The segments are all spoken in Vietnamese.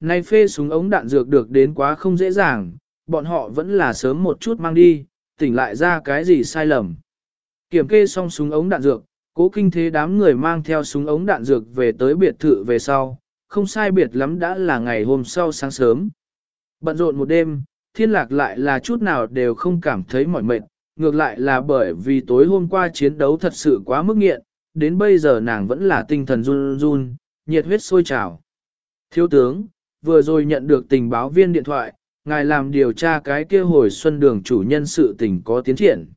Nay phê súng ống đạn dược được đến quá không dễ dàng, bọn họ vẫn là sớm một chút mang đi, tỉnh lại ra cái gì sai lầm. Kiểm kê xong súng ống đạn dược, cố kinh thế đám người mang theo súng ống đạn dược về tới biệt thự về sau, không sai biệt lắm đã là ngày hôm sau sáng sớm. Bận rộn một đêm, thiên lạc lại là chút nào đều không cảm thấy mỏi mệt, ngược lại là bởi vì tối hôm qua chiến đấu thật sự quá mức nghiện, đến bây giờ nàng vẫn là tinh thần run run, nhiệt huyết sôi trào. Thiếu tướng, vừa rồi nhận được tình báo viên điện thoại, ngài làm điều tra cái kia hồi xuân đường chủ nhân sự tình có tiến triển.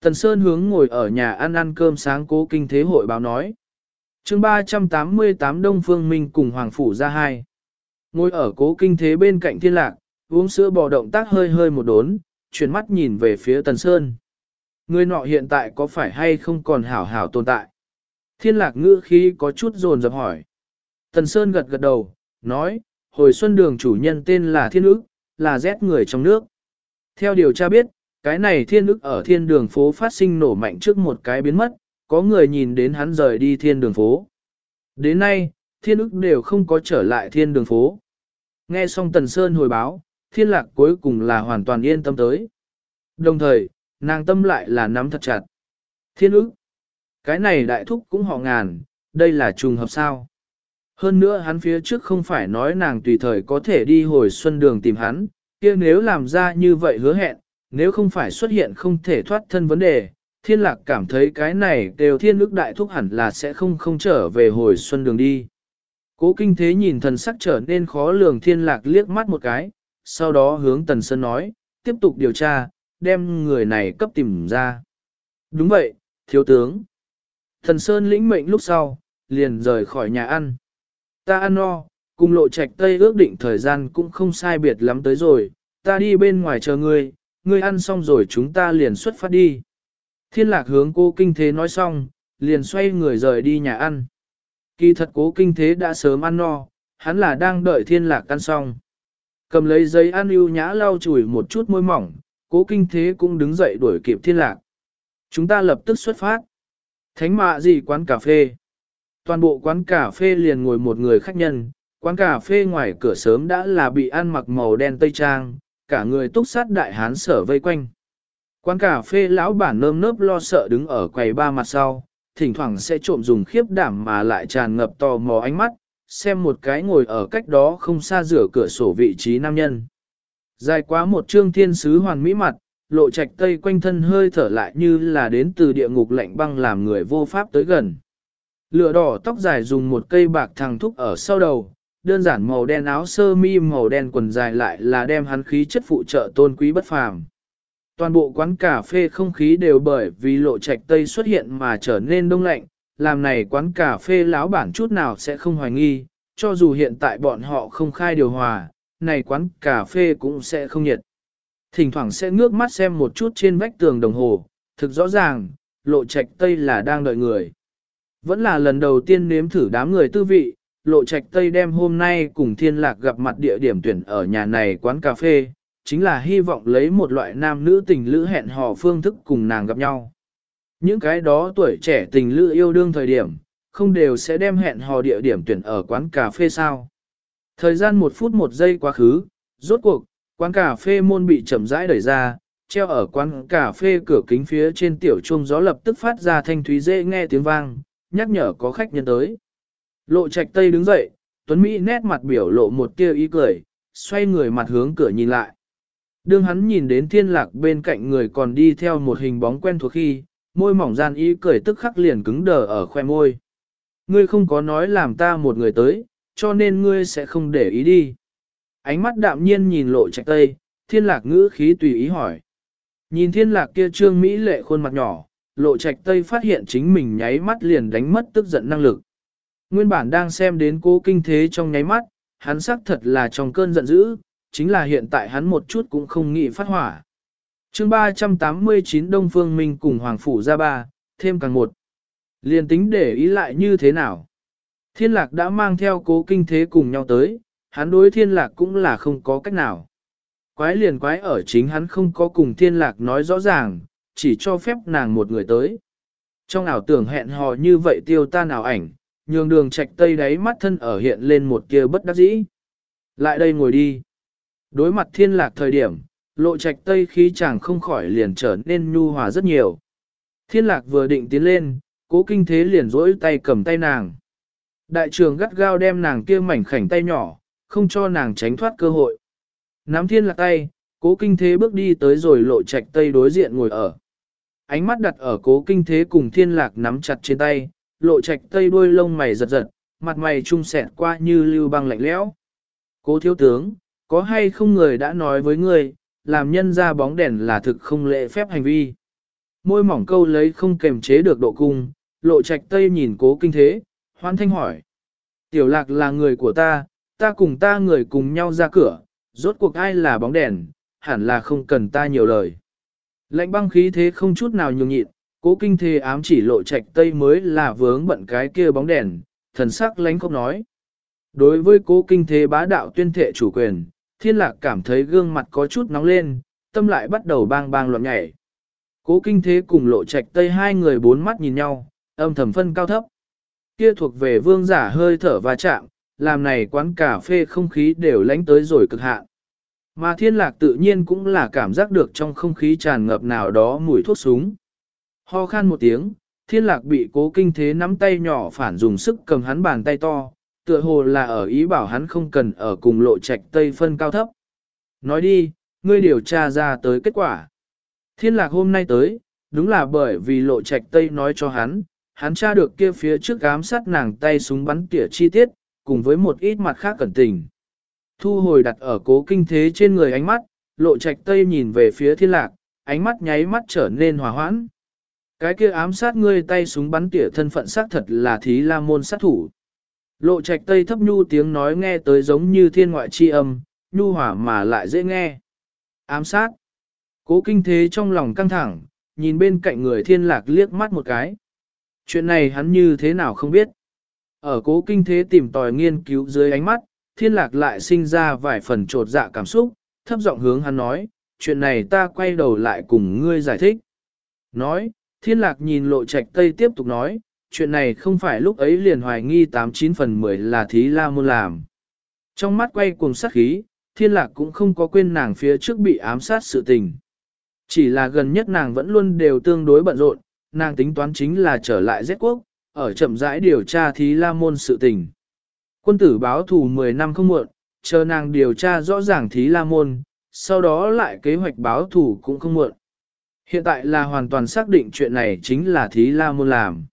Tần Sơn hướng ngồi ở nhà ăn ăn cơm sáng cố kinh thế hội báo nói. chương 388 Đông Phương Minh cùng Hoàng Phủ ra hai. Ngồi ở cố kinh thế bên cạnh thiên lạc, uống sữa bò động tác hơi hơi một đốn, chuyển mắt nhìn về phía Tần Sơn. Người nọ hiện tại có phải hay không còn hảo hảo tồn tại? Thiên lạc ngữ khí có chút dồn dập hỏi. Tần Sơn gật gật đầu, nói, hồi xuân đường chủ nhân tên là Thiên ức, là rét người trong nước. Theo điều tra biết, cái này thiên ức ở thiên đường phố phát sinh nổ mạnh trước một cái biến mất, có người nhìn đến hắn rời đi thiên đường phố. Đến nay, thiên ức đều không có trở lại thiên đường phố. Nghe xong Tần Sơn hồi báo, thiên lạc cuối cùng là hoàn toàn yên tâm tới. Đồng thời, nàng tâm lại là nắm thật chặt. Thiên ức, cái này đại thúc cũng họ ngàn, đây là trùng hợp sao. Hơn nữa hắn phía trước không phải nói nàng tùy thời có thể đi hồi xuân đường tìm hắn, kia nếu làm ra như vậy hứa hẹn, nếu không phải xuất hiện không thể thoát thân vấn đề, thiên lạc cảm thấy cái này đều thiên ước đại thúc hẳn là sẽ không không trở về hồi xuân đường đi. Cố kinh thế nhìn thần sắc trở nên khó lường thiên lạc liếc mắt một cái, sau đó hướng tần sơn nói, tiếp tục điều tra, đem người này cấp tìm ra. Đúng vậy, thiếu tướng. Thần sơn lĩnh mệnh lúc sau, liền rời khỏi nhà ăn. Ta ăn no, cùng lộ trạch tây ước định thời gian cũng không sai biệt lắm tới rồi, ta đi bên ngoài chờ ngươi, ngươi ăn xong rồi chúng ta liền xuất phát đi. Thiên lạc hướng cô kinh thế nói xong, liền xoay người rời đi nhà ăn. Kỳ thật cố kinh thế đã sớm ăn no, hắn là đang đợi thiên lạc ăn xong. Cầm lấy giấy ăn ưu nhã lau chùi một chút môi mỏng, cố kinh thế cũng đứng dậy đuổi kịp thiên lạc. Chúng ta lập tức xuất phát. Thánh mạ gì quán cà phê? Toàn bộ quán cà phê liền ngồi một người khách nhân, quán cà phê ngoài cửa sớm đã là bị ăn mặc màu đen tây trang, cả người túc sát đại hán sở vây quanh. Quán cà phê lão bản nơm nớp lo sợ đứng ở quầy ba mặt sau, thỉnh thoảng sẽ trộm dùng khiếp đảm mà lại tràn ngập tò mò ánh mắt, xem một cái ngồi ở cách đó không xa rửa cửa sổ vị trí nam nhân. Dài quá một trương thiên sứ hoàn mỹ mặt, lộ trạch tây quanh thân hơi thở lại như là đến từ địa ngục lạnh băng làm người vô pháp tới gần. Lửa đỏ tóc dài dùng một cây bạc thằng thúc ở sau đầu, đơn giản màu đen áo sơ mi màu đen quần dài lại là đem hắn khí chất phụ trợ tôn quý bất phàm. Toàn bộ quán cà phê không khí đều bởi vì lộ trạch tây xuất hiện mà trở nên đông lạnh, làm này quán cà phê láo bản chút nào sẽ không hoài nghi, cho dù hiện tại bọn họ không khai điều hòa, này quán cà phê cũng sẽ không nhiệt. Thỉnh thoảng sẽ ngước mắt xem một chút trên vách tường đồng hồ, thực rõ ràng, lộ trạch tây là đang đợi người. Vẫn là lần đầu tiên nếm thử đám người tư vị, lộ trạch tây đem hôm nay cùng thiên lạc gặp mặt địa điểm tuyển ở nhà này quán cà phê, chính là hy vọng lấy một loại nam nữ tình lữ hẹn hò phương thức cùng nàng gặp nhau. Những cái đó tuổi trẻ tình lữ yêu đương thời điểm, không đều sẽ đem hẹn hò địa điểm tuyển ở quán cà phê sao. Thời gian một phút một giây quá khứ, rốt cuộc, quán cà phê môn bị chậm rãi đẩy ra, treo ở quán cà phê cửa kính phía trên tiểu chuông gió lập tức phát ra thanh thúy dễ nghe tiếng vang, nhắc nhở có khách nhân tới. Lộ trạch tây đứng dậy, Tuấn Mỹ nét mặt biểu lộ một tia ý cười, xoay người mặt hướng cửa nhìn lại. Đương hắn nhìn đến thiên lạc bên cạnh người còn đi theo một hình bóng quen thuộc khi, môi mỏng gian ý cười tức khắc liền cứng đờ ở khoe môi. Ngươi không có nói làm ta một người tới, cho nên ngươi sẽ không để ý đi. Ánh mắt đạm nhiên nhìn lộ trạch tây, thiên lạc ngữ khí tùy ý hỏi. Nhìn thiên lạc kia trương Mỹ lệ khuôn mặt nhỏ, lộ trạch tây phát hiện chính mình nháy mắt liền đánh mất tức giận năng lực. Nguyên bản đang xem đến cố kinh thế trong nháy mắt, hắn xác thật là trong cơn giận dữ, chính là hiện tại hắn một chút cũng không nghĩ phát hỏa. chương 389 Đông Phương Minh cùng Hoàng Phủ ra ba, thêm càng một. Liền tính để ý lại như thế nào. Thiên lạc đã mang theo cố kinh thế cùng nhau tới, hắn đối thiên lạc cũng là không có cách nào. Quái liền quái ở chính hắn không có cùng thiên lạc nói rõ ràng, chỉ cho phép nàng một người tới. Trong ảo tưởng hẹn hò như vậy tiêu tan ảo ảnh, nhường đường trạch tây đáy mắt thân ở hiện lên một kia bất đắc dĩ. Lại đây ngồi đi. Đối mặt thiên lạc thời điểm, lộ trạch tây khí chàng không khỏi liền trở nên nhu hòa rất nhiều. Thiên lạc vừa định tiến lên, cố kinh thế liền rỗi tay cầm tay nàng. Đại trường gắt gao đem nàng kia mảnh khảnh tay nhỏ, không cho nàng tránh thoát cơ hội. Nắm thiên lạc tay, cố kinh thế bước đi tới rồi lộ trạch tây đối diện ngồi ở. Ánh mắt đặt ở cố kinh thế cùng thiên lạc nắm chặt trên tay, lộ trạch tây đuôi lông mày giật giật, mặt mày trung sẹt qua như lưu băng lạnh lẽo. Cố thiếu tướng, có hay không người đã nói với người, làm nhân ra bóng đèn là thực không lệ phép hành vi. Môi mỏng câu lấy không kềm chế được độ cung, lộ trạch tây nhìn cố kinh thế, hoan thanh hỏi. Tiểu lạc là người của ta, ta cùng ta người cùng nhau ra cửa, rốt cuộc ai là bóng đèn, hẳn là không cần ta nhiều lời. Lạnh băng khí thế không chút nào nhường nhịn, cố kinh thế ám chỉ lộ trạch tây mới là vướng bận cái kia bóng đèn, thần sắc lánh không nói. Đối với cố kinh thế bá đạo tuyên thệ chủ quyền, thiên lạc cảm thấy gương mặt có chút nóng lên, tâm lại bắt đầu bang bang loạn nhảy. Cố kinh thế cùng lộ trạch tây hai người bốn mắt nhìn nhau, âm thầm phân cao thấp. Kia thuộc về vương giả hơi thở và chạm, làm này quán cà phê không khí đều lánh tới rồi cực hạn. Mà thiên lạc tự nhiên cũng là cảm giác được trong không khí tràn ngập nào đó mùi thuốc súng. Ho khan một tiếng, thiên lạc bị cố kinh thế nắm tay nhỏ phản dùng sức cầm hắn bàn tay to, tựa hồ là ở ý bảo hắn không cần ở cùng lộ trạch tây phân cao thấp. Nói đi, ngươi điều tra ra tới kết quả. Thiên lạc hôm nay tới, đúng là bởi vì lộ trạch tây nói cho hắn, hắn tra được kia phía trước ám sát nàng tay súng bắn tỉa chi tiết, cùng với một ít mặt khác cẩn tình. Thu hồi đặt ở cố kinh thế trên người ánh mắt, lộ trạch tây nhìn về phía thiên lạc, ánh mắt nháy mắt trở nên hòa hoãn. Cái kia ám sát ngươi tay súng bắn tỉa thân phận xác thật là thí la môn sát thủ. Lộ trạch tây thấp nhu tiếng nói nghe tới giống như thiên ngoại chi âm, nhu hỏa mà lại dễ nghe. Ám sát. Cố kinh thế trong lòng căng thẳng, nhìn bên cạnh người thiên lạc liếc mắt một cái. Chuyện này hắn như thế nào không biết. Ở cố kinh thế tìm tòi nghiên cứu dưới ánh mắt, thiên lạc lại sinh ra vài phần trột dạ cảm xúc, thấp giọng hướng hắn nói, chuyện này ta quay đầu lại cùng ngươi giải thích. Nói, thiên lạc nhìn lộ trạch tây tiếp tục nói, chuyện này không phải lúc ấy liền hoài nghi 89 phần 10 là thí la môn làm. Trong mắt quay cùng sát khí, thiên lạc cũng không có quên nàng phía trước bị ám sát sự tình. Chỉ là gần nhất nàng vẫn luôn đều tương đối bận rộn, nàng tính toán chính là trở lại Z quốc, ở chậm rãi điều tra thí la môn sự tình. Quân tử báo thù 10 năm không muộn, chờ nàng điều tra rõ ràng thí la môn, sau đó lại kế hoạch báo thù cũng không muộn. Hiện tại là hoàn toàn xác định chuyện này chính là thí la môn làm.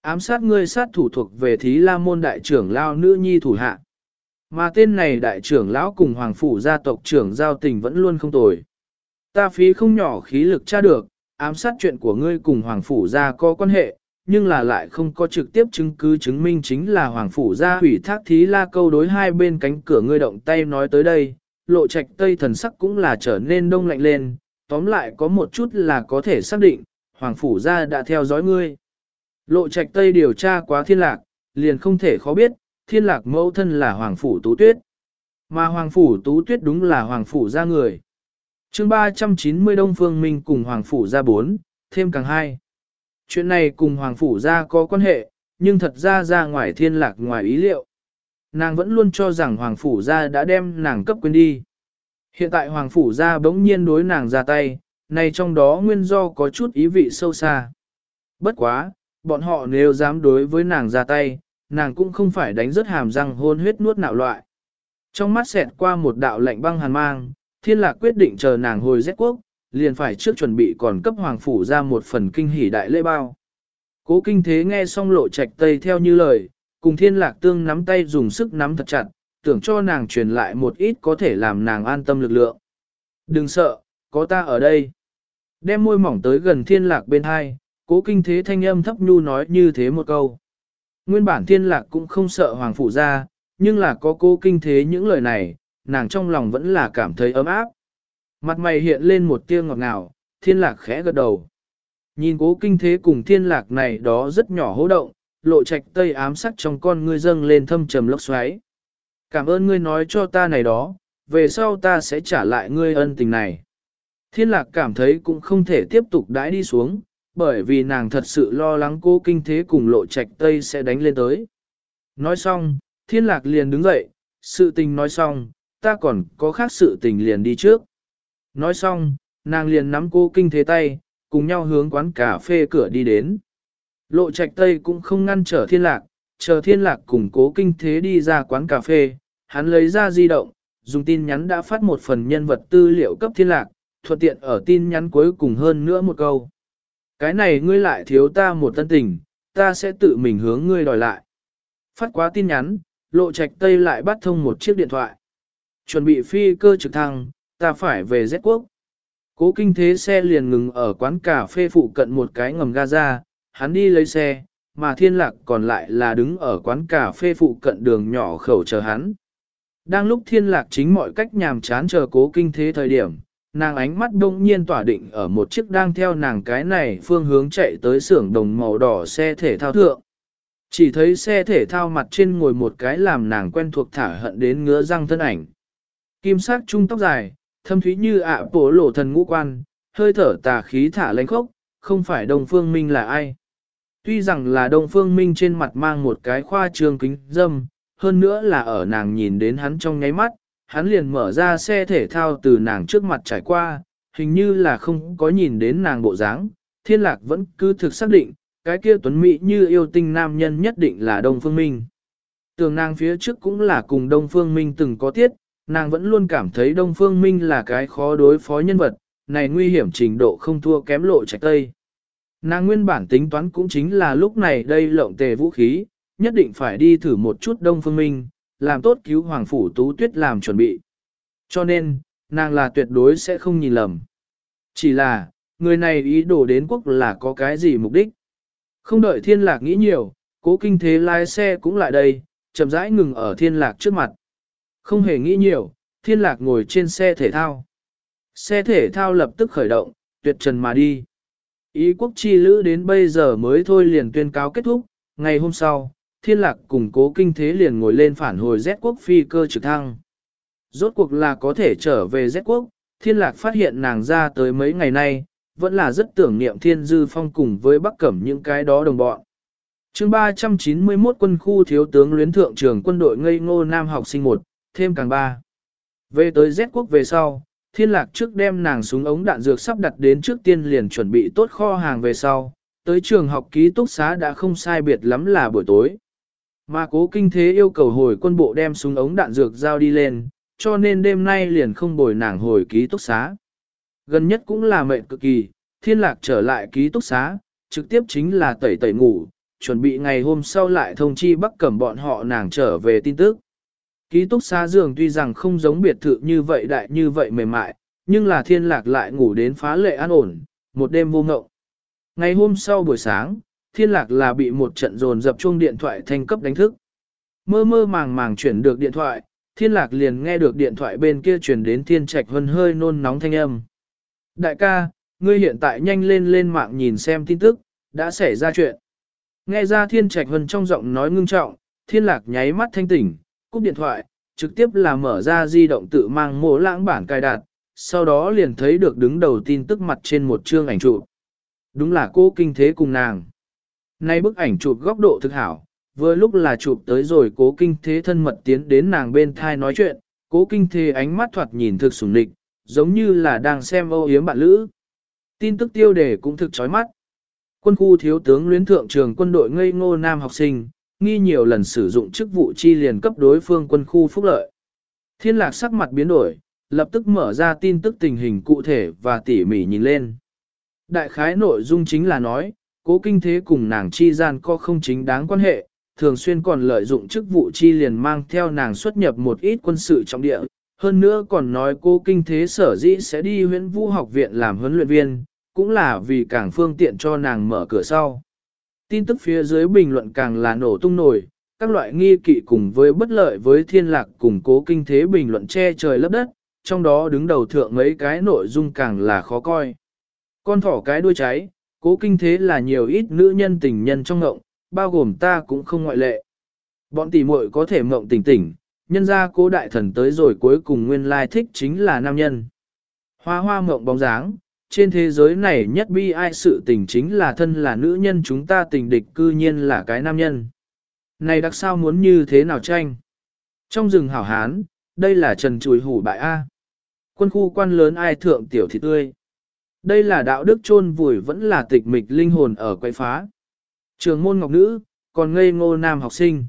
Ám sát ngươi sát thủ thuộc về thí la môn đại trưởng lao nữ nhi thủ hạ. Mà tên này đại trưởng lão cùng hoàng phủ gia tộc trưởng giao tình vẫn luôn không tồi. Ta phí không nhỏ khí lực tra được, ám sát chuyện của ngươi cùng hoàng phủ gia có quan hệ, nhưng là lại không có trực tiếp chứng cứ chứng minh chính là hoàng phủ gia hủy thác thí la câu đối hai bên cánh cửa ngươi động tay nói tới đây, lộ trạch tây thần sắc cũng là trở nên đông lạnh lên, tóm lại có một chút là có thể xác định, hoàng phủ gia đã theo dõi ngươi. Lộ trạch tây điều tra quá thiên lạc, liền không thể khó biết, thiên lạc mẫu thân là hoàng phủ tú tuyết. Mà hoàng phủ tú tuyết đúng là hoàng phủ gia người. chương 390 Đông Phương Minh cùng hoàng phủ gia 4, thêm càng hai. Chuyện này cùng hoàng phủ gia có quan hệ, nhưng thật ra ra ngoài thiên lạc ngoài ý liệu. Nàng vẫn luôn cho rằng hoàng phủ gia đã đem nàng cấp quên đi. Hiện tại hoàng phủ gia bỗng nhiên đối nàng ra tay, này trong đó nguyên do có chút ý vị sâu xa. Bất quá, bọn họ nếu dám đối với nàng ra tay, nàng cũng không phải đánh rất hàm răng hôn huyết nuốt nạo loại. Trong mắt xẹt qua một đạo lạnh băng hàn mang, thiên lạc quyết định chờ nàng hồi rét quốc, liền phải trước chuẩn bị còn cấp hoàng phủ ra một phần kinh hỉ đại lễ bao. Cố kinh thế nghe xong lộ trạch tây theo như lời, cùng thiên lạc tương nắm tay dùng sức nắm thật chặt, tưởng cho nàng truyền lại một ít có thể làm nàng an tâm lực lượng. Đừng sợ, có ta ở đây. Đem môi mỏng tới gần thiên lạc bên hai, cố kinh thế thanh âm thấp nhu nói như thế một câu. Nguyên bản thiên lạc cũng không sợ hoàng phủ ra, nhưng là có cố kinh thế những lời này, nàng trong lòng vẫn là cảm thấy ấm áp. Mặt mày hiện lên một tia ngọt ngào, thiên lạc khẽ gật đầu. Nhìn cố kinh thế cùng thiên lạc này đó rất nhỏ hố động, lộ trạch tây ám sắc trong con ngươi dâng lên thâm trầm lốc xoáy. Cảm ơn ngươi nói cho ta này đó, về sau ta sẽ trả lại ngươi ân tình này. Thiên lạc cảm thấy cũng không thể tiếp tục đãi đi xuống, bởi vì nàng thật sự lo lắng cô kinh thế cùng lộ trạch tây sẽ đánh lên tới. Nói xong, thiên lạc liền đứng dậy, sự tình nói xong, ta còn có khác sự tình liền đi trước. Nói xong, nàng liền nắm cô kinh thế tay, cùng nhau hướng quán cà phê cửa đi đến. Lộ trạch tây cũng không ngăn trở thiên lạc, chờ thiên lạc cùng cố kinh thế đi ra quán cà phê, hắn lấy ra di động, dùng tin nhắn đã phát một phần nhân vật tư liệu cấp thiên lạc, thuận tiện ở tin nhắn cuối cùng hơn nữa một câu. Cái này ngươi lại thiếu ta một tân tình, ta sẽ tự mình hướng ngươi đòi lại. Phát quá tin nhắn, lộ trạch tây lại bắt thông một chiếc điện thoại. Chuẩn bị phi cơ trực thăng, ta phải về Z quốc. Cố kinh thế xe liền ngừng ở quán cà phê phụ cận một cái ngầm Gaza, hắn đi lấy xe, mà thiên lạc còn lại là đứng ở quán cà phê phụ cận đường nhỏ khẩu chờ hắn. Đang lúc thiên lạc chính mọi cách nhàm chán chờ cố kinh thế thời điểm, nàng ánh mắt đông nhiên tỏa định ở một chiếc đang theo nàng cái này phương hướng chạy tới xưởng đồng màu đỏ xe thể thao thượng. Chỉ thấy xe thể thao mặt trên ngồi một cái làm nàng quen thuộc thả hận đến ngứa răng thân ảnh. Kim sắc trung tóc dài, thâm thúy như ạ à bổ lộ thần ngũ quan, hơi thở tà khí thả lánh khốc, không phải Đông Phương Minh là ai. Tuy rằng là Đông Phương Minh trên mặt mang một cái khoa trương kính dâm, hơn nữa là ở nàng nhìn đến hắn trong nháy mắt, hắn liền mở ra xe thể thao từ nàng trước mặt trải qua, hình như là không có nhìn đến nàng bộ dáng. Thiên lạc vẫn cứ thực xác định, cái kia tuấn mỹ như yêu tinh nam nhân nhất định là Đông Phương Minh. Tường nàng phía trước cũng là cùng Đông Phương Minh từng có tiết, nàng vẫn luôn cảm thấy Đông Phương Minh là cái khó đối phó nhân vật, này nguy hiểm trình độ không thua kém lộ trạch tây. Nàng nguyên bản tính toán cũng chính là lúc này đây lộng tề vũ khí, nhất định phải đi thử một chút Đông Phương Minh, làm tốt cứu Hoàng Phủ Tú Tuyết làm chuẩn bị. Cho nên, nàng là tuyệt đối sẽ không nhìn lầm. Chỉ là, người này ý đồ đến quốc là có cái gì mục đích. Không đợi thiên lạc nghĩ nhiều, cố kinh thế lái xe cũng lại đây, chậm rãi ngừng ở thiên lạc trước mặt. Không hề nghĩ nhiều, thiên lạc ngồi trên xe thể thao. Xe thể thao lập tức khởi động, tuyệt trần mà đi. Ý quốc chi lữ đến bây giờ mới thôi liền tuyên cáo kết thúc, ngày hôm sau, thiên lạc cùng cố kinh thế liền ngồi lên phản hồi Z quốc phi cơ trực thăng. Rốt cuộc là có thể trở về Z quốc, thiên lạc phát hiện nàng ra tới mấy ngày nay, vẫn là rất tưởng niệm thiên dư phong cùng với bắc cẩm những cái đó đồng bọn. chương 391 quân khu thiếu tướng luyến thượng trường quân đội ngây ngô nam học sinh 1, thêm càng ba. Về tới Z quốc về sau, thiên lạc trước đem nàng súng ống đạn dược sắp đặt đến trước tiên liền chuẩn bị tốt kho hàng về sau, tới trường học ký túc xá đã không sai biệt lắm là buổi tối. Mà cố kinh thế yêu cầu hồi quân bộ đem súng ống đạn dược giao đi lên, cho nên đêm nay liền không bồi nàng hồi ký túc xá. Gần nhất cũng là mệnh cực kỳ, thiên lạc trở lại ký túc xá, trực tiếp chính là tẩy tẩy ngủ, chuẩn bị ngày hôm sau lại thông chi bắc cẩm bọn họ nàng trở về tin tức. Ký túc xá giường tuy rằng không giống biệt thự như vậy đại như vậy mềm mại, nhưng là thiên lạc lại ngủ đến phá lệ an ổn, một đêm vô ngộng. Ngày hôm sau buổi sáng, thiên lạc là bị một trận dồn dập chuông điện thoại thanh cấp đánh thức. Mơ mơ màng màng chuyển được điện thoại, thiên lạc liền nghe được điện thoại bên kia chuyển đến thiên trạch hân hơi nôn nóng thanh âm. Đại ca, ngươi hiện tại nhanh lên lên mạng nhìn xem tin tức, đã xảy ra chuyện. Nghe ra thiên trạch hân trong giọng nói ngưng trọng, thiên lạc nháy mắt thanh tỉnh, cúp điện thoại, trực tiếp là mở ra di động tự mang mô lãng bản cài đặt, sau đó liền thấy được đứng đầu tin tức mặt trên một chương ảnh chụp. Đúng là cô kinh thế cùng nàng. Nay bức ảnh chụp góc độ thực hảo, vừa lúc là chụp tới rồi cố kinh thế thân mật tiến đến nàng bên thai nói chuyện, cố kinh thế ánh mắt thoạt nhìn thực sủng nịch, giống như là đang xem ô yếm bạn lữ. Tin tức tiêu đề cũng thực chói mắt. Quân khu thiếu tướng luyến thượng trường quân đội ngây ngô nam học sinh, nghi nhiều lần sử dụng chức vụ chi liền cấp đối phương quân khu phúc lợi. Thiên lạc sắc mặt biến đổi, lập tức mở ra tin tức tình hình cụ thể và tỉ mỉ nhìn lên. Đại khái nội dung chính là nói, cố kinh thế cùng nàng chi gian có không chính đáng quan hệ, thường xuyên còn lợi dụng chức vụ chi liền mang theo nàng xuất nhập một ít quân sự trong địa. Hơn nữa còn nói cô kinh thế sở dĩ sẽ đi huyện vũ học viện làm huấn luyện viên, cũng là vì càng phương tiện cho nàng mở cửa sau. Tin tức phía dưới bình luận càng là nổ tung nổi, các loại nghi kỵ cùng với bất lợi với thiên lạc củng cố kinh thế bình luận che trời lấp đất, trong đó đứng đầu thượng mấy cái nội dung càng là khó coi. Con thỏ cái đuôi cháy, cố kinh thế là nhiều ít nữ nhân tình nhân trong ngộng, bao gồm ta cũng không ngoại lệ. Bọn tỷ muội có thể mộng tỉnh tỉnh, nhân ra cố đại thần tới rồi cuối cùng nguyên lai thích chính là nam nhân. Hoa hoa mộng bóng dáng, trên thế giới này nhất bi ai sự tình chính là thân là nữ nhân chúng ta tình địch cư nhiên là cái nam nhân. Này đặc sao muốn như thế nào tranh? Trong rừng hảo hán, đây là trần chùi hủ bại A. Quân khu quan lớn ai thượng tiểu thị tươi. Đây là đạo đức chôn vùi vẫn là tịch mịch linh hồn ở quay phá. Trường môn ngọc nữ, còn ngây ngô nam học sinh.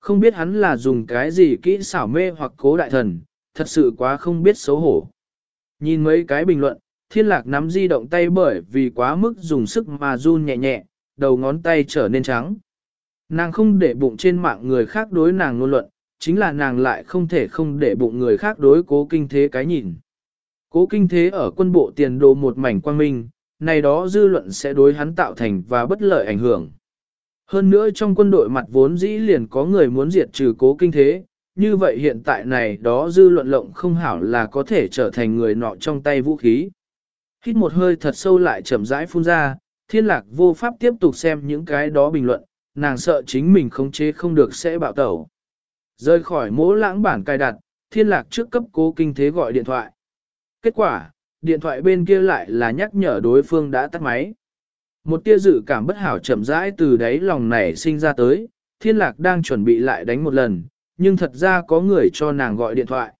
Không biết hắn là dùng cái gì kỹ xảo mê hoặc cố đại thần, thật sự quá không biết xấu hổ. Nhìn mấy cái bình luận, thiên lạc nắm di động tay bởi vì quá mức dùng sức mà run nhẹ nhẹ, đầu ngón tay trở nên trắng. Nàng không để bụng trên mạng người khác đối nàng ngôn luận, chính là nàng lại không thể không để bụng người khác đối cố kinh thế cái nhìn. Cố kinh thế ở quân bộ tiền đồ một mảnh quang minh, này đó dư luận sẽ đối hắn tạo thành và bất lợi ảnh hưởng. Hơn nữa trong quân đội mặt vốn dĩ liền có người muốn diệt trừ cố kinh thế, như vậy hiện tại này đó dư luận lộng không hảo là có thể trở thành người nọ trong tay vũ khí. Hít một hơi thật sâu lại chậm rãi phun ra, thiên lạc vô pháp tiếp tục xem những cái đó bình luận, nàng sợ chính mình không chế không được sẽ bạo tẩu. Rơi khỏi mỗ lãng bản cài đặt, thiên lạc trước cấp cố kinh thế gọi điện thoại. Kết quả, điện thoại bên kia lại là nhắc nhở đối phương đã tắt máy. Một tia dự cảm bất hảo chậm rãi từ đáy lòng này sinh ra tới, thiên lạc đang chuẩn bị lại đánh một lần, nhưng thật ra có người cho nàng gọi điện thoại.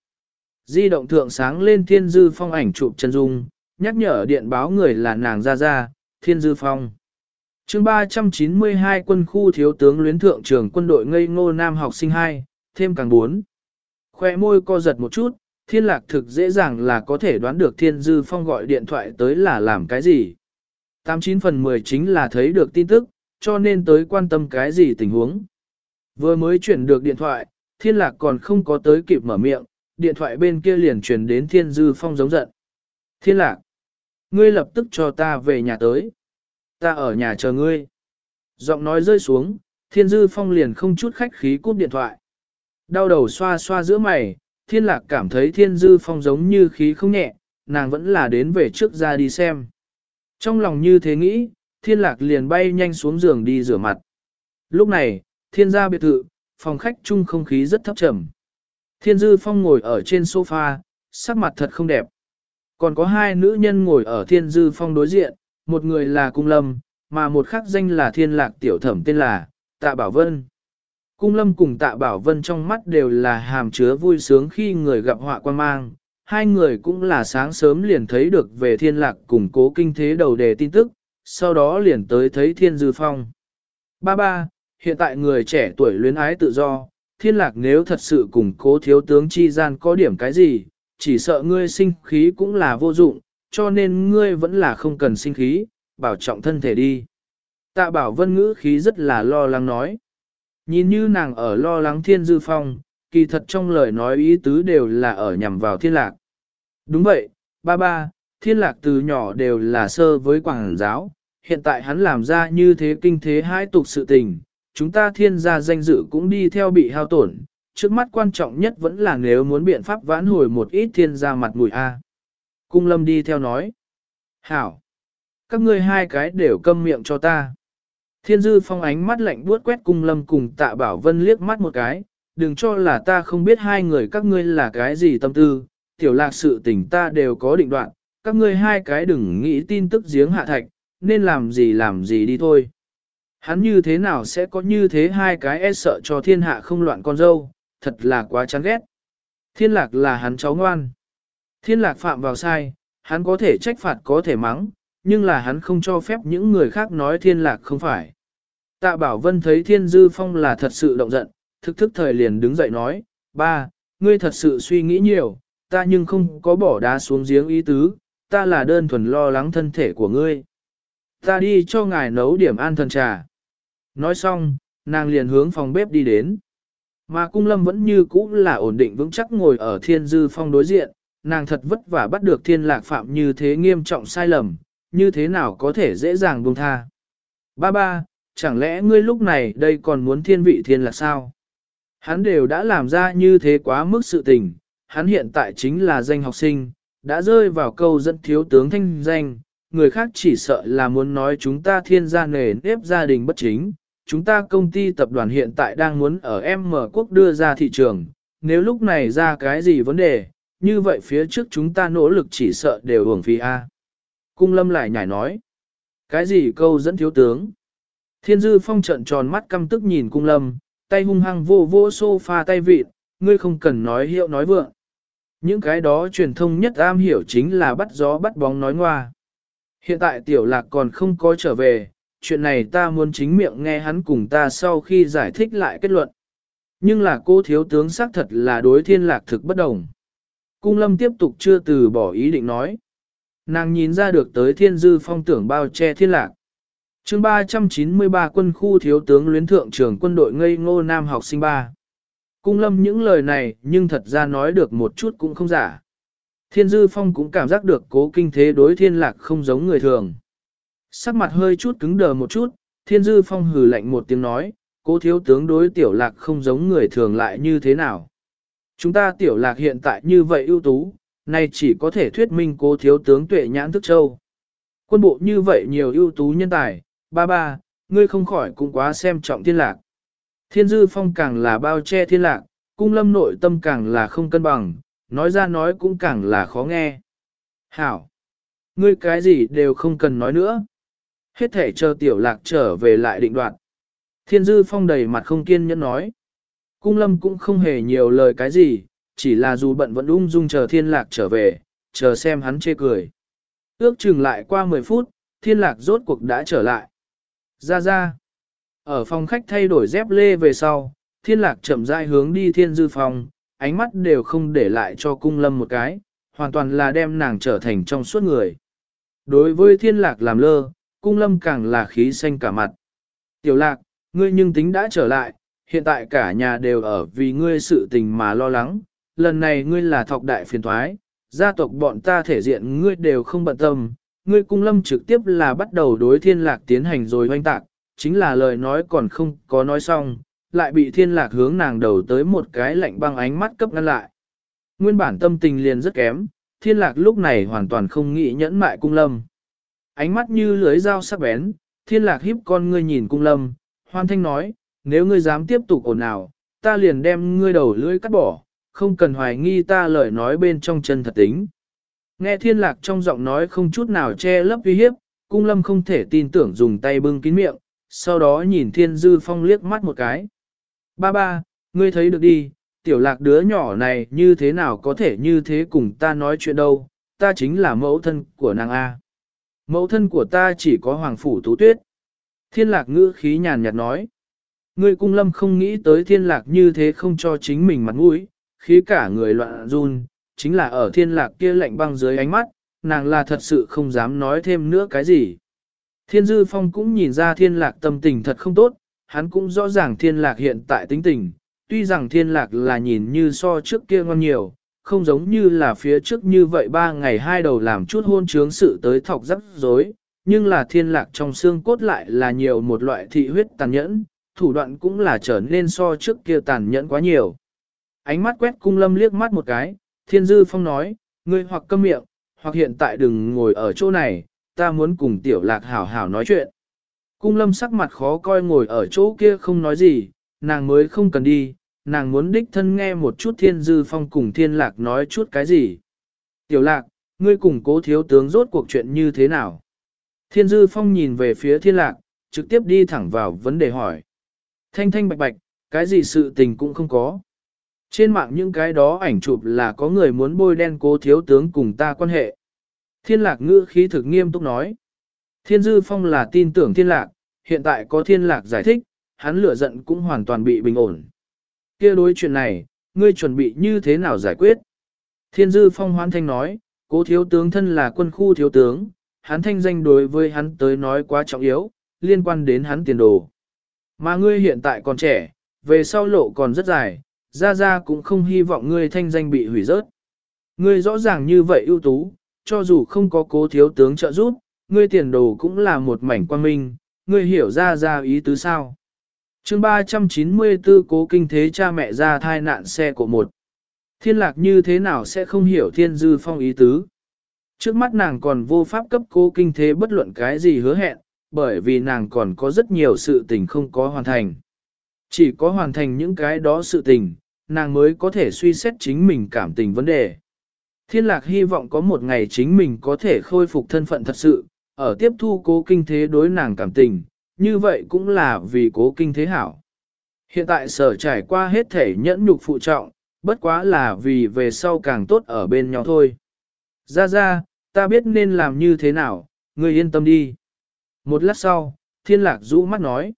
Di động thượng sáng lên thiên dư phong ảnh chụp chân dung, nhắc nhở điện báo người là nàng ra ra, thiên dư phong. chương 392 quân khu thiếu tướng luyến thượng trưởng quân đội ngây ngô nam học sinh 2, thêm càng 4. Khoe môi co giật một chút, thiên lạc thực dễ dàng là có thể đoán được thiên dư phong gọi điện thoại tới là làm cái gì. 89 phần 10 chính là thấy được tin tức, cho nên tới quan tâm cái gì tình huống. Vừa mới chuyển được điện thoại, thiên lạc còn không có tới kịp mở miệng, điện thoại bên kia liền chuyển đến thiên dư phong giống giận. Thiên lạc, ngươi lập tức cho ta về nhà tới. Ta ở nhà chờ ngươi. Giọng nói rơi xuống, thiên dư phong liền không chút khách khí cúp điện thoại. Đau đầu xoa xoa giữa mày, thiên lạc cảm thấy thiên dư phong giống như khí không nhẹ, nàng vẫn là đến về trước ra đi xem. Trong lòng như thế nghĩ, thiên lạc liền bay nhanh xuống giường đi rửa mặt. Lúc này, thiên gia biệt thự, phòng khách chung không khí rất thấp trầm. Thiên dư phong ngồi ở trên sofa, sắc mặt thật không đẹp. Còn có hai nữ nhân ngồi ở thiên dư phong đối diện, một người là cung lâm, mà một khác danh là thiên lạc tiểu thẩm tên là Tạ Bảo Vân. Cung lâm cùng Tạ Bảo Vân trong mắt đều là hàm chứa vui sướng khi người gặp họa quan mang. Hai người cũng là sáng sớm liền thấy được về thiên lạc cùng cố kinh thế đầu đề tin tức, sau đó liền tới thấy thiên dư phong. Ba ba, hiện tại người trẻ tuổi luyến ái tự do, thiên lạc nếu thật sự cùng cố thiếu tướng chi gian có điểm cái gì, chỉ sợ ngươi sinh khí cũng là vô dụng, cho nên ngươi vẫn là không cần sinh khí, bảo trọng thân thể đi. Tạ bảo vân ngữ khí rất là lo lắng nói. Nhìn như nàng ở lo lắng thiên dư phong, kỳ thật trong lời nói ý tứ đều là ở nhằm vào thiên lạc. Đúng vậy, ba ba, thiên lạc từ nhỏ đều là sơ với quảng giáo, hiện tại hắn làm ra như thế kinh thế hai tục sự tình, chúng ta thiên gia danh dự cũng đi theo bị hao tổn, trước mắt quan trọng nhất vẫn là nếu muốn biện pháp vãn hồi một ít thiên gia mặt mũi A. Cung lâm đi theo nói. Hảo! Các ngươi hai cái đều câm miệng cho ta. Thiên dư phong ánh mắt lạnh buốt quét cung lâm cùng tạ bảo vân liếc mắt một cái, đừng cho là ta không biết hai người các ngươi là cái gì tâm tư, tiểu lạc sự tình ta đều có định đoạn, các ngươi hai cái đừng nghĩ tin tức giếng hạ thạch, nên làm gì làm gì đi thôi. Hắn như thế nào sẽ có như thế hai cái e sợ cho thiên hạ không loạn con dâu, thật là quá chán ghét. Thiên lạc là hắn cháu ngoan. Thiên lạc phạm vào sai, hắn có thể trách phạt có thể mắng, nhưng là hắn không cho phép những người khác nói thiên lạc không phải. Tạ Bảo Vân thấy thiên dư phong là thật sự động giận, thức thức thời liền đứng dậy nói, ba, ngươi thật sự suy nghĩ nhiều, ta nhưng không có bỏ đá xuống giếng ý tứ, ta là đơn thuần lo lắng thân thể của ngươi. Ta đi cho ngài nấu điểm an thần trà. Nói xong, nàng liền hướng phòng bếp đi đến. Mà cung lâm vẫn như cũ là ổn định vững chắc ngồi ở thiên dư phong đối diện, nàng thật vất vả bắt được thiên lạc phạm như thế nghiêm trọng sai lầm, như thế nào có thể dễ dàng buông tha. Ba ba, chẳng lẽ ngươi lúc này đây còn muốn thiên vị thiên lạc sao? Hắn đều đã làm ra như thế quá mức sự tình, hắn hiện tại chính là danh học sinh, đã rơi vào câu dẫn thiếu tướng thanh danh, người khác chỉ sợ là muốn nói chúng ta thiên gia nề nếp gia đình bất chính, chúng ta công ty tập đoàn hiện tại đang muốn ở M quốc đưa ra thị trường, nếu lúc này ra cái gì vấn đề, như vậy phía trước chúng ta nỗ lực chỉ sợ đều hưởng phí A. Cung lâm lại nhảy nói, cái gì câu dẫn thiếu tướng? Thiên dư phong trận tròn mắt căm tức nhìn cung lâm, tay hung hăng vô vô sofa tay vịt, ngươi không cần nói hiệu nói vượng. Những cái đó truyền thông nhất am hiểu chính là bắt gió bắt bóng nói ngoa. Hiện tại tiểu lạc còn không có trở về, chuyện này ta muốn chính miệng nghe hắn cùng ta sau khi giải thích lại kết luận. Nhưng là cô thiếu tướng xác thật là đối thiên lạc thực bất đồng. Cung lâm tiếp tục chưa từ bỏ ý định nói. Nàng nhìn ra được tới thiên dư phong tưởng bao che thiên lạc. chương 393 quân khu thiếu tướng luyến thượng trưởng quân đội ngây ngô nam học sinh ba. Cung lâm những lời này nhưng thật ra nói được một chút cũng không giả. Thiên dư phong cũng cảm giác được cố kinh thế đối thiên lạc không giống người thường. Sắc mặt hơi chút cứng đờ một chút, thiên dư phong hừ lạnh một tiếng nói, cố thiếu tướng đối tiểu lạc không giống người thường lại như thế nào. Chúng ta tiểu lạc hiện tại như vậy ưu tú, nay chỉ có thể thuyết minh cố thiếu tướng tuệ nhãn thức châu. Quân bộ như vậy nhiều ưu tú nhân tài, ba ba, ngươi không khỏi cũng quá xem trọng thiên lạc. Thiên dư phong càng là bao che thiên lạc, cung lâm nội tâm càng là không cân bằng, nói ra nói cũng càng là khó nghe. Hảo! Ngươi cái gì đều không cần nói nữa. Hết thể chờ tiểu lạc trở về lại định đoạt. Thiên dư phong đầy mặt không kiên nhẫn nói. Cung lâm cũng không hề nhiều lời cái gì, chỉ là dù bận vẫn ung dung chờ thiên lạc trở về, chờ xem hắn chê cười. Ước chừng lại qua 10 phút, thiên lạc rốt cuộc đã trở lại. Ra ra. Ở phòng khách thay đổi dép lê về sau, thiên lạc chậm rãi hướng đi thiên dư phòng, ánh mắt đều không để lại cho cung lâm một cái, hoàn toàn là đem nàng trở thành trong suốt người. Đối với thiên lạc làm lơ, cung lâm càng là khí xanh cả mặt. Tiểu lạc, ngươi nhưng tính đã trở lại, hiện tại cả nhà đều ở vì ngươi sự tình mà lo lắng, lần này ngươi là thọc đại phiền thoái, gia tộc bọn ta thể diện ngươi đều không bận tâm, ngươi cung lâm trực tiếp là bắt đầu đối thiên lạc tiến hành rồi hoanh tạc, chính là lời nói còn không có nói xong, lại bị thiên lạc hướng nàng đầu tới một cái lạnh băng ánh mắt cấp ngăn lại. Nguyên bản tâm tình liền rất kém, thiên lạc lúc này hoàn toàn không nghĩ nhẫn mại cung lâm. Ánh mắt như lưới dao sắc bén, thiên lạc hiếp con ngươi nhìn cung lâm, hoan thanh nói, nếu ngươi dám tiếp tục ồn ào, ta liền đem ngươi đầu lưỡi cắt bỏ, không cần hoài nghi ta lời nói bên trong chân thật tính. Nghe thiên lạc trong giọng nói không chút nào che lấp uy hiếp, cung lâm không thể tin tưởng dùng tay bưng kín miệng, sau đó nhìn thiên dư phong liếc mắt một cái. Ba ba, ngươi thấy được đi, tiểu lạc đứa nhỏ này như thế nào có thể như thế cùng ta nói chuyện đâu, ta chính là mẫu thân của nàng A. Mẫu thân của ta chỉ có hoàng phủ tú tuyết. Thiên lạc ngữ khí nhàn nhạt nói. Ngươi cung lâm không nghĩ tới thiên lạc như thế không cho chính mình mặt mũi, khí cả người loạn run, chính là ở thiên lạc kia lạnh băng dưới ánh mắt, nàng là thật sự không dám nói thêm nữa cái gì. Thiên dư phong cũng nhìn ra thiên lạc tâm tình thật không tốt, hắn cũng rõ ràng thiên lạc hiện tại tính tình, tuy rằng thiên lạc là nhìn như so trước kia ngon nhiều, không giống như là phía trước như vậy ba ngày hai đầu làm chút hôn trướng sự tới thọc rắc rối, nhưng là thiên lạc trong xương cốt lại là nhiều một loại thị huyết tàn nhẫn, thủ đoạn cũng là trở nên so trước kia tàn nhẫn quá nhiều. Ánh mắt quét cung lâm liếc mắt một cái, thiên dư phong nói, ngươi hoặc câm miệng, hoặc hiện tại đừng ngồi ở chỗ này, ta muốn cùng tiểu lạc hảo hảo nói chuyện. Cung lâm sắc mặt khó coi ngồi ở chỗ kia không nói gì, nàng mới không cần đi, nàng muốn đích thân nghe một chút thiên dư phong cùng thiên lạc nói chút cái gì. Tiểu lạc, ngươi cùng cố thiếu tướng rốt cuộc chuyện như thế nào? Thiên dư phong nhìn về phía thiên lạc, trực tiếp đi thẳng vào vấn đề hỏi. Thanh thanh bạch bạch, cái gì sự tình cũng không có. Trên mạng những cái đó ảnh chụp là có người muốn bôi đen cố thiếu tướng cùng ta quan hệ. Thiên lạc ngữ khí thực nghiêm túc nói. Thiên dư phong là tin tưởng thiên lạc, hiện tại có thiên lạc giải thích, hắn lửa giận cũng hoàn toàn bị bình ổn kia đối chuyện này, ngươi chuẩn bị như thế nào giải quyết? Thiên dư phong hoan thanh nói, cố thiếu tướng thân là quân khu thiếu tướng, hắn thanh danh đối với hắn tới nói quá trọng yếu, liên quan đến hắn tiền đồ. Mà ngươi hiện tại còn trẻ, về sau lộ còn rất dài, ra ra cũng không hy vọng ngươi thanh danh bị hủy rớt. Ngươi rõ ràng như vậy ưu tú, cho dù không có cố thiếu tướng trợ giúp, ngươi tiền đồ cũng là một mảnh quan minh, ngươi hiểu ra ra ý tứ sao chương 394 cố kinh thế cha mẹ ra thai nạn xe của một. Thiên lạc như thế nào sẽ không hiểu thiên dư phong ý tứ. Trước mắt nàng còn vô pháp cấp cố kinh thế bất luận cái gì hứa hẹn, bởi vì nàng còn có rất nhiều sự tình không có hoàn thành. Chỉ có hoàn thành những cái đó sự tình, nàng mới có thể suy xét chính mình cảm tình vấn đề. Thiên lạc hy vọng có một ngày chính mình có thể khôi phục thân phận thật sự, ở tiếp thu cố kinh thế đối nàng cảm tình, như vậy cũng là vì cố kinh thế hảo. Hiện tại sở trải qua hết thể nhẫn nhục phụ trọng, bất quá là vì về sau càng tốt ở bên nhau thôi. Ra ra, ta biết nên làm như thế nào, ngươi yên tâm đi. Một lát sau, thiên lạc rũ mắt nói.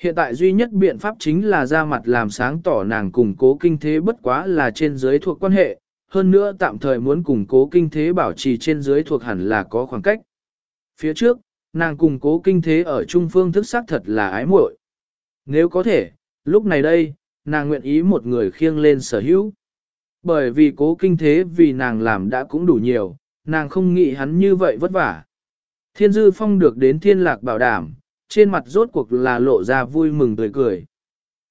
Hiện tại duy nhất biện pháp chính là ra mặt làm sáng tỏ nàng củng cố kinh thế bất quá là trên dưới thuộc quan hệ, hơn nữa tạm thời muốn củng cố kinh thế bảo trì trên dưới thuộc hẳn là có khoảng cách. Phía trước, nàng củng cố kinh thế ở trung phương thức xác thật là ái muội. Nếu có thể, lúc này đây, nàng nguyện ý một người khiêng lên sở hữu. Bởi vì cố kinh thế vì nàng làm đã cũng đủ nhiều, nàng không nghĩ hắn như vậy vất vả. Thiên dư phong được đến thiên lạc bảo đảm, trên mặt rốt cuộc là lộ ra vui mừng tươi cười.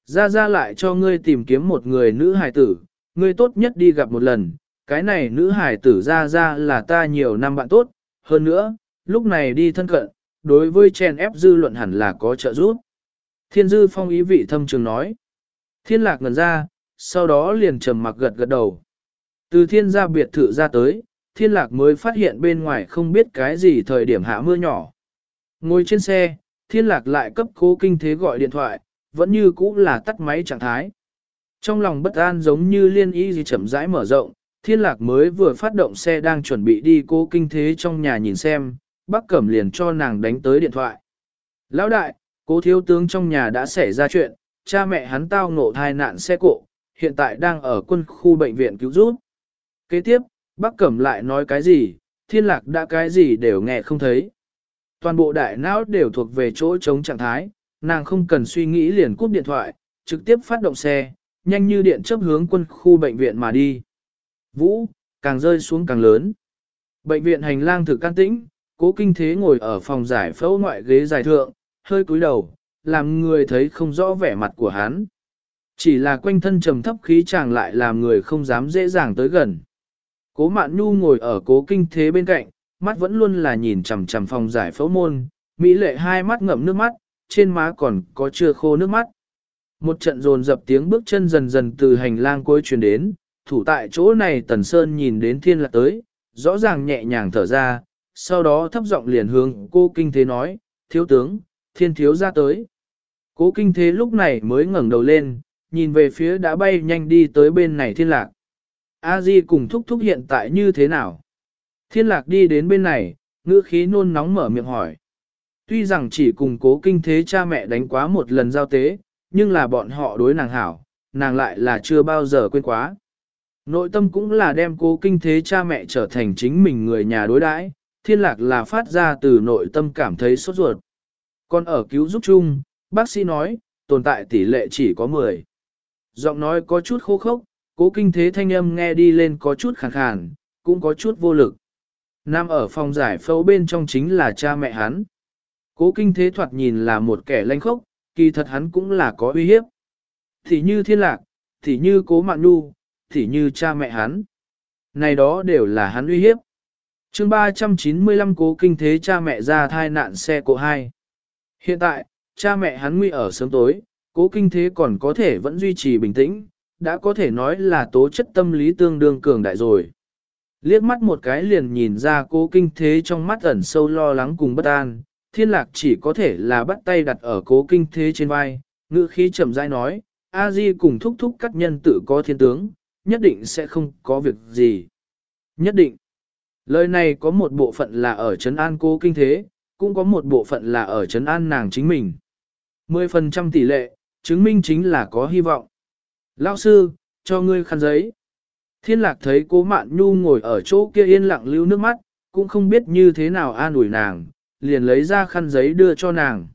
Ra ra lại cho ngươi tìm kiếm một người nữ hài tử, ngươi tốt nhất đi gặp một lần, cái này nữ hài tử ra ra là ta nhiều năm bạn tốt, hơn nữa, lúc này đi thân cận, đối với chen ép dư luận hẳn là có trợ giúp. Thiên dư phong ý vị thâm trường nói. Thiên lạc ngần ra, sau đó liền trầm mặc gật gật đầu. Từ thiên gia biệt thự ra tới, thiên lạc mới phát hiện bên ngoài không biết cái gì thời điểm hạ mưa nhỏ. Ngồi trên xe, thiên lạc lại cấp cố kinh thế gọi điện thoại, vẫn như cũ là tắt máy trạng thái. Trong lòng bất an giống như liên y gì chậm rãi mở rộng, thiên lạc mới vừa phát động xe đang chuẩn bị đi cố kinh thế trong nhà nhìn xem, bác cẩm liền cho nàng đánh tới điện thoại. Lão đại, cố thiếu tướng trong nhà đã xảy ra chuyện, cha mẹ hắn tao ngộ thai nạn xe cộ, hiện tại đang ở quân khu bệnh viện cứu giúp. Kế tiếp, bác cẩm lại nói cái gì, thiên lạc đã cái gì đều nghe không thấy. Toàn bộ đại não đều thuộc về chỗ chống trạng thái, nàng không cần suy nghĩ liền cúp điện thoại, trực tiếp phát động xe, nhanh như điện chấp hướng quân khu bệnh viện mà đi. Vũ, càng rơi xuống càng lớn. Bệnh viện hành lang thực can tĩnh, cố kinh thế ngồi ở phòng giải phẫu ngoại ghế dài thượng, hơi cúi đầu, làm người thấy không rõ vẻ mặt của hắn. Chỉ là quanh thân trầm thấp khí chàng lại làm người không dám dễ dàng tới gần. Cố mạn nhu ngồi ở cố kinh thế bên cạnh, mắt vẫn luôn là nhìn chằm chằm phòng giải phẫu môn, mỹ lệ hai mắt ngậm nước mắt, trên má còn có chưa khô nước mắt. Một trận dồn dập tiếng bước chân dần dần từ hành lang cuối truyền đến, thủ tại chỗ này Tần Sơn nhìn đến thiên lạc tới, rõ ràng nhẹ nhàng thở ra, sau đó thấp giọng liền hướng cô kinh thế nói, thiếu tướng, thiên thiếu ra tới. Cố kinh thế lúc này mới ngẩng đầu lên, nhìn về phía đã bay nhanh đi tới bên này thiên lạc. A Di cùng thúc thúc hiện tại như thế nào? Thiên lạc đi đến bên này, ngữ khí nôn nóng mở miệng hỏi. Tuy rằng chỉ cùng cố kinh thế cha mẹ đánh quá một lần giao tế, nhưng là bọn họ đối nàng hảo, nàng lại là chưa bao giờ quên quá. Nội tâm cũng là đem cố kinh thế cha mẹ trở thành chính mình người nhà đối đãi, thiên lạc là phát ra từ nội tâm cảm thấy sốt ruột. Còn ở cứu giúp chung, bác sĩ nói, tồn tại tỷ lệ chỉ có 10. Giọng nói có chút khô khốc, cố kinh thế thanh âm nghe đi lên có chút khàn khàn, cũng có chút vô lực. Nam ở phòng giải phẫu bên trong chính là cha mẹ hắn. Cố kinh thế thoạt nhìn là một kẻ lanh khốc, kỳ thật hắn cũng là có uy hiếp. Thì như thiên lạc, thì như cố mạng nu, thì như cha mẹ hắn. Này đó đều là hắn uy hiếp chương 395 cố kinh thế cha mẹ ra thai nạn xe cộ 2. Hiện tại, cha mẹ hắn nguy ở sớm tối, cố kinh thế còn có thể vẫn duy trì bình tĩnh, đã có thể nói là tố chất tâm lý tương đương cường đại rồi. Liếc mắt một cái liền nhìn ra cố kinh thế trong mắt ẩn sâu lo lắng cùng bất an, thiên lạc chỉ có thể là bắt tay đặt ở cố kinh thế trên vai, ngữ khí chậm rãi nói, a di cùng thúc thúc các nhân tự có thiên tướng, nhất định sẽ không có việc gì. Nhất định. Lời này có một bộ phận là ở Trấn An cố kinh thế, cũng có một bộ phận là ở Trấn An nàng chính mình. 10% tỷ lệ, chứng minh chính là có hy vọng. Lão sư, cho ngươi khăn giấy. Thiên lạc thấy cố mạn nhu ngồi ở chỗ kia yên lặng lưu nước mắt, cũng không biết như thế nào an ủi nàng, liền lấy ra khăn giấy đưa cho nàng.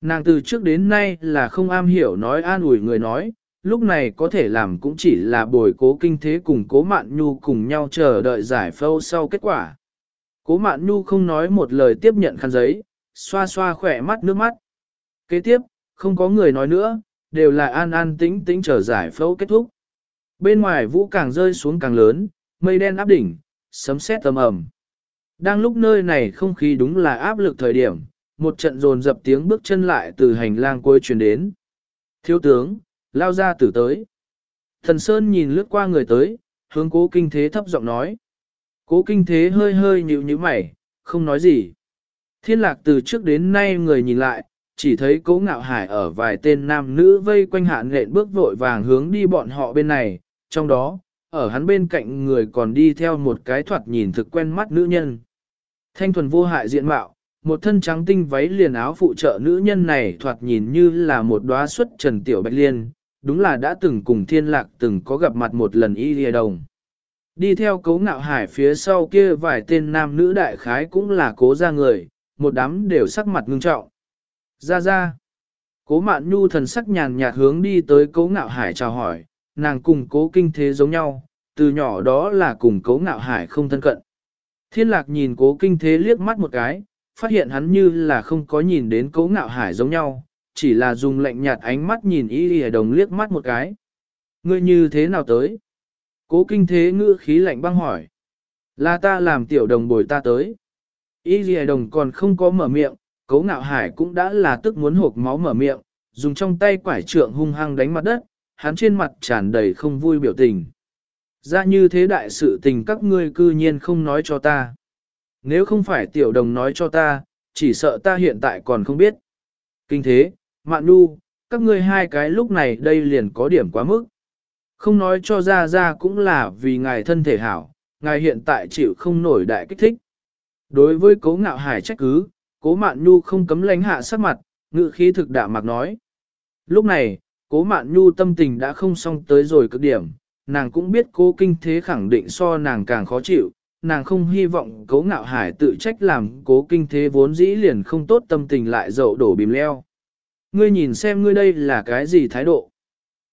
Nàng từ trước đến nay là không am hiểu nói an ủi người nói, lúc này có thể làm cũng chỉ là bồi cố kinh thế cùng cố mạn nhu cùng nhau chờ đợi giải phâu sau kết quả. Cố mạn nhu không nói một lời tiếp nhận khăn giấy, xoa xoa khỏe mắt nước mắt. Kế tiếp, không có người nói nữa, đều là an an tĩnh tĩnh chờ giải phẫu kết thúc. Bên ngoài vũ càng rơi xuống càng lớn, mây đen áp đỉnh, sấm sét tầm ầm. Đang lúc nơi này không khí đúng là áp lực thời điểm, một trận dồn dập tiếng bước chân lại từ hành lang cuối truyền đến. Thiếu tướng, lao ra tử tới. Thần Sơn nhìn lướt qua người tới, hướng cố kinh thế thấp giọng nói. Cố kinh thế hơi hơi nhịu như mày, không nói gì. Thiên lạc từ trước đến nay người nhìn lại, chỉ thấy cố ngạo hải ở vài tên nam nữ vây quanh hạn nện bước vội vàng hướng đi bọn họ bên này, trong đó, ở hắn bên cạnh người còn đi theo một cái thoạt nhìn thực quen mắt nữ nhân. Thanh thuần vô hại diện mạo, một thân trắng tinh váy liền áo phụ trợ nữ nhân này thoạt nhìn như là một đóa xuất trần tiểu bạch liên, đúng là đã từng cùng thiên lạc từng có gặp mặt một lần y lìa đồng. Đi theo cấu ngạo hải phía sau kia vài tên nam nữ đại khái cũng là cố ra người, một đám đều sắc mặt ngưng trọng. Ra ra. Cố mạn nhu thần sắc nhàn nhạt hướng đi tới cố ngạo hải chào hỏi, nàng cùng cố kinh thế giống nhau, từ nhỏ đó là cùng cố ngạo hải không thân cận. Thiên lạc nhìn cố kinh thế liếc mắt một cái, phát hiện hắn như là không có nhìn đến cố ngạo hải giống nhau, chỉ là dùng lạnh nhạt ánh mắt nhìn y y đồng liếc mắt một cái. Ngươi như thế nào tới? Cố kinh thế ngữ khí lạnh băng hỏi. Là ta làm tiểu đồng bồi ta tới. Y y đồng còn không có mở miệng, cố ngạo hải cũng đã là tức muốn hộp máu mở miệng, dùng trong tay quải trượng hung hăng đánh mặt đất, hắn trên mặt tràn đầy không vui biểu tình. Ra như thế đại sự tình các ngươi cư nhiên không nói cho ta. Nếu không phải tiểu đồng nói cho ta, chỉ sợ ta hiện tại còn không biết. Kinh thế, mạn nu, các ngươi hai cái lúc này đây liền có điểm quá mức. Không nói cho ra ra cũng là vì ngài thân thể hảo, ngài hiện tại chịu không nổi đại kích thích. Đối với cố ngạo hải trách cứ, cố mạn nhu không cấm lánh hạ sắc mặt, ngự khí thực đạm mặc nói. Lúc này, cố mạn nhu tâm tình đã không xong tới rồi cực điểm, nàng cũng biết cố kinh thế khẳng định so nàng càng khó chịu, nàng không hy vọng cố ngạo hải tự trách làm cố kinh thế vốn dĩ liền không tốt tâm tình lại dậu đổ bìm leo. Ngươi nhìn xem ngươi đây là cái gì thái độ.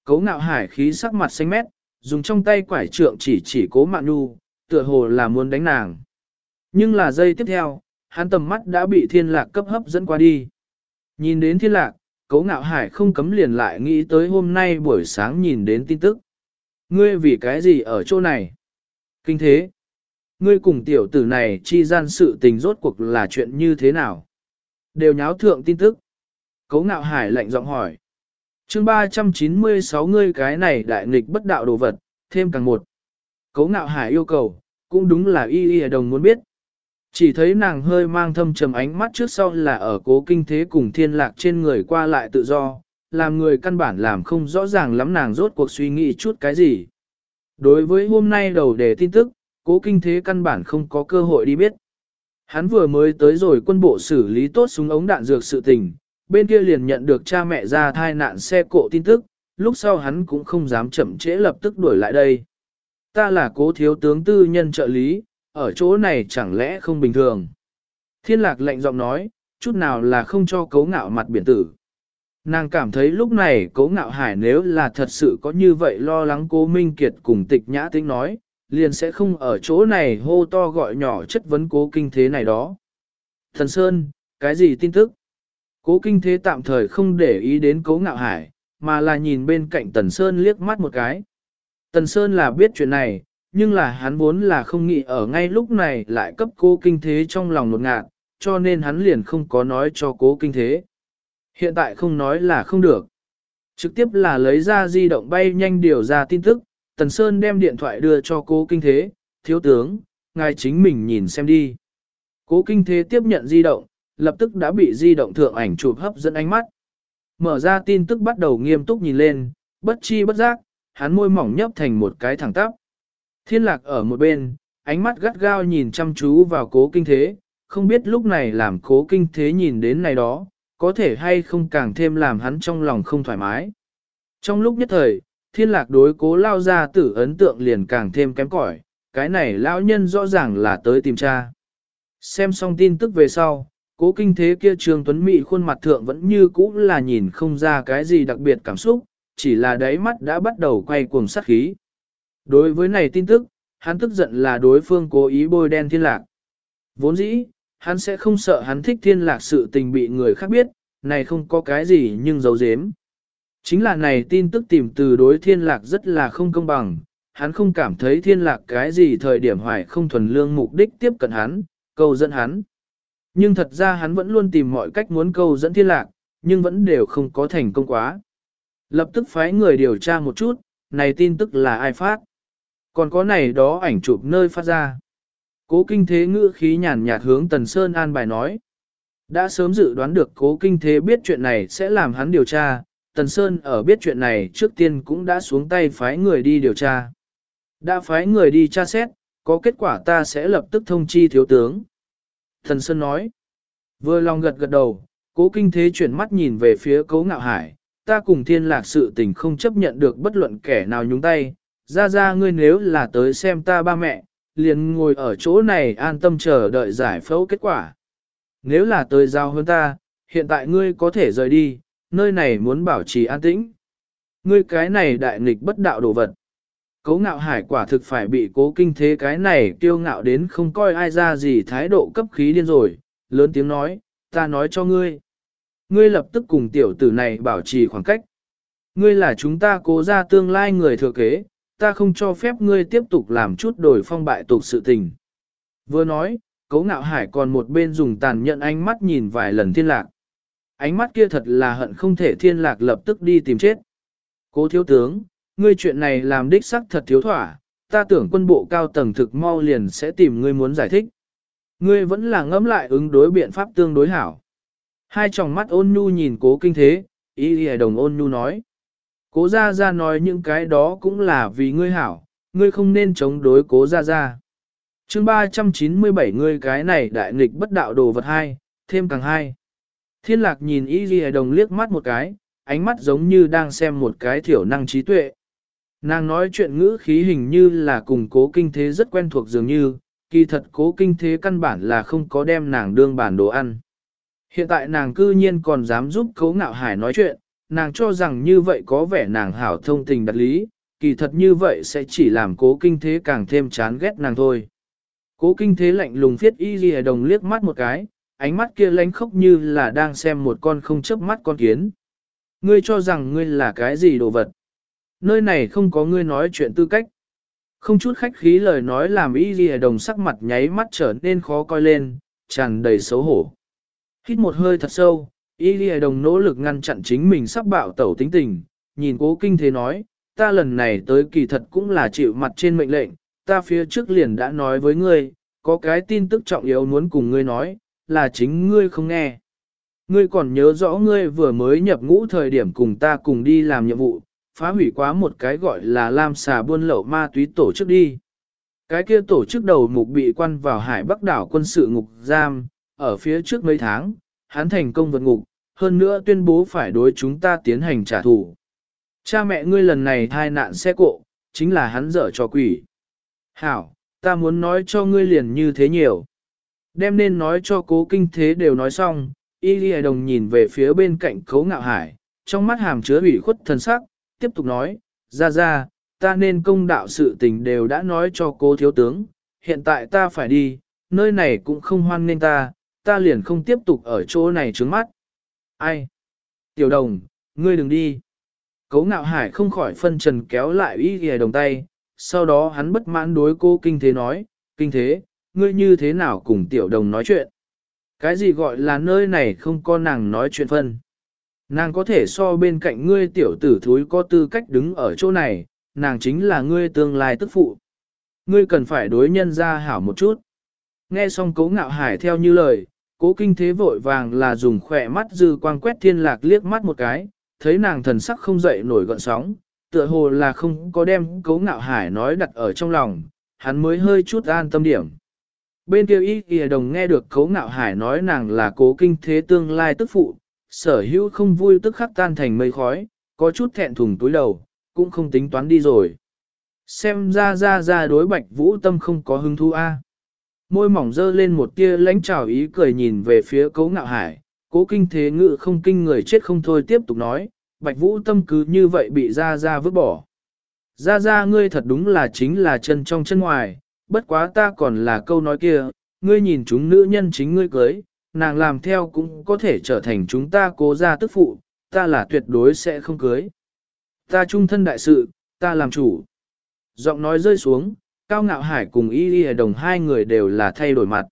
Cố ngạo hải khí sắc mặt xanh mét, dùng trong tay quải trượng chỉ chỉ cố mạn nhu, tựa hồ là muốn đánh nàng. Nhưng là giây tiếp theo, hắn tầm mắt đã bị thiên lạc cấp hấp dẫn qua đi. Nhìn đến thiên lạc, cố ngạo hải không cấm liền lại nghĩ tới hôm nay buổi sáng nhìn đến tin tức. Ngươi vì cái gì ở chỗ này? Kinh thế. Ngươi cùng tiểu tử này chi gian sự tình rốt cuộc là chuyện như thế nào? Đều nháo thượng tin tức. Cố ngạo hải lạnh giọng hỏi. chương 396 ngươi cái này đại nghịch bất đạo đồ vật, thêm càng một. Cố ngạo hải yêu cầu, cũng đúng là y y đồng muốn biết. Chỉ thấy nàng hơi mang thâm trầm ánh mắt trước sau là ở cố kinh thế cùng thiên lạc trên người qua lại tự do, làm người căn bản làm không rõ ràng lắm nàng rốt cuộc suy nghĩ chút cái gì. Đối với hôm nay đầu đề tin tức, cố kinh thế căn bản không có cơ hội đi biết. Hắn vừa mới tới rồi quân bộ xử lý tốt súng ống đạn dược sự tình, bên kia liền nhận được cha mẹ ra thai nạn xe cộ tin tức, lúc sau hắn cũng không dám chậm trễ lập tức đuổi lại đây. Ta là cố thiếu tướng tư nhân trợ lý, ở chỗ này chẳng lẽ không bình thường. Thiên lạc lệnh giọng nói, chút nào là không cho cấu ngạo mặt biển tử. Nàng cảm thấy lúc này cố ngạo hải nếu là thật sự có như vậy lo lắng cố Minh Kiệt cùng tịch nhã tính nói, liền sẽ không ở chỗ này hô to gọi nhỏ chất vấn cố kinh thế này đó. Thần Sơn, cái gì tin tức? Cố kinh thế tạm thời không để ý đến cố ngạo hải, mà là nhìn bên cạnh Tần Sơn liếc mắt một cái. Tần Sơn là biết chuyện này, nhưng là hắn vốn là không nghĩ ở ngay lúc này lại cấp cố kinh thế trong lòng một ngạn, cho nên hắn liền không có nói cho cố kinh thế. Hiện tại không nói là không được. Trực tiếp là lấy ra di động bay nhanh điều ra tin tức, Tần Sơn đem điện thoại đưa cho cố kinh thế, thiếu tướng, ngài chính mình nhìn xem đi. Cố kinh thế tiếp nhận di động, lập tức đã bị di động thượng ảnh chụp hấp dẫn ánh mắt. Mở ra tin tức bắt đầu nghiêm túc nhìn lên, bất chi bất giác, hắn môi mỏng nhấp thành một cái thẳng tắp. Thiên lạc ở một bên, ánh mắt gắt gao nhìn chăm chú vào cố kinh thế, không biết lúc này làm cố kinh thế nhìn đến này đó, có thể hay không càng thêm làm hắn trong lòng không thoải mái. Trong lúc nhất thời, thiên lạc đối cố lao ra tử ấn tượng liền càng thêm kém cỏi cái này lão nhân rõ ràng là tới tìm cha. Xem xong tin tức về sau, cố kinh thế kia trường tuấn mỹ khuôn mặt thượng vẫn như cũ là nhìn không ra cái gì đặc biệt cảm xúc, chỉ là đáy mắt đã bắt đầu quay cuồng sát khí. Đối với này tin tức, hắn tức giận là đối phương cố ý bôi đen thiên lạc. Vốn dĩ, hắn sẽ không sợ hắn thích thiên lạc sự tình bị người khác biết, này không có cái gì nhưng giấu giếm. Chính là này tin tức tìm từ đối thiên lạc rất là không công bằng, hắn không cảm thấy thiên lạc cái gì thời điểm hoài không thuần lương mục đích tiếp cận hắn, cầu dẫn hắn. Nhưng thật ra hắn vẫn luôn tìm mọi cách muốn câu dẫn thiên lạc, nhưng vẫn đều không có thành công quá. Lập tức phái người điều tra một chút, này tin tức là ai phát. Còn có này đó ảnh chụp nơi phát ra. Cố kinh thế ngữ khí nhàn nhạt hướng Tần Sơn an bài nói. Đã sớm dự đoán được cố kinh thế biết chuyện này sẽ làm hắn điều tra, Tần Sơn ở biết chuyện này trước tiên cũng đã xuống tay phái người đi điều tra. Đã phái người đi tra xét, có kết quả ta sẽ lập tức thông chi thiếu tướng. Thần Sơn nói, vừa lòng gật gật đầu, cố kinh thế chuyển mắt nhìn về phía cố ngạo hải, ta cùng thiên lạc sự tình không chấp nhận được bất luận kẻ nào nhúng tay, ra ra ngươi nếu là tới xem ta ba mẹ, liền ngồi ở chỗ này an tâm chờ đợi giải phẫu kết quả. Nếu là tới giao hơn ta, hiện tại ngươi có thể rời đi, nơi này muốn bảo trì an tĩnh. Ngươi cái này đại nghịch bất đạo đồ vật. Cố ngạo hải quả thực phải bị cố kinh thế cái này kiêu ngạo đến không coi ai ra gì thái độ cấp khí điên rồi, lớn tiếng nói, ta nói cho ngươi. Ngươi lập tức cùng tiểu tử này bảo trì khoảng cách. Ngươi là chúng ta cố ra tương lai người thừa kế, ta không cho phép ngươi tiếp tục làm chút đổi phong bại tục sự tình. Vừa nói, Cố ngạo hải còn một bên dùng tàn nhận ánh mắt nhìn vài lần thiên lạc. Ánh mắt kia thật là hận không thể thiên lạc lập tức đi tìm chết. Cố thiếu tướng, ngươi chuyện này làm đích sắc thật thiếu thỏa, ta tưởng quân bộ cao tầng thực mau liền sẽ tìm ngươi muốn giải thích. Ngươi vẫn là ngẫm lại ứng đối biện pháp tương đối hảo. Hai tròng mắt ôn nhu nhìn cố kinh thế, ý ý đồng ôn nhu nói. Cố ra ra nói những cái đó cũng là vì ngươi hảo, ngươi không nên chống đối cố ra ra. chương 397 ngươi cái này đại nghịch bất đạo đồ vật hai, thêm càng hai. Thiên lạc nhìn ý ý đồng liếc mắt một cái, ánh mắt giống như đang xem một cái thiểu năng trí tuệ. Nàng nói chuyện ngữ khí hình như là cùng cố kinh thế rất quen thuộc dường như, kỳ thật cố kinh thế căn bản là không có đem nàng đương bản đồ ăn. Hiện tại nàng cư nhiên còn dám giúp cố ngạo hải nói chuyện, nàng cho rằng như vậy có vẻ nàng hảo thông tình đặt lý, kỳ thật như vậy sẽ chỉ làm cố kinh thế càng thêm chán ghét nàng thôi. Cố kinh thế lạnh lùng phiết y ghi đồng liếc mắt một cái, ánh mắt kia lánh khóc như là đang xem một con không chớp mắt con kiến. Ngươi cho rằng ngươi là cái gì đồ vật? Nơi này không có ngươi nói chuyện tư cách. Không chút khách khí lời nói làm y ghi đồng sắc mặt nháy mắt trở nên khó coi lên, tràn đầy xấu hổ. Hít một hơi thật sâu, y ghi đồng nỗ lực ngăn chặn chính mình sắp bạo tẩu tính tình, nhìn cố kinh thế nói, ta lần này tới kỳ thật cũng là chịu mặt trên mệnh lệnh, ta phía trước liền đã nói với ngươi, có cái tin tức trọng yếu muốn cùng ngươi nói, là chính ngươi không nghe. Ngươi còn nhớ rõ ngươi vừa mới nhập ngũ thời điểm cùng ta cùng đi làm nhiệm vụ, phá hủy quá một cái gọi là Lam xà buôn lậu ma túy tổ chức đi. Cái kia tổ chức đầu mục bị quan vào hải bắc đảo quân sự ngục giam, ở phía trước mấy tháng, hắn thành công vượt ngục, hơn nữa tuyên bố phải đối chúng ta tiến hành trả thù. Cha mẹ ngươi lần này thai nạn xe cộ, chính là hắn dở cho quỷ. Hảo, ta muốn nói cho ngươi liền như thế nhiều. Đem nên nói cho cố kinh thế đều nói xong, y ghi đồng nhìn về phía bên cạnh cấu ngạo hải, trong mắt hàm chứa ủy khuất thần sắc, tiếp tục nói, ra ra, ta nên công đạo sự tình đều đã nói cho cô thiếu tướng, hiện tại ta phải đi, nơi này cũng không hoan nên ta, ta liền không tiếp tục ở chỗ này trướng mắt. Ai? Tiểu đồng, ngươi đừng đi. Cấu ngạo hải không khỏi phân trần kéo lại ý ghề đồng tay, sau đó hắn bất mãn đối cô kinh thế nói, kinh thế, ngươi như thế nào cùng tiểu đồng nói chuyện? Cái gì gọi là nơi này không có nàng nói chuyện phân? Nàng có thể so bên cạnh ngươi tiểu tử thúi có tư cách đứng ở chỗ này, nàng chính là ngươi tương lai tức phụ. Ngươi cần phải đối nhân ra hảo một chút. Nghe xong cố ngạo hải theo như lời, cố kinh thế vội vàng là dùng khỏe mắt dư quang quét thiên lạc liếc mắt một cái, thấy nàng thần sắc không dậy nổi gọn sóng, tựa hồ là không có đem cố ngạo hải nói đặt ở trong lòng, hắn mới hơi chút an tâm điểm. Bên kia y kìa đồng nghe được cấu ngạo hải nói nàng là cố kinh thế tương lai tức phụ, sở hữu không vui tức khắc tan thành mây khói, có chút thẹn thùng túi đầu, cũng không tính toán đi rồi. Xem ra ra ra đối bạch vũ tâm không có hứng thú a. À. Môi mỏng dơ lên một tia lãnh trào ý cười nhìn về phía cấu ngạo hải, cố kinh thế ngự không kinh người chết không thôi tiếp tục nói, bạch vũ tâm cứ như vậy bị ra ra vứt bỏ. Ra ra ngươi thật đúng là chính là chân trong chân ngoài, bất quá ta còn là câu nói kia, ngươi nhìn chúng nữ nhân chính ngươi cưới, nàng làm theo cũng có thể trở thành chúng ta cố gia tức phụ, ta là tuyệt đối sẽ không cưới. Ta trung thân đại sự, ta làm chủ. Giọng nói rơi xuống, Cao Ngạo Hải cùng Y Lì Đồng hai người đều là thay đổi mặt.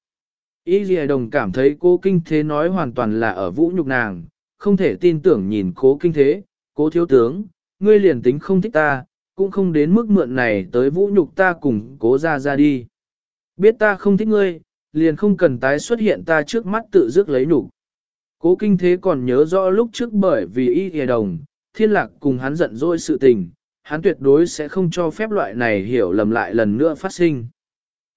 Y Lì Đồng cảm thấy cố kinh thế nói hoàn toàn là ở vũ nhục nàng, không thể tin tưởng nhìn cố kinh thế, cố thiếu tướng, ngươi liền tính không thích ta, cũng không đến mức mượn này tới vũ nhục ta cùng cố ra ra đi. Biết ta không thích ngươi, liền không cần tái xuất hiện ta trước mắt tự dứt lấy nhục. Cố kinh thế còn nhớ rõ lúc trước bởi vì y hề đồng, thiên lạc cùng hắn giận dỗi sự tình, hắn tuyệt đối sẽ không cho phép loại này hiểu lầm lại lần nữa phát sinh.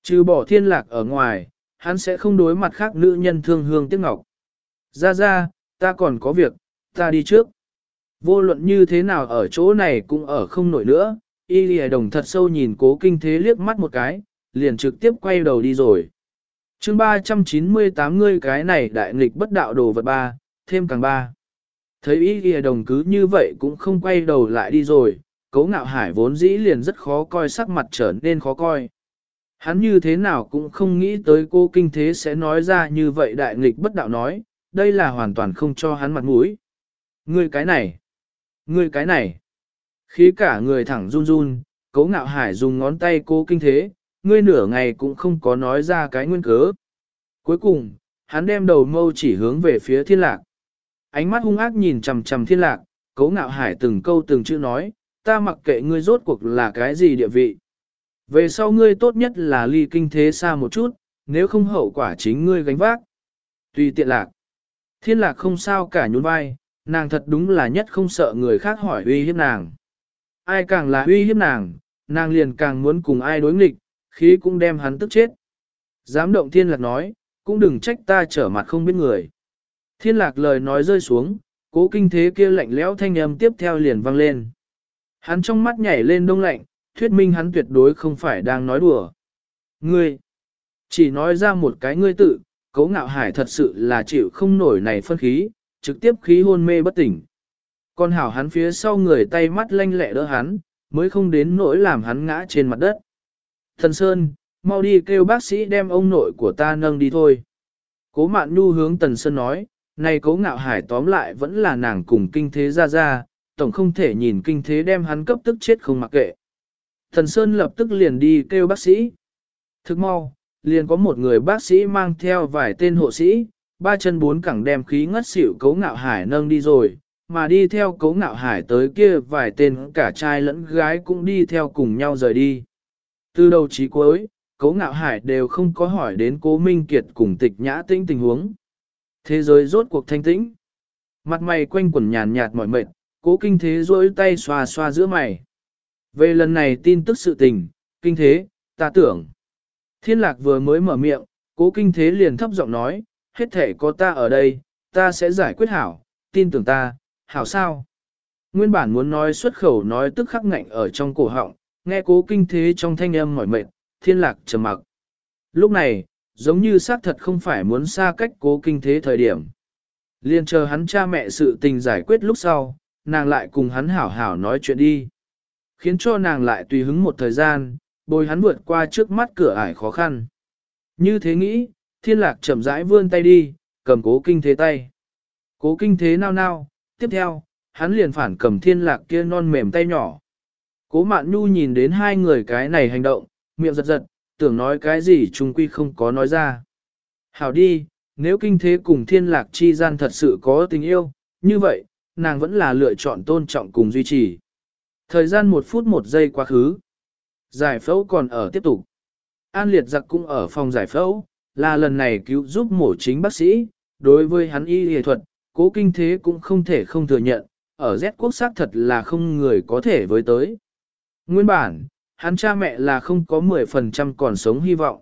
Trừ bỏ thiên lạc ở ngoài, hắn sẽ không đối mặt khác nữ nhân thương hương tiếc ngọc. Ra ra, ta còn có việc, ta đi trước. Vô luận như thế nào ở chỗ này cũng ở không nổi nữa, y lìa đồng thật sâu nhìn cố kinh thế liếc mắt một cái, liền trực tiếp quay đầu đi rồi chương 398 ngươi cái này đại nghịch bất đạo đồ vật ba, thêm càng ba. Thấy ý ghi đồng cứ như vậy cũng không quay đầu lại đi rồi, cố ngạo hải vốn dĩ liền rất khó coi sắc mặt trở nên khó coi. Hắn như thế nào cũng không nghĩ tới cô kinh thế sẽ nói ra như vậy đại nghịch bất đạo nói, đây là hoàn toàn không cho hắn mặt mũi. Ngươi cái này, ngươi cái này, khí cả người thẳng run run, cố ngạo hải dùng ngón tay cô kinh thế, ngươi nửa ngày cũng không có nói ra cái nguyên cớ. Cuối cùng, hắn đem đầu mâu chỉ hướng về phía thiên lạc. Ánh mắt hung ác nhìn chầm chầm thiên lạc, cố ngạo hải từng câu từng chữ nói, ta mặc kệ ngươi rốt cuộc là cái gì địa vị. Về sau ngươi tốt nhất là ly kinh thế xa một chút, nếu không hậu quả chính ngươi gánh vác. Tùy tiện lạc. Thiên lạc không sao cả nhún vai, nàng thật đúng là nhất không sợ người khác hỏi uy hiếp nàng. Ai càng là uy hiếp nàng, nàng liền càng muốn cùng ai đối nghịch, khí cũng đem hắn tức chết. Dám động thiên lạc nói, cũng đừng trách ta trở mặt không biết người. Thiên lạc lời nói rơi xuống, cố kinh thế kia lạnh lẽo thanh âm tiếp theo liền vang lên. Hắn trong mắt nhảy lên đông lạnh, thuyết minh hắn tuyệt đối không phải đang nói đùa. Ngươi, chỉ nói ra một cái ngươi tự, cấu ngạo hải thật sự là chịu không nổi này phân khí, trực tiếp khí hôn mê bất tỉnh. Còn hảo hắn phía sau người tay mắt lanh lẹ đỡ hắn, mới không đến nỗi làm hắn ngã trên mặt đất. Thần Sơn, mau đi kêu bác sĩ đem ông nội của ta nâng đi thôi. Cố mạn nhu hướng Tần Sơn nói, này cố ngạo hải tóm lại vẫn là nàng cùng kinh thế ra ra, tổng không thể nhìn kinh thế đem hắn cấp tức chết không mặc kệ. Thần Sơn lập tức liền đi kêu bác sĩ. Thức mau, liền có một người bác sĩ mang theo vài tên hộ sĩ, ba chân bốn cẳng đem khí ngất xỉu cấu ngạo hải nâng đi rồi, mà đi theo cấu ngạo hải tới kia vài tên cả trai lẫn gái cũng đi theo cùng nhau rời đi. Từ đầu chí cuối, Cố ngạo hải đều không có hỏi đến cố Minh Kiệt cùng tịch nhã tĩnh tình huống. Thế giới rốt cuộc thanh tĩnh. Mặt mày quanh quẩn nhàn nhạt mỏi mệt, cố kinh thế rỗi tay xoa xoa giữa mày. Về lần này tin tức sự tình, kinh thế, ta tưởng. Thiên lạc vừa mới mở miệng, cố kinh thế liền thấp giọng nói, hết thể có ta ở đây, ta sẽ giải quyết hảo, tin tưởng ta, hảo sao? Nguyên bản muốn nói xuất khẩu nói tức khắc ngạnh ở trong cổ họng, nghe cố kinh thế trong thanh âm mỏi mệt, thiên lạc trầm mặc. Lúc này, giống như xác thật không phải muốn xa cách cố kinh thế thời điểm. Liên chờ hắn cha mẹ sự tình giải quyết lúc sau, nàng lại cùng hắn hảo hảo nói chuyện đi. Khiến cho nàng lại tùy hứng một thời gian, bồi hắn vượt qua trước mắt cửa ải khó khăn. Như thế nghĩ, thiên lạc chậm rãi vươn tay đi, cầm cố kinh thế tay. Cố kinh thế nao nao, tiếp theo, hắn liền phản cầm thiên lạc kia non mềm tay nhỏ. Cố mạn nhu nhìn đến hai người cái này hành động, miệng giật giật, tưởng nói cái gì chung quy không có nói ra. Hảo đi, nếu kinh thế cùng thiên lạc chi gian thật sự có tình yêu, như vậy, nàng vẫn là lựa chọn tôn trọng cùng duy trì. Thời gian một phút một giây quá khứ. Giải phẫu còn ở tiếp tục. An liệt giặc cũng ở phòng giải phẫu, là lần này cứu giúp mổ chính bác sĩ, đối với hắn y y thuật, cố kinh thế cũng không thể không thừa nhận, ở Z quốc xác thật là không người có thể với tới. Nguyên bản, hắn cha mẹ là không có 10% còn sống hy vọng.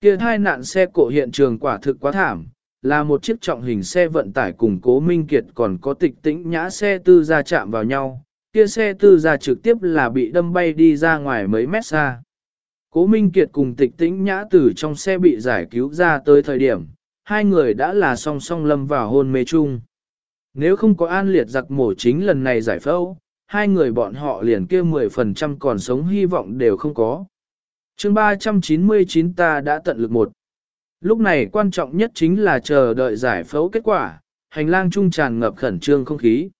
Kia hai nạn xe cộ hiện trường quả thực quá thảm, là một chiếc trọng hình xe vận tải cùng cố minh kiệt còn có tịch tĩnh nhã xe tư ra chạm vào nhau, kia xe tư ra trực tiếp là bị đâm bay đi ra ngoài mấy mét xa. Cố Minh Kiệt cùng tịch tĩnh nhã tử trong xe bị giải cứu ra tới thời điểm, hai người đã là song song lâm vào hôn mê chung. Nếu không có an liệt giặc mổ chính lần này giải phẫu, hai người bọn họ liền kia 10% còn sống hy vọng đều không có. chương 399 ta đã tận lực một. Lúc này quan trọng nhất chính là chờ đợi giải phẫu kết quả, hành lang trung tràn ngập khẩn trương không khí.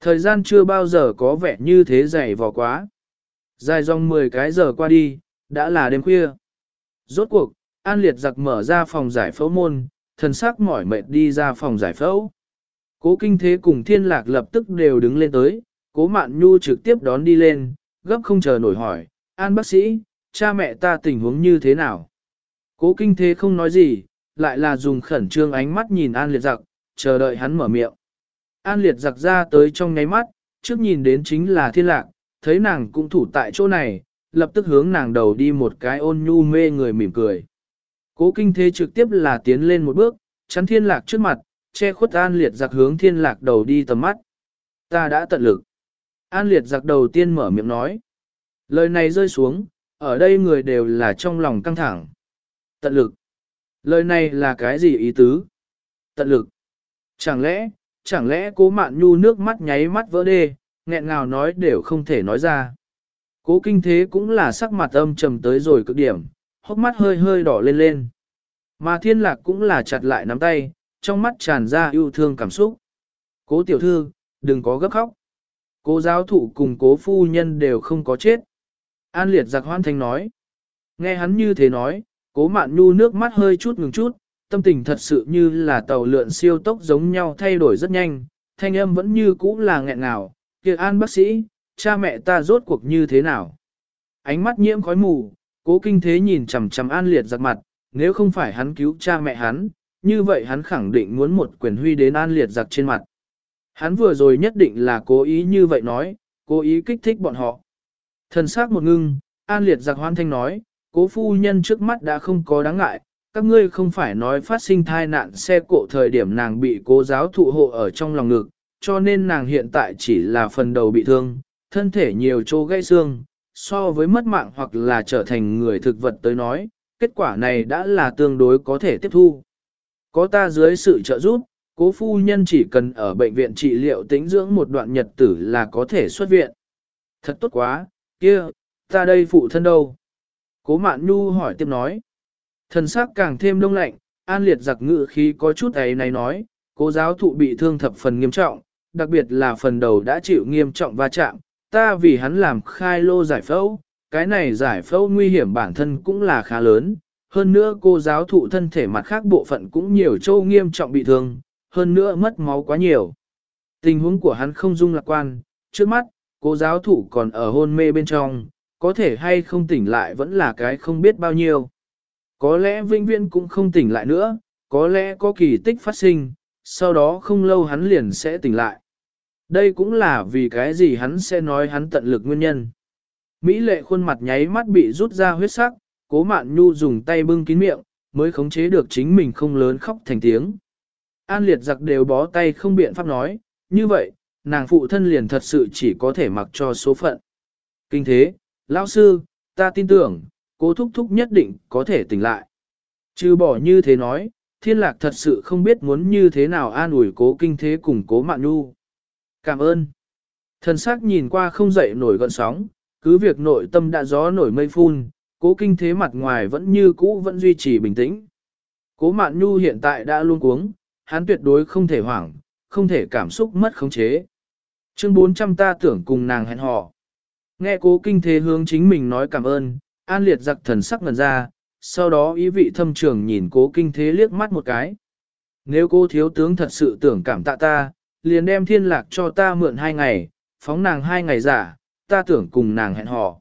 Thời gian chưa bao giờ có vẻ như thế dày vò quá. Dài dòng 10 cái giờ qua đi, đã là đêm khuya. Rốt cuộc, An Liệt giặc mở ra phòng giải phẫu môn, thần sắc mỏi mệt đi ra phòng giải phẫu. Cố kinh thế cùng thiên lạc lập tức đều đứng lên tới, cố mạn nhu trực tiếp đón đi lên, gấp không chờ nổi hỏi, An bác sĩ, cha mẹ ta tình huống như thế nào? Cố kinh thế không nói gì, lại là dùng khẩn trương ánh mắt nhìn An Liệt giặc, chờ đợi hắn mở miệng. An liệt giặc ra tới trong ngáy mắt, trước nhìn đến chính là thiên lạc, thấy nàng cũng thủ tại chỗ này, lập tức hướng nàng đầu đi một cái ôn nhu mê người mỉm cười. Cố kinh thế trực tiếp là tiến lên một bước, chắn thiên lạc trước mặt, che khuất an liệt giặc hướng thiên lạc đầu đi tầm mắt. Ta đã tận lực. An liệt giặc đầu tiên mở miệng nói. Lời này rơi xuống, ở đây người đều là trong lòng căng thẳng. Tận lực. Lời này là cái gì ý tứ? Tận lực. Chẳng lẽ, chẳng lẽ cố mạn nhu nước mắt nháy mắt vỡ đê, nghẹn ngào nói đều không thể nói ra. Cố kinh thế cũng là sắc mặt âm trầm tới rồi cực điểm, hốc mắt hơi hơi đỏ lên lên. Mà thiên lạc cũng là chặt lại nắm tay, trong mắt tràn ra yêu thương cảm xúc. Cố tiểu thư, đừng có gấp khóc. Cố giáo thụ cùng cố phu nhân đều không có chết. An liệt giặc hoan thanh nói. Nghe hắn như thế nói, cố mạn nhu nước mắt hơi chút ngừng chút, tâm tình thật sự như là tàu lượn siêu tốc giống nhau thay đổi rất nhanh, thanh âm vẫn như cũ là nghẹn ngào, kia an bác sĩ, cha mẹ ta rốt cuộc như thế nào. Ánh mắt nhiễm khói mù, cố kinh thế nhìn chằm chằm an liệt giặc mặt, nếu không phải hắn cứu cha mẹ hắn, như vậy hắn khẳng định muốn một quyền huy đến an liệt giặc trên mặt. Hắn vừa rồi nhất định là cố ý như vậy nói, cố ý kích thích bọn họ. Thần sắc một ngưng, an liệt giặc hoan thanh nói, cố phu nhân trước mắt đã không có đáng ngại, các ngươi không phải nói phát sinh thai nạn xe cộ thời điểm nàng bị cố giáo thụ hộ ở trong lòng ngực, cho nên nàng hiện tại chỉ là phần đầu bị thương, thân thể nhiều chỗ gãy xương, so với mất mạng hoặc là trở thành người thực vật tới nói, kết quả này đã là tương đối có thể tiếp thu. Có ta dưới sự trợ giúp, cố phu nhân chỉ cần ở bệnh viện trị liệu tĩnh dưỡng một đoạn nhật tử là có thể xuất viện. Thật tốt quá, kia, ta đây phụ thân đâu? Cố mạn nhu hỏi tiếp nói. Thần sắc càng thêm đông lạnh, an liệt giặc ngự khi có chút ấy này nói, cố giáo thụ bị thương thập phần nghiêm trọng, đặc biệt là phần đầu đã chịu nghiêm trọng va chạm, ta vì hắn làm khai lô giải phẫu, cái này giải phẫu nguy hiểm bản thân cũng là khá lớn, hơn nữa cô giáo thụ thân thể mặt khác bộ phận cũng nhiều châu nghiêm trọng bị thương, hơn nữa mất máu quá nhiều. Tình huống của hắn không dung lạc quan, trước mắt, cô giáo thủ còn ở hôn mê bên trong, có thể hay không tỉnh lại vẫn là cái không biết bao nhiêu. Có lẽ vĩnh viễn cũng không tỉnh lại nữa, có lẽ có kỳ tích phát sinh, sau đó không lâu hắn liền sẽ tỉnh lại. Đây cũng là vì cái gì hắn sẽ nói hắn tận lực nguyên nhân. Mỹ lệ khuôn mặt nháy mắt bị rút ra huyết sắc, cố mạn nhu dùng tay bưng kín miệng, mới khống chế được chính mình không lớn khóc thành tiếng. An liệt giặc đều bó tay không biện pháp nói, như vậy, nàng phụ thân liền thật sự chỉ có thể mặc cho số phận. Kinh thế, lão sư, ta tin tưởng, cố thúc thúc nhất định có thể tỉnh lại. Trừ bỏ như thế nói, thiên lạc thật sự không biết muốn như thế nào an ủi cố kinh thế cùng cố mạn nhu. Cảm ơn. Thần sắc nhìn qua không dậy nổi gọn sóng, cứ việc nội tâm đã gió nổi mây phun, cố kinh thế mặt ngoài vẫn như cũ vẫn duy trì bình tĩnh. Cố mạn nhu hiện tại đã luôn cuống, hắn tuyệt đối không thể hoảng, không thể cảm xúc mất khống chế. Chương 400 ta tưởng cùng nàng hẹn hò. Nghe cố kinh thế hướng chính mình nói cảm ơn, an liệt giặc thần sắc ngần ra, sau đó ý vị thâm trường nhìn cố kinh thế liếc mắt một cái. Nếu cô thiếu tướng thật sự tưởng cảm tạ ta, liền đem thiên lạc cho ta mượn hai ngày, phóng nàng hai ngày giả, ta tưởng cùng nàng hẹn hò.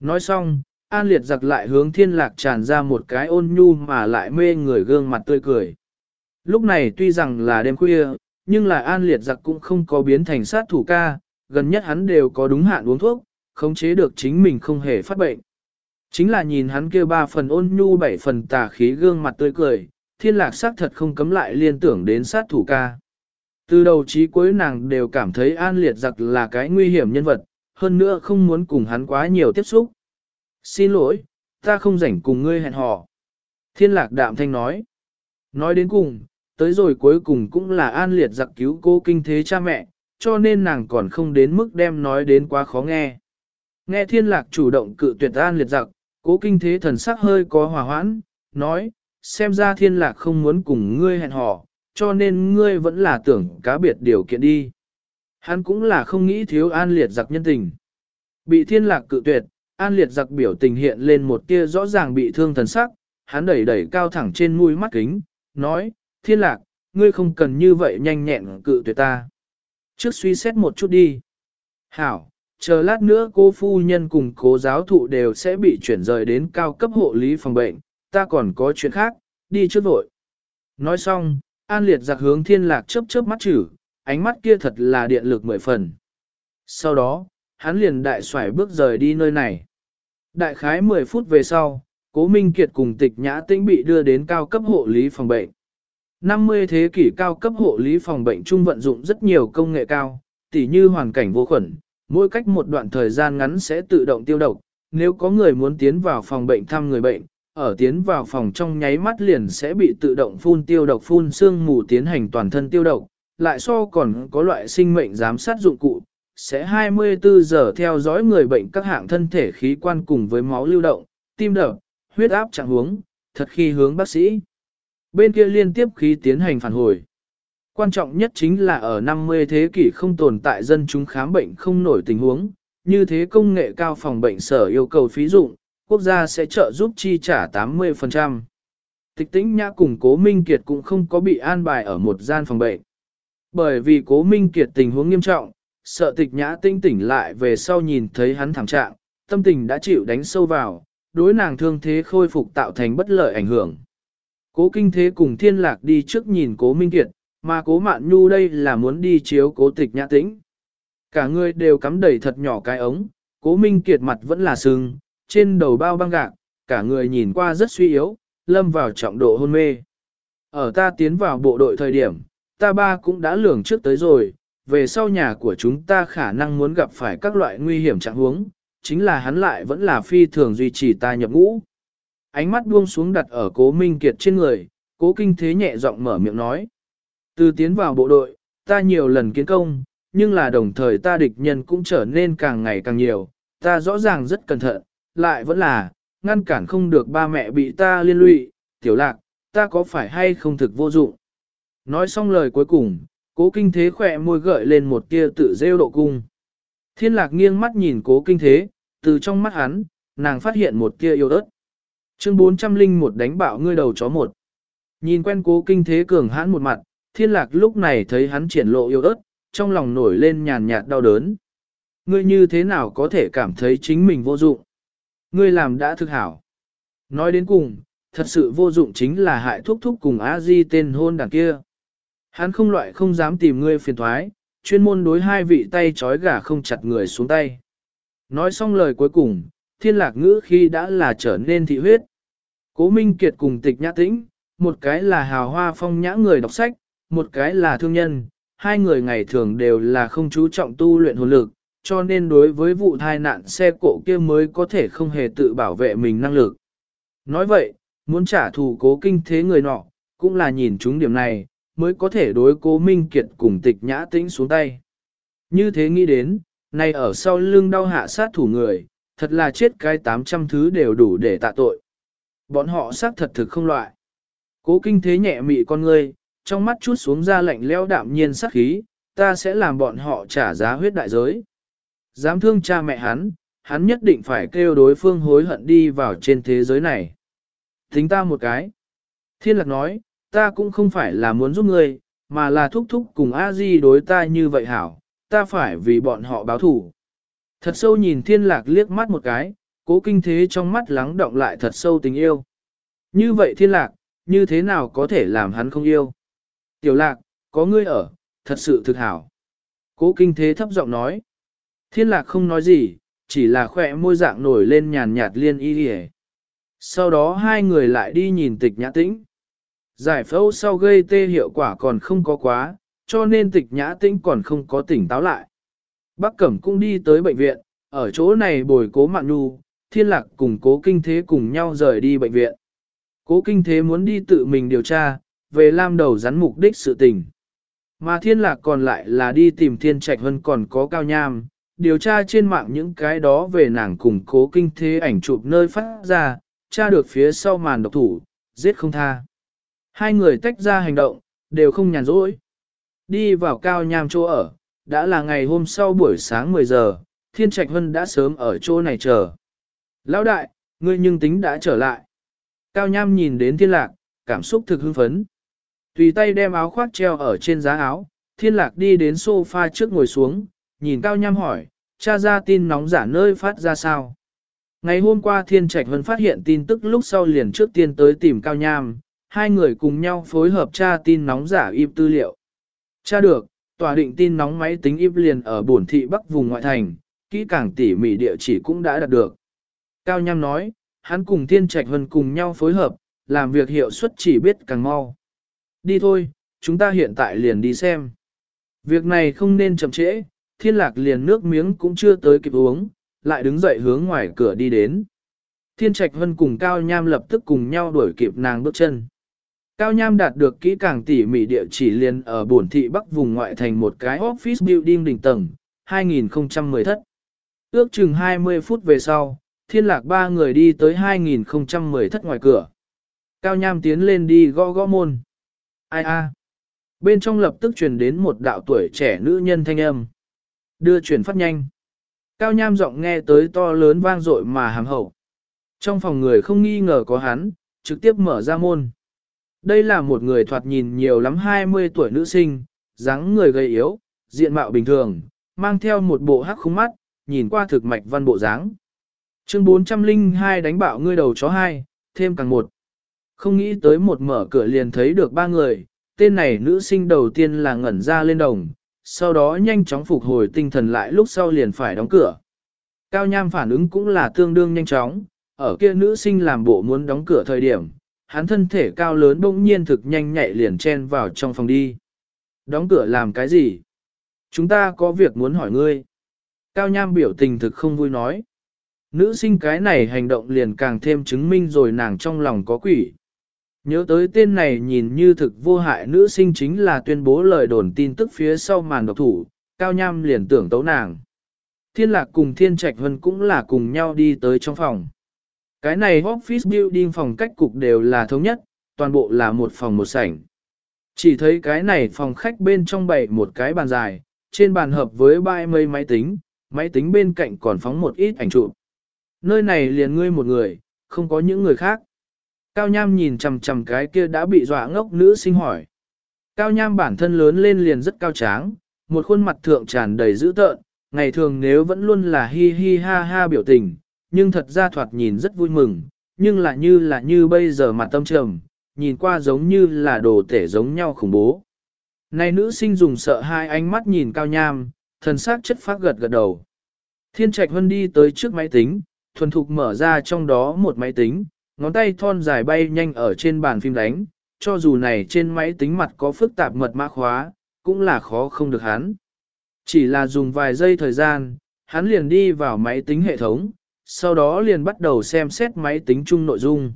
Nói xong, an liệt giặc lại hướng thiên lạc tràn ra một cái ôn nhu mà lại mê người gương mặt tươi cười. Lúc này tuy rằng là đêm khuya, nhưng là an liệt giặc cũng không có biến thành sát thủ ca, gần nhất hắn đều có đúng hạn uống thuốc, khống chế được chính mình không hề phát bệnh. Chính là nhìn hắn kia ba phần ôn nhu bảy phần tà khí gương mặt tươi cười, thiên lạc sắc thật không cấm lại liên tưởng đến sát thủ ca. Từ đầu chí cuối nàng đều cảm thấy an liệt giặc là cái nguy hiểm nhân vật, hơn nữa không muốn cùng hắn quá nhiều tiếp xúc. Xin lỗi, ta không rảnh cùng ngươi hẹn hò. Thiên lạc đạm thanh nói. Nói đến cùng, tới rồi cuối cùng cũng là an liệt giặc cứu cô kinh thế cha mẹ, cho nên nàng còn không đến mức đem nói đến quá khó nghe. Nghe thiên lạc chủ động cự tuyệt an liệt giặc, cố kinh thế thần sắc hơi có hòa hoãn, nói, xem ra thiên lạc không muốn cùng ngươi hẹn hò, cho nên ngươi vẫn là tưởng cá biệt điều kiện đi. Hắn cũng là không nghĩ thiếu an liệt giặc nhân tình. Bị thiên lạc cự tuyệt, an liệt giặc biểu tình hiện lên một tia rõ ràng bị thương thần sắc, hắn đẩy đẩy cao thẳng trên mũi mắt kính, nói, thiên lạc, ngươi không cần như vậy nhanh nhẹn cự tuyệt ta. Trước suy xét một chút đi. Hảo, chờ lát nữa cô phu nhân cùng cố giáo thụ đều sẽ bị chuyển rời đến cao cấp hộ lý phòng bệnh, ta còn có chuyện khác, đi trước vội. Nói xong, An liệt giặc hướng thiên lạc chớp chớp mắt chữ, ánh mắt kia thật là điện lực mười phần. Sau đó, hắn liền đại xoải bước rời đi nơi này. Đại khái 10 phút về sau, Cố Minh Kiệt cùng tịch nhã tĩnh bị đưa đến cao cấp hộ lý phòng bệnh. 50 thế kỷ cao cấp hộ lý phòng bệnh trung vận dụng rất nhiều công nghệ cao, tỉ như hoàn cảnh vô khuẩn, mỗi cách một đoạn thời gian ngắn sẽ tự động tiêu độc. Nếu có người muốn tiến vào phòng bệnh thăm người bệnh, ở tiến vào phòng trong nháy mắt liền sẽ bị tự động phun tiêu độc phun xương mù tiến hành toàn thân tiêu độc, lại so còn có loại sinh mệnh giám sát dụng cụ, sẽ 24 giờ theo dõi người bệnh các hạng thân thể khí quan cùng với máu lưu động, tim đập, huyết áp trạng huống, thật khi hướng bác sĩ. Bên kia liên tiếp khí tiến hành phản hồi. Quan trọng nhất chính là ở 50 thế kỷ không tồn tại dân chúng khám bệnh không nổi tình huống, như thế công nghệ cao phòng bệnh sở yêu cầu phí dụng, quốc gia sẽ trợ giúp chi trả 80%. Tịch tĩnh nhã cùng cố Minh Kiệt cũng không có bị an bài ở một gian phòng bệnh. Bởi vì cố Minh Kiệt tình huống nghiêm trọng, sợ tịch nhã tinh tỉnh lại về sau nhìn thấy hắn thảm trạng, tâm tình đã chịu đánh sâu vào, đối nàng thương thế khôi phục tạo thành bất lợi ảnh hưởng. Cố kinh thế cùng thiên lạc đi trước nhìn cố Minh Kiệt, mà cố mạn nhu đây là muốn đi chiếu cố tịch nhã tĩnh. Cả người đều cắm đầy thật nhỏ cái ống, cố Minh Kiệt mặt vẫn là sưng, trên đầu bao băng gạc, cả người nhìn qua rất suy yếu, lâm vào trọng độ hôn mê. Ở ta tiến vào bộ đội thời điểm, ta ba cũng đã lường trước tới rồi, về sau nhà của chúng ta khả năng muốn gặp phải các loại nguy hiểm trạng huống, chính là hắn lại vẫn là phi thường duy trì ta nhập ngũ. Ánh mắt buông xuống đặt ở cố minh kiệt trên người, cố kinh thế nhẹ giọng mở miệng nói. Từ tiến vào bộ đội, ta nhiều lần kiến công, nhưng là đồng thời ta địch nhân cũng trở nên càng ngày càng nhiều, ta rõ ràng rất cẩn thận, lại vẫn là, ngăn cản không được ba mẹ bị ta liên lụy, tiểu lạc, ta có phải hay không thực vô dụng. Nói xong lời cuối cùng, cố kinh thế khỏe môi gợi lên một tia tự rêu độ cung. Thiên lạc nghiêng mắt nhìn cố kinh thế, từ trong mắt hắn, nàng phát hiện một tia yêu đất. Chương 401 đánh bạo ngươi đầu chó một. Nhìn quen cố kinh thế cường hãn một mặt, thiên lạc lúc này thấy hắn triển lộ yêu ớt, trong lòng nổi lên nhàn nhạt đau đớn. Ngươi như thế nào có thể cảm thấy chính mình vô dụng? Ngươi làm đã thực hảo. Nói đến cùng, thật sự vô dụng chính là hại thúc thúc cùng a di tên hôn đàn kia. Hắn không loại không dám tìm ngươi phiền thoái, chuyên môn đối hai vị tay trói gà không chặt người xuống tay. Nói xong lời cuối cùng, thiên lạc ngữ khi đã là trở nên thị huyết. Cố Minh Kiệt cùng tịch nhã tĩnh, một cái là hào hoa phong nhã người đọc sách, một cái là thương nhân, hai người ngày thường đều là không chú trọng tu luyện hồn lực, cho nên đối với vụ thai nạn xe cộ kia mới có thể không hề tự bảo vệ mình năng lực. Nói vậy, muốn trả thù cố kinh thế người nọ, cũng là nhìn chúng điểm này, mới có thể đối cố Minh Kiệt cùng tịch nhã tĩnh xuống tay. Như thế nghĩ đến, này ở sau lưng đau hạ sát thủ người, thật là chết cái 800 thứ đều đủ để tạ tội. Bọn họ xác thật thực không loại. Cố kinh thế nhẹ mị con ngươi, trong mắt chút xuống ra lạnh leo đạm nhiên sắc khí, ta sẽ làm bọn họ trả giá huyết đại giới. Dám thương cha mẹ hắn, hắn nhất định phải kêu đối phương hối hận đi vào trên thế giới này. Tính ta một cái. Thiên lạc nói, ta cũng không phải là muốn giúp ngươi, mà là thúc thúc cùng a di đối ta như vậy hảo, ta phải vì bọn họ báo thủ. Thật sâu nhìn thiên lạc liếc mắt một cái, cố kinh thế trong mắt lắng động lại thật sâu tình yêu. Như vậy thiên lạc, như thế nào có thể làm hắn không yêu? Tiểu lạc, có ngươi ở, thật sự thực hảo. Cố kinh thế thấp giọng nói. Thiên lạc không nói gì, chỉ là khỏe môi dạng nổi lên nhàn nhạt liên y hề. Sau đó hai người lại đi nhìn tịch nhã tĩnh. Giải phẫu sau gây tê hiệu quả còn không có quá, cho nên tịch nhã tĩnh còn không có tỉnh táo lại. Bác Cẩm cũng đi tới bệnh viện, ở chỗ này bồi cố Mạn nhu, thiên lạc cùng cố kinh thế cùng nhau rời đi bệnh viện. Cố kinh thế muốn đi tự mình điều tra, về lam đầu rắn mục đích sự tình. Mà thiên lạc còn lại là đi tìm thiên trạch hơn còn có cao nham, điều tra trên mạng những cái đó về nàng cùng cố kinh thế ảnh chụp nơi phát ra, tra được phía sau màn độc thủ, giết không tha. Hai người tách ra hành động, đều không nhàn rỗi. Đi vào cao nham chỗ ở, đã là ngày hôm sau buổi sáng 10 giờ, Thiên Trạch Hân đã sớm ở chỗ này chờ. Lão đại, ngươi nhưng tính đã trở lại. Cao nham nhìn đến thiên lạc, cảm xúc thực hưng phấn. Tùy tay đem áo khoác treo ở trên giá áo, thiên lạc đi đến sofa trước ngồi xuống, nhìn cao nham hỏi, cha ra tin nóng giả nơi phát ra sao. Ngày hôm qua Thiên Trạch Hân phát hiện tin tức lúc sau liền trước tiên tới tìm Cao Nham, hai người cùng nhau phối hợp tra tin nóng giả im tư liệu. Tra được, Tòa định tin nóng máy tính íp liền ở bổn thị bắc vùng ngoại thành, kỹ càng tỉ mỉ địa chỉ cũng đã đạt được. Cao Nham nói, hắn cùng Thiên Trạch Vân cùng nhau phối hợp, làm việc hiệu suất chỉ biết càng mau. Đi thôi, chúng ta hiện tại liền đi xem. Việc này không nên chậm trễ, thiên lạc liền nước miếng cũng chưa tới kịp uống, lại đứng dậy hướng ngoài cửa đi đến. Thiên Trạch Vân cùng Cao Nham lập tức cùng nhau đuổi kịp nàng bước chân. Cao Nham đạt được kỹ càng tỉ mỉ địa chỉ liền ở bổn thị bắc vùng ngoại thành một cái office building đỉnh tầng, 2010 thất. Ước chừng 20 phút về sau, thiên lạc ba người đi tới 2010 thất ngoài cửa. Cao Nham tiến lên đi gõ gõ môn. Ai a? Bên trong lập tức truyền đến một đạo tuổi trẻ nữ nhân thanh âm. Đưa chuyển phát nhanh. Cao Nham giọng nghe tới to lớn vang dội mà hàm hậu. Trong phòng người không nghi ngờ có hắn, trực tiếp mở ra môn. Đây là một người thoạt nhìn nhiều lắm 20 tuổi nữ sinh, dáng người gầy yếu, diện mạo bình thường, mang theo một bộ hắc khung mắt, nhìn qua thực mạch văn bộ dáng. Chương 402 đánh bạo ngươi đầu chó hai, thêm càng một. Không nghĩ tới một mở cửa liền thấy được ba người, tên này nữ sinh đầu tiên là ngẩn ra lên đồng, sau đó nhanh chóng phục hồi tinh thần lại lúc sau liền phải đóng cửa. Cao Nham phản ứng cũng là tương đương nhanh chóng, ở kia nữ sinh làm bộ muốn đóng cửa thời điểm, hắn thân thể cao lớn bỗng nhiên thực nhanh nhạy liền chen vào trong phòng đi. Đóng cửa làm cái gì? Chúng ta có việc muốn hỏi ngươi. Cao Nham biểu tình thực không vui nói. Nữ sinh cái này hành động liền càng thêm chứng minh rồi nàng trong lòng có quỷ. Nhớ tới tên này nhìn như thực vô hại nữ sinh chính là tuyên bố lời đồn tin tức phía sau màn độc thủ, Cao Nham liền tưởng tấu nàng. Thiên lạc cùng Thiên Trạch Vân cũng là cùng nhau đi tới trong phòng. Cái này office building phòng cách cục đều là thống nhất, toàn bộ là một phòng một sảnh. Chỉ thấy cái này phòng khách bên trong bày một cái bàn dài, trên bàn hợp với ba mây máy tính, máy tính bên cạnh còn phóng một ít ảnh chụp. Nơi này liền ngươi một người, không có những người khác. Cao Nham nhìn chằm chằm cái kia đã bị dọa ngốc nữ sinh hỏi. Cao Nham bản thân lớn lên liền rất cao tráng, một khuôn mặt thượng tràn đầy dữ tợn, ngày thường nếu vẫn luôn là hi hi ha ha biểu tình, nhưng thật ra thoạt nhìn rất vui mừng, nhưng là như là như bây giờ mặt tâm trầm, nhìn qua giống như là đồ tể giống nhau khủng bố. Này nữ sinh dùng sợ hai ánh mắt nhìn Cao Nham, thần sắc chất phát gật gật đầu. Thiên Trạch hân đi tới trước máy tính, thuần thục mở ra trong đó một máy tính, ngón tay thon dài bay nhanh ở trên bàn phim đánh, cho dù này trên máy tính mặt có phức tạp mật mã khóa, cũng là khó không được hắn. Chỉ là dùng vài giây thời gian, hắn liền đi vào máy tính hệ thống, sau đó liền bắt đầu xem xét máy tính chung nội dung.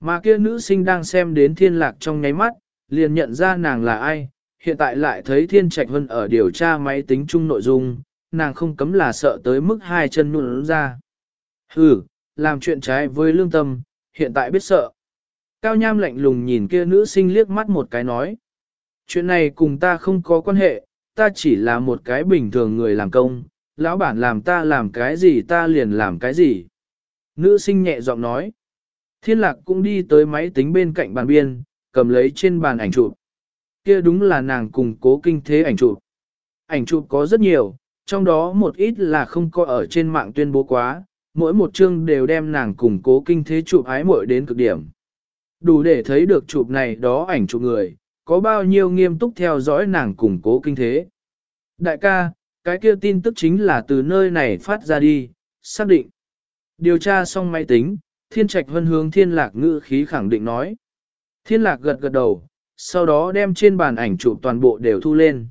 Mà kia nữ sinh đang xem đến thiên lạc trong nháy mắt, liền nhận ra nàng là ai, hiện tại lại thấy thiên trạch vân ở điều tra máy tính chung nội dung, nàng không cấm là sợ tới mức hai chân nụn ra. Hừ, làm chuyện trái với lương tâm, hiện tại biết sợ. Cao Nham lạnh lùng nhìn kia nữ sinh liếc mắt một cái nói. Chuyện này cùng ta không có quan hệ, ta chỉ là một cái bình thường người làm công, lão bản làm ta làm cái gì ta liền làm cái gì. Nữ sinh nhẹ giọng nói. Thiên lạc cũng đi tới máy tính bên cạnh bàn biên, cầm lấy trên bàn ảnh chụp. Kia đúng là nàng cùng cố kinh thế ảnh chụp. Ảnh chụp có rất nhiều, trong đó một ít là không có ở trên mạng tuyên bố quá, mỗi một chương đều đem nàng cùng cố kinh thế chụp ái muội đến cực điểm. Đủ để thấy được chụp này đó ảnh chụp người, có bao nhiêu nghiêm túc theo dõi nàng cùng cố kinh thế. Đại ca, cái kia tin tức chính là từ nơi này phát ra đi, xác định. Điều tra xong máy tính, thiên trạch vân hướng thiên lạc ngữ khí khẳng định nói. Thiên lạc gật gật đầu, sau đó đem trên bàn ảnh chụp toàn bộ đều thu lên.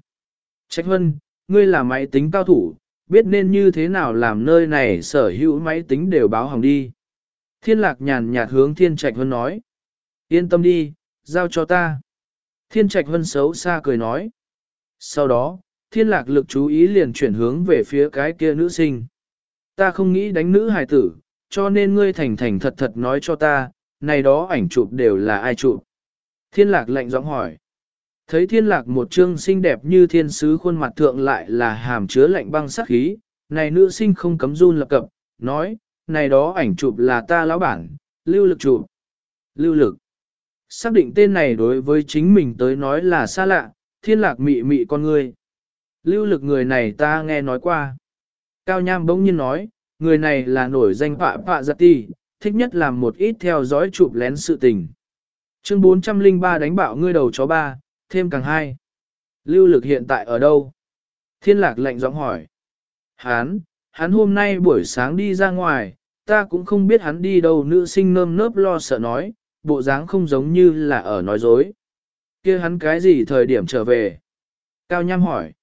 Trạch vân, ngươi là máy tính cao thủ, biết nên như thế nào làm nơi này sở hữu máy tính đều báo hỏng đi. Thiên lạc nhàn nhạt hướng thiên trạch vân nói. Yên tâm đi, giao cho ta. Thiên trạch vân xấu xa cười nói. Sau đó, thiên lạc lực chú ý liền chuyển hướng về phía cái kia nữ sinh. Ta không nghĩ đánh nữ hài tử, cho nên ngươi thành thành thật thật nói cho ta, này đó ảnh chụp đều là ai chụp. Thiên lạc lạnh giọng hỏi. Thấy thiên lạc một trương xinh đẹp như thiên sứ khuôn mặt thượng lại là hàm chứa lạnh băng sắc khí, này nữ sinh không cấm run lập cập, nói, này đó ảnh chụp là ta lão bản, lưu lực chụp. Lưu lực. Xác định tên này đối với chính mình tới nói là xa lạ, thiên lạc mị mị con người. Lưu lực người này ta nghe nói qua. Cao Nham bỗng nhiên nói, người này là nổi danh Pạ Pạ Giật Ti, thích nhất làm một ít theo dõi chụp lén sự tình. Chương 403 đánh bạo ngươi đầu chó ba, thêm càng hai. Lưu lực hiện tại ở đâu? Thiên lạc lạnh giọng hỏi. Hán, hắn hôm nay buổi sáng đi ra ngoài, ta cũng không biết hắn đi đâu nữ sinh nơm nớp lo sợ nói, bộ dáng không giống như là ở nói dối. kia hắn cái gì thời điểm trở về? Cao Nham hỏi.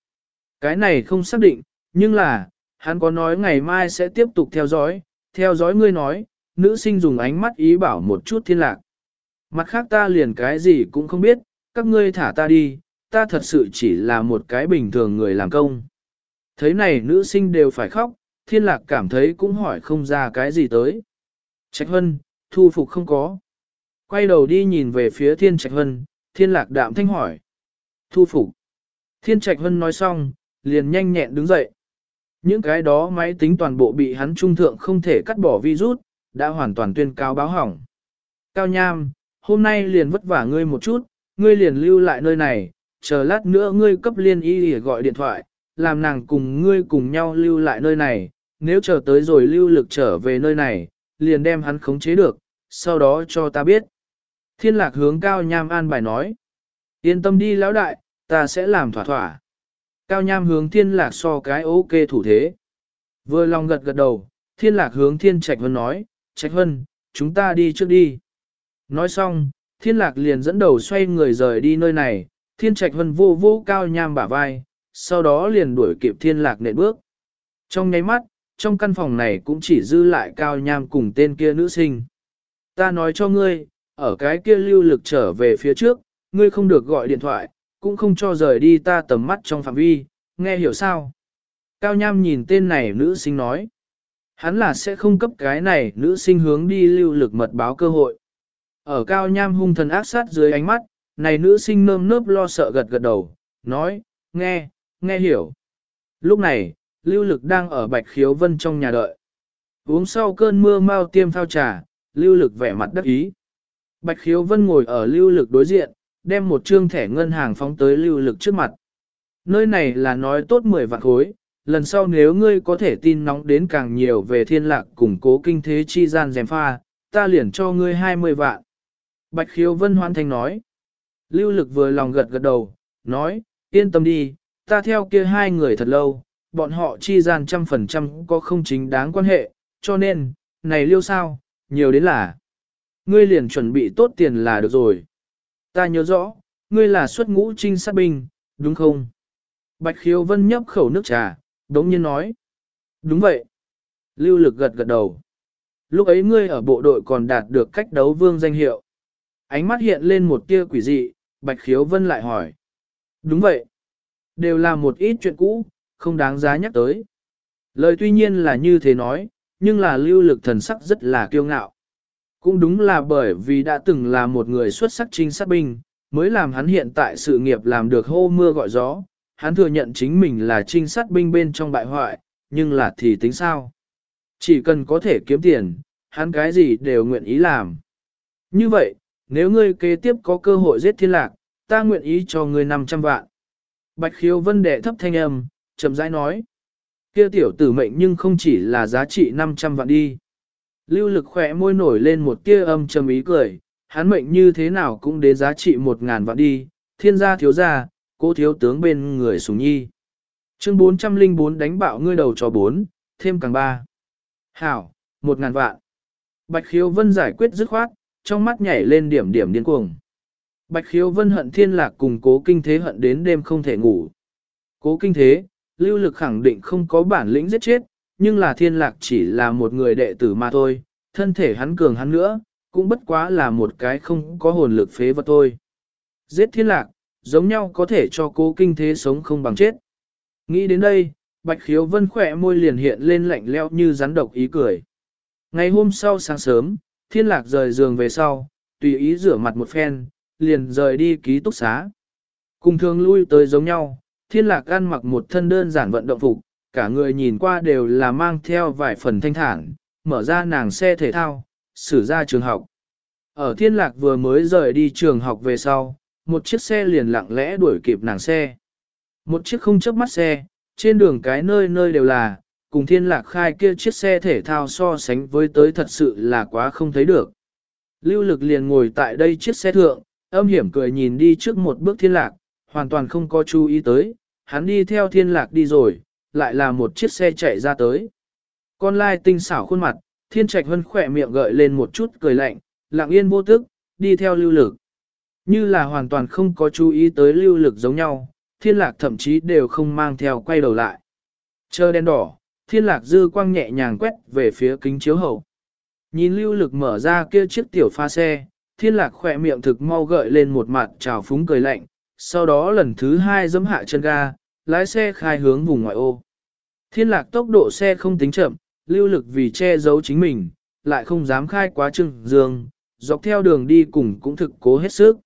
Cái này không xác định, nhưng là, hắn có nói ngày mai sẽ tiếp tục theo dõi, theo dõi ngươi nói, nữ sinh dùng ánh mắt ý bảo một chút thiên lạc. Mặt khác ta liền cái gì cũng không biết, các ngươi thả ta đi, ta thật sự chỉ là một cái bình thường người làm công. Thấy này nữ sinh đều phải khóc, thiên lạc cảm thấy cũng hỏi không ra cái gì tới. Trạch Hân, thu phục không có. Quay đầu đi nhìn về phía thiên Trạch Hân, thiên lạc đạm thanh hỏi. Thu phục. Thiên Trạch Hân nói xong, liền nhanh nhẹn đứng dậy. Những cái đó máy tính toàn bộ bị hắn trung thượng không thể cắt bỏ virus, đã hoàn toàn tuyên cao báo hỏng. Cao Nham, hôm nay liền vất vả ngươi một chút, ngươi liền lưu lại nơi này, chờ lát nữa ngươi cấp liên y để gọi điện thoại, làm nàng cùng ngươi cùng nhau lưu lại nơi này, nếu chờ tới rồi lưu lực trở về nơi này, liền đem hắn khống chế được, sau đó cho ta biết. Thiên lạc hướng Cao Nham an bài nói, yên tâm đi lão đại, ta sẽ làm thỏa thỏa. Cao Nham hướng thiên lạc so cái ok thủ thế. Vừa lòng gật gật đầu, thiên lạc hướng thiên trạch vân nói, trạch vân, chúng ta đi trước đi. Nói xong, thiên lạc liền dẫn đầu xoay người rời đi nơi này, thiên trạch vân vô vô cao nham bả vai, sau đó liền đuổi kịp thiên lạc nện bước. Trong nháy mắt, trong căn phòng này cũng chỉ dư lại cao nham cùng tên kia nữ sinh. Ta nói cho ngươi, ở cái kia lưu lực trở về phía trước, ngươi không được gọi điện thoại, cũng không cho rời đi ta tầm mắt trong phạm vi, nghe hiểu sao? Cao nham nhìn tên này nữ sinh nói. Hắn là sẽ không cấp cái này nữ sinh hướng đi lưu lực mật báo cơ hội. Ở cao nham hung thần ác sát dưới ánh mắt, này nữ sinh nơm nớp lo sợ gật gật đầu, nói, nghe, nghe hiểu. Lúc này, lưu lực đang ở bạch khiếu vân trong nhà đợi. Uống sau cơn mưa mau tiêm phao trà, lưu lực vẻ mặt đắc ý. Bạch khiếu vân ngồi ở lưu lực đối diện, đem một trương thẻ ngân hàng phóng tới lưu lực trước mặt. Nơi này là nói tốt 10 vạn khối, lần sau nếu ngươi có thể tin nóng đến càng nhiều về thiên lạc củng cố kinh thế chi gian dèm pha, ta liền cho ngươi 20 vạn. Bạch khiếu vân hoan thành nói. Lưu lực vừa lòng gật gật đầu, nói, yên tâm đi, ta theo kia hai người thật lâu, bọn họ chi gian trăm phần trăm có không chính đáng quan hệ, cho nên, này liêu sao, nhiều đến là. Ngươi liền chuẩn bị tốt tiền là được rồi. Ta nhớ rõ, ngươi là xuất ngũ trinh sát binh, đúng không? Bạch khiếu vân nhấp khẩu nước trà, đống nhiên nói. Đúng vậy. Lưu lực gật gật đầu. Lúc ấy ngươi ở bộ đội còn đạt được cách đấu vương danh hiệu. Ánh mắt hiện lên một tia quỷ dị, Bạch Khiếu Vân lại hỏi. Đúng vậy. Đều là một ít chuyện cũ, không đáng giá nhắc tới. Lời tuy nhiên là như thế nói, nhưng là lưu lực thần sắc rất là kiêu ngạo. Cũng đúng là bởi vì đã từng là một người xuất sắc trinh sát binh, mới làm hắn hiện tại sự nghiệp làm được hô mưa gọi gió. Hắn thừa nhận chính mình là trinh sát binh bên trong bại hoại, nhưng là thì tính sao? Chỉ cần có thể kiếm tiền, hắn cái gì đều nguyện ý làm. Như vậy, nếu ngươi kế tiếp có cơ hội giết thiên lạc, ta nguyện ý cho ngươi 500 vạn. Bạch khiếu vân đệ thấp thanh âm, chậm rãi nói. Kia tiểu tử mệnh nhưng không chỉ là giá trị 500 vạn đi. Lưu lực khỏe môi nổi lên một tia âm trầm ý cười, hắn mệnh như thế nào cũng đến giá trị một ngàn vạn đi, thiên gia thiếu gia, cố thiếu tướng bên người sùng nhi. Chương 404 đánh bạo ngươi đầu cho 4, thêm càng 3. Hảo, một ngàn vạn. Bạch khiếu vân giải quyết dứt khoát, trong mắt nhảy lên điểm điểm điên cuồng. Bạch khiếu vân hận thiên lạc cùng cố kinh thế hận đến đêm không thể ngủ. Cố kinh thế, lưu lực khẳng định không có bản lĩnh giết chết, nhưng là thiên lạc chỉ là một người đệ tử mà thôi, thân thể hắn cường hắn nữa, cũng bất quá là một cái không có hồn lực phế vật thôi. Giết thiên lạc, giống nhau có thể cho cố kinh thế sống không bằng chết. Nghĩ đến đây, bạch khiếu vân khỏe môi liền hiện lên lạnh leo như rắn độc ý cười. Ngày hôm sau sáng sớm, thiên lạc rời giường về sau, tùy ý rửa mặt một phen, liền rời đi ký túc xá. Cùng thường lui tới giống nhau, thiên lạc ăn mặc một thân đơn giản vận động phục, cả người nhìn qua đều là mang theo vài phần thanh thản, mở ra nàng xe thể thao, xử ra trường học. Ở thiên lạc vừa mới rời đi trường học về sau, một chiếc xe liền lặng lẽ đuổi kịp nàng xe. Một chiếc không chớp mắt xe, trên đường cái nơi nơi đều là, cùng thiên lạc khai kia chiếc xe thể thao so sánh với tới thật sự là quá không thấy được. Lưu lực liền ngồi tại đây chiếc xe thượng, âm hiểm cười nhìn đi trước một bước thiên lạc, hoàn toàn không có chú ý tới, hắn đi theo thiên lạc đi rồi, lại là một chiếc xe chạy ra tới. Con lai tinh xảo khuôn mặt, thiên trạch hân khỏe miệng gợi lên một chút cười lạnh, lặng yên vô tức, đi theo lưu lực. Như là hoàn toàn không có chú ý tới lưu lực giống nhau, thiên lạc thậm chí đều không mang theo quay đầu lại. Chờ đen đỏ, thiên lạc dư quang nhẹ nhàng quét về phía kính chiếu hậu. Nhìn lưu lực mở ra kia chiếc tiểu pha xe, thiên lạc khỏe miệng thực mau gợi lên một mặt trào phúng cười lạnh, sau đó lần thứ hai dấm hạ chân ga, lái xe khai hướng vùng ngoại ô. Thiên lạc tốc độ xe không tính chậm, lưu lực vì che giấu chính mình, lại không dám khai quá trưng dương, dọc theo đường đi cùng cũng thực cố hết sức.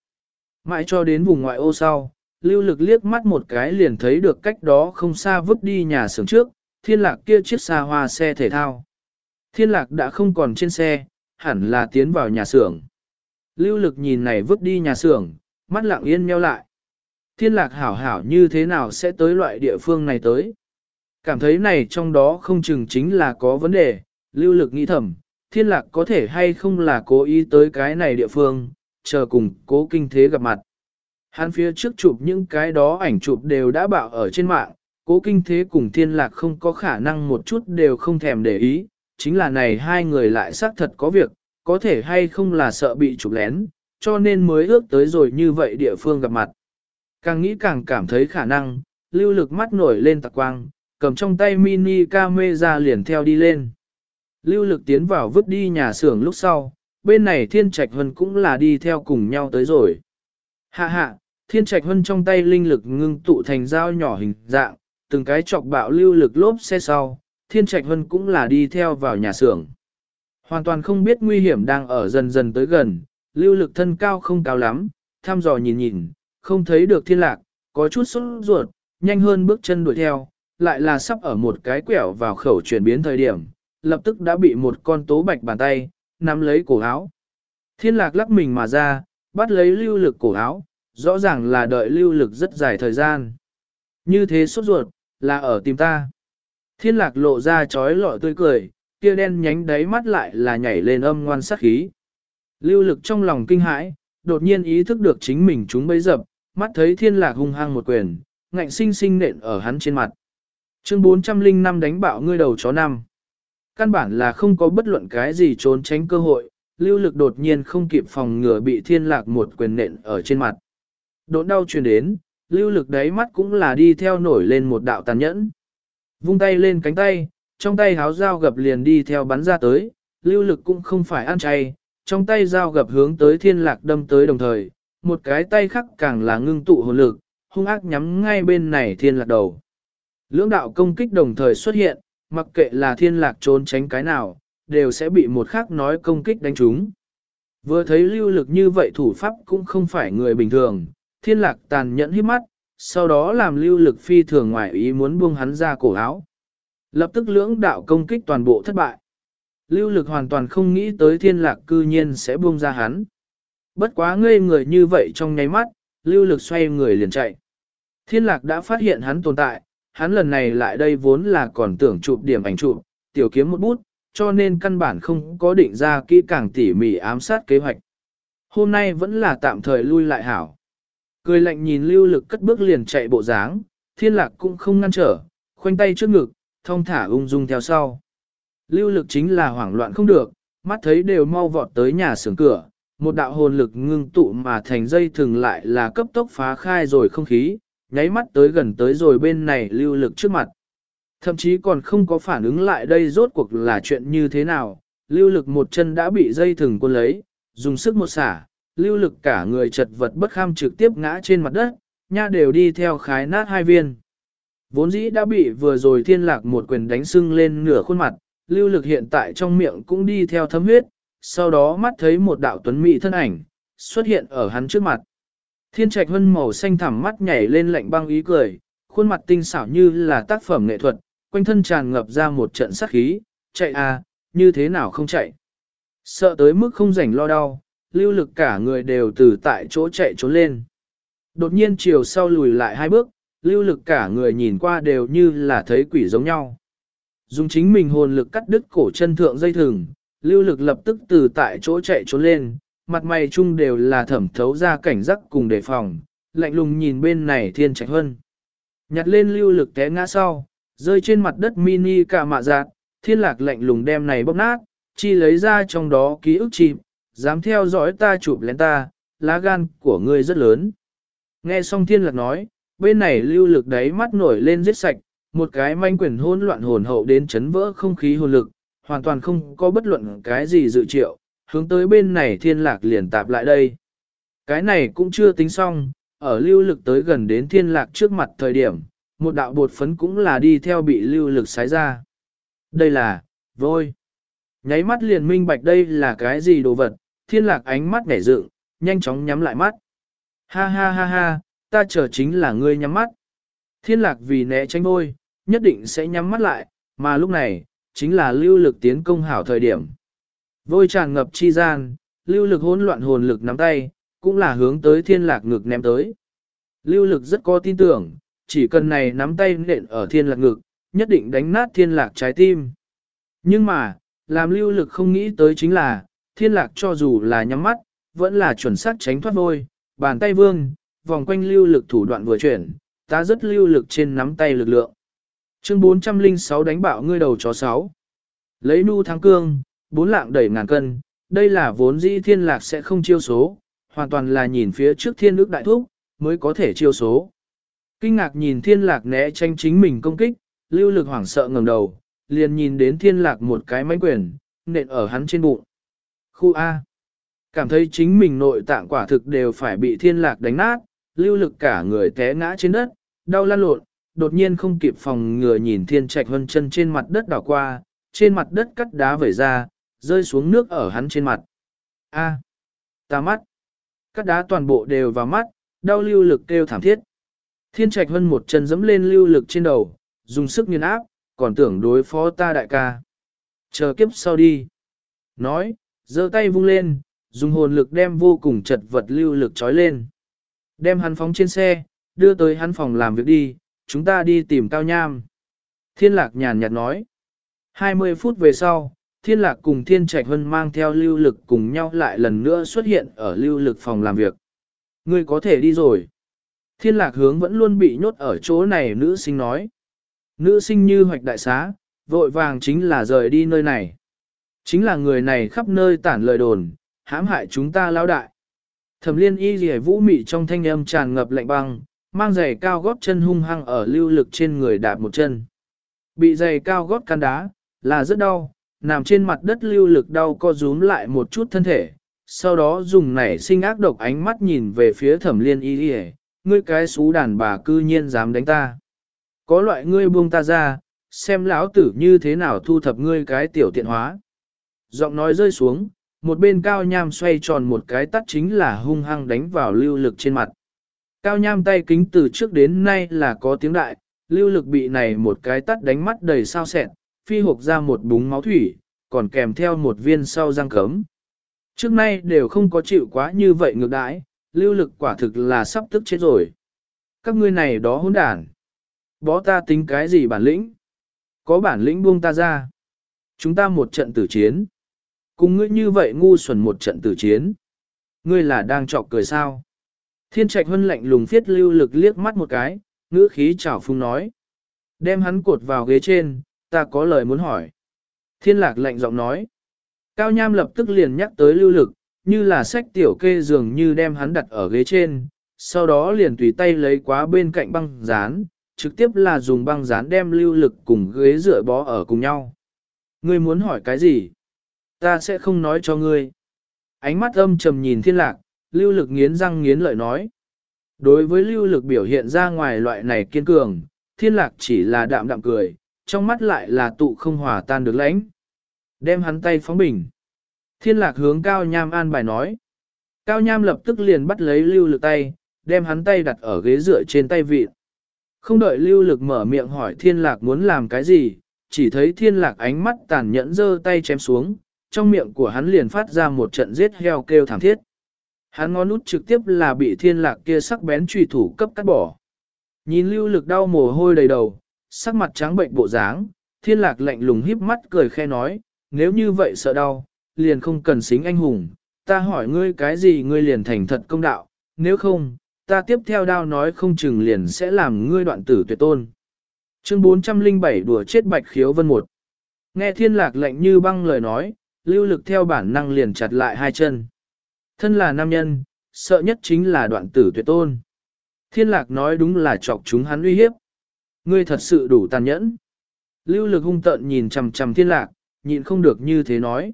Mãi cho đến vùng ngoại ô sau, lưu lực liếc mắt một cái liền thấy được cách đó không xa vứt đi nhà xưởng trước, thiên lạc kia chiếc xa hoa xe thể thao. Thiên lạc đã không còn trên xe, hẳn là tiến vào nhà xưởng. Lưu lực nhìn này vứt đi nhà xưởng, mắt lặng yên nheo lại. Thiên lạc hảo hảo như thế nào sẽ tới loại địa phương này tới? Cảm thấy này trong đó không chừng chính là có vấn đề, lưu lực nghĩ thầm, thiên lạc có thể hay không là cố ý tới cái này địa phương, chờ cùng cố kinh thế gặp mặt. Hắn phía trước chụp những cái đó ảnh chụp đều đã bạo ở trên mạng, cố kinh thế cùng thiên lạc không có khả năng một chút đều không thèm để ý, chính là này hai người lại xác thật có việc, có thể hay không là sợ bị chụp lén, cho nên mới ước tới rồi như vậy địa phương gặp mặt. Càng nghĩ càng cảm thấy khả năng, lưu lực mắt nổi lên tạc quang, cầm trong tay mini camera liền theo đi lên. Lưu lực tiến vào vứt đi nhà xưởng lúc sau, bên này thiên trạch hân cũng là đi theo cùng nhau tới rồi. Hạ hạ, thiên trạch hân trong tay linh lực ngưng tụ thành dao nhỏ hình dạng, từng cái chọc bạo lưu lực lốp xe sau, thiên trạch hân cũng là đi theo vào nhà xưởng. Hoàn toàn không biết nguy hiểm đang ở dần dần tới gần, lưu lực thân cao không cao lắm, thăm dò nhìn nhìn, không thấy được thiên lạc, có chút sốt ruột, nhanh hơn bước chân đuổi theo, lại là sắp ở một cái quẻo vào khẩu chuyển biến thời điểm, lập tức đã bị một con tố bạch bàn tay, nắm lấy cổ áo. Thiên lạc lắc mình mà ra, bắt lấy lưu lực cổ áo, rõ ràng là đợi lưu lực rất dài thời gian. Như thế sốt ruột, là ở tìm ta. Thiên lạc lộ ra trói lọi tươi cười, kia đen nhánh đáy mắt lại là nhảy lên âm ngoan sát khí. Lưu lực trong lòng kinh hãi, đột nhiên ý thức được chính mình chúng bấy dập, mắt thấy thiên lạc hung hăng một quyền, ngạnh sinh sinh nện ở hắn trên mặt. Chương 405 đánh bạo ngươi đầu chó năm. Căn bản là không có bất luận cái gì trốn tránh cơ hội, lưu lực đột nhiên không kịp phòng ngừa bị thiên lạc một quyền nện ở trên mặt. Độn đau truyền đến, lưu lực đáy mắt cũng là đi theo nổi lên một đạo tàn nhẫn. Vung tay lên cánh tay, trong tay háo dao gập liền đi theo bắn ra tới, lưu lực cũng không phải ăn chay, trong tay dao gập hướng tới thiên lạc đâm tới đồng thời, một cái tay khác càng là ngưng tụ hồn lực, hung ác nhắm ngay bên này thiên lạc đầu. Lưỡng đạo công kích đồng thời xuất hiện, mặc kệ là thiên lạc trốn tránh cái nào, đều sẽ bị một khác nói công kích đánh trúng. Vừa thấy lưu lực như vậy thủ pháp cũng không phải người bình thường, thiên lạc tàn nhẫn hiếp mắt, sau đó làm lưu lực phi thường ngoài ý muốn buông hắn ra cổ áo. Lập tức lưỡng đạo công kích toàn bộ thất bại. Lưu lực hoàn toàn không nghĩ tới thiên lạc cư nhiên sẽ buông ra hắn. Bất quá ngây người như vậy trong nháy mắt, lưu lực xoay người liền chạy. Thiên lạc đã phát hiện hắn tồn tại, hắn lần này lại đây vốn là còn tưởng chụp điểm ảnh chụp, tiểu kiếm một bút, cho nên căn bản không có định ra kỹ càng tỉ mỉ ám sát kế hoạch. Hôm nay vẫn là tạm thời lui lại hảo. Cười lạnh nhìn lưu lực cất bước liền chạy bộ dáng, thiên lạc cũng không ngăn trở, khoanh tay trước ngực, thông thả ung dung theo sau. Lưu lực chính là hoảng loạn không được, mắt thấy đều mau vọt tới nhà xưởng cửa, một đạo hồn lực ngưng tụ mà thành dây thường lại là cấp tốc phá khai rồi không khí, nháy mắt tới gần tới rồi bên này lưu lực trước mặt. Thậm chí còn không có phản ứng lại đây rốt cuộc là chuyện như thế nào, lưu lực một chân đã bị dây thừng quân lấy, dùng sức một xả, lưu lực cả người chật vật bất kham trực tiếp ngã trên mặt đất, nha đều đi theo khái nát hai viên. Vốn dĩ đã bị vừa rồi thiên lạc một quyền đánh sưng lên nửa khuôn mặt, lưu lực hiện tại trong miệng cũng đi theo thấm huyết, sau đó mắt thấy một đạo tuấn mỹ thân ảnh, xuất hiện ở hắn trước mặt. Thiên trạch hân màu xanh thẳm mắt nhảy lên lạnh băng ý cười, khuôn mặt tinh xảo như là tác phẩm nghệ thuật, quanh thân tràn ngập ra một trận sát khí, chạy à, như thế nào không chạy. Sợ tới mức không rảnh lo đau, lưu lực cả người đều từ tại chỗ chạy trốn lên. Đột nhiên chiều sau lùi lại hai bước, lưu lực cả người nhìn qua đều như là thấy quỷ giống nhau. Dùng chính mình hồn lực cắt đứt cổ chân thượng dây thừng, lưu lực lập tức từ tại chỗ chạy trốn lên, mặt mày chung đều là thẩm thấu ra cảnh giác cùng đề phòng, lạnh lùng nhìn bên này thiên trạch hân. Nhặt lên lưu lực té ngã sau, rơi trên mặt đất mini cả mạ giạt, thiên lạc lạnh lùng đem này bóp nát, chi lấy ra trong đó ký ức chìm, dám theo dõi ta chụp lén ta, lá gan của ngươi rất lớn. Nghe xong thiên lạc nói, bên này lưu lực đấy mắt nổi lên giết sạch, một cái manh quyền hỗn loạn hồn hậu đến chấn vỡ không khí hồn lực, hoàn toàn không có bất luận cái gì dự triệu, hướng tới bên này thiên lạc liền tạp lại đây. Cái này cũng chưa tính xong, ở lưu lực tới gần đến thiên lạc trước mặt thời điểm, một đạo bột phấn cũng là đi theo bị lưu lực sái ra. Đây là, vôi. Nháy mắt liền minh bạch đây là cái gì đồ vật, thiên lạc ánh mắt nhảy dựng, nhanh chóng nhắm lại mắt. Ha ha ha ha, ta chờ chính là ngươi nhắm mắt. Thiên lạc vì né tránh vôi, nhất định sẽ nhắm mắt lại, mà lúc này, chính là lưu lực tiến công hảo thời điểm. Vôi tràn ngập chi gian, lưu lực hỗn loạn hồn lực nắm tay, cũng là hướng tới thiên lạc ngực ném tới. Lưu lực rất có tin tưởng, chỉ cần này nắm tay nện ở thiên lạc ngực, nhất định đánh nát thiên lạc trái tim. Nhưng mà, làm lưu lực không nghĩ tới chính là, thiên lạc cho dù là nhắm mắt, vẫn là chuẩn xác tránh thoát vôi, bàn tay vương, vòng quanh lưu lực thủ đoạn vừa chuyển, ta rất lưu lực trên nắm tay lực lượng. Chương 406 đánh bạo ngươi đầu chó 6. Lấy nu thắng cương, bốn lạng đẩy ngàn cân, đây là vốn dĩ thiên lạc sẽ không chiêu số, hoàn toàn là nhìn phía trước thiên ước đại thúc, mới có thể chiêu số. Kinh ngạc nhìn thiên lạc né tranh chính mình công kích, lưu lực hoảng sợ ngẩng đầu, liền nhìn đến thiên lạc một cái mánh quyền, nện ở hắn trên bụng. Khu A. Cảm thấy chính mình nội tạng quả thực đều phải bị thiên lạc đánh nát, lưu lực cả người té ngã trên đất, đau lan lộn, đột nhiên không kịp phòng ngừa nhìn thiên trạch hân chân trên mặt đất đảo qua, trên mặt đất cắt đá vẩy ra, rơi xuống nước ở hắn trên mặt. A. Ta mắt. Cắt đá toàn bộ đều vào mắt, đau lưu lực kêu thảm thiết. Thiên trạch hơn một chân dẫm lên lưu lực trên đầu, dùng sức nghiền áp, còn tưởng đối phó ta đại ca. Chờ kiếp sau đi. Nói, giơ tay vung lên, dùng hồn lực đem vô cùng chật vật lưu lực trói lên. Đem hắn phóng trên xe, đưa tới hắn phòng làm việc đi, chúng ta đi tìm Cao Nham. Thiên lạc nhàn nhạt nói. 20 phút về sau, Thiên lạc cùng Thiên Trạch Hân mang theo lưu lực cùng nhau lại lần nữa xuất hiện ở lưu lực phòng làm việc. Ngươi có thể đi rồi. Thiên lạc hướng vẫn luôn bị nhốt ở chỗ này nữ sinh nói. Nữ sinh như hoạch đại xá, vội vàng chính là rời đi nơi này. Chính là người này khắp nơi tản lời đồn, hãm hại chúng ta lao đại. Thẩm liên y dì vũ mị trong thanh âm tràn ngập lạnh băng, mang giày cao gót chân hung hăng ở lưu lực trên người đạp một chân. Bị giày cao gót can đá, là rất đau, nằm trên mặt đất lưu lực đau co rúm lại một chút thân thể, sau đó dùng nảy sinh ác độc ánh mắt nhìn về phía thẩm liên y dì ngươi cái xú đàn bà cư nhiên dám đánh ta. Có loại ngươi buông ta ra, xem lão tử như thế nào thu thập ngươi cái tiểu tiện hóa. Giọng nói rơi xuống, một bên cao nham xoay tròn một cái tắt chính là hung hăng đánh vào lưu lực trên mặt. Cao nham tay kính từ trước đến nay là có tiếng đại, lưu lực bị này một cái tắt đánh mắt đầy sao sẹn, phi hộp ra một búng máu thủy, còn kèm theo một viên sau răng cấm. Trước nay đều không có chịu quá như vậy ngược đãi, lưu lực quả thực là sắp tức chết rồi. Các ngươi này đó hỗn đản. Bó ta tính cái gì bản lĩnh? Có bản lĩnh buông ta ra. Chúng ta một trận tử chiến. Cùng ngươi như vậy ngu xuẩn một trận tử chiến. Ngươi là đang trọc cười sao? Thiên trạch hân lạnh lùng phiết lưu lực liếc mắt một cái, ngữ khí chảo phung nói. Đem hắn cột vào ghế trên, ta có lời muốn hỏi. Thiên lạc lạnh giọng nói. Cao Nham lập tức liền nhắc tới lưu lực, như là sách tiểu kê dường như đem hắn đặt ở ghế trên, sau đó liền tùy tay lấy quá bên cạnh băng dán, trực tiếp là dùng băng dán đem lưu lực cùng ghế dựa bó ở cùng nhau. Ngươi muốn hỏi cái gì? Ta sẽ không nói cho ngươi. Ánh mắt âm trầm nhìn thiên lạc, lưu lực nghiến răng nghiến lợi nói. Đối với lưu lực biểu hiện ra ngoài loại này kiên cường, thiên lạc chỉ là đạm đạm cười, trong mắt lại là tụ không hòa tan được lãnh. Đem hắn tay phóng bình. Thiên lạc hướng Cao Nham an bài nói. Cao Nham lập tức liền bắt lấy lưu lực tay, đem hắn tay đặt ở ghế dựa trên tay vịt. Không đợi lưu lực mở miệng hỏi thiên lạc muốn làm cái gì, chỉ thấy thiên lạc ánh mắt tàn nhẫn dơ tay chém xuống, trong miệng của hắn liền phát ra một trận giết heo kêu thảm thiết. Hắn ngón út trực tiếp là bị thiên lạc kia sắc bén trùy thủ cấp cắt bỏ. Nhìn lưu lực đau mồ hôi đầy đầu, sắc mặt trắng bệnh bộ dáng, thiên lạc lạnh lùng híp mắt cười khe nói, nếu như vậy sợ đau, liền không cần xính anh hùng, ta hỏi ngươi cái gì ngươi liền thành thật công đạo, nếu không, ta tiếp theo đao nói không chừng liền sẽ làm ngươi đoạn tử tuyệt tôn. Chương 407 đùa chết bạch khiếu vân một. Nghe thiên lạc lệnh như băng lời nói, lưu lực theo bản năng liền chặt lại hai chân. Thân là nam nhân, sợ nhất chính là đoạn tử tuyệt tôn. Thiên lạc nói đúng là chọc chúng hắn uy hiếp. Ngươi thật sự đủ tàn nhẫn. Lưu lực hung Tận nhìn chầm chầm thiên lạc, nhịn không được như thế nói.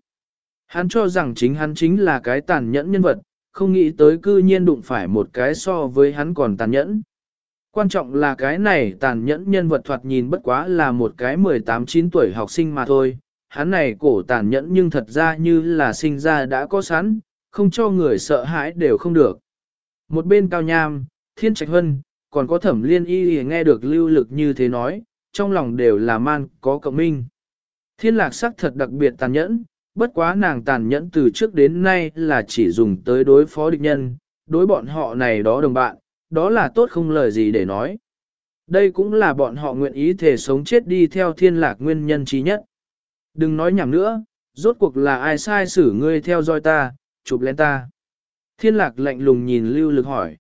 Hắn cho rằng chính hắn chính là cái tàn nhẫn nhân vật, không nghĩ tới cư nhiên đụng phải một cái so với hắn còn tàn nhẫn. Quan trọng là cái này tàn nhẫn nhân vật thoạt nhìn bất quá là một cái 18-9 tuổi học sinh mà thôi. Hắn này cổ tàn nhẫn nhưng thật ra như là sinh ra đã có sẵn, không cho người sợ hãi đều không được. Một bên cao nham, thiên trạch hân, còn có thẩm liên y nghe được lưu lực như thế nói, trong lòng đều là man có cộng minh. Thiên lạc sắc thật đặc biệt tàn nhẫn, bất quá nàng tàn nhẫn từ trước đến nay là chỉ dùng tới đối phó địch nhân, đối bọn họ này đó đồng bạn, đó là tốt không lời gì để nói. Đây cũng là bọn họ nguyện ý thể sống chết đi theo thiên lạc nguyên nhân trí nhất. Đừng nói nhảm nữa, rốt cuộc là ai sai xử ngươi theo dõi ta, chụp lên ta. Thiên lạc lạnh lùng nhìn lưu lực hỏi.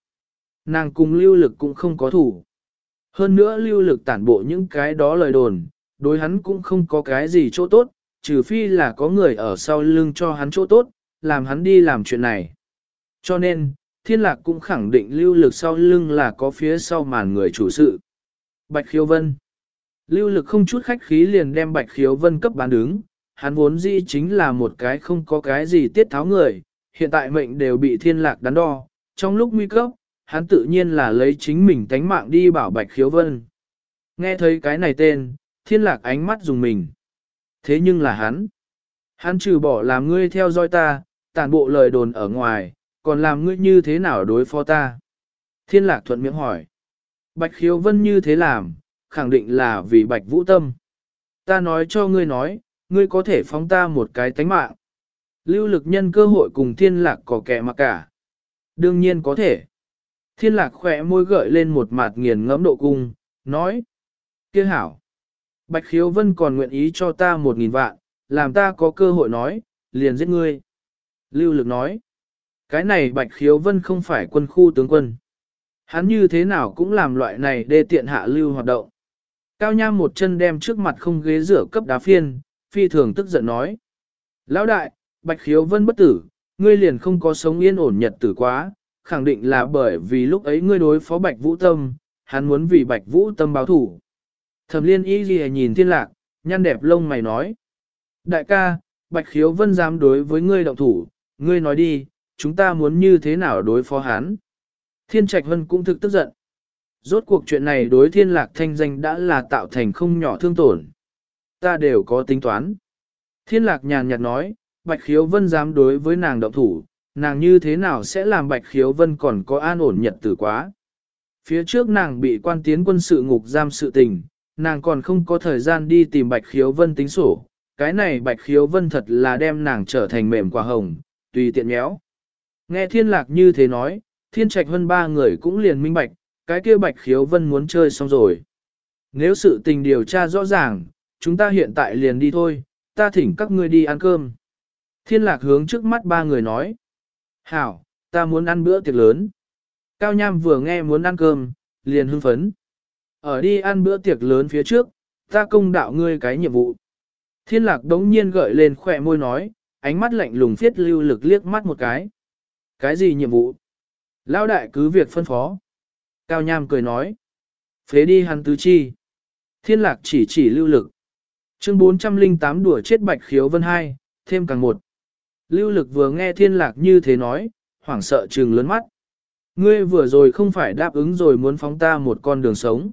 Nàng cùng lưu lực cũng không có thủ. Hơn nữa lưu lực tản bộ những cái đó lời đồn, đối hắn cũng không có cái gì chỗ tốt, trừ phi là có người ở sau lưng cho hắn chỗ tốt, làm hắn đi làm chuyện này. Cho nên, thiên lạc cũng khẳng định lưu lực sau lưng là có phía sau màn người chủ sự. Bạch Khiếu Vân Lưu lực không chút khách khí liền đem Bạch Khiếu Vân cấp bán đứng, hắn vốn dĩ chính là một cái không có cái gì tiết tháo người, hiện tại mệnh đều bị thiên lạc đắn đo, trong lúc nguy cấp, hắn tự nhiên là lấy chính mình tánh mạng đi bảo Bạch Khiếu Vân. Nghe thấy cái này tên, thiên lạc ánh mắt dùng mình. Thế nhưng là hắn. Hắn trừ bỏ làm ngươi theo dõi ta, tàn bộ lời đồn ở ngoài, còn làm ngươi như thế nào đối phó ta? Thiên lạc thuận miệng hỏi. Bạch khiếu vân như thế làm, khẳng định là vì bạch vũ tâm. Ta nói cho ngươi nói, ngươi có thể phóng ta một cái tánh mạng. Lưu lực nhân cơ hội cùng thiên lạc có kẻ mà cả. Đương nhiên có thể. Thiên lạc khỏe môi gợi lên một mặt nghiền ngẫm độ cung, nói. kia hảo. Bạch khiếu vân còn nguyện ý cho ta một nghìn vạn, làm ta có cơ hội nói, liền giết ngươi. Lưu lực nói. Cái này bạch khiếu vân không phải quân khu tướng quân. Hắn như thế nào cũng làm loại này để tiện hạ lưu hoạt động. Cao Nham một chân đem trước mặt không ghế rửa cấp đá phiên, phi thường tức giận nói. Lão đại, bạch khiếu vân bất tử, ngươi liền không có sống yên ổn nhật tử quá, khẳng định là bởi vì lúc ấy ngươi đối phó bạch vũ tâm, hắn muốn vì bạch vũ tâm báo thủ. Thẩm liên y gì nhìn thiên lạc, nhăn đẹp lông mày nói. Đại ca, bạch khiếu vân dám đối với ngươi động thủ, ngươi nói đi, chúng ta muốn như thế nào đối phó hắn. Thiên Trạch Vân cũng thực tức giận. Rốt cuộc chuyện này đối thiên lạc thanh danh đã là tạo thành không nhỏ thương tổn. Ta đều có tính toán. Thiên lạc nhàn nhạt nói, Bạch Khiếu Vân dám đối với nàng động thủ, nàng như thế nào sẽ làm Bạch Khiếu Vân còn có an ổn nhật tử quá. Phía trước nàng bị quan tiến quân sự ngục giam sự tình, nàng còn không có thời gian đi tìm Bạch Khiếu Vân tính sổ. Cái này Bạch Khiếu Vân thật là đem nàng trở thành mềm quả hồng, tùy tiện méo. Nghe thiên lạc như thế nói, thiên trạch vân ba người cũng liền minh bạch, cái kia bạch khiếu vân muốn chơi xong rồi. Nếu sự tình điều tra rõ ràng, chúng ta hiện tại liền đi thôi, ta thỉnh các ngươi đi ăn cơm. Thiên lạc hướng trước mắt ba người nói. Hảo, ta muốn ăn bữa tiệc lớn. Cao Nham vừa nghe muốn ăn cơm, liền hưng phấn. Ở đi ăn bữa tiệc lớn phía trước, ta công đạo ngươi cái nhiệm vụ. Thiên lạc đống nhiên gợi lên khỏe môi nói, ánh mắt lạnh lùng phiết lưu lực liếc mắt một cái. Cái gì nhiệm vụ? Lão đại cứ việc phân phó. Cao Nham cười nói. Phế đi hắn tứ chi. Thiên lạc chỉ chỉ lưu lực. Chương 408 đùa chết bạch khiếu vân hai, thêm càng một. Lưu lực vừa nghe thiên lạc như thế nói, hoảng sợ trừng lớn mắt. Ngươi vừa rồi không phải đáp ứng rồi muốn phóng ta một con đường sống.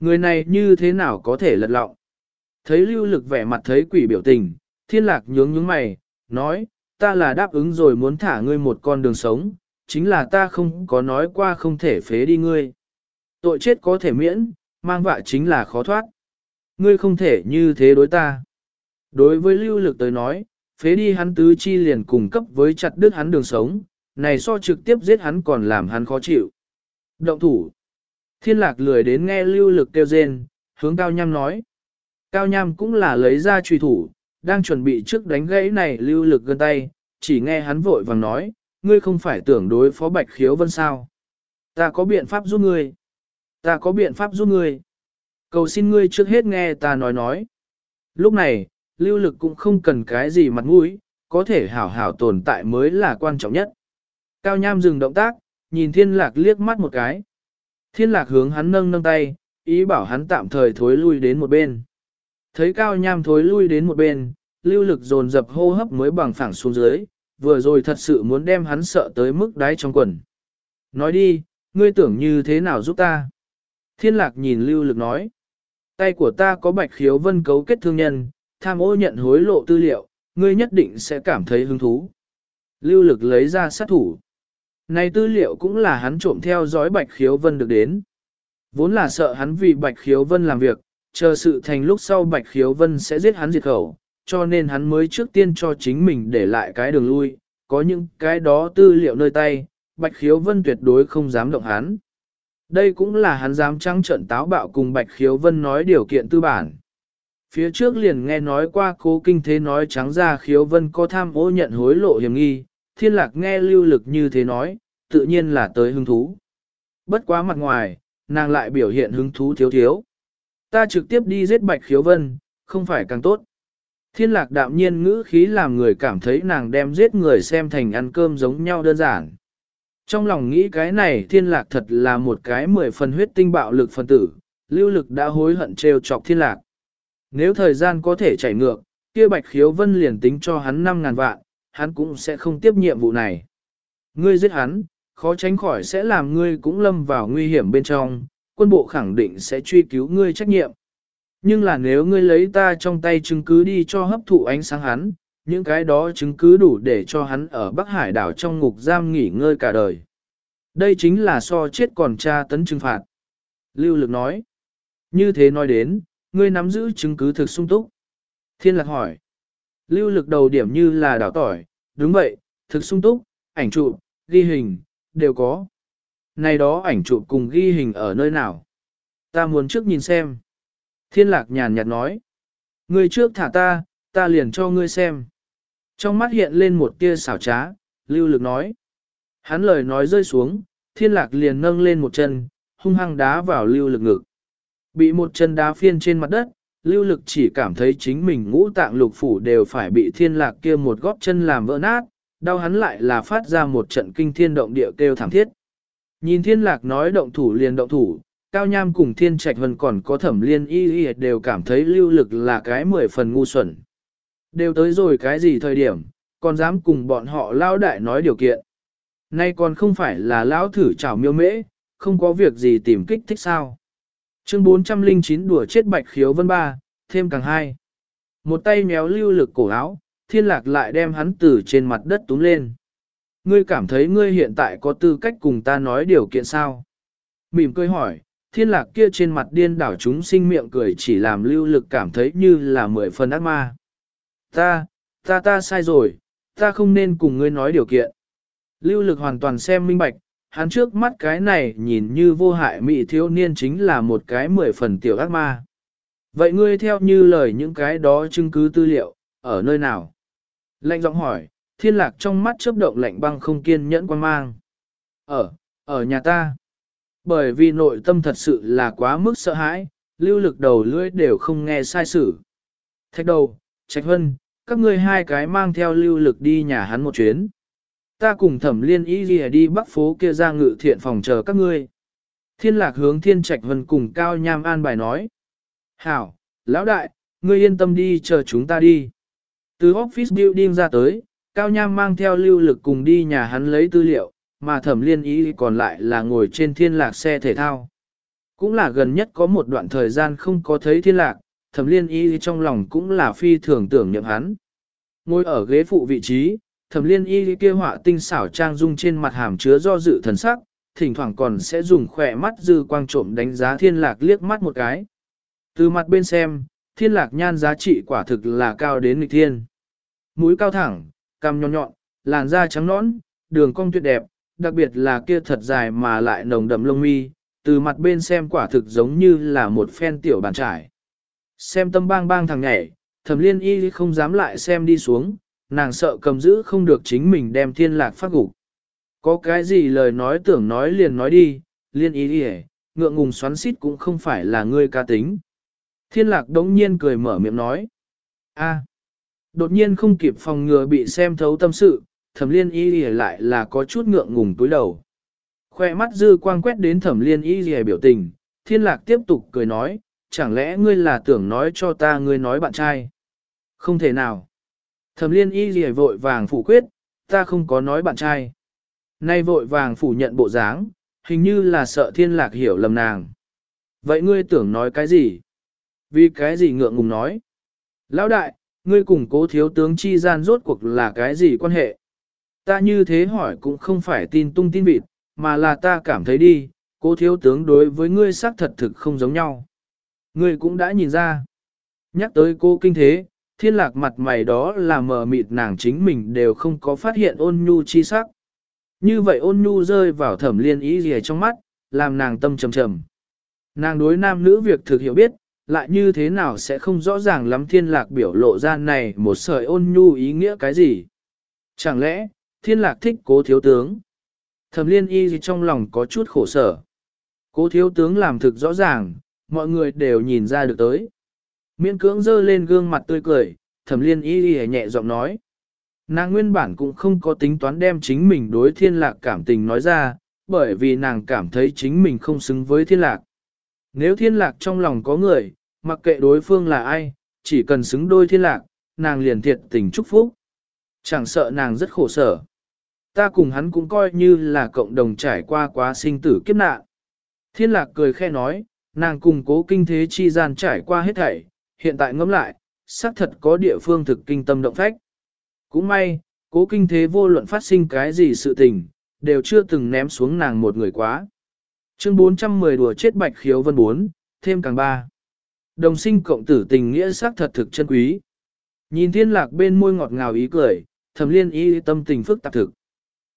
Người này như thế nào có thể lật lọng? Thấy lưu lực vẻ mặt thấy quỷ biểu tình, thiên lạc nhướng nhướng mày, nói, ta là đáp ứng rồi muốn thả ngươi một con đường sống, chính là ta không có nói qua không thể phế đi ngươi. Tội chết có thể miễn, mang vạ chính là khó thoát. Ngươi không thể như thế đối ta. Đối với lưu lực tới nói, phế đi hắn tứ chi liền cùng cấp với chặt đứt hắn đường sống, này so trực tiếp giết hắn còn làm hắn khó chịu. Động thủ. Thiên lạc lười đến nghe lưu lực kêu rên, hướng cao nham nói. Cao nham cũng là lấy ra truy thủ, đang chuẩn bị trước đánh gãy này lưu lực gân tay, chỉ nghe hắn vội vàng nói, ngươi không phải tưởng đối phó bạch khiếu vân sao. Ta có biện pháp giúp ngươi. Ta có biện pháp giúp ngươi. Cầu xin ngươi trước hết nghe ta nói nói. Lúc này, lưu lực cũng không cần cái gì mặt mũi, có thể hảo hảo tồn tại mới là quan trọng nhất. Cao Nham dừng động tác, nhìn thiên lạc liếc mắt một cái. Thiên lạc hướng hắn nâng nâng tay, ý bảo hắn tạm thời thối lui đến một bên. Thấy Cao Nham thối lui đến một bên, lưu lực dồn dập hô hấp mới bằng phẳng xuống dưới, vừa rồi thật sự muốn đem hắn sợ tới mức đáy trong quần. Nói đi, ngươi tưởng như thế nào giúp ta? Thiên lạc nhìn lưu lực nói. Tay của ta có bạch khiếu vân cấu kết thương nhân, tham ô nhận hối lộ tư liệu, ngươi nhất định sẽ cảm thấy hứng thú. Lưu lực lấy ra sát thủ. Này tư liệu cũng là hắn trộm theo dõi bạch khiếu vân được đến. Vốn là sợ hắn vì bạch khiếu vân làm việc, chờ sự thành lúc sau bạch khiếu vân sẽ giết hắn diệt khẩu, cho nên hắn mới trước tiên cho chính mình để lại cái đường lui, có những cái đó tư liệu nơi tay, bạch khiếu vân tuyệt đối không dám động hắn. Đây cũng là hắn dám trăng trận táo bạo cùng Bạch Khiếu Vân nói điều kiện tư bản. Phía trước liền nghe nói qua cố kinh thế nói trắng ra Khiếu Vân có tham ô nhận hối lộ hiểm nghi, thiên lạc nghe lưu lực như thế nói, tự nhiên là tới hứng thú. Bất quá mặt ngoài, nàng lại biểu hiện hứng thú thiếu thiếu. Ta trực tiếp đi giết Bạch Khiếu Vân, không phải càng tốt. Thiên lạc đạm nhiên ngữ khí làm người cảm thấy nàng đem giết người xem thành ăn cơm giống nhau đơn giản. Trong lòng nghĩ cái này thiên lạc thật là một cái mười phần huyết tinh bạo lực phân tử, lưu lực đã hối hận trêu chọc thiên lạc. Nếu thời gian có thể chảy ngược, kia bạch khiếu vân liền tính cho hắn 5.000 vạn, hắn cũng sẽ không tiếp nhiệm vụ này. Ngươi giết hắn, khó tránh khỏi sẽ làm ngươi cũng lâm vào nguy hiểm bên trong, quân bộ khẳng định sẽ truy cứu ngươi trách nhiệm. Nhưng là nếu ngươi lấy ta trong tay chứng cứ đi cho hấp thụ ánh sáng hắn, những cái đó chứng cứ đủ để cho hắn ở Bắc Hải đảo trong ngục giam nghỉ ngơi cả đời. Đây chính là so chết còn tra tấn trừng phạt. Lưu Lực nói. Như thế nói đến, ngươi nắm giữ chứng cứ thực sung túc. Thiên Lạc hỏi. Lưu Lực đầu điểm như là đảo tỏi, đúng vậy, thực sung túc, ảnh chụp, ghi hình, đều có. Này đó ảnh chụp cùng ghi hình ở nơi nào? Ta muốn trước nhìn xem. Thiên Lạc nhàn nhạt nói. Ngươi trước thả ta, ta liền cho ngươi xem. Trong mắt hiện lên một tia xảo trá, lưu lực nói. Hắn lời nói rơi xuống, thiên lạc liền nâng lên một chân, hung hăng đá vào lưu lực ngực. Bị một chân đá phiên trên mặt đất, lưu lực chỉ cảm thấy chính mình ngũ tạng lục phủ đều phải bị thiên lạc kia một góp chân làm vỡ nát, đau hắn lại là phát ra một trận kinh thiên động địa kêu thảm thiết. Nhìn thiên lạc nói động thủ liền động thủ, cao nham cùng thiên trạch vân còn có thẩm liên y y đều cảm thấy lưu lực là cái mười phần ngu xuẩn. Đều tới rồi cái gì thời điểm, còn dám cùng bọn họ lao đại nói điều kiện. Nay còn không phải là lão thử chảo miêu mễ, không có việc gì tìm kích thích sao. Chương 409 đùa chết bạch khiếu vân ba, thêm càng hai. Một tay méo lưu lực cổ áo, thiên lạc lại đem hắn từ trên mặt đất túm lên. Ngươi cảm thấy ngươi hiện tại có tư cách cùng ta nói điều kiện sao? Mỉm cười hỏi, thiên lạc kia trên mặt điên đảo chúng sinh miệng cười chỉ làm lưu lực cảm thấy như là mười phần ác ma. Ta, ta ta sai rồi, ta không nên cùng ngươi nói điều kiện. Lưu lực hoàn toàn xem minh bạch, hắn trước mắt cái này nhìn như vô hại mị thiếu niên chính là một cái mười phần tiểu ác ma. Vậy ngươi theo như lời những cái đó chứng cứ tư liệu, ở nơi nào? Lạnh giọng hỏi, thiên lạc trong mắt chớp động lạnh băng không kiên nhẫn quan mang. Ở, ở nhà ta. Bởi vì nội tâm thật sự là quá mức sợ hãi, lưu lực đầu lưỡi đều không nghe sai sự. Thạch đầu, Trạch Hân, các ngươi hai cái mang theo lưu lực đi nhà hắn một chuyến. Ta cùng thẩm liên ý ghi đi bắc phố kia ra ngự thiện phòng chờ các ngươi. Thiên lạc hướng thiên trạch vân cùng cao nham an bài nói. Hảo, lão đại, ngươi yên tâm đi chờ chúng ta đi. Từ office building ra tới, cao nham mang theo lưu lực cùng đi nhà hắn lấy tư liệu, mà thẩm liên ý còn lại là ngồi trên thiên lạc xe thể thao. Cũng là gần nhất có một đoạn thời gian không có thấy thiên lạc, thẩm liên ý trong lòng cũng là phi thường tưởng niệm hắn. Ngồi ở ghế phụ vị trí, thẩm liên y kia họa tinh xảo trang dung trên mặt hàm chứa do dự thần sắc, thỉnh thoảng còn sẽ dùng khỏe mắt dư quang trộm đánh giá thiên lạc liếc mắt một cái. Từ mặt bên xem, thiên lạc nhan giá trị quả thực là cao đến nghịch thiên. Mũi cao thẳng, cằm nhọn nhọn, làn da trắng nõn, đường cong tuyệt đẹp, đặc biệt là kia thật dài mà lại nồng đậm lông mi, từ mặt bên xem quả thực giống như là một phen tiểu bàn trải. Xem tâm bang bang thằng nhảy, thẩm liên y không dám lại xem đi xuống, nàng sợ cầm giữ không được chính mình đem thiên lạc phát gục. Có cái gì lời nói tưởng nói liền nói đi, liên ý đi ngượng ngùng xoắn xít cũng không phải là ngươi ca tính. Thiên lạc đống nhiên cười mở miệng nói. a đột nhiên không kịp phòng ngừa bị xem thấu tâm sự, thẩm liên y lìa lại là có chút ngượng ngùng túi đầu. Khoe mắt dư quang quét đến thẩm liên y lìa biểu tình, thiên lạc tiếp tục cười nói, chẳng lẽ ngươi là tưởng nói cho ta ngươi nói bạn trai? Không thể nào. Thẩm liên y lìa vội vàng phủ quyết, ta không có nói bạn trai. Nay vội vàng phủ nhận bộ dáng, hình như là sợ thiên lạc hiểu lầm nàng. Vậy ngươi tưởng nói cái gì? Vì cái gì ngượng ngùng nói? Lão đại, ngươi cùng cố thiếu tướng chi gian rốt cuộc là cái gì quan hệ? Ta như thế hỏi cũng không phải tin tung tin vịt, mà là ta cảm thấy đi, cố thiếu tướng đối với ngươi xác thật thực không giống nhau. Ngươi cũng đã nhìn ra. Nhắc tới cô kinh thế, thiên lạc mặt mày đó là mờ mịt nàng chính mình đều không có phát hiện ôn nhu chi sắc. Như vậy ôn nhu rơi vào thẩm liên ý gì trong mắt, làm nàng tâm trầm trầm. Nàng đối nam nữ việc thực hiểu biết, lại như thế nào sẽ không rõ ràng lắm thiên lạc biểu lộ ra này một sợi ôn nhu ý nghĩa cái gì. Chẳng lẽ, thiên lạc thích cố thiếu tướng? Thẩm liên y gì trong lòng có chút khổ sở. Cố thiếu tướng làm thực rõ ràng, mọi người đều nhìn ra được tới. Miễn cưỡng dơ lên gương mặt tươi cười, thẩm liên y y nhẹ giọng nói. Nàng nguyên bản cũng không có tính toán đem chính mình đối thiên lạc cảm tình nói ra, bởi vì nàng cảm thấy chính mình không xứng với thiên lạc. Nếu thiên lạc trong lòng có người, mặc kệ đối phương là ai, chỉ cần xứng đôi thiên lạc, nàng liền thiệt tình chúc phúc. Chẳng sợ nàng rất khổ sở. Ta cùng hắn cũng coi như là cộng đồng trải qua quá sinh tử kiếp nạn. Thiên lạc cười khe nói, nàng cùng cố kinh thế chi gian trải qua hết thảy, hiện tại ngẫm lại, xác thật có địa phương thực kinh tâm động phách. Cũng may, cố kinh thế vô luận phát sinh cái gì sự tình, đều chưa từng ném xuống nàng một người quá. Chương 410 đùa chết bạch khiếu vân 4, thêm càng ba. Đồng sinh cộng tử tình nghĩa xác thật thực chân quý. Nhìn thiên lạc bên môi ngọt ngào ý cười, thầm liên ý tâm tình phức tạp thực.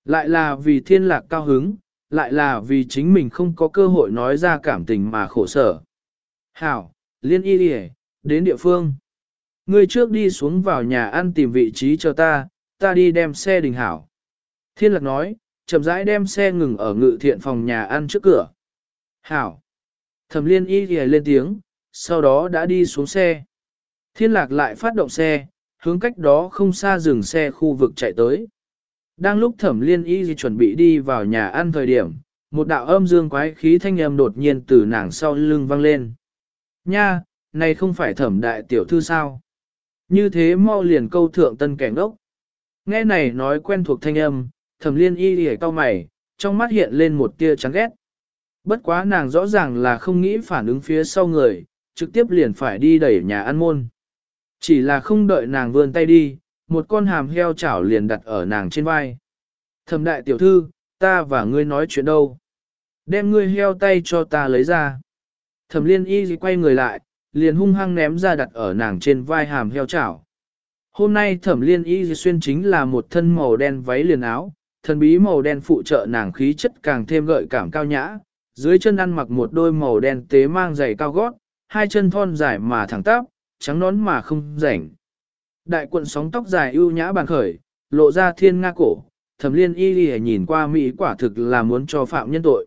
Lại là vì thiên lạc cao hứng, lại là vì chính mình không có cơ hội nói ra cảm tình mà khổ sở. Hảo, liên y đi đến địa phương. Ngươi trước đi xuống vào nhà ăn tìm vị trí cho ta, ta đi đem xe đình hảo. Thiên lạc nói, chậm rãi đem xe ngừng ở ngự thiện phòng nhà ăn trước cửa. Hảo. Thẩm liên y ghề lên tiếng, sau đó đã đi xuống xe. Thiên lạc lại phát động xe, hướng cách đó không xa dừng xe khu vực chạy tới. Đang lúc thẩm liên y chuẩn bị đi vào nhà ăn thời điểm, một đạo âm dương quái khí thanh âm đột nhiên từ nàng sau lưng vang lên. Nha, này không phải thẩm đại tiểu thư sao? Như thế mau liền câu thượng tân kẻ ngốc. Nghe này nói quen thuộc thanh âm, thẩm liên y lìa cao mày, trong mắt hiện lên một tia chán ghét. Bất quá nàng rõ ràng là không nghĩ phản ứng phía sau người, trực tiếp liền phải đi đẩy nhà ăn môn. Chỉ là không đợi nàng vươn tay đi, một con hàm heo chảo liền đặt ở nàng trên vai. Thẩm đại tiểu thư, ta và ngươi nói chuyện đâu? Đem ngươi heo tay cho ta lấy ra. Thẩm liên y quay người lại, liền hung hăng ném ra đặt ở nàng trên vai hàm heo chảo. Hôm nay thẩm liên y xuyên chính là một thân màu đen váy liền áo, thần bí màu đen phụ trợ nàng khí chất càng thêm gợi cảm cao nhã, dưới chân ăn mặc một đôi màu đen tế mang giày cao gót, hai chân thon dài mà thẳng tắp, trắng nón mà không rảnh. Đại quận sóng tóc dài ưu nhã bàn khởi, lộ ra thiên nga cổ, thẩm liên y đi nhìn qua Mỹ quả thực là muốn cho phạm nhân tội.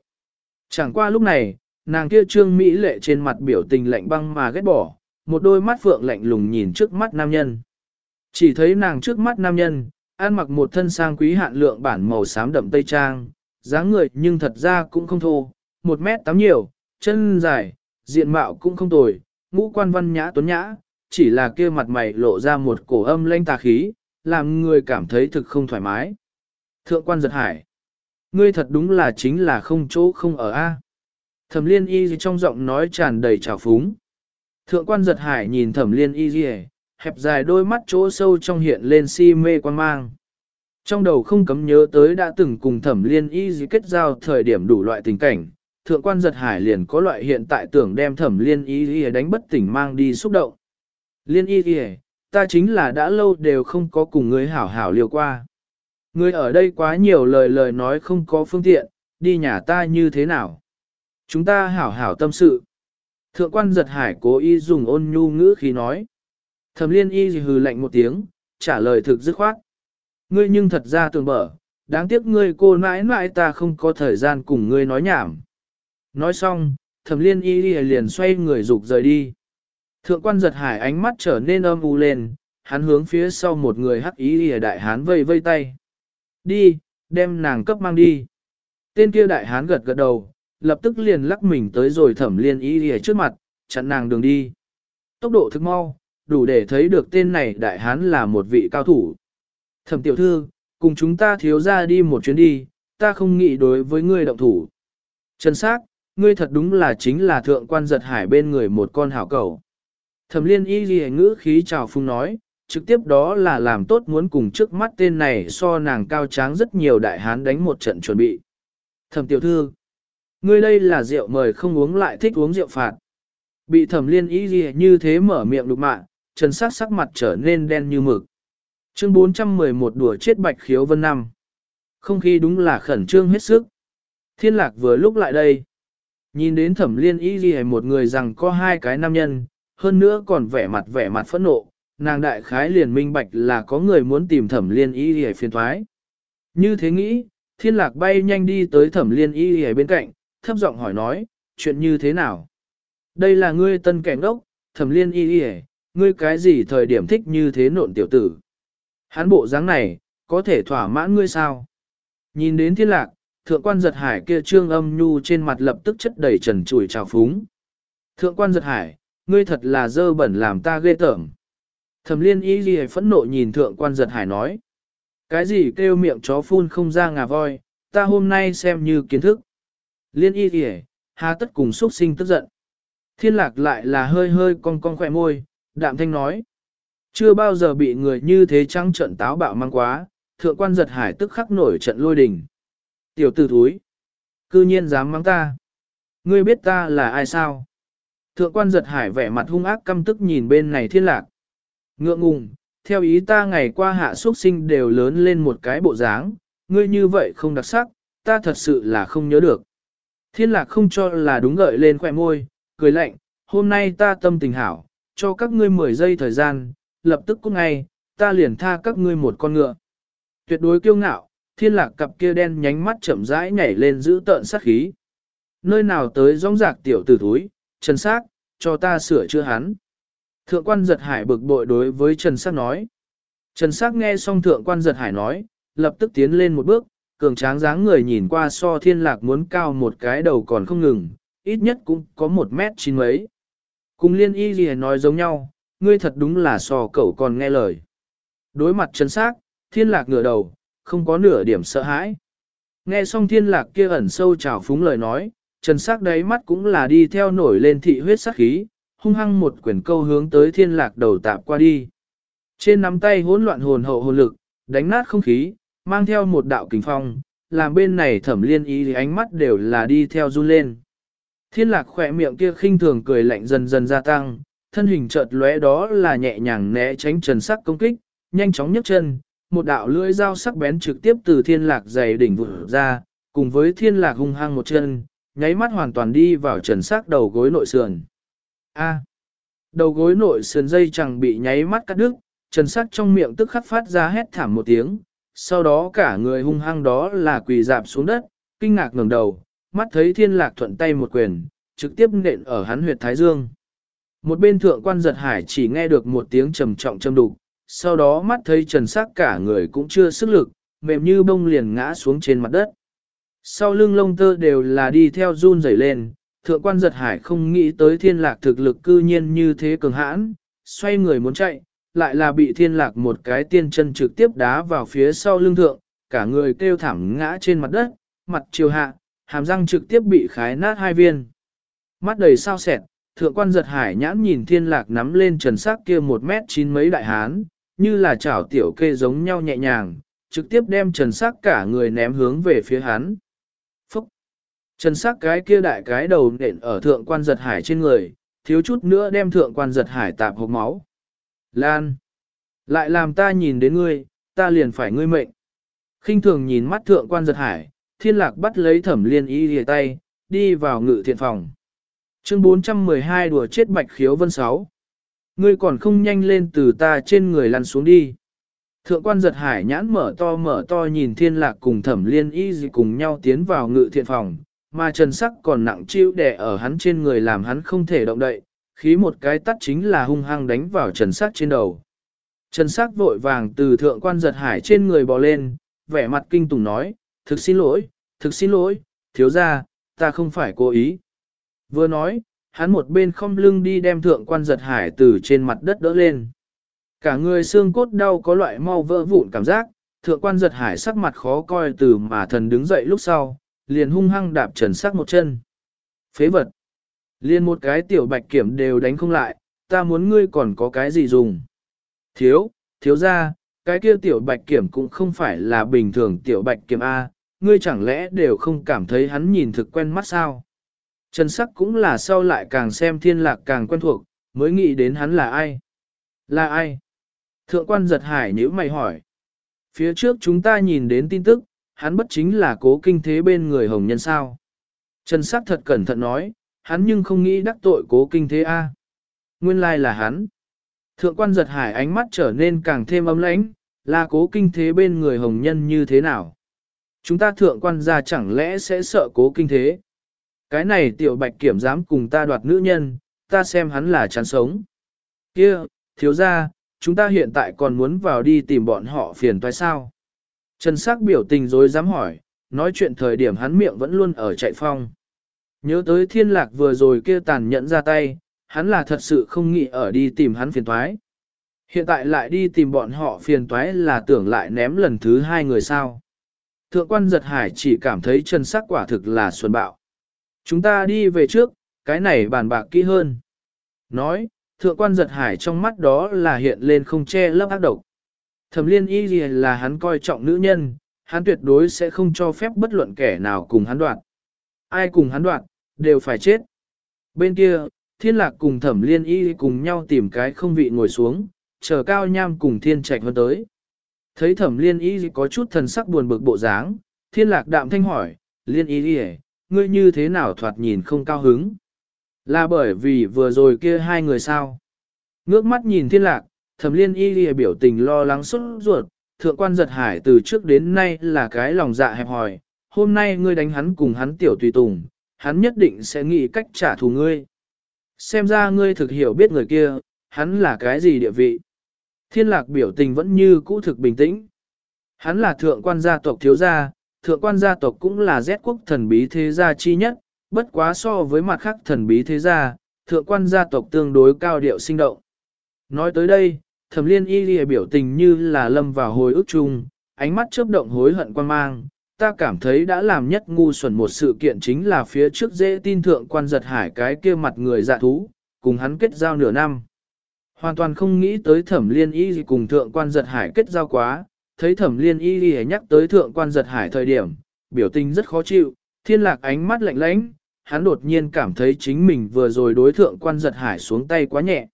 Chẳng qua lúc này, nàng kia trương Mỹ lệ trên mặt biểu tình lạnh băng mà ghét bỏ, một đôi mắt phượng lạnh lùng nhìn trước mắt nam nhân. Chỉ thấy nàng trước mắt nam nhân, ăn mặc một thân sang quý hạn lượng bản màu xám đậm tây trang, dáng người nhưng thật ra cũng không thô, một mét tám nhiều, chân dài, diện mạo cũng không tồi, ngũ quan văn nhã tuấn nhã, chỉ là kia mặt mày lộ ra một cổ âm lanh tà khí, làm người cảm thấy thực không thoải mái. Thượng quan giật hải, ngươi thật đúng là chính là không chỗ không ở a. Thẩm liên y trong giọng nói tràn đầy trào phúng. Thượng quan giật hải nhìn thẩm liên y gì hẹp dài đôi mắt chỗ sâu trong hiện lên si mê quan mang. Trong đầu không cấm nhớ tới đã từng cùng thẩm liên y gì kết giao thời điểm đủ loại tình cảnh, thượng quan giật hải liền có loại hiện tại tưởng đem thẩm liên y gì đánh bất tỉnh mang đi xúc động. Liên y gì ta chính là đã lâu đều không có cùng người hảo hảo liều qua. Người ở đây quá nhiều lời lời nói không có phương tiện, đi nhà ta như thế nào? Chúng ta hảo hảo tâm sự. Thượng quan giật hải cố ý dùng ôn nhu ngữ khi nói. Thẩm liên y hừ lạnh một tiếng, trả lời thực dứt khoát. Ngươi nhưng thật ra tường mở đáng tiếc ngươi cô mãi mãi ta không có thời gian cùng ngươi nói nhảm. Nói xong, thẩm liên y liền xoay người dục rời đi. Thượng quan giật hải ánh mắt trở nên âm u lên, hắn hướng phía sau một người hắc ý lìa đại hán vây vây tay. Đi, đem nàng cấp mang đi. Tên kia đại hán gật gật đầu, lập tức liền lắc mình tới rồi thẩm liên ý lìa trước mặt, chặn nàng đường đi. Tốc độ thực mau, đủ để thấy được tên này đại hán là một vị cao thủ. Thẩm tiểu thư, cùng chúng ta thiếu ra đi một chuyến đi, ta không nghĩ đối với ngươi động thủ. Trần xác, ngươi thật đúng là chính là thượng quan giật hải bên người một con hảo cầu. Thẩm liên y ghi ngữ khí chào phung nói, trực tiếp đó là làm tốt muốn cùng trước mắt tên này so nàng cao tráng rất nhiều đại hán đánh một trận chuẩn bị. Thẩm tiểu thư, ngươi đây là rượu mời không uống lại thích uống rượu phạt. Bị thẩm liên ý gì như thế mở miệng đục mạng, trần sắc sắc mặt trở nên đen như mực. Chương 411 đùa chết bạch khiếu vân năm. Không khí đúng là khẩn trương hết sức. Thiên lạc vừa lúc lại đây. Nhìn đến thẩm liên ý gì một người rằng có hai cái nam nhân, hơn nữa còn vẻ mặt vẻ mặt phẫn nộ, nàng đại khái liền minh bạch là có người muốn tìm thẩm liên y gì phiền thoái. Như thế nghĩ, thiên lạc bay nhanh đi tới thẩm liên y gì bên cạnh, thấp giọng hỏi nói, chuyện như thế nào? Đây là ngươi tân cảnh ngốc, thẩm liên y Y, ngươi cái gì thời điểm thích như thế nộn tiểu tử? Hán bộ dáng này, có thể thỏa mãn ngươi sao? Nhìn đến thiên lạc, thượng quan giật hải kia trương âm nhu trên mặt lập tức chất đầy trần chùi trào phúng. Thượng quan giật hải, ngươi thật là dơ bẩn làm ta ghê tởm. Thẩm liên y ghi phẫn nộ nhìn thượng quan giật hải nói. Cái gì kêu miệng chó phun không ra ngà voi, ta hôm nay xem như kiến thức. Liên y kìa, hà tất cùng xuất sinh tức giận. Thiên lạc lại là hơi hơi cong cong khỏe môi, đạm thanh nói. Chưa bao giờ bị người như thế trăng trận táo bạo mang quá, thượng quan giật hải tức khắc nổi trận lôi đình. Tiểu tử thúi, cư nhiên dám mang ta. Ngươi biết ta là ai sao? Thượng quan giật hải vẻ mặt hung ác căm tức nhìn bên này thiên lạc. Ngượng ngùng, theo ý ta ngày qua hạ xuất sinh đều lớn lên một cái bộ dáng, ngươi như vậy không đặc sắc, ta thật sự là không nhớ được. Thiên lạc không cho là đúng gợi lên khỏe môi, cười lạnh, hôm nay ta tâm tình hảo, cho các ngươi 10 giây thời gian, lập tức cũng ngay, ta liền tha các ngươi một con ngựa. Tuyệt đối kiêu ngạo, thiên lạc cặp kia đen nhánh mắt chậm rãi nhảy lên giữ tợn sát khí. Nơi nào tới rong rạc tiểu tử thúi, Trần Sát, cho ta sửa chữa hắn. Thượng quan giật hải bực bội đối với Trần Sát nói. Trần Sát nghe xong thượng quan giật hải nói, lập tức tiến lên một bước, cường tráng dáng người nhìn qua so thiên lạc muốn cao một cái đầu còn không ngừng, ít nhất cũng có một mét chín mấy. Cùng liên y gì nói giống nhau, ngươi thật đúng là so cậu còn nghe lời. Đối mặt Trần Sắc, thiên lạc ngửa đầu, không có nửa điểm sợ hãi. Nghe xong thiên lạc kia ẩn sâu trào phúng lời nói, Trần Sắc đáy mắt cũng là đi theo nổi lên thị huyết sắc khí, hung hăng một quyển câu hướng tới thiên lạc đầu tạp qua đi. Trên nắm tay hỗn loạn hồn hậu hồn lực, đánh nát không khí, mang theo một đạo kình phong, làm bên này thẩm liên ý thì ánh mắt đều là đi theo run lên. Thiên lạc khỏe miệng kia khinh thường cười lạnh dần dần gia tăng, thân hình chợt lóe đó là nhẹ nhàng né tránh trần sắc công kích, nhanh chóng nhấc chân, một đạo lưỡi dao sắc bén trực tiếp từ thiên lạc dày đỉnh vụt ra, cùng với thiên lạc hung hăng một chân, nháy mắt hoàn toàn đi vào trần sắc đầu gối nội sườn. A. Đầu gối nội sườn dây chẳng bị nháy mắt cắt đứt, trần sắc trong miệng tức khắc phát ra hét thảm một tiếng, sau đó cả người hung hăng đó là quỳ dạp xuống đất, kinh ngạc ngẩng đầu, mắt thấy thiên lạc thuận tay một quyền, trực tiếp nện ở hắn huyệt thái dương. Một bên thượng quan giật hải chỉ nghe được một tiếng trầm trọng châm đục, sau đó mắt thấy trần sắc cả người cũng chưa sức lực, mềm như bông liền ngã xuống trên mặt đất. Sau lưng lông tơ đều là đi theo run rẩy lên, thượng quan giật hải không nghĩ tới thiên lạc thực lực cư nhiên như thế cường hãn, xoay người muốn chạy, lại là bị thiên lạc một cái tiên chân trực tiếp đá vào phía sau lưng thượng, cả người kêu thảm ngã trên mặt đất, mặt chiều hạ, hàm răng trực tiếp bị khái nát hai viên. Mắt đầy sao sẹt, thượng quan giật hải nhãn nhìn thiên lạc nắm lên trần sắc kia một mét chín mấy đại hán, như là chảo tiểu kê giống nhau nhẹ nhàng, trực tiếp đem trần sắc cả người ném hướng về phía hắn. Trần sắc cái kia đại cái đầu nện ở thượng quan giật hải trên người, thiếu chút nữa đem thượng quan giật hải tạp hộp máu. Lan! Lại làm ta nhìn đến ngươi, ta liền phải ngươi mệnh. khinh thường nhìn mắt thượng quan giật hải, thiên lạc bắt lấy thẩm liên y rìa tay, đi vào ngự thiện phòng. Chương 412 đùa chết bạch khiếu vân sáu. Ngươi còn không nhanh lên từ ta trên người lăn xuống đi. Thượng quan giật hải nhãn mở to mở to nhìn thiên lạc cùng thẩm liên y gì cùng nhau tiến vào ngự thiện phòng, mà trần sắc còn nặng chịu đẻ ở hắn trên người làm hắn không thể động đậy, khí một cái tắt chính là hung hăng đánh vào trần sắc trên đầu. Trần sắc vội vàng từ thượng quan giật hải trên người bò lên, vẻ mặt kinh tủng nói, thực xin lỗi, thực xin lỗi, thiếu ra, ta không phải cố ý. Vừa nói, hắn một bên không lưng đi đem thượng quan giật hải từ trên mặt đất đỡ lên. Cả người xương cốt đau có loại mau vỡ vụn cảm giác, thượng quan giật hải sắc mặt khó coi từ mà thần đứng dậy lúc sau, liền hung hăng đạp trần sắc một chân. Phế vật. Liên một cái tiểu bạch kiểm đều đánh không lại, ta muốn ngươi còn có cái gì dùng. Thiếu, thiếu ra, cái kia tiểu bạch kiểm cũng không phải là bình thường tiểu bạch kiểm A, ngươi chẳng lẽ đều không cảm thấy hắn nhìn thực quen mắt sao? Trần sắc cũng là sau lại càng xem thiên lạc càng quen thuộc, mới nghĩ đến hắn là ai? Là ai? Thượng quan giật hải nếu mày hỏi. Phía trước chúng ta nhìn đến tin tức, hắn bất chính là cố kinh thế bên người hồng nhân sao. Trần sắc thật cẩn thận nói, hắn nhưng không nghĩ đắc tội cố kinh thế A. Nguyên lai là hắn. Thượng quan giật hải ánh mắt trở nên càng thêm ấm lãnh, là cố kinh thế bên người hồng nhân như thế nào. Chúng ta thượng quan gia chẳng lẽ sẽ sợ cố kinh thế. Cái này tiểu bạch kiểm dám cùng ta đoạt nữ nhân, ta xem hắn là chán sống. Kia, thiếu gia chúng ta hiện tại còn muốn vào đi tìm bọn họ phiền toái sao. Trần sắc biểu tình dối dám hỏi, nói chuyện thời điểm hắn miệng vẫn luôn ở chạy phong. Nhớ tới thiên lạc vừa rồi kia tàn nhẫn ra tay, hắn là thật sự không nghĩ ở đi tìm hắn phiền toái. Hiện tại lại đi tìm bọn họ phiền toái là tưởng lại ném lần thứ hai người sao. Thượng quan giật hải chỉ cảm thấy chân sắc quả thực là xuân bạo. Chúng ta đi về trước, cái này bàn bạc kỹ hơn. Nói, thượng quan giật hải trong mắt đó là hiện lên không che lấp ác độc. Thẩm liên y gì là hắn coi trọng nữ nhân, hắn tuyệt đối sẽ không cho phép bất luận kẻ nào cùng hắn đoạn. Ai cùng hắn đoạn, đều phải chết. Bên kia, thiên lạc cùng thẩm liên y cùng nhau tìm cái không vị ngồi xuống, chờ cao nham cùng thiên trạch hơn tới. Thấy thẩm liên y có chút thần sắc buồn bực bộ dáng, thiên lạc đạm thanh hỏi, liên y ngươi như thế nào thoạt nhìn không cao hứng? Là bởi vì vừa rồi kia hai người sao? Ngước mắt nhìn thiên lạc, thẩm liên y biểu tình lo lắng xuất ruột, thượng quan giật hải từ trước đến nay là cái lòng dạ hẹp hòi, hôm nay ngươi đánh hắn cùng hắn tiểu tùy tùng, hắn nhất định sẽ nghĩ cách trả thù ngươi. Xem ra ngươi thực hiểu biết người kia, hắn là cái gì địa vị. Thiên lạc biểu tình vẫn như cũ thực bình tĩnh. Hắn là thượng quan gia tộc thiếu gia, thượng quan gia tộc cũng là rét quốc thần bí thế gia chi nhất, bất quá so với mặt khác thần bí thế gia, thượng quan gia tộc tương đối cao điệu sinh động. Nói tới đây, thẩm liên y lìa biểu tình như là lâm vào hồi ức chung, ánh mắt chớp động hối hận quan mang, ta cảm thấy đã làm nhất ngu xuẩn một sự kiện chính là phía trước dễ tin thượng quan giật hải cái kia mặt người dạ thú, cùng hắn kết giao nửa năm. Hoàn toàn không nghĩ tới thẩm liên y cùng thượng quan giật hải kết giao quá, thấy thẩm liên y hề nhắc tới thượng quan giật hải thời điểm, biểu tình rất khó chịu, thiên lạc ánh mắt lạnh lãnh, hắn đột nhiên cảm thấy chính mình vừa rồi đối thượng quan giật hải xuống tay quá nhẹ.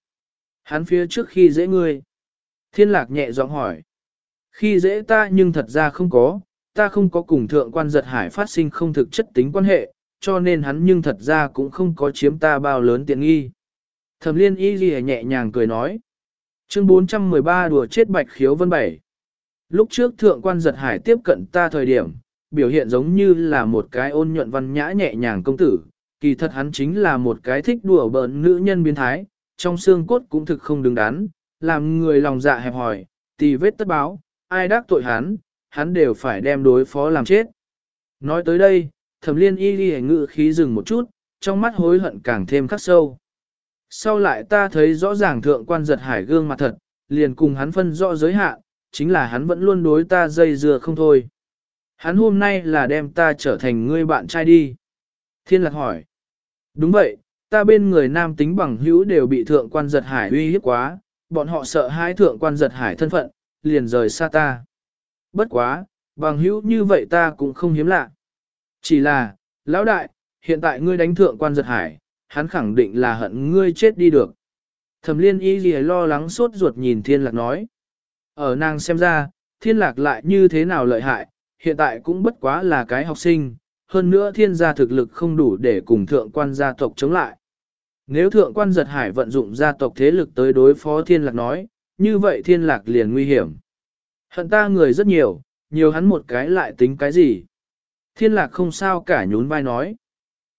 Hắn phía trước khi dễ ngươi. Thiên lạc nhẹ giọng hỏi. Khi dễ ta nhưng thật ra không có, ta không có cùng thượng quan giật hải phát sinh không thực chất tính quan hệ, cho nên hắn nhưng thật ra cũng không có chiếm ta bao lớn tiện nghi. Thẩm liên y ghi nhẹ nhàng cười nói. Chương 413 đùa chết bạch khiếu vân bảy. Lúc trước thượng quan giật hải tiếp cận ta thời điểm, biểu hiện giống như là một cái ôn nhuận văn nhã nhẹ nhàng công tử, kỳ thật hắn chính là một cái thích đùa bỡn nữ nhân biến thái, trong xương cốt cũng thực không đứng đắn, làm người lòng dạ hẹp hòi, tì vết tất báo, ai đắc tội hắn, hắn đều phải đem đối phó làm chết. Nói tới đây, thẩm liên y ghi ngự khí dừng một chút, trong mắt hối hận càng thêm khắc sâu. Sau lại ta thấy rõ ràng thượng quan giật hải gương mặt thật, liền cùng hắn phân rõ giới hạn, chính là hắn vẫn luôn đối ta dây dưa không thôi. Hắn hôm nay là đem ta trở thành ngươi bạn trai đi. Thiên lạc hỏi. Đúng vậy, ta bên người nam tính bằng hữu đều bị thượng quan giật hải uy hiếp quá, bọn họ sợ hai thượng quan giật hải thân phận, liền rời xa ta. Bất quá, bằng hữu như vậy ta cũng không hiếm lạ. Chỉ là, lão đại, hiện tại ngươi đánh thượng quan giật hải, hắn khẳng định là hận ngươi chết đi được. Thẩm liên y gì lo lắng sốt ruột nhìn thiên lạc nói. Ở nàng xem ra, thiên lạc lại như thế nào lợi hại, hiện tại cũng bất quá là cái học sinh, hơn nữa thiên gia thực lực không đủ để cùng thượng quan gia tộc chống lại. Nếu thượng quan giật hải vận dụng gia tộc thế lực tới đối phó thiên lạc nói, như vậy thiên lạc liền nguy hiểm. Hận ta người rất nhiều, nhiều hắn một cái lại tính cái gì. Thiên lạc không sao cả nhún vai nói.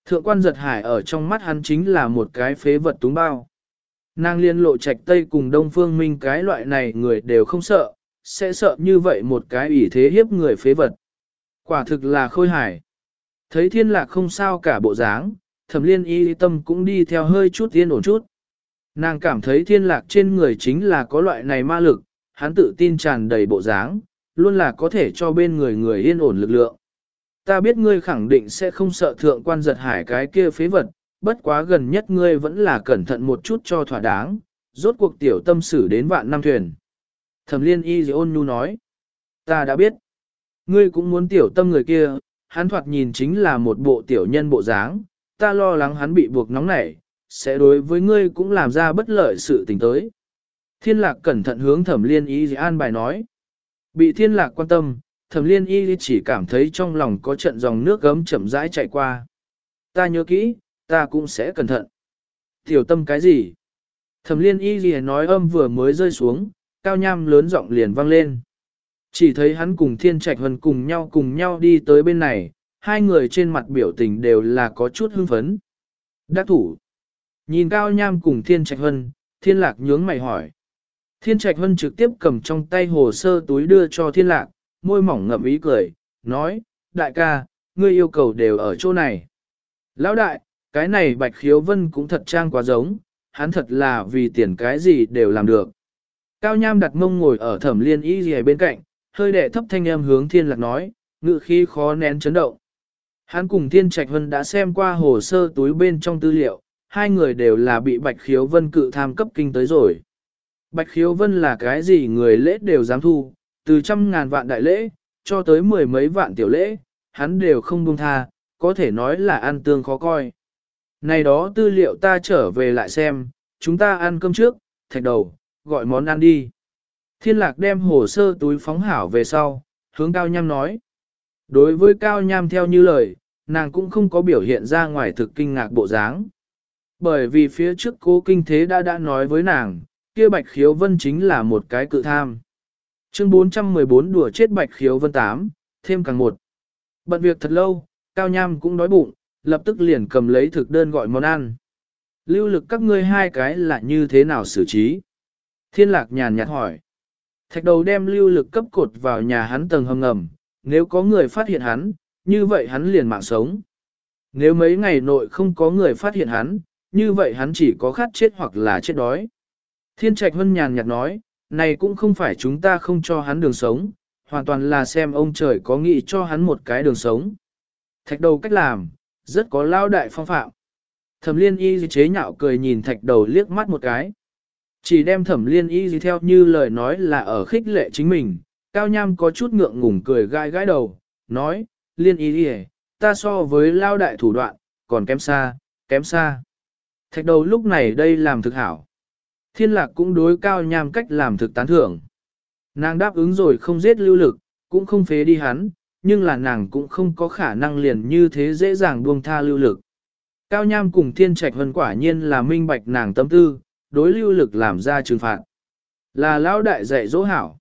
Thượng quan giật hải ở trong mắt hắn chính là một cái phế vật túng bao. Nàng liên lộ trạch tây cùng đông phương minh cái loại này người đều không sợ, sẽ sợ như vậy một cái ủy thế hiếp người phế vật. Quả thực là khôi hải. Thấy thiên lạc không sao cả bộ dáng, thẩm liên y tâm cũng đi theo hơi chút yên ổn chút. Nàng cảm thấy thiên lạc trên người chính là có loại này ma lực, hắn tự tin tràn đầy bộ dáng, luôn là có thể cho bên người người yên ổn lực lượng. Ta biết ngươi khẳng định sẽ không sợ thượng quan giật hải cái kia phế vật, bất quá gần nhất ngươi vẫn là cẩn thận một chút cho thỏa đáng, rốt cuộc tiểu tâm xử đến vạn năm thuyền. Thẩm liên y ôn nhu nói, ta đã biết, ngươi cũng muốn tiểu tâm người kia, hắn thoạt nhìn chính là một bộ tiểu nhân bộ dáng, ta lo lắng hắn bị buộc nóng nảy, sẽ đối với ngươi cũng làm ra bất lợi sự tình tới. Thiên lạc cẩn thận hướng thẩm liên y an bài nói, bị thiên lạc quan tâm, thẩm liên y chỉ cảm thấy trong lòng có trận dòng nước gấm chậm rãi chạy qua. Ta nhớ kỹ, ta cũng sẽ cẩn thận. Tiểu tâm cái gì? Thẩm liên y gì nói âm vừa mới rơi xuống, cao nham lớn giọng liền vang lên. Chỉ thấy hắn cùng thiên trạch hân cùng nhau cùng nhau đi tới bên này, hai người trên mặt biểu tình đều là có chút hưng phấn. Đắc thủ. Nhìn cao nham cùng thiên trạch hân, thiên lạc nhướng mày hỏi. Thiên trạch hân trực tiếp cầm trong tay hồ sơ túi đưa cho thiên lạc, môi mỏng ngậm ý cười, nói, đại ca, ngươi yêu cầu đều ở chỗ này. Lão đại, cái này bạch khiếu vân cũng thật trang quá giống, hắn thật là vì tiền cái gì đều làm được. Cao Nham đặt mông ngồi ở thẩm liên y gì bên cạnh, hơi đệ thấp thanh em hướng thiên lạc nói, ngự khi khó nén chấn động. Hắn cùng thiên trạch vân đã xem qua hồ sơ túi bên trong tư liệu, hai người đều là bị bạch khiếu vân cự tham cấp kinh tới rồi. Bạch khiếu vân là cái gì người lễ đều dám thu, từ trăm ngàn vạn đại lễ, cho tới mười mấy vạn tiểu lễ, hắn đều không buông tha, có thể nói là ăn tương khó coi. Này đó tư liệu ta trở về lại xem, chúng ta ăn cơm trước, thạch đầu, gọi món ăn đi. Thiên lạc đem hồ sơ túi phóng hảo về sau, hướng Cao Nham nói. Đối với Cao Nham theo như lời, nàng cũng không có biểu hiện ra ngoài thực kinh ngạc bộ dáng. Bởi vì phía trước cố kinh thế đã đã nói với nàng, kia bạch khiếu vân chính là một cái cự tham. Chương 414 đùa chết bạch khiếu vân 8, thêm càng một. Bận việc thật lâu, Cao Nham cũng đói bụng, lập tức liền cầm lấy thực đơn gọi món ăn. Lưu lực các ngươi hai cái là như thế nào xử trí? Thiên lạc nhàn nhạt hỏi. Thạch đầu đem lưu lực cấp cột vào nhà hắn tầng hầm ngầm, nếu có người phát hiện hắn, như vậy hắn liền mạng sống. Nếu mấy ngày nội không có người phát hiện hắn, như vậy hắn chỉ có khát chết hoặc là chết đói. Thiên trạch hân nhàn nhạt nói, này cũng không phải chúng ta không cho hắn đường sống, hoàn toàn là xem ông trời có nghĩ cho hắn một cái đường sống. Thạch đầu cách làm, rất có lao đại phong phạm. Thẩm liên y chế nhạo cười nhìn thạch đầu liếc mắt một cái. Chỉ đem thẩm liên y theo như lời nói là ở khích lệ chính mình, cao nham có chút ngượng ngùng cười gai gai đầu, nói, liên y ta so với lao đại thủ đoạn, còn kém xa, kém xa. Thạch đầu lúc này đây làm thực hảo. Thiên lạc cũng đối cao nham cách làm thực tán thưởng. Nàng đáp ứng rồi không giết lưu lực, cũng không phế đi hắn, nhưng là nàng cũng không có khả năng liền như thế dễ dàng buông tha lưu lực. Cao nham cùng thiên trạch hân quả nhiên là minh bạch nàng tâm tư, đối lưu lực làm ra trừng phạt. Là lão đại dạy dỗ hảo.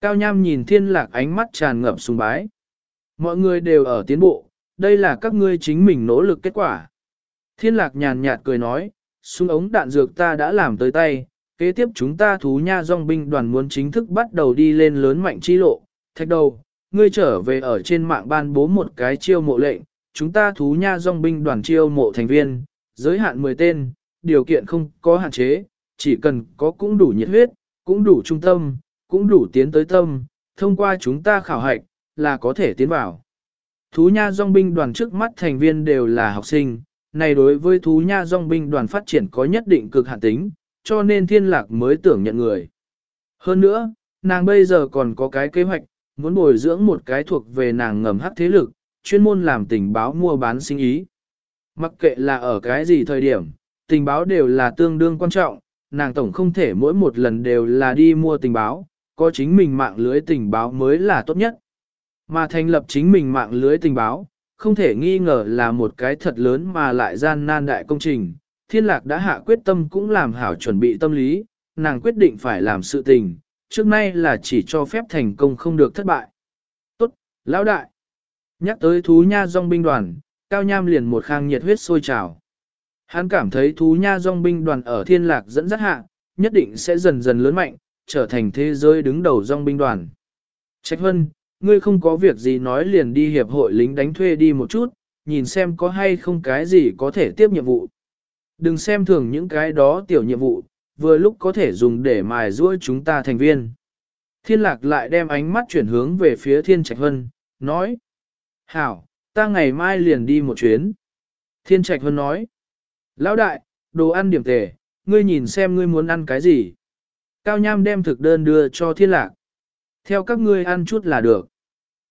Cao nham nhìn thiên lạc ánh mắt tràn ngập sùng bái. Mọi người đều ở tiến bộ, đây là các ngươi chính mình nỗ lực kết quả. Thiên lạc nhàn nhạt cười nói, súng ống đạn dược ta đã làm tới tay, kế tiếp chúng ta thú nha dòng binh đoàn muốn chính thức bắt đầu đi lên lớn mạnh chi lộ. Thạch đầu, ngươi trở về ở trên mạng ban bố một cái chiêu mộ lệnh, chúng ta thú nha dòng binh đoàn chiêu mộ thành viên, giới hạn 10 tên, điều kiện không có hạn chế, chỉ cần có cũng đủ nhiệt huyết, cũng đủ trung tâm, cũng đủ tiến tới tâm, thông qua chúng ta khảo hạch, là có thể tiến vào. Thú nha dòng binh đoàn trước mắt thành viên đều là học sinh, này đối với thú nha dòng binh đoàn phát triển có nhất định cực hạn tính, cho nên thiên lạc mới tưởng nhận người. Hơn nữa, nàng bây giờ còn có cái kế hoạch, muốn bồi dưỡng một cái thuộc về nàng ngầm hắc thế lực, chuyên môn làm tình báo mua bán sinh ý. Mặc kệ là ở cái gì thời điểm, tình báo đều là tương đương quan trọng, nàng tổng không thể mỗi một lần đều là đi mua tình báo, có chính mình mạng lưới tình báo mới là tốt nhất. Mà thành lập chính mình mạng lưới tình báo, không thể nghi ngờ là một cái thật lớn mà lại gian nan đại công trình. Thiên lạc đã hạ quyết tâm cũng làm hảo chuẩn bị tâm lý, nàng quyết định phải làm sự tình, trước nay là chỉ cho phép thành công không được thất bại. Tốt, lão đại. Nhắc tới thú nha dòng binh đoàn, cao nham liền một khang nhiệt huyết sôi trào. Hắn cảm thấy thú nha dòng binh đoàn ở thiên lạc dẫn dắt hạ, nhất định sẽ dần dần lớn mạnh, trở thành thế giới đứng đầu dòng binh đoàn. Trách Hân, ngươi không có việc gì nói liền đi hiệp hội lính đánh thuê đi một chút, nhìn xem có hay không cái gì có thể tiếp nhiệm vụ. Đừng xem thường những cái đó tiểu nhiệm vụ, vừa lúc có thể dùng để mài giũa chúng ta thành viên. Thiên lạc lại đem ánh mắt chuyển hướng về phía Thiên Trạch Vân, nói. Hảo, ta ngày mai liền đi một chuyến. Thiên Trạch Vân nói. Lão đại, đồ ăn điểm tề, ngươi nhìn xem ngươi muốn ăn cái gì. Cao Nham đem thực đơn đưa cho Thiên Lạc. Theo các ngươi ăn chút là được.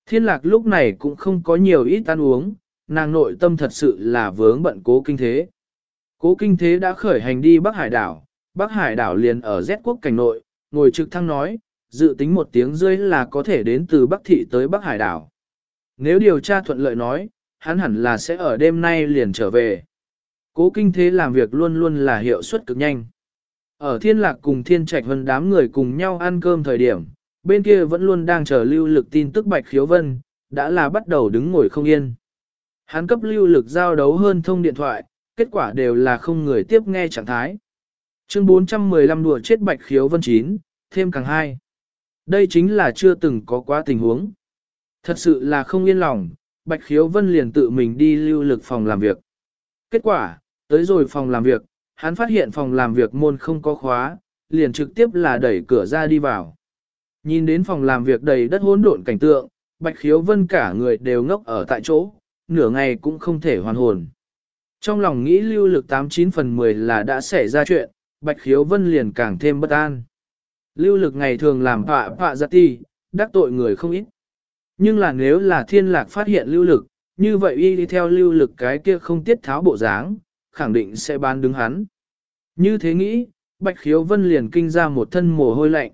Thiên Lạc lúc này cũng không có nhiều ít ăn uống, nàng nội tâm thật sự là vướng bận cố kinh thế. Cố kinh thế đã khởi hành đi Bắc Hải đảo, Bắc Hải đảo liền ở Z quốc cảnh nội, ngồi trực thăng nói, dự tính một tiếng rơi là có thể đến từ Bắc Thị tới Bắc Hải đảo. Nếu điều tra thuận lợi nói, hắn hẳn là sẽ ở đêm nay liền trở về. Cố kinh thế làm việc luôn luôn là hiệu suất cực nhanh. Ở thiên lạc cùng thiên trạch hơn đám người cùng nhau ăn cơm thời điểm, bên kia vẫn luôn đang chờ lưu lực tin tức Bạch Khiếu Vân, đã là bắt đầu đứng ngồi không yên. Hắn cấp lưu lực giao đấu hơn thông điện thoại, kết quả đều là không người tiếp nghe trạng thái. Chương 415 đùa chết Bạch Khiếu Vân 9, thêm càng hai. Đây chính là chưa từng có quá tình huống. Thật sự là không yên lòng, Bạch Khiếu Vân liền tự mình đi lưu lực phòng làm việc. Kết quả, tới rồi phòng làm việc, hắn phát hiện phòng làm việc môn không có khóa, liền trực tiếp là đẩy cửa ra đi vào. Nhìn đến phòng làm việc đầy đất hỗn độn cảnh tượng, Bạch Khiếu Vân cả người đều ngốc ở tại chỗ, nửa ngày cũng không thể hoàn hồn. Trong lòng nghĩ lưu lực 89 phần 10 là đã xảy ra chuyện, Bạch Khiếu Vân liền càng thêm bất an. Lưu lực ngày thường làm họa họa giặt ti, đắc tội người không ít. Nhưng là nếu là thiên lạc phát hiện lưu lực, như vậy y đi theo lưu lực cái kia không tiết tháo bộ dáng, khẳng định sẽ bán đứng hắn. Như thế nghĩ, Bạch Khiếu Vân liền kinh ra một thân mồ hôi lạnh.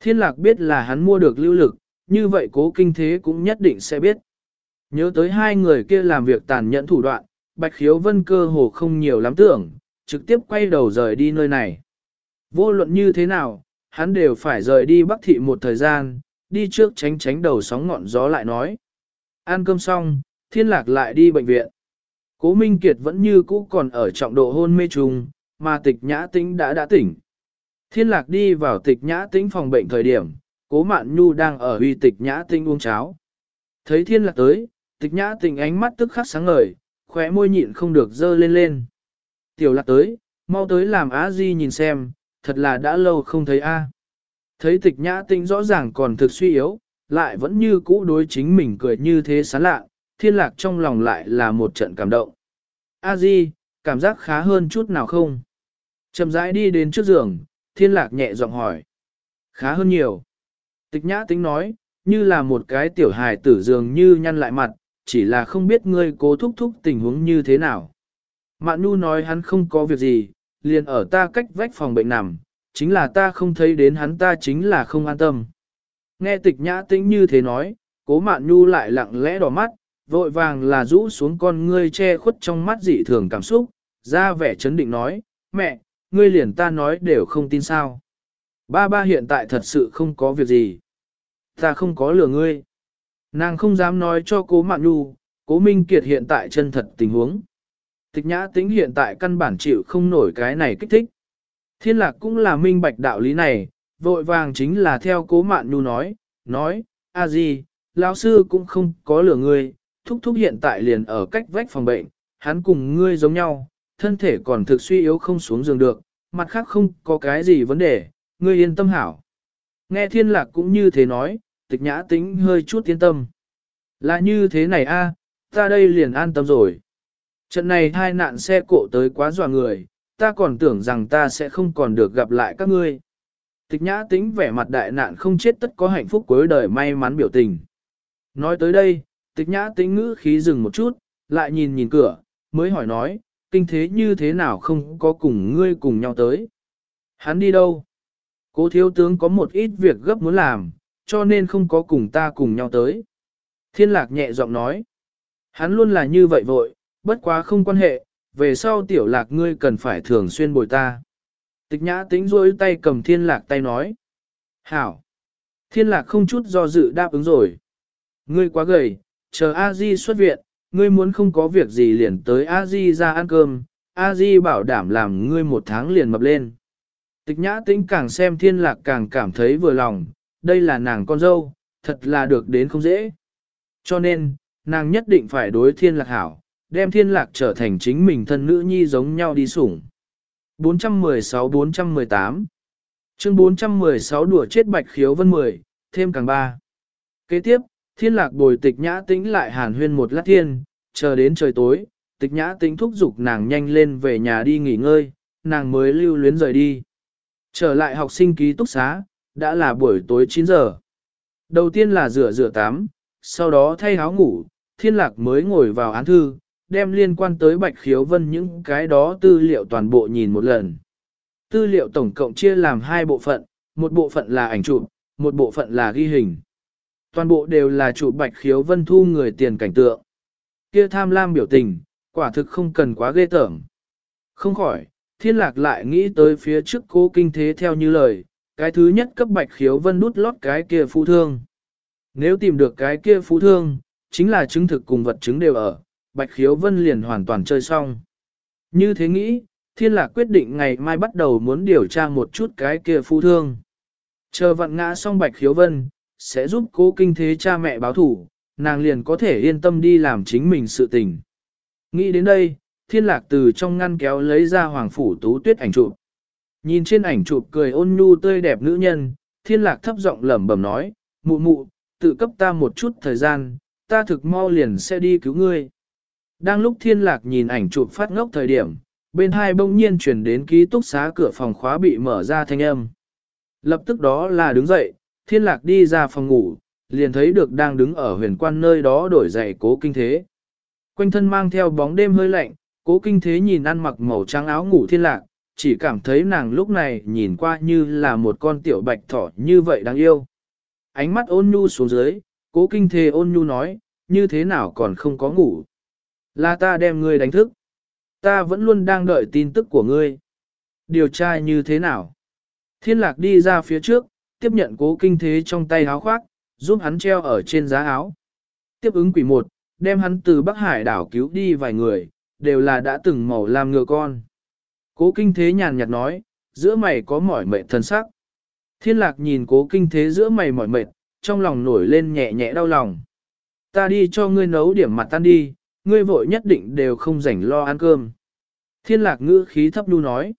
Thiên lạc biết là hắn mua được lưu lực, như vậy cố kinh thế cũng nhất định sẽ biết. Nhớ tới hai người kia làm việc tàn nhẫn thủ đoạn, Bạch Khiếu Vân cơ hồ không nhiều lắm tưởng, trực tiếp quay đầu rời đi nơi này. Vô luận như thế nào, hắn đều phải rời đi Bắc Thị một thời gian, đi trước tránh tránh đầu sóng ngọn gió lại nói. Ăn cơm xong, thiên lạc lại đi bệnh viện. Cố Minh Kiệt vẫn như cũ còn ở trọng độ hôn mê trùng, mà tịch nhã tĩnh đã đã tỉnh. Thiên lạc đi vào tịch nhã tĩnh phòng bệnh thời điểm, cố mạn nhu đang ở huy tịch nhã tĩnh uống cháo. Thấy thiên lạc tới, tịch nhã tĩnh ánh mắt tức khắc sáng ngời, khóe môi nhịn không được dơ lên lên. Tiểu lạc tới, mau tới làm á di nhìn xem, thật là đã lâu không thấy a. Thấy tịch nhã tĩnh rõ ràng còn thực suy yếu, lại vẫn như cũ đối chính mình cười như thế sán lạ, thiên lạc trong lòng lại là một trận cảm động. A di, cảm giác khá hơn chút nào không? Chậm rãi đi đến trước giường, thiên lạc nhẹ giọng hỏi. Khá hơn nhiều. Tịch nhã tính nói, như là một cái tiểu hài tử dường như nhăn lại mặt, chỉ là không biết ngươi cố thúc thúc tình huống như thế nào. Mạn Nu nói hắn không có việc gì, liền ở ta cách vách phòng bệnh nằm, chính là ta không thấy đến hắn ta chính là không an tâm. Nghe tịch nhã tĩnh như thế nói, cố mạn nhu lại lặng lẽ đỏ mắt, vội vàng là rũ xuống con ngươi che khuất trong mắt dị thường cảm xúc, ra vẻ chấn định nói, mẹ, ngươi liền ta nói đều không tin sao. Ba ba hiện tại thật sự không có việc gì. Ta không có lừa ngươi. Nàng không dám nói cho cố Mạn Nhu, cố Minh Kiệt hiện tại chân thật tình huống. Tịch nhã tính hiện tại căn bản chịu không nổi cái này kích thích. Thiên lạc cũng là minh bạch đạo lý này, vội vàng chính là theo cố Mạn Nhu nói, nói, a gì, lão sư cũng không có lừa ngươi, thúc thúc hiện tại liền ở cách vách phòng bệnh, hắn cùng ngươi giống nhau, thân thể còn thực suy yếu không xuống giường được, mặt khác không có cái gì vấn đề, ngươi yên tâm hảo. Nghe thiên lạc cũng như thế nói, tịch nhã tính hơi chút yên tâm. Là như thế này a ta đây liền an tâm rồi. Trận này hai nạn xe cộ tới quá dọa người, ta còn tưởng rằng ta sẽ không còn được gặp lại các ngươi. Tịch nhã tính vẻ mặt đại nạn không chết tất có hạnh phúc cuối đời may mắn biểu tình. Nói tới đây, tịch nhã tính ngữ khí dừng một chút, lại nhìn nhìn cửa, mới hỏi nói, kinh thế như thế nào không có cùng ngươi cùng nhau tới. Hắn đi đâu? Cố thiếu tướng có một ít việc gấp muốn làm, cho nên không có cùng ta cùng nhau tới. Thiên lạc nhẹ giọng nói. Hắn luôn là như vậy vội, bất quá không quan hệ, về sau tiểu lạc ngươi cần phải thường xuyên bồi ta. Tịch nhã tính rôi tay cầm thiên lạc tay nói. Hảo. Thiên lạc không chút do dự đáp ứng rồi. Ngươi quá gầy, chờ A-di xuất viện, ngươi muốn không có việc gì liền tới A-di ra ăn cơm, A-di bảo đảm làm ngươi một tháng liền mập lên. Tịch nhã tĩnh càng xem thiên lạc càng cảm thấy vừa lòng, đây là nàng con dâu, thật là được đến không dễ. Cho nên, nàng nhất định phải đối thiên lạc hảo, đem thiên lạc trở thành chính mình thân nữ nhi giống nhau đi sủng. 416-418 Chương 416 đùa chết bạch khiếu vân 10, thêm càng ba. Kế tiếp, thiên lạc bồi tịch nhã tĩnh lại hàn huyên một lát thiên, chờ đến trời tối, tịch nhã tĩnh thúc giục nàng nhanh lên về nhà đi nghỉ ngơi, nàng mới lưu luyến rời đi. Trở lại học sinh ký túc xá, đã là buổi tối 9 giờ. Đầu tiên là rửa rửa tắm, sau đó thay áo ngủ, thiên lạc mới ngồi vào án thư, đem liên quan tới bạch khiếu vân những cái đó tư liệu toàn bộ nhìn một lần. Tư liệu tổng cộng chia làm hai bộ phận, một bộ phận là ảnh chụp, một bộ phận là ghi hình. Toàn bộ đều là chủ bạch khiếu vân thu người tiền cảnh tượng. Kia tham lam biểu tình, quả thực không cần quá ghê tởm. Không khỏi, thiên lạc lại nghĩ tới phía trước cố kinh thế theo như lời, cái thứ nhất cấp bạch khiếu vân đút lót cái kia phú thương. Nếu tìm được cái kia phú thương, chính là chứng thực cùng vật chứng đều ở, bạch khiếu vân liền hoàn toàn chơi xong. Như thế nghĩ, thiên lạc quyết định ngày mai bắt đầu muốn điều tra một chút cái kia phú thương. Chờ vận ngã xong bạch khiếu vân, sẽ giúp cố kinh thế cha mẹ báo thủ, nàng liền có thể yên tâm đi làm chính mình sự tình. Nghĩ đến đây, thiên lạc từ trong ngăn kéo lấy ra hoàng phủ tú tuyết ảnh chụp. Nhìn trên ảnh chụp cười ôn nhu tươi đẹp nữ nhân, thiên lạc thấp giọng lẩm bẩm nói, mụ mụ, tự cấp ta một chút thời gian, ta thực mau liền sẽ đi cứu ngươi. Đang lúc thiên lạc nhìn ảnh chụp phát ngốc thời điểm, bên hai bỗng nhiên chuyển đến ký túc xá cửa phòng khóa bị mở ra thanh âm. Lập tức đó là đứng dậy, thiên lạc đi ra phòng ngủ, liền thấy được đang đứng ở huyền quan nơi đó đổi giày cố kinh thế. Quanh thân mang theo bóng đêm hơi lạnh, cố kinh thế nhìn ăn mặc màu trắng áo ngủ thiên lạc, chỉ cảm thấy nàng lúc này nhìn qua như là một con tiểu bạch thỏ như vậy đáng yêu. Ánh mắt ôn nhu xuống dưới, cố kinh thế ôn nhu nói, như thế nào còn không có ngủ. Là ta đem ngươi đánh thức. Ta vẫn luôn đang đợi tin tức của ngươi. Điều tra như thế nào? Thiên lạc đi ra phía trước, tiếp nhận cố kinh thế trong tay áo khoác, giúp hắn treo ở trên giá áo. Tiếp ứng quỷ một, đem hắn từ Bắc Hải đảo cứu đi vài người, đều là đã từng màu làm ngựa con. Cố kinh thế nhàn nhạt nói, giữa mày có mỏi mệt thân sắc. Thiên lạc nhìn cố kinh thế giữa mày mỏi mệt, trong lòng nổi lên nhẹ nhẹ đau lòng. Ta đi cho ngươi nấu điểm mặt tan đi, ngươi vội nhất định đều không rảnh lo ăn cơm. Thiên lạc ngữ khí thấp đu nói.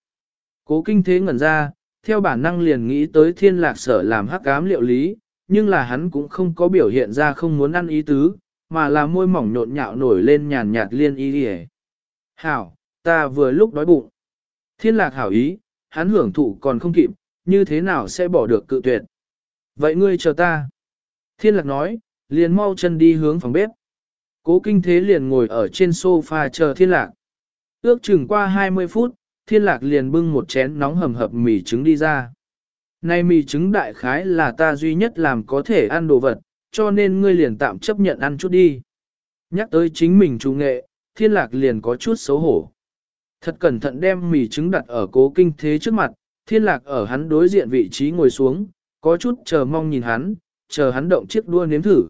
Cố kinh thế ngẩn ra, theo bản năng liền nghĩ tới thiên lạc sở làm hắc ám liệu lý, nhưng là hắn cũng không có biểu hiện ra không muốn ăn ý tứ, mà là môi mỏng nhộn nhạo nổi lên nhàn nhạt liên y đi Hảo, ta vừa lúc đói bụng. Thiên lạc hảo ý, hắn hưởng thụ còn không kịp, như thế nào sẽ bỏ được cự tuyệt. Vậy ngươi chờ ta. Thiên lạc nói, liền mau chân đi hướng phòng bếp. Cố kinh thế liền ngồi ở trên sofa chờ thiên lạc. Ước chừng qua 20 phút, thiên lạc liền bưng một chén nóng hầm hập mì trứng đi ra. Này mì trứng đại khái là ta duy nhất làm có thể ăn đồ vật, cho nên ngươi liền tạm chấp nhận ăn chút đi. Nhắc tới chính mình trung nghệ, thiên lạc liền có chút xấu hổ. Thật cẩn thận đem mì trứng đặt ở cố kinh thế trước mặt, thiên lạc ở hắn đối diện vị trí ngồi xuống, có chút chờ mong nhìn hắn, chờ hắn động chiếc đua nếm thử.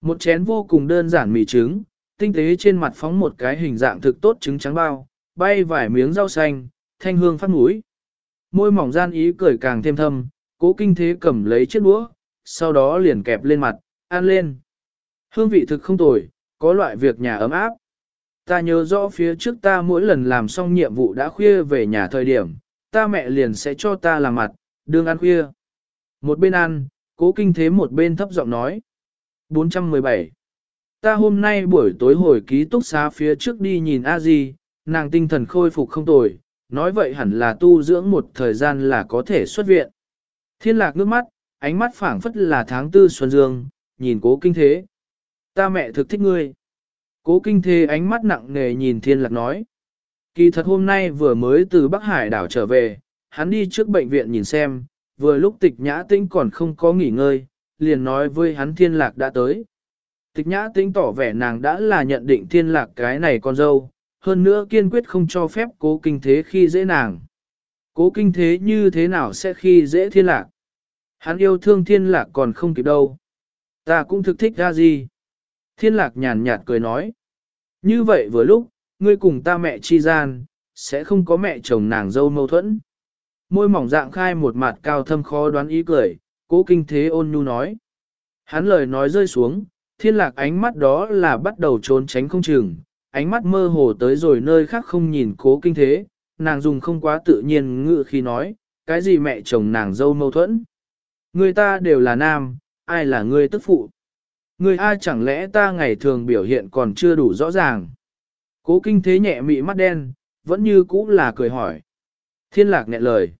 Một chén vô cùng đơn giản mì trứng, tinh tế trên mặt phóng một cái hình dạng thực tốt trứng trắng bao, bay vài miếng rau xanh, thanh hương phát mũi. Môi mỏng gian ý cười càng thêm thâm, cố kinh thế cầm lấy chiếc đũa, sau đó liền kẹp lên mặt, ăn lên. Hương vị thực không tồi, có loại việc nhà ấm áp. Ta nhớ rõ phía trước ta mỗi lần làm xong nhiệm vụ đã khuya về nhà thời điểm, ta mẹ liền sẽ cho ta làm mặt, đương ăn khuya. Một bên ăn, cố kinh thế một bên thấp giọng nói. 417. Ta hôm nay buổi tối hồi ký túc xá phía trước đi nhìn a di, nàng tinh thần khôi phục không tồi, nói vậy hẳn là tu dưỡng một thời gian là có thể xuất viện. Thiên lạc nước mắt, ánh mắt phảng phất là tháng tư xuân dương, nhìn cố kinh thế. Ta mẹ thực thích ngươi. Cố kinh thế ánh mắt nặng nề nhìn thiên lạc nói. Kỳ thật hôm nay vừa mới từ Bắc Hải đảo trở về, hắn đi trước bệnh viện nhìn xem, vừa lúc tịch nhã tĩnh còn không có nghỉ ngơi, liền nói với hắn thiên lạc đã tới. Tịch nhã tĩnh tỏ vẻ nàng đã là nhận định thiên lạc cái này con dâu, hơn nữa kiên quyết không cho phép cố kinh thế khi dễ nàng. Cố kinh thế như thế nào sẽ khi dễ thiên lạc? Hắn yêu thương thiên lạc còn không kịp đâu. Ta cũng thực thích ra gì. Thiên lạc nhàn nhạt cười nói. Như vậy vừa lúc, ngươi cùng ta mẹ chi gian, sẽ không có mẹ chồng nàng dâu mâu thuẫn. Môi mỏng dạng khai một mặt cao thâm khó đoán ý cười, cố kinh thế ôn nhu nói. Hắn lời nói rơi xuống, thiên lạc ánh mắt đó là bắt đầu trốn tránh không chừng, ánh mắt mơ hồ tới rồi nơi khác không nhìn cố kinh thế, nàng dùng không quá tự nhiên ngự khi nói, cái gì mẹ chồng nàng dâu mâu thuẫn. Người ta đều là nam, ai là người tức phụ. Người ai chẳng lẽ ta ngày thường biểu hiện còn chưa đủ rõ ràng. Cố kinh thế nhẹ mị mắt đen, vẫn như cũ là cười hỏi. Thiên lạc nghẹn lời.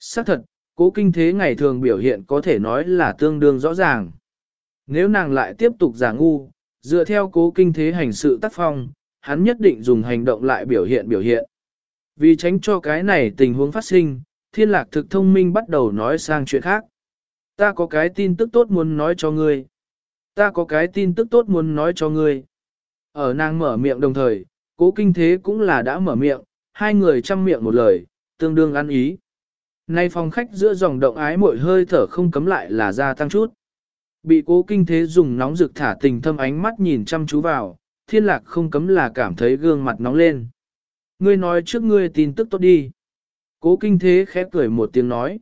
xác thật, cố kinh thế ngày thường biểu hiện có thể nói là tương đương rõ ràng. Nếu nàng lại tiếp tục giả ngu, dựa theo cố kinh thế hành sự tác phong, hắn nhất định dùng hành động lại biểu hiện biểu hiện. Vì tránh cho cái này tình huống phát sinh, thiên lạc thực thông minh bắt đầu nói sang chuyện khác. Ta có cái tin tức tốt muốn nói cho ngươi. Ta có cái tin tức tốt muốn nói cho ngươi. Ở nàng mở miệng đồng thời, cố kinh thế cũng là đã mở miệng, hai người chăm miệng một lời, tương đương ăn ý. Nay phòng khách giữa dòng động ái mỗi hơi thở không cấm lại là gia tăng chút. Bị cố kinh thế dùng nóng rực thả tình thâm ánh mắt nhìn chăm chú vào, thiên lạc không cấm là cảm thấy gương mặt nóng lên. Ngươi nói trước ngươi tin tức tốt đi. Cố kinh thế khẽ cười một tiếng nói.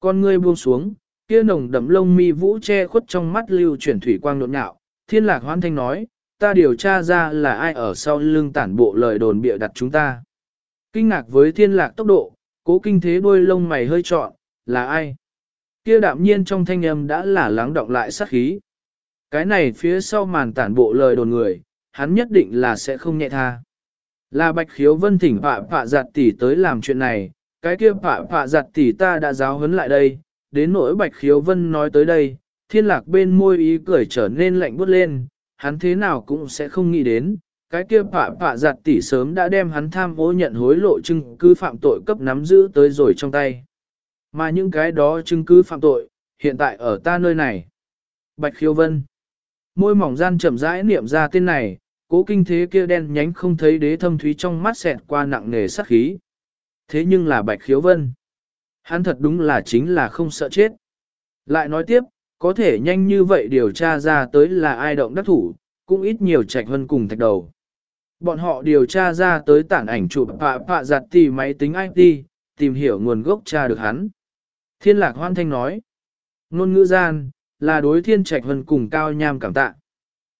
Con ngươi buông xuống, kia nồng đậm lông mi vũ che khuất trong mắt lưu chuyển thủy quang nộn nhạo. Thiên lạc hoan thanh nói, ta điều tra ra là ai ở sau lưng tản bộ lời đồn bịa đặt chúng ta. Kinh ngạc với thiên lạc tốc độ, cố kinh thế đôi lông mày hơi trọn, là ai? Kia đạm nhiên trong thanh âm đã là lắng động lại sát khí. Cái này phía sau màn tản bộ lời đồn người, hắn nhất định là sẽ không nhẹ tha. Là bạch khiếu vân thỉnh phạ phạ giặt tỷ tới làm chuyện này, cái kia phạ phạ giặt tỷ ta đã giáo huấn lại đây, đến nỗi bạch khiếu vân nói tới đây, thiên lạc bên môi ý cười trở nên lạnh bút lên, hắn thế nào cũng sẽ không nghĩ đến, cái kia phạ phạ giặt tỷ sớm đã đem hắn tham ô nhận hối lộ chứng cứ phạm tội cấp nắm giữ tới rồi trong tay. Mà những cái đó chứng cứ phạm tội, hiện tại ở ta nơi này. Bạch khiếu vân. Môi mỏng gian chậm rãi niệm ra tên này, cố kinh thế kia đen nhánh không thấy đế thâm thúy trong mắt xẹt qua nặng nề sát khí. Thế nhưng là bạch khiếu vân. Hắn thật đúng là chính là không sợ chết. Lại nói tiếp, có thể nhanh như vậy điều tra ra tới là ai động đắc thủ, cũng ít nhiều trạch hơn cùng thạch đầu. Bọn họ điều tra ra tới tản ảnh chụp phạ phạ giặt tì máy tính IT, tìm hiểu nguồn gốc tra được hắn. Thiên lạc hoan thanh nói, ngôn ngữ gian, là đối thiên trạch hân cùng cao nham cảm tạ.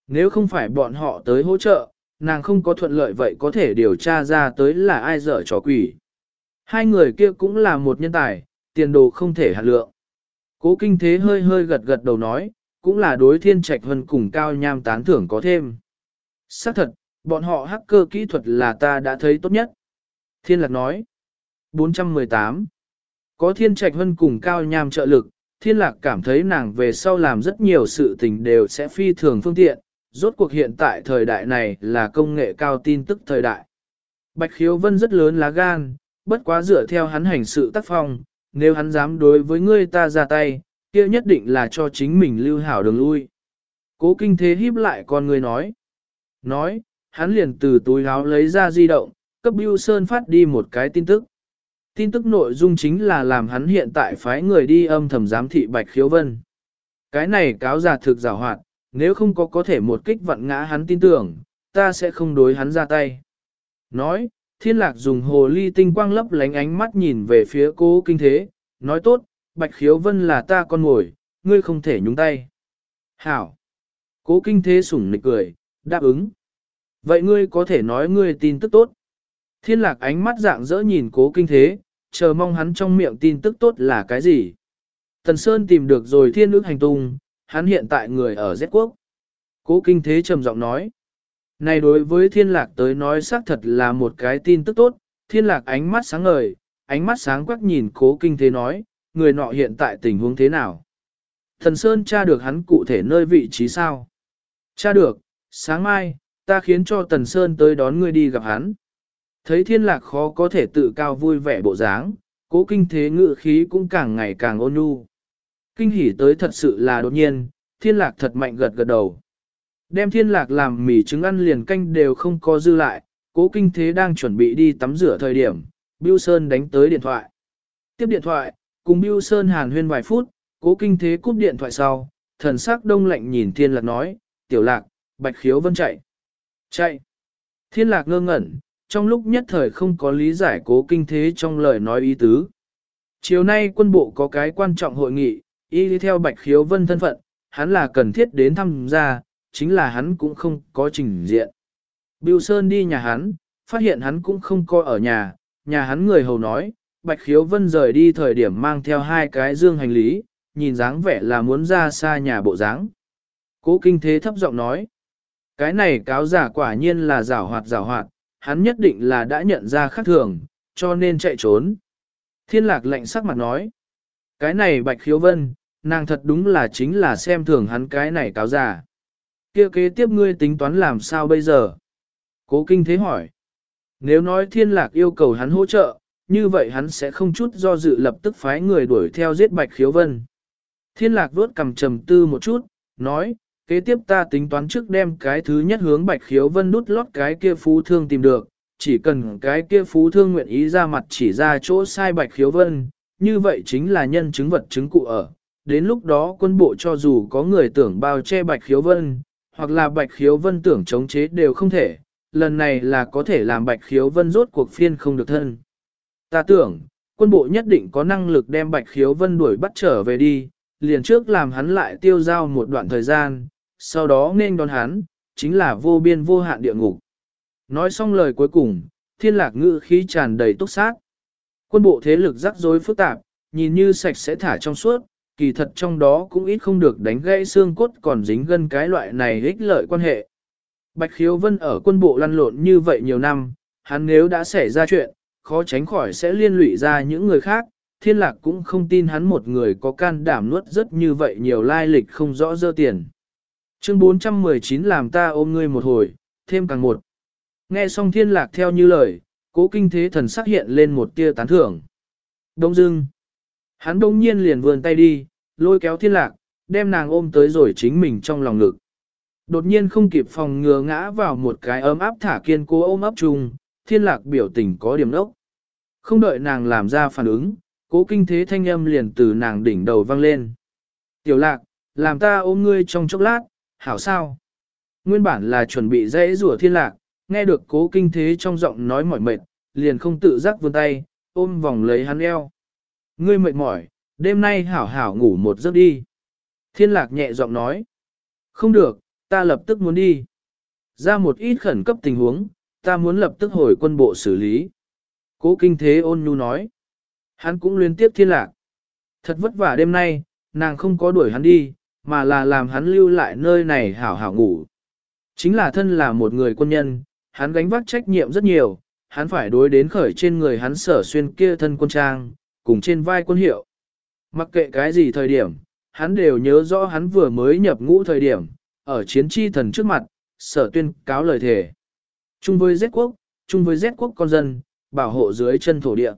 Nếu không phải bọn họ tới hỗ trợ, nàng không có thuận lợi vậy có thể điều tra ra tới là ai dở trò quỷ. Hai người kia cũng là một nhân tài, tiền đồ không thể hạt lượng. Cố kinh thế hơi hơi gật gật đầu nói, cũng là đối thiên trạch hân cùng cao nham tán thưởng có thêm. xác thật, bọn họ hacker kỹ thuật là ta đã thấy tốt nhất. Thiên lạc nói. 418. Có thiên trạch hân cùng cao nham trợ lực, thiên lạc cảm thấy nàng về sau làm rất nhiều sự tình đều sẽ phi thường phương tiện, rốt cuộc hiện tại thời đại này là công nghệ cao tin tức thời đại. Bạch khiếu vân rất lớn lá gan, bất quá dựa theo hắn hành sự tác phong, nếu hắn dám đối với ngươi ta ra tay, kia nhất định là cho chính mình lưu hảo đường lui. Cố kinh thế híp lại con người nói. Nói, hắn liền từ túi áo lấy ra di động, cấp Bưu Sơn phát đi một cái tin tức. Tin tức nội dung chính là làm hắn hiện tại phái người đi âm thầm giám thị Bạch Khiếu Vân. Cái này cáo giả thực giả hoạt, nếu không có có thể một kích vặn ngã hắn tin tưởng, ta sẽ không đối hắn ra tay. Nói, thiên lạc dùng hồ ly tinh quang lấp lánh ánh mắt nhìn về phía cô kinh thế, nói tốt, Bạch Khiếu Vân là ta con ngồi, ngươi không thể nhúng tay. Hảo! Cố kinh thế sủng nịch cười, đáp ứng. Vậy ngươi có thể nói ngươi tin tức tốt. Thiên lạc ánh mắt dạng dỡ nhìn cố kinh thế, chờ mong hắn trong miệng tin tức tốt là cái gì. Tần Sơn tìm được rồi thiên ước hành tung, hắn hiện tại người ở Z quốc. Cố kinh thế trầm giọng nói. Này đối với thiên lạc tới nói xác thật là một cái tin tức tốt, thiên lạc ánh mắt sáng ngời, ánh mắt sáng quắc nhìn cố kinh thế nói, người nọ hiện tại tình huống thế nào. Thần Sơn tra được hắn cụ thể nơi vị trí sao? Tra được, sáng mai, ta khiến cho Tần Sơn tới đón ngươi đi gặp hắn. Thấy thiên lạc khó có thể tự cao vui vẻ bộ dáng, cố kinh thế ngự khí cũng càng ngày càng ôn nhu. Kinh hỉ tới thật sự là đột nhiên, thiên lạc thật mạnh gật gật đầu. Đem thiên lạc làm mì trứng ăn liền canh đều không có dư lại, cố kinh thế đang chuẩn bị đi tắm rửa thời điểm, Bưu Sơn đánh tới điện thoại. Tiếp điện thoại, cùng Bưu Sơn hàn huyên vài phút, Cố kinh thế cúp điện thoại sau, thần sắc đông lạnh nhìn thiên lạc nói, tiểu lạc, bạch khiếu vân chạy. Chạy. Thiên lạc ngơ ngẩn, trong lúc nhất thời không có lý giải cố kinh thế trong lời nói ý tứ. Chiều nay quân bộ có cái quan trọng hội nghị, y đi theo bạch khiếu vân thân phận, hắn là cần thiết đến thăm gia, chính là hắn cũng không có trình diện. Bưu Sơn đi nhà hắn, phát hiện hắn cũng không có ở nhà, nhà hắn người hầu nói, Bạch Khiếu Vân rời đi thời điểm mang theo hai cái dương hành lý, nhìn dáng vẻ là muốn ra xa nhà bộ dáng. Cố kinh thế thấp giọng nói, cái này cáo giả quả nhiên là giả hoạt giả hoạt, hắn nhất định là đã nhận ra khác thường, cho nên chạy trốn. Thiên lạc lạnh sắc mặt nói, cái này Bạch Khiếu Vân, nàng thật đúng là chính là xem thường hắn cái này cáo giả. kia kế tiếp ngươi tính toán làm sao bây giờ? Cố kinh thế hỏi. Nếu nói thiên lạc yêu cầu hắn hỗ trợ, như vậy hắn sẽ không chút do dự lập tức phái người đuổi theo giết bạch khiếu vân. Thiên lạc vuốt cầm trầm tư một chút, nói, kế tiếp ta tính toán trước đem cái thứ nhất hướng bạch khiếu vân đút lót cái kia phú thương tìm được, chỉ cần cái kia phú thương nguyện ý ra mặt chỉ ra chỗ sai bạch khiếu vân, như vậy chính là nhân chứng vật chứng cụ ở. Đến lúc đó quân bộ cho dù có người tưởng bao che bạch khiếu vân, hoặc là bạch khiếu vân tưởng chống chế đều không thể, lần này là có thể làm bạch khiếu vân rốt cuộc phiên không được thân. Ta tưởng, quân bộ nhất định có năng lực đem bạch khiếu vân đuổi bắt trở về đi, liền trước làm hắn lại tiêu giao một đoạn thời gian, sau đó nên đón hắn, chính là vô biên vô hạn địa ngục. Nói xong lời cuối cùng, thiên lạc ngữ khí tràn đầy túc sát. Quân bộ thế lực rắc rối phức tạp, nhìn như sạch sẽ thả trong suốt, kỳ thật trong đó cũng ít không được đánh gãy xương cốt còn dính gân cái loại này ích lợi quan hệ. Bạch Khiếu Vân ở quân bộ lăn lộn như vậy nhiều năm, hắn nếu đã xảy ra chuyện, khó tránh khỏi sẽ liên lụy ra những người khác, thiên lạc cũng không tin hắn một người có can đảm nuốt rất như vậy nhiều lai lịch không rõ dơ tiền. Chương 419 làm ta ôm ngươi một hồi, thêm càng một. Nghe xong thiên lạc theo như lời, cố kinh thế thần sắc hiện lên một tia tán thưởng. Đông dưng. Hắn đông nhiên liền vươn tay đi, lôi kéo thiên lạc, đem nàng ôm tới rồi chính mình trong lòng ngực. Đột nhiên không kịp phòng ngừa ngã vào một cái ấm áp thả kiên cố ôm ấp chung, thiên lạc biểu tình có điểm đốc. Không đợi nàng làm ra phản ứng, cố kinh thế thanh âm liền từ nàng đỉnh đầu vang lên. Tiểu lạc, làm ta ôm ngươi trong chốc lát, hảo sao? Nguyên bản là chuẩn bị dễ rủa thiên lạc, nghe được cố kinh thế trong giọng nói mỏi mệt, liền không tự giác vươn tay, ôm vòng lấy hắn eo. Ngươi mệt mỏi, đêm nay hảo hảo ngủ một giấc đi. Thiên lạc nhẹ giọng nói. Không được, ta lập tức muốn đi. Ra một ít khẩn cấp tình huống, ta muốn lập tức hồi quân bộ xử lý. Cố kinh thế ôn nhu nói. Hắn cũng liên tiếp thiên lạc. Thật vất vả đêm nay, nàng không có đuổi hắn đi, mà là làm hắn lưu lại nơi này hảo hảo ngủ. Chính là thân là một người quân nhân, hắn gánh vác trách nhiệm rất nhiều, hắn phải đối đến khởi trên người hắn sở xuyên kia thân quân trang, cùng trên vai quân hiệu. Mặc kệ cái gì thời điểm, hắn đều nhớ rõ hắn vừa mới nhập ngũ thời điểm, ở chiến chi thần trước mặt, sở tuyên cáo lời thề. Chung với Z quốc, chung với Z quốc con dân, bảo hộ dưới chân thổ địa.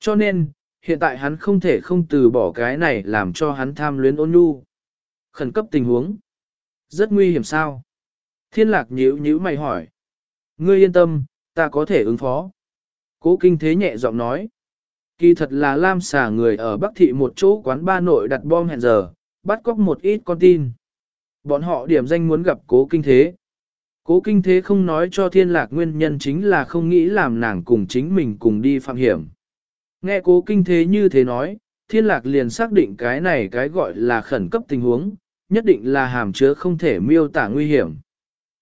Cho nên, hiện tại hắn không thể không từ bỏ cái này làm cho hắn tham luyến ôn nhu. Khẩn cấp tình huống. Rất nguy hiểm sao? Thiên lạc nhíu nhíu mày hỏi. Ngươi yên tâm, ta có thể ứng phó. Cố kinh thế nhẹ giọng nói. Kỳ thật là Lam xả người ở Bắc Thị một chỗ quán ba nội đặt bom hẹn giờ, bắt cóc một ít con tin. Bọn họ điểm danh muốn gặp cố kinh thế. Cố kinh thế không nói cho thiên lạc nguyên nhân chính là không nghĩ làm nàng cùng chính mình cùng đi phạm hiểm. Nghe cố kinh thế như thế nói, thiên lạc liền xác định cái này cái gọi là khẩn cấp tình huống, nhất định là hàm chứa không thể miêu tả nguy hiểm.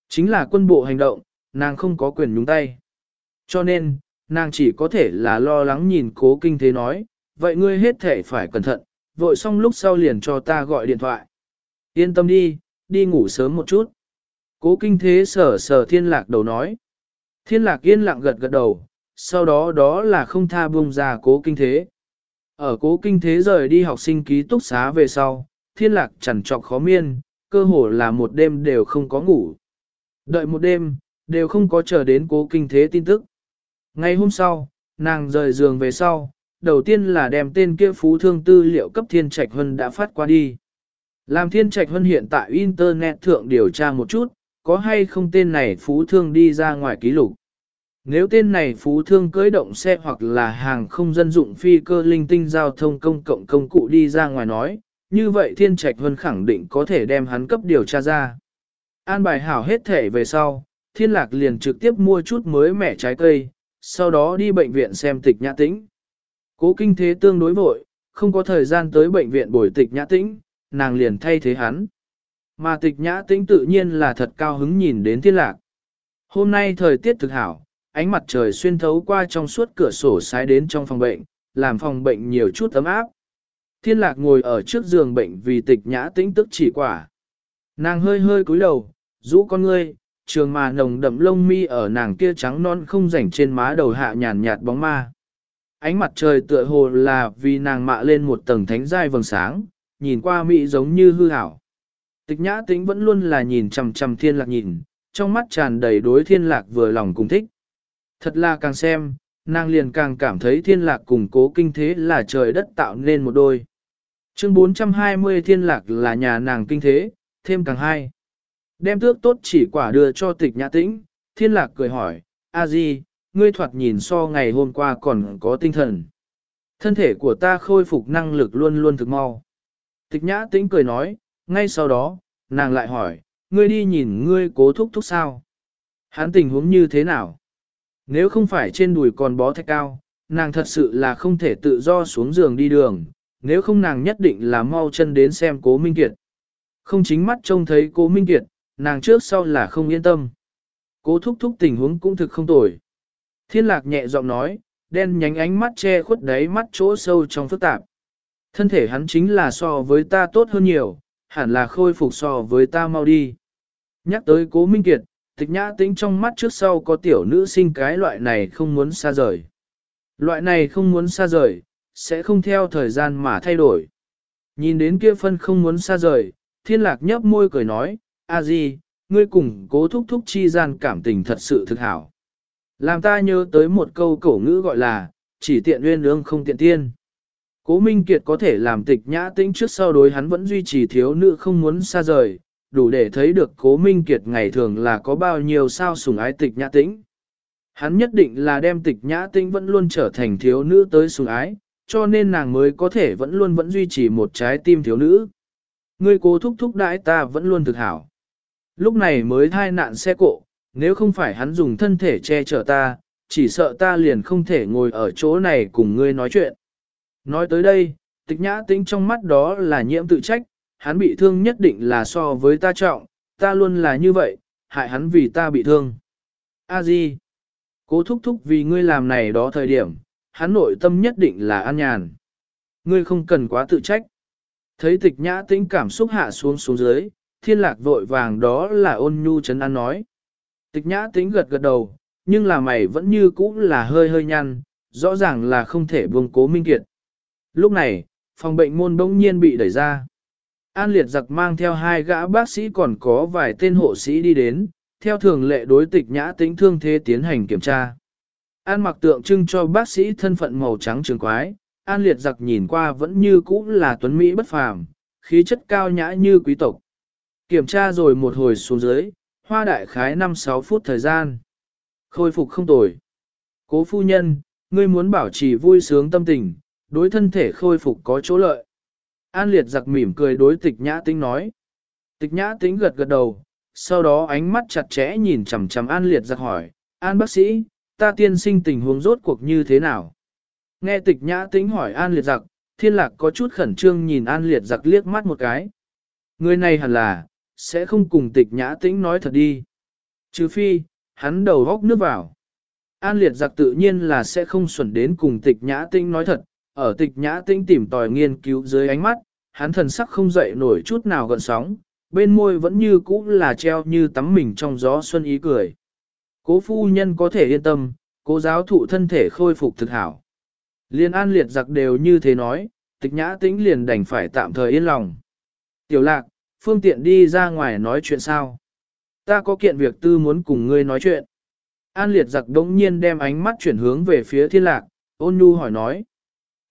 Chính là quân bộ hành động, nàng không có quyền nhúng tay. Cho nên, nàng chỉ có thể là lo lắng nhìn cố kinh thế nói, vậy ngươi hết thể phải cẩn thận, vội xong lúc sau liền cho ta gọi điện thoại. Yên tâm đi, đi ngủ sớm một chút. Cố kinh thế sở sở thiên lạc đầu nói. Thiên lạc yên lặng gật gật đầu, sau đó đó là không tha buông ra cố kinh thế. Ở cố kinh thế rời đi học sinh ký túc xá về sau, thiên lạc chẳng trọc khó miên, cơ hồ là một đêm đều không có ngủ. Đợi một đêm, đều không có chờ đến cố kinh thế tin tức. Ngày hôm sau, nàng rời giường về sau, đầu tiên là đem tên kia phú thương tư liệu cấp thiên trạch hân đã phát qua đi. Làm thiên trạch hân hiện tại Internet thượng điều tra một chút, có hay không tên này phú thương đi ra ngoài ký lục. Nếu tên này phú thương cưới động xe hoặc là hàng không dân dụng phi cơ linh tinh giao thông công cộng công cụ đi ra ngoài nói, như vậy thiên trạch vân khẳng định có thể đem hắn cấp điều tra ra. An bài hảo hết thể về sau, thiên lạc liền trực tiếp mua chút mới mẻ trái cây, sau đó đi bệnh viện xem tịch nhã tĩnh. Cố kinh thế tương đối vội, không có thời gian tới bệnh viện bồi tịch nhã tĩnh, nàng liền thay thế hắn. Mà tịch nhã tĩnh tự nhiên là thật cao hứng nhìn đến thiên lạc. Hôm nay thời tiết thực hảo, ánh mặt trời xuyên thấu qua trong suốt cửa sổ sái đến trong phòng bệnh, làm phòng bệnh nhiều chút ấm áp. Thiên lạc ngồi ở trước giường bệnh vì tịch nhã tĩnh tức chỉ quả. Nàng hơi hơi cúi đầu, rũ con ngươi, trường mà nồng đậm lông mi ở nàng kia trắng non không rảnh trên má đầu hạ nhàn nhạt bóng ma. Ánh mặt trời tựa hồ là vì nàng mạ lên một tầng thánh giai vầng sáng, nhìn qua mỹ giống như hư hảo. Tịch nhã tính vẫn luôn là nhìn chằm chằm thiên lạc nhìn, trong mắt tràn đầy đối thiên lạc vừa lòng cùng thích. Thật là càng xem, nàng liền càng cảm thấy thiên lạc cùng cố kinh thế là trời đất tạo nên một đôi. Chương 420 thiên lạc là nhà nàng kinh thế, thêm càng hai. Đem tước tốt chỉ quả đưa cho tịch nhã tĩnh, thiên lạc cười hỏi, a di, ngươi thoạt nhìn so ngày hôm qua còn có tinh thần. Thân thể của ta khôi phục năng lực luôn luôn thực mau. Tịch nhã tĩnh cười nói, ngay sau đó, nàng lại hỏi, ngươi đi nhìn ngươi cố thúc thúc sao? Hắn tình huống như thế nào? Nếu không phải trên đùi còn bó thạch cao, nàng thật sự là không thể tự do xuống giường đi đường, nếu không nàng nhất định là mau chân đến xem cố Minh Kiệt. Không chính mắt trông thấy cố Minh Kiệt, nàng trước sau là không yên tâm. Cố thúc thúc tình huống cũng thực không tồi. Thiên lạc nhẹ giọng nói, đen nhánh ánh mắt che khuất đáy mắt chỗ sâu trong phức tạp. Thân thể hắn chính là so với ta tốt hơn nhiều, hẳn là khôi phục so với ta mau đi. Nhắc tới cố Minh Kiệt, tịch nhã tính trong mắt trước sau có tiểu nữ sinh cái loại này không muốn xa rời. Loại này không muốn xa rời, sẽ không theo thời gian mà thay đổi. Nhìn đến kia phân không muốn xa rời, thiên lạc nhấp môi cười nói, a di, ngươi cùng cố thúc thúc chi gian cảm tình thật sự thực hảo. Làm ta nhớ tới một câu cổ ngữ gọi là, chỉ tiện uyên ương không tiện tiên. Cố Minh Kiệt có thể làm tịch nhã tĩnh trước sau đối hắn vẫn duy trì thiếu nữ không muốn xa rời, đủ để thấy được cố Minh Kiệt ngày thường là có bao nhiêu sao sủng ái tịch nhã tĩnh. Hắn nhất định là đem tịch nhã tĩnh vẫn luôn trở thành thiếu nữ tới sủng ái, cho nên nàng mới có thể vẫn luôn vẫn duy trì một trái tim thiếu nữ. Ngươi cố thúc thúc đãi ta vẫn luôn thực hảo. Lúc này mới thai nạn xe cộ, nếu không phải hắn dùng thân thể che chở ta, chỉ sợ ta liền không thể ngồi ở chỗ này cùng ngươi nói chuyện. Nói tới đây, tịch nhã tĩnh trong mắt đó là nhiễm tự trách, hắn bị thương nhất định là so với ta trọng, ta luôn là như vậy, hại hắn vì ta bị thương. A Di, cố thúc thúc vì ngươi làm này đó thời điểm, hắn nội tâm nhất định là an nhàn. Ngươi không cần quá tự trách. Thấy tịch nhã tĩnh cảm xúc hạ xuống xuống dưới, thiên lạc vội vàng đó là ôn nhu chấn an nói. Tịch nhã tĩnh gật gật đầu, nhưng là mày vẫn như cũ là hơi hơi nhăn, rõ ràng là không thể buông cố minh kiệt. Lúc này, phòng bệnh môn bỗng nhiên bị đẩy ra. An liệt giặc mang theo hai gã bác sĩ còn có vài tên hộ sĩ đi đến, theo thường lệ đối tịch nhã tĩnh thương thế tiến hành kiểm tra. An mặc tượng trưng cho bác sĩ thân phận màu trắng trường quái, an liệt giặc nhìn qua vẫn như cũ là tuấn Mỹ bất phàm, khí chất cao nhã như quý tộc. Kiểm tra rồi một hồi xuống dưới, hoa đại khái 5-6 phút thời gian. Khôi phục không tồi. Cố phu nhân, ngươi muốn bảo trì vui sướng tâm tình, đối thân thể khôi phục có chỗ lợi. An liệt giặc mỉm cười đối tịch nhã tính nói. Tịch nhã tính gật gật đầu, sau đó ánh mắt chặt chẽ nhìn chằm chằm an liệt giặc hỏi, an bác sĩ, ta tiên sinh tình huống rốt cuộc như thế nào? Nghe tịch nhã tính hỏi an liệt giặc, thiên lạc có chút khẩn trương nhìn an liệt giặc liếc mắt một cái. Người này hẳn là, sẽ không cùng tịch nhã tĩnh nói thật đi. Trừ phi, hắn đầu góc nước vào. An liệt giặc tự nhiên là sẽ không xuẩn đến cùng tịch nhã tĩnh nói thật, ở tịch nhã tĩnh tìm tòi nghiên cứu dưới ánh mắt, hắn thần sắc không dậy nổi chút nào gần sóng, bên môi vẫn như cũ là treo như tắm mình trong gió xuân ý cười. Cố phu nhân có thể yên tâm, cố giáo thụ thân thể khôi phục thực hảo. Liên an liệt giặc đều như thế nói, tịch nhã tĩnh liền đành phải tạm thời yên lòng. Tiểu lạc, phương tiện đi ra ngoài nói chuyện sao? Ta có kiện việc tư muốn cùng ngươi nói chuyện. An liệt giặc đống nhiên đem ánh mắt chuyển hướng về phía thiên lạc, ôn nhu hỏi nói.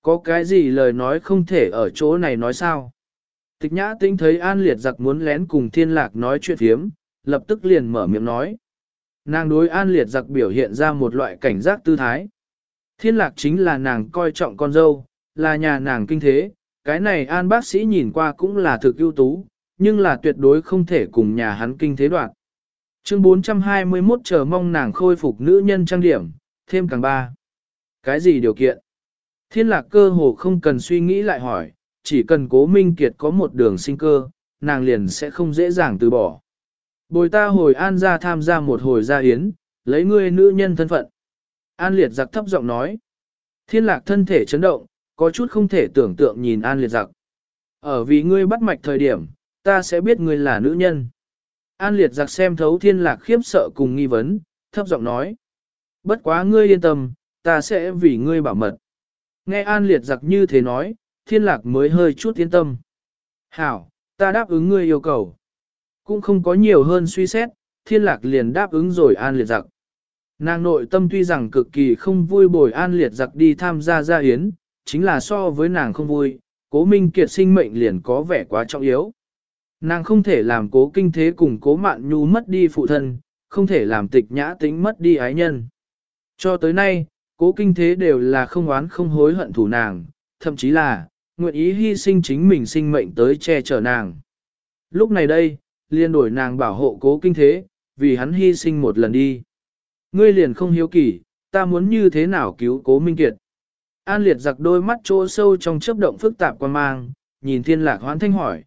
Có cái gì lời nói không thể ở chỗ này nói sao? Tịch nhã tinh thấy an liệt giặc muốn lén cùng thiên lạc nói chuyện hiếm lập tức liền mở miệng nói. Nàng đối an liệt giặc biểu hiện ra một loại cảnh giác tư thái. Thiên lạc chính là nàng coi trọng con dâu, là nhà nàng kinh thế, cái này an bác sĩ nhìn qua cũng là thực ưu tú, nhưng là tuyệt đối không thể cùng nhà hắn kinh thế đoạn. Chương 421 chờ mong nàng khôi phục nữ nhân trang điểm, thêm càng ba. Cái gì điều kiện? Thiên lạc cơ hồ không cần suy nghĩ lại hỏi, chỉ cần cố minh kiệt có một đường sinh cơ, nàng liền sẽ không dễ dàng từ bỏ. Bồi ta hồi an ra tham gia một hồi gia yến, lấy ngươi nữ nhân thân phận. An liệt giặc thấp giọng nói. Thiên lạc thân thể chấn động, có chút không thể tưởng tượng nhìn an liệt giặc. Ở vì ngươi bắt mạch thời điểm, ta sẽ biết ngươi là nữ nhân. An liệt giặc xem thấu thiên lạc khiếp sợ cùng nghi vấn, thấp giọng nói. Bất quá ngươi yên tâm, ta sẽ vì ngươi bảo mật. Nghe an liệt giặc như thế nói, thiên lạc mới hơi chút yên tâm. Hảo, ta đáp ứng ngươi yêu cầu. Cũng không có nhiều hơn suy xét, thiên lạc liền đáp ứng rồi an liệt giặc. Nàng nội tâm tuy rằng cực kỳ không vui bồi an liệt giặc đi tham gia gia yến, chính là so với nàng không vui, cố minh kiệt sinh mệnh liền có vẻ quá trọng yếu. Nàng không thể làm cố kinh thế cùng cố mạn nhu mất đi phụ thân, không thể làm tịch nhã tính mất đi ái nhân. Cho tới nay, cố kinh thế đều là không oán không hối hận thủ nàng, thậm chí là, nguyện ý hy sinh chính mình sinh mệnh tới che chở nàng. Lúc này đây, liên đổi nàng bảo hộ cố kinh thế, vì hắn hy sinh một lần đi. Ngươi liền không hiếu kỳ, ta muốn như thế nào cứu cố minh kiệt. An liệt giặc đôi mắt trô sâu trong chớp động phức tạp quan mang, nhìn thiên lạc hoán thanh hỏi.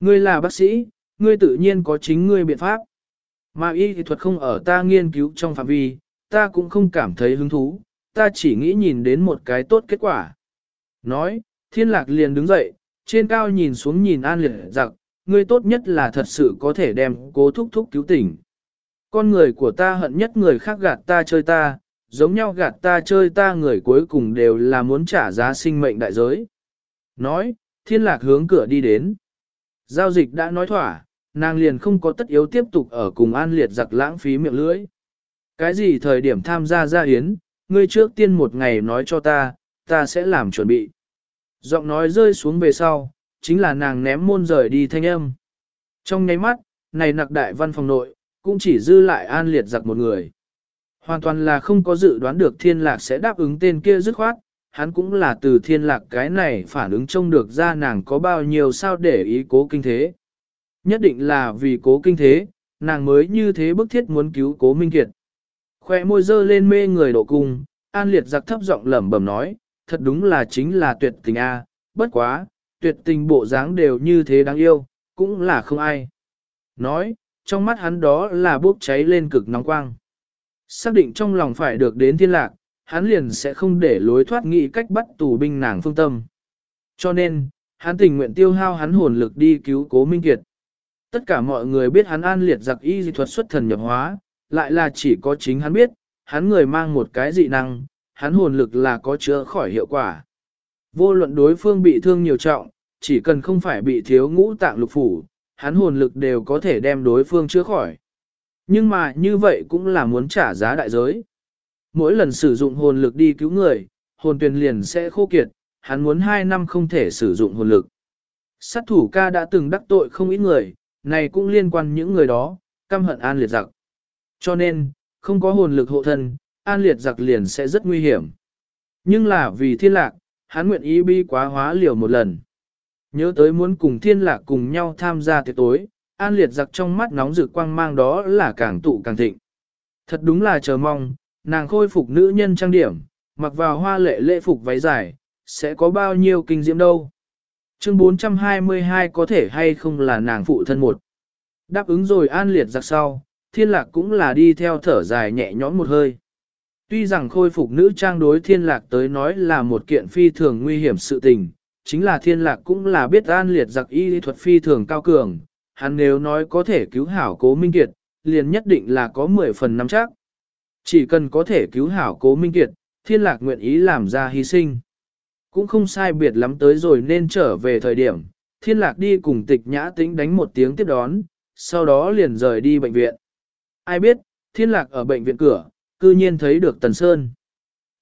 Ngươi là bác sĩ, ngươi tự nhiên có chính ngươi biện pháp. Mà y thì thuật không ở ta nghiên cứu trong phạm vi, ta cũng không cảm thấy hứng thú, ta chỉ nghĩ nhìn đến một cái tốt kết quả. Nói, thiên lạc liền đứng dậy, trên cao nhìn xuống nhìn an liệt giặc, ngươi tốt nhất là thật sự có thể đem cố thúc thúc cứu tỉnh. Con người của ta hận nhất người khác gạt ta chơi ta, giống nhau gạt ta chơi ta người cuối cùng đều là muốn trả giá sinh mệnh đại giới. Nói, thiên lạc hướng cửa đi đến. Giao dịch đã nói thỏa, nàng liền không có tất yếu tiếp tục ở cùng an liệt giặc lãng phí miệng lưỡi. Cái gì thời điểm tham gia gia hiến, ngươi trước tiên một ngày nói cho ta, ta sẽ làm chuẩn bị. Giọng nói rơi xuống về sau, chính là nàng ném môn rời đi thanh âm. Trong nháy mắt, này nặc đại văn phòng nội, cũng chỉ dư lại an liệt giặc một người. Hoàn toàn là không có dự đoán được thiên lạc sẽ đáp ứng tên kia dứt khoát, hắn cũng là từ thiên lạc cái này phản ứng trông được ra nàng có bao nhiêu sao để ý cố kinh thế. Nhất định là vì cố kinh thế, nàng mới như thế bức thiết muốn cứu cố minh kiệt. Khoe môi dơ lên mê người độ cung, an liệt giặc thấp giọng lẩm bẩm nói, thật đúng là chính là tuyệt tình a bất quá, tuyệt tình bộ dáng đều như thế đáng yêu, cũng là không ai. Nói, trong mắt hắn đó là bốc cháy lên cực nóng quang. Xác định trong lòng phải được đến thiên lạc, hắn liền sẽ không để lối thoát nghị cách bắt tù binh nàng phương tâm. Cho nên, hắn tình nguyện tiêu hao hắn hồn lực đi cứu cố Minh Kiệt. Tất cả mọi người biết hắn an liệt giặc y dị thuật xuất thần nhập hóa, lại là chỉ có chính hắn biết, hắn người mang một cái dị năng, hắn hồn lực là có chữa khỏi hiệu quả. Vô luận đối phương bị thương nhiều trọng, chỉ cần không phải bị thiếu ngũ tạng lục phủ, hắn hồn lực đều có thể đem đối phương chữa khỏi. Nhưng mà như vậy cũng là muốn trả giá đại giới. Mỗi lần sử dụng hồn lực đi cứu người, hồn tuyền liền sẽ khô kiệt, hắn muốn 2 năm không thể sử dụng hồn lực. Sát thủ ca đã từng đắc tội không ít người, này cũng liên quan những người đó, căm hận an liệt giặc. Cho nên, không có hồn lực hộ thân, an liệt giặc liền sẽ rất nguy hiểm. Nhưng là vì thiên lạc, hắn nguyện ý bi quá hóa liều một lần. Nhớ tới muốn cùng thiên lạc cùng nhau tham gia tiệc tối, an liệt giặc trong mắt nóng rực quang mang đó là càng tụ càng thịnh. Thật đúng là chờ mong, nàng khôi phục nữ nhân trang điểm, mặc vào hoa lệ lễ phục váy dài, sẽ có bao nhiêu kinh diễm đâu. Chương 422 có thể hay không là nàng phụ thân một. Đáp ứng rồi an liệt giặc sau, thiên lạc cũng là đi theo thở dài nhẹ nhõm một hơi. Tuy rằng khôi phục nữ trang đối thiên lạc tới nói là một kiện phi thường nguy hiểm sự tình, chính là thiên lạc cũng là biết an liệt giặc y lý thuật phi thường cao cường, hắn nếu nói có thể cứu hảo cố minh kiệt, liền nhất định là có 10 phần năm chắc. Chỉ cần có thể cứu hảo cố minh kiệt, thiên lạc nguyện ý làm ra hy sinh. Cũng không sai biệt lắm tới rồi nên trở về thời điểm, thiên lạc đi cùng tịch nhã tĩnh đánh một tiếng tiếp đón, sau đó liền rời đi bệnh viện. Ai biết, thiên lạc ở bệnh viện cửa, cư nhiên thấy được Tần Sơn.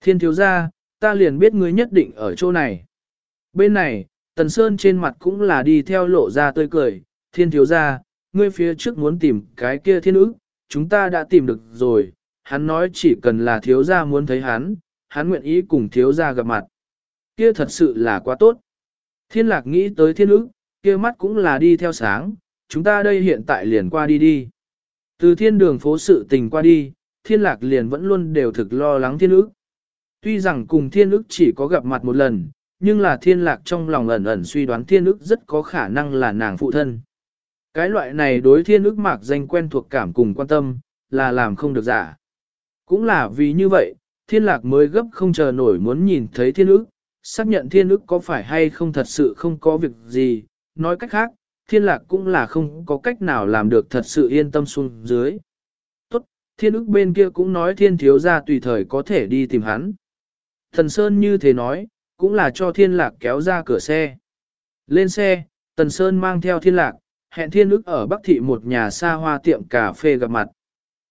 Thiên thiếu ra, ta liền biết ngươi nhất định ở chỗ này. Bên này, Tần Sơn trên mặt cũng là đi theo lộ ra tươi cười, thiên thiếu ra, ngươi phía trước muốn tìm cái kia thiên ức, chúng ta đã tìm được rồi, hắn nói chỉ cần là thiếu gia muốn thấy hắn, hắn nguyện ý cùng thiếu gia gặp mặt. Kia thật sự là quá tốt. Thiên lạc nghĩ tới thiên ức, kia mắt cũng là đi theo sáng, chúng ta đây hiện tại liền qua đi đi. Từ thiên đường phố sự tình qua đi, thiên lạc liền vẫn luôn đều thực lo lắng thiên ức. Tuy rằng cùng thiên ức chỉ có gặp mặt một lần, nhưng là thiên lạc trong lòng ẩn ẩn suy đoán thiên ức rất có khả năng là nàng phụ thân. Cái loại này đối thiên ức mạc danh quen thuộc cảm cùng quan tâm, là làm không được giả. Cũng là vì như vậy, thiên lạc mới gấp không chờ nổi muốn nhìn thấy thiên ức, xác nhận thiên ức có phải hay không thật sự không có việc gì, nói cách khác, thiên lạc cũng là không có cách nào làm được thật sự yên tâm xuống dưới. Tốt, thiên ức bên kia cũng nói thiên thiếu ra tùy thời có thể đi tìm hắn. Thần Sơn như thế nói, cũng là cho thiên lạc kéo ra cửa xe. Lên xe, Tần Sơn mang theo thiên lạc, hẹn thiên ức ở Bắc Thị một nhà xa hoa tiệm cà phê gặp mặt.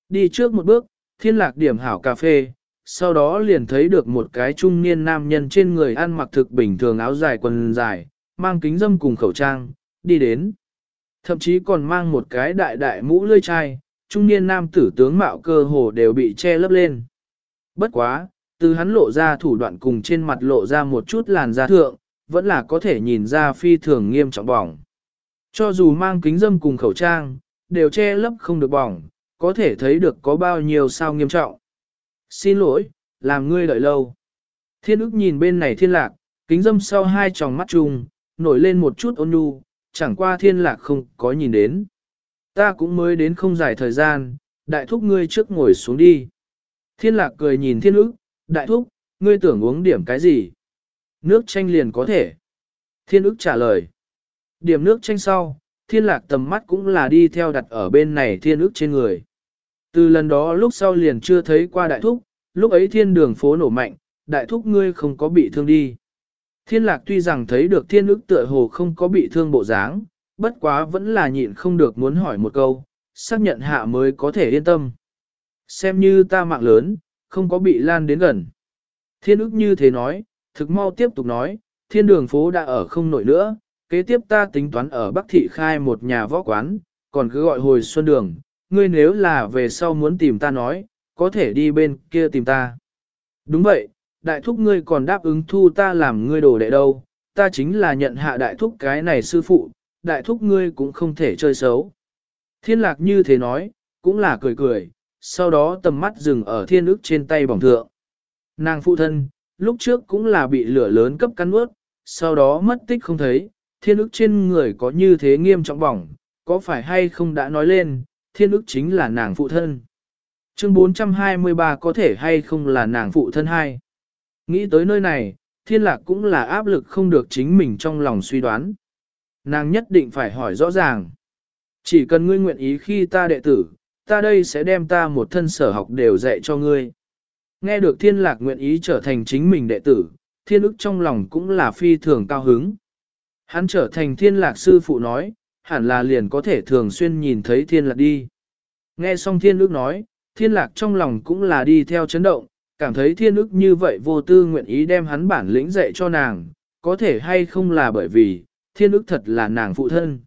Đi trước một bước, thiên lạc điểm hảo cà phê, sau đó liền thấy được một cái trung niên nam nhân trên người ăn mặc thực bình thường áo dài quần dài, mang kính dâm cùng khẩu trang, đi đến. Thậm chí còn mang một cái đại đại mũ lươi chai, trung niên nam tử tướng mạo cơ hồ đều bị che lấp lên. Bất quá, từ hắn lộ ra thủ đoạn cùng trên mặt lộ ra một chút làn da thượng, vẫn là có thể nhìn ra phi thường nghiêm trọng bỏng. Cho dù mang kính dâm cùng khẩu trang, đều che lấp không được bỏng, có thể thấy được có bao nhiêu sao nghiêm trọng. Xin lỗi, làm ngươi đợi lâu. Thiên ức nhìn bên này thiên lạc, kính dâm sau hai tròng mắt chung, nổi lên một chút ôn nhu, chẳng qua thiên lạc không có nhìn đến. Ta cũng mới đến không dài thời gian, đại thúc ngươi trước ngồi xuống đi. Thiên lạc cười nhìn thiên ức, đại thúc, ngươi tưởng uống điểm cái gì? Nước chanh liền có thể. Thiên ức trả lời. Điểm nước chanh sau, thiên lạc tầm mắt cũng là đi theo đặt ở bên này thiên ức trên người. Từ lần đó lúc sau liền chưa thấy qua đại thúc, lúc ấy thiên đường phố nổ mạnh, đại thúc ngươi không có bị thương đi. Thiên lạc tuy rằng thấy được thiên ức tựa hồ không có bị thương bộ dáng, bất quá vẫn là nhịn không được muốn hỏi một câu, xác nhận hạ mới có thể yên tâm. Xem như ta mạng lớn, không có bị lan đến gần. Thiên ức như thế nói, thực mau tiếp tục nói, thiên đường phố đã ở không nổi nữa, kế tiếp ta tính toán ở Bắc Thị khai một nhà võ quán, còn cứ gọi hồi xuân đường, ngươi nếu là về sau muốn tìm ta nói, có thể đi bên kia tìm ta. Đúng vậy, đại thúc ngươi còn đáp ứng thu ta làm ngươi đồ đệ đâu, ta chính là nhận hạ đại thúc cái này sư phụ, đại thúc ngươi cũng không thể chơi xấu. Thiên lạc như thế nói, cũng là cười cười, sau đó tầm mắt dừng ở thiên ức trên tay bỏng thượng. Nàng phụ thân, lúc trước cũng là bị lửa lớn cấp cắn ướt, sau đó mất tích không thấy, thiên ức trên người có như thế nghiêm trọng bỏng, có phải hay không đã nói lên, thiên ức chính là nàng phụ thân. Chương 423 có thể hay không là nàng phụ thân hai. Nghĩ tới nơi này, thiên lạc cũng là áp lực không được chính mình trong lòng suy đoán. Nàng nhất định phải hỏi rõ ràng. Chỉ cần ngươi nguyện ý khi ta đệ tử, ta đây sẽ đem ta một thân sở học đều dạy cho ngươi. Nghe được thiên lạc nguyện ý trở thành chính mình đệ tử, thiên ức trong lòng cũng là phi thường cao hứng. Hắn trở thành thiên lạc sư phụ nói, hẳn là liền có thể thường xuyên nhìn thấy thiên lạc đi. Nghe xong thiên ước nói, thiên lạc trong lòng cũng là đi theo chấn động, cảm thấy thiên ước như vậy vô tư nguyện ý đem hắn bản lĩnh dạy cho nàng, có thể hay không là bởi vì, thiên ước thật là nàng phụ thân.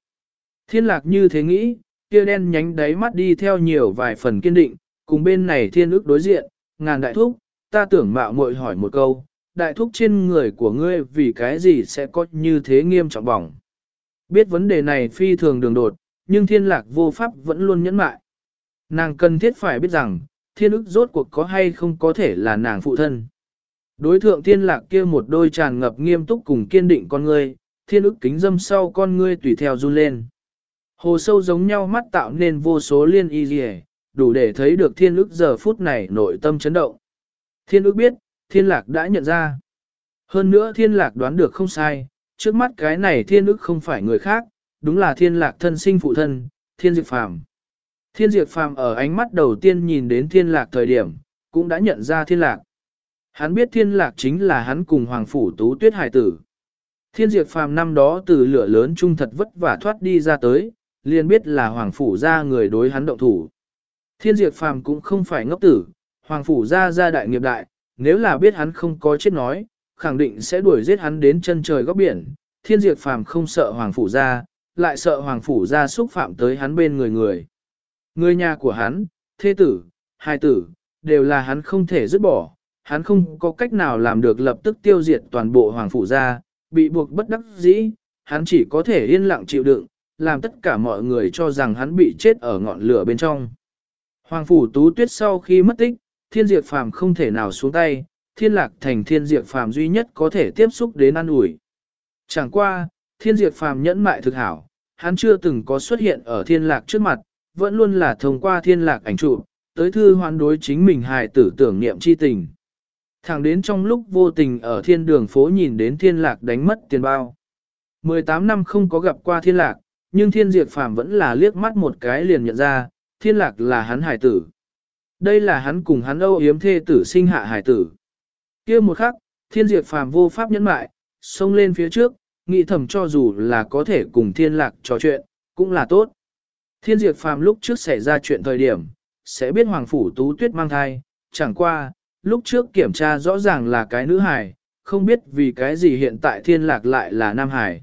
Thiên lạc như thế nghĩ, kia đen nhánh đáy mắt đi theo nhiều vài phần kiên định, cùng bên này thiên ước đối diện, ngàn đại thúc, ta tưởng mạo muội hỏi một câu, đại thúc trên người của ngươi vì cái gì sẽ có như thế nghiêm trọng bỏng. Biết vấn đề này phi thường đường đột, nhưng thiên lạc vô pháp vẫn luôn nhẫn mại. Nàng cần thiết phải biết rằng, thiên ức rốt cuộc có hay không có thể là nàng phụ thân. Đối thượng thiên lạc kia một đôi tràn ngập nghiêm túc cùng kiên định con ngươi, thiên ức kính dâm sau con ngươi tùy theo run lên. Hồ sâu giống nhau mắt tạo nên vô số liên y dì đủ để thấy được thiên ức giờ phút này nội tâm chấn động. Thiên ức biết, thiên lạc đã nhận ra. Hơn nữa thiên lạc đoán được không sai, trước mắt cái này thiên ức không phải người khác, đúng là thiên lạc thân sinh phụ thân, thiên diệt phàm. Thiên diệt phàm ở ánh mắt đầu tiên nhìn đến thiên lạc thời điểm, cũng đã nhận ra thiên lạc. Hắn biết thiên lạc chính là hắn cùng hoàng phủ tú tuyết hải tử. Thiên diệt phàm năm đó từ lửa lớn trung thật vất vả thoát đi ra tới, liền biết là hoàng phủ ra người đối hắn động thủ. Thiên diệt phàm cũng không phải ngốc tử, hoàng phủ ra ra đại nghiệp đại, nếu là biết hắn không có chết nói, khẳng định sẽ đuổi giết hắn đến chân trời góc biển. Thiên diệt phàm không sợ hoàng phủ ra, lại sợ hoàng phủ ra xúc phạm tới hắn bên người người. Người nhà của hắn, thế tử, hai tử, đều là hắn không thể dứt bỏ, hắn không có cách nào làm được lập tức tiêu diệt toàn bộ hoàng phủ ra, bị buộc bất đắc dĩ, hắn chỉ có thể yên lặng chịu đựng, làm tất cả mọi người cho rằng hắn bị chết ở ngọn lửa bên trong. Hoàng phủ tú tuyết sau khi mất tích, thiên diệt phàm không thể nào xuống tay, thiên lạc thành thiên diệt phàm duy nhất có thể tiếp xúc đến ăn ủi. Chẳng qua, thiên diệt phàm nhẫn mại thực hảo, hắn chưa từng có xuất hiện ở thiên lạc trước mặt, vẫn luôn là thông qua thiên lạc ảnh trụ, tới thư hoán đối chính mình hài tử tưởng niệm chi tình. Thẳng đến trong lúc vô tình ở thiên đường phố nhìn đến thiên lạc đánh mất tiền bao. 18 năm không có gặp qua thiên lạc, nhưng thiên diệt phàm vẫn là liếc mắt một cái liền nhận ra, thiên lạc là hắn hài tử. Đây là hắn cùng hắn âu yếm thê tử sinh hạ Hải tử. kia một khắc, thiên diệt phàm vô pháp nhẫn mại, xông lên phía trước, nghĩ thầm cho dù là có thể cùng thiên lạc trò chuyện, cũng là tốt. Thiên diệt phàm lúc trước xảy ra chuyện thời điểm, sẽ biết Hoàng Phủ Tú Tuyết mang thai, chẳng qua, lúc trước kiểm tra rõ ràng là cái nữ hài, không biết vì cái gì hiện tại thiên lạc lại là nam hài.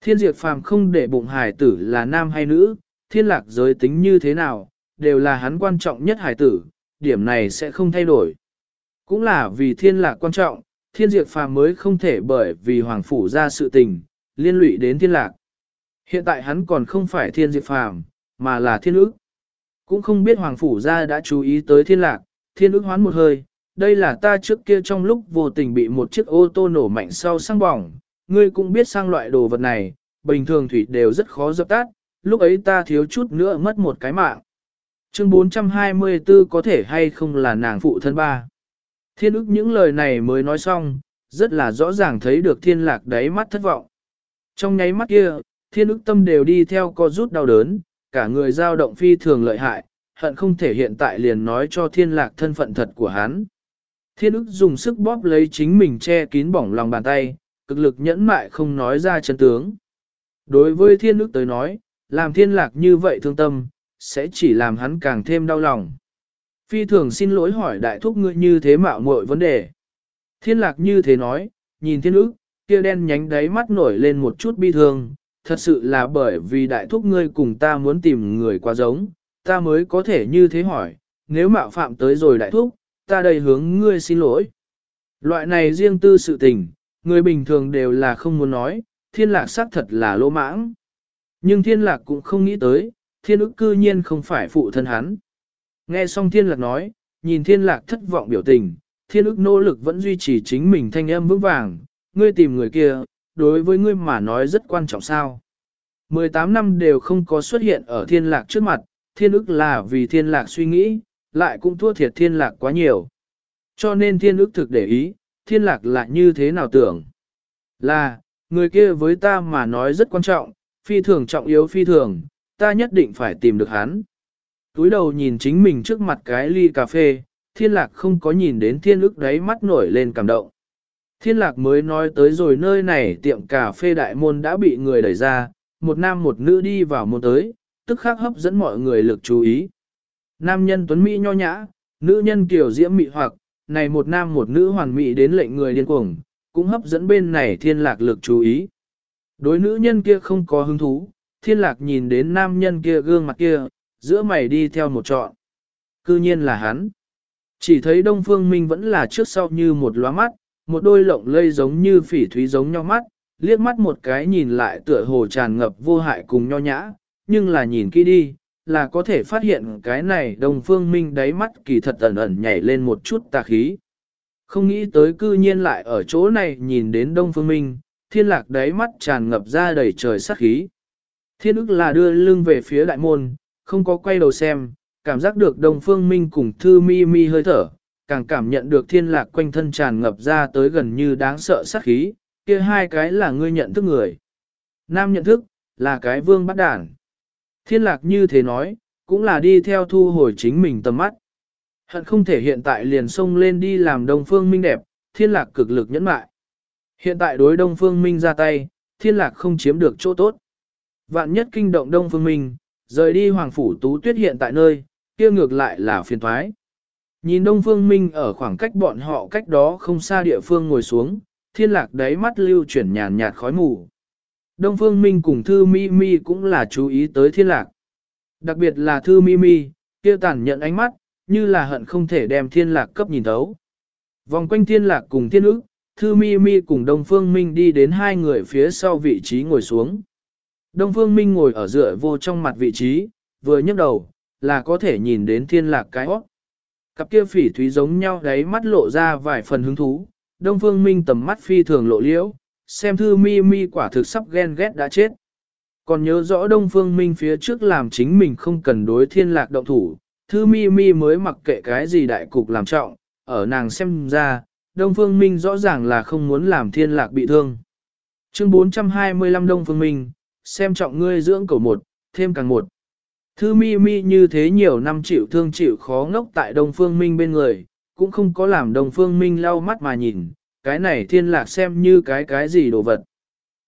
Thiên diệt phàm không để bụng hài tử là nam hay nữ, thiên lạc giới tính như thế nào, đều là hắn quan trọng nhất hải tử, điểm này sẽ không thay đổi. Cũng là vì thiên lạc quan trọng, thiên diệt phàm mới không thể bởi vì hoàng phủ ra sự tình, liên lụy đến thiên lạc. Hiện tại hắn còn không phải thiên diệt phàm, mà là thiên ức. Cũng không biết hoàng phủ ra đã chú ý tới thiên lạc, thiên ức hoán một hơi, đây là ta trước kia trong lúc vô tình bị một chiếc ô tô nổ mạnh sau sang bỏng, ngươi cũng biết sang loại đồ vật này, bình thường thủy đều rất khó dập tắt, lúc ấy ta thiếu chút nữa mất một cái mạng. Chương 424 có thể hay không là nàng phụ thân ba. Thiên ức những lời này mới nói xong, rất là rõ ràng thấy được thiên lạc đáy mắt thất vọng. Trong nháy mắt kia, thiên ức tâm đều đi theo co rút đau đớn, cả người dao động phi thường lợi hại, hận không thể hiện tại liền nói cho thiên lạc thân phận thật của hắn. Thiên ức dùng sức bóp lấy chính mình che kín bỏng lòng bàn tay, cực lực nhẫn mại không nói ra chân tướng. Đối với thiên ức tới nói, làm thiên lạc như vậy thương tâm, sẽ chỉ làm hắn càng thêm đau lòng. Phi thường xin lỗi hỏi đại thúc ngươi như thế mạo muội vấn đề. Thiên lạc như thế nói, nhìn thiên ức, kia đen nhánh đáy mắt nổi lên một chút bi thương, thật sự là bởi vì đại thúc ngươi cùng ta muốn tìm người quá giống, ta mới có thể như thế hỏi, nếu mạo phạm tới rồi đại thúc, ta đây hướng ngươi xin lỗi. Loại này riêng tư sự tình, người bình thường đều là không muốn nói, thiên lạc xác thật là lỗ mãng. Nhưng thiên lạc cũng không nghĩ tới, thiên ức cư nhiên không phải phụ thân hắn. Nghe xong thiên lạc nói, nhìn thiên lạc thất vọng biểu tình, thiên ức nỗ lực vẫn duy trì chính mình thanh âm vững vàng, ngươi tìm người kia, đối với ngươi mà nói rất quan trọng sao. 18 năm đều không có xuất hiện ở thiên lạc trước mặt, thiên ức là vì thiên lạc suy nghĩ, lại cũng thua thiệt thiên lạc quá nhiều. Cho nên thiên ức thực để ý, thiên lạc là như thế nào tưởng. Là, người kia với ta mà nói rất quan trọng, phi thường trọng yếu phi thường, ta nhất định phải tìm được hắn. Túi đầu nhìn chính mình trước mặt cái ly cà phê, thiên lạc không có nhìn đến thiên ức đấy mắt nổi lên cảm động. Thiên lạc mới nói tới rồi nơi này tiệm cà phê đại môn đã bị người đẩy ra, một nam một nữ đi vào môn tới, tức khắc hấp dẫn mọi người lực chú ý. Nam nhân tuấn Mỹ nho nhã, nữ nhân kiểu diễm mị hoặc, này một nam một nữ hoàn mỹ đến lệnh người điên cuồng, cũng hấp dẫn bên này thiên lạc lực chú ý. Đối nữ nhân kia không có hứng thú, thiên lạc nhìn đến nam nhân kia gương mặt kia, giữa mày đi theo một trọn. Cư nhiên là hắn. Chỉ thấy Đông Phương Minh vẫn là trước sau như một lóa mắt, một đôi lộng lây giống như phỉ thúy giống nhau mắt, liếc mắt một cái nhìn lại tựa hồ tràn ngập vô hại cùng nho nhã, nhưng là nhìn kỹ đi, là có thể phát hiện cái này Đông Phương Minh đáy mắt kỳ thật ẩn ẩn nhảy lên một chút tà khí. Không nghĩ tới cư nhiên lại ở chỗ này nhìn đến Đông Phương Minh, thiên lạc đáy mắt tràn ngập ra đầy trời sát khí. Thiên ức là đưa lưng về phía đại môn, không có quay đầu xem, cảm giác được Đông Phương Minh cùng Thư Mi Mi hơi thở, càng cảm nhận được thiên lạc quanh thân tràn ngập ra tới gần như đáng sợ sát khí, kia hai cái là ngươi nhận thức người. Nam nhận thức, là cái vương bắt đản. Thiên lạc như thế nói, cũng là đi theo thu hồi chính mình tầm mắt. Hận không thể hiện tại liền xông lên đi làm Đông Phương Minh đẹp, thiên lạc cực lực nhẫn mại. Hiện tại đối Đông Phương Minh ra tay, thiên lạc không chiếm được chỗ tốt. Vạn nhất kinh động Đông Phương Minh, rời đi Hoàng Phủ Tú Tuyết hiện tại nơi, kia ngược lại là phiền thoái. Nhìn Đông Phương Minh ở khoảng cách bọn họ cách đó không xa địa phương ngồi xuống, thiên lạc đáy mắt lưu chuyển nhàn nhạt khói mù. Đông Phương Minh cùng Thư Mi Mi cũng là chú ý tới thiên lạc. Đặc biệt là Thư Mi Mi, kia tản nhận ánh mắt, như là hận không thể đem thiên lạc cấp nhìn thấu. Vòng quanh thiên lạc cùng thiên ức, Thư Mi Mi cùng Đông Phương Minh đi đến hai người phía sau vị trí ngồi xuống. Đông Phương Minh ngồi ở dựa vô trong mặt vị trí, vừa nhấc đầu, là có thể nhìn đến thiên lạc cái hót. Cặp kia phỉ thúy giống nhau đấy mắt lộ ra vài phần hứng thú, Đông Phương Minh tầm mắt phi thường lộ liễu, xem thư mi mi quả thực sắp ghen ghét đã chết. Còn nhớ rõ Đông Phương Minh phía trước làm chính mình không cần đối thiên lạc động thủ, thư mi mi mới mặc kệ cái gì đại cục làm trọng, ở nàng xem ra, Đông Phương Minh rõ ràng là không muốn làm thiên lạc bị thương. Chương 425 Đông Phương Minh, xem trọng ngươi dưỡng cầu một, thêm càng một. Thư mi mi như thế nhiều năm chịu thương chịu khó ngốc tại Đông Phương Minh bên người, cũng không có làm Đông Phương Minh lau mắt mà nhìn, cái này thiên lạc xem như cái cái gì đồ vật.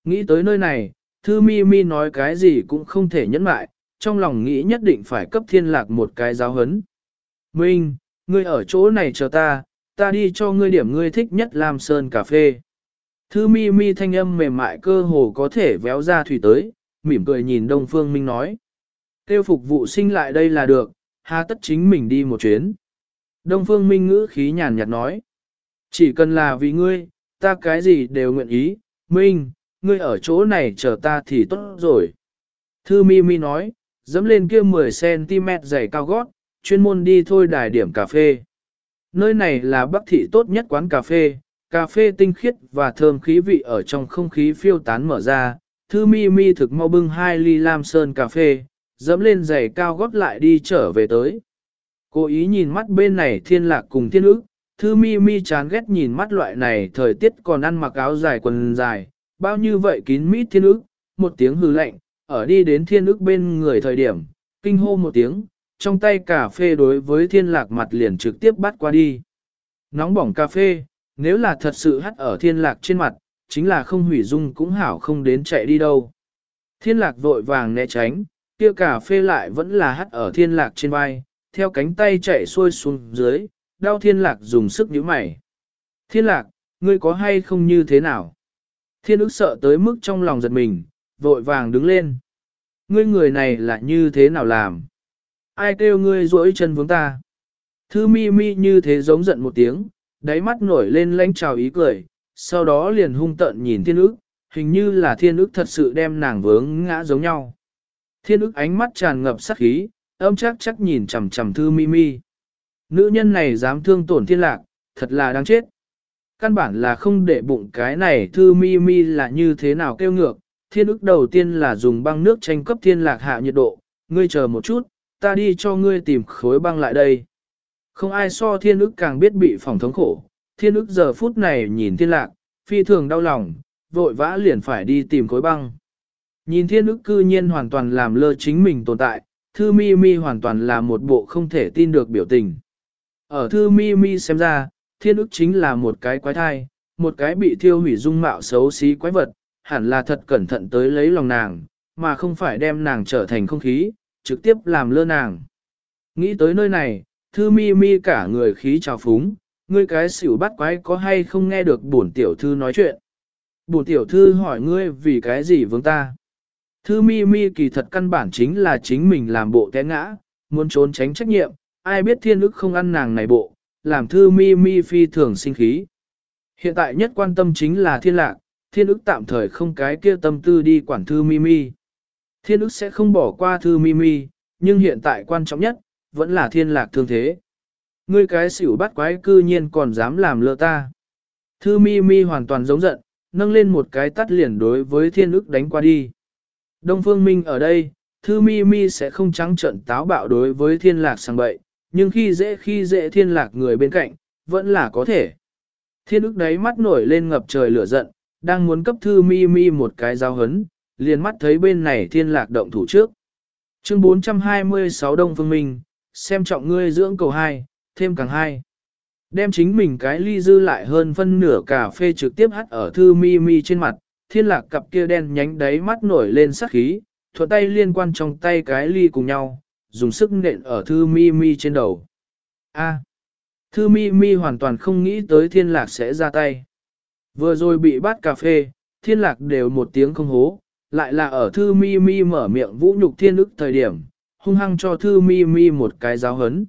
Nghĩ tới nơi này, Thư mi mi nói cái gì cũng không thể nhẫn lại, trong lòng nghĩ nhất định phải cấp thiên lạc một cái giáo hấn. Minh, ngươi ở chỗ này chờ ta, ta đi cho ngươi điểm ngươi thích nhất làm sơn cà phê. Thư mi mi thanh âm mềm mại cơ hồ có thể véo ra thủy tới, mỉm cười nhìn Đông Phương Minh nói. Tiêu phục vụ sinh lại đây là được, hà tất chính mình đi một chuyến. Đông Phương Minh ngữ khí nhàn nhạt nói. Chỉ cần là vì ngươi, ta cái gì đều nguyện ý, Minh, ngươi ở chỗ này chờ ta thì tốt rồi. Thư mi mi nói, dẫm lên kia 10cm dày cao gót, chuyên môn đi thôi đài điểm cà phê. Nơi này là bắc thị tốt nhất quán cà phê, cà phê tinh khiết và thơm khí vị ở trong không khí phiêu tán mở ra. Thư mi mi thực mau bưng hai ly lam sơn cà phê, dẫm lên giày cao gót lại đi trở về tới. Cô ý nhìn mắt bên này thiên lạc cùng thiên ức, thư mi mi chán ghét nhìn mắt loại này thời tiết còn ăn mặc áo dài quần dài, bao như vậy kín mít thiên ức, một tiếng hư lạnh, ở đi đến thiên ức bên người thời điểm, kinh hô một tiếng, trong tay cà phê đối với thiên lạc mặt liền trực tiếp bắt qua đi. Nóng bỏng cà phê, nếu là thật sự hắt ở thiên lạc trên mặt, chính là không hủy dung cũng hảo không đến chạy đi đâu. Thiên lạc vội vàng né tránh, kia cà phê lại vẫn là hắt ở thiên lạc trên vai, theo cánh tay chạy xuôi xuống dưới, đau thiên lạc dùng sức nhíu mày. Thiên lạc, ngươi có hay không như thế nào? Thiên ức sợ tới mức trong lòng giật mình, vội vàng đứng lên. Ngươi người này là như thế nào làm? Ai kêu ngươi rỗi chân vướng ta? Thư mi mi như thế giống giận một tiếng, đáy mắt nổi lên lãnh trào ý cười, sau đó liền hung tận nhìn thiên ức, hình như là thiên ức thật sự đem nàng vướng ngã giống nhau. Thiên ức ánh mắt tràn ngập sắc khí, âm chắc chắc nhìn chằm chằm thư mi mi. Nữ nhân này dám thương tổn thiên lạc, thật là đáng chết. Căn bản là không để bụng cái này thư mi mi là như thế nào kêu ngược. Thiên ức đầu tiên là dùng băng nước tranh cấp thiên lạc hạ nhiệt độ, ngươi chờ một chút, ta đi cho ngươi tìm khối băng lại đây. Không ai so thiên ức càng biết bị phòng thống khổ, thiên ức giờ phút này nhìn thiên lạc, phi thường đau lòng, vội vã liền phải đi tìm khối băng. Nhìn thiên ức cư nhiên hoàn toàn làm lơ chính mình tồn tại, thư mi mi hoàn toàn là một bộ không thể tin được biểu tình. Ở thư mi mi xem ra, thiên ức chính là một cái quái thai, một cái bị thiêu hủy dung mạo xấu xí quái vật, hẳn là thật cẩn thận tới lấy lòng nàng, mà không phải đem nàng trở thành không khí, trực tiếp làm lơ nàng. Nghĩ tới nơi này, thư mi mi cả người khí trào phúng, ngươi cái xỉu bắt quái có hay không nghe được bổn tiểu thư nói chuyện. Bổn tiểu thư hỏi ngươi vì cái gì vướng ta. Thư mi mi kỳ thật căn bản chính là chính mình làm bộ té ngã, muốn trốn tránh trách nhiệm, ai biết thiên ức không ăn nàng này bộ, làm thư mi mi phi thường sinh khí. Hiện tại nhất quan tâm chính là thiên lạc, thiên ức tạm thời không cái kia tâm tư đi quản thư mi mi. Thiên ức sẽ không bỏ qua thư mi mi, nhưng hiện tại quan trọng nhất, vẫn là thiên lạc thương thế. Ngươi cái xỉu bắt quái cư nhiên còn dám làm lơ ta. Thư mi mi hoàn toàn giống giận, nâng lên một cái tắt liền đối với thiên ức đánh qua đi. Đông Phương Minh ở đây, Thư Mi Mi sẽ không trắng trận táo bạo đối với thiên lạc sang bậy, nhưng khi dễ khi dễ thiên lạc người bên cạnh, vẫn là có thể. Thiên ức đấy mắt nổi lên ngập trời lửa giận, đang muốn cấp Thư Mi Mi một cái giao hấn, liền mắt thấy bên này thiên lạc động thủ trước. Chương 426 Đông Phương Minh, xem trọng ngươi dưỡng cầu hai thêm càng hai Đem chính mình cái ly dư lại hơn phân nửa cà phê trực tiếp hắt ở Thư Mi Mi trên mặt, thiên lạc cặp kia đen nhánh đáy mắt nổi lên sắc khí, thuận tay liên quan trong tay cái ly cùng nhau, dùng sức nện ở thư mi mi trên đầu. A. thư mi mi hoàn toàn không nghĩ tới thiên lạc sẽ ra tay. Vừa rồi bị bắt cà phê, thiên lạc đều một tiếng không hố, lại là ở thư mi mi mở miệng vũ nhục thiên ức thời điểm, hung hăng cho thư mi mi một cái giáo hấn.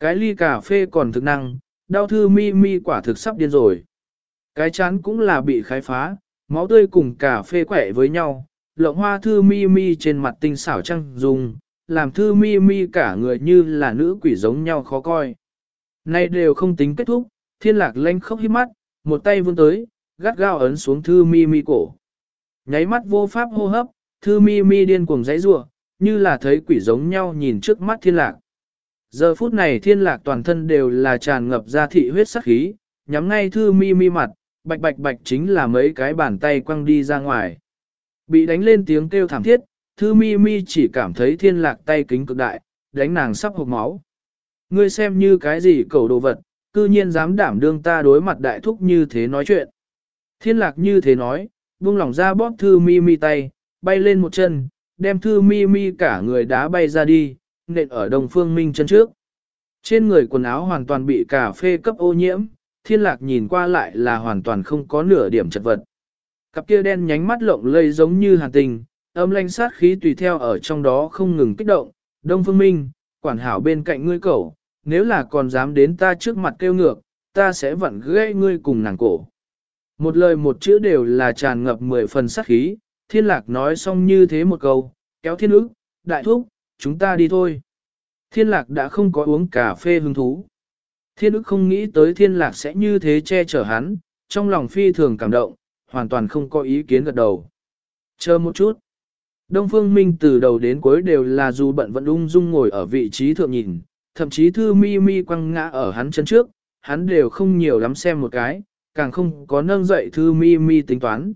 Cái ly cà phê còn thực năng, đau thư mi mi quả thực sắp điên rồi. Cái chán cũng là bị khai phá, máu tươi cùng cà phê quẻ với nhau, lộng hoa thư mi mi trên mặt tinh xảo trăng dùng, làm thư mi mi cả người như là nữ quỷ giống nhau khó coi. Nay đều không tính kết thúc, thiên lạc lanh khóc hít mắt, một tay vươn tới, gắt gao ấn xuống thư mi mi cổ. Nháy mắt vô pháp hô hấp, thư mi mi điên cuồng giấy rủa như là thấy quỷ giống nhau nhìn trước mắt thiên lạc. Giờ phút này thiên lạc toàn thân đều là tràn ngập ra thị huyết sắc khí, nhắm ngay thư mi mi mặt, bạch bạch bạch chính là mấy cái bàn tay quăng đi ra ngoài. Bị đánh lên tiếng kêu thảm thiết, thư mi mi chỉ cảm thấy thiên lạc tay kính cực đại, đánh nàng sắp hộp máu. Ngươi xem như cái gì cầu đồ vật, cư nhiên dám đảm đương ta đối mặt đại thúc như thế nói chuyện. Thiên lạc như thế nói, buông lỏng ra bóp thư mi mi tay, bay lên một chân, đem thư mi mi cả người đá bay ra đi, nện ở đồng phương minh chân trước. Trên người quần áo hoàn toàn bị cà phê cấp ô nhiễm, thiên lạc nhìn qua lại là hoàn toàn không có nửa điểm chật vật. Cặp kia đen nhánh mắt lộng lây giống như hàn tình, âm lanh sát khí tùy theo ở trong đó không ngừng kích động. Đông Phương Minh, quản hảo bên cạnh ngươi cẩu, nếu là còn dám đến ta trước mặt kêu ngược, ta sẽ vặn gãy ngươi cùng nàng cổ. Một lời một chữ đều là tràn ngập mười phần sát khí, thiên lạc nói xong như thế một câu, kéo thiên ức, đại thúc, chúng ta đi thôi. Thiên lạc đã không có uống cà phê hứng thú. Thiên ức không nghĩ tới thiên lạc sẽ như thế che chở hắn, trong lòng phi thường cảm động, hoàn toàn không có ý kiến gật đầu. Chờ một chút. Đông Phương Minh từ đầu đến cuối đều là dù bận vẫn ung dung ngồi ở vị trí thượng nhìn, thậm chí thư mi mi quăng ngã ở hắn chân trước, hắn đều không nhiều lắm xem một cái, càng không có nâng dậy thư mi mi tính toán.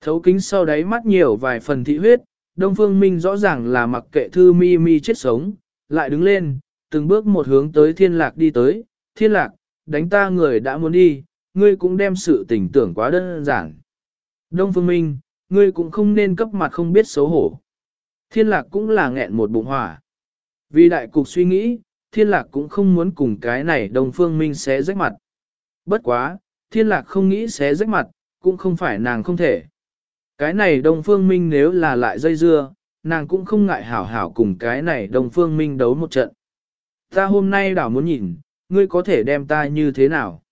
Thấu kính sau đáy mắt nhiều vài phần thị huyết, Đông Phương Minh rõ ràng là mặc kệ thư mi mi chết sống, lại đứng lên, từng bước một hướng tới thiên lạc đi tới, thiên lạc, đánh ta người đã muốn đi, ngươi cũng đem sự tình tưởng quá đơn giản. Đông Phương Minh, ngươi cũng không nên cấp mặt không biết xấu hổ. Thiên lạc cũng là nghẹn một bụng hỏa. Vì đại cục suy nghĩ, thiên lạc cũng không muốn cùng cái này Đông Phương Minh xé rách mặt. Bất quá, thiên lạc không nghĩ xé rách mặt, cũng không phải nàng không thể. Cái này Đông Phương Minh nếu là lại dây dưa, nàng cũng không ngại hảo hảo cùng cái này Đông Phương Minh đấu một trận. Ta hôm nay đảo muốn nhìn, ngươi có thể đem ta như thế nào?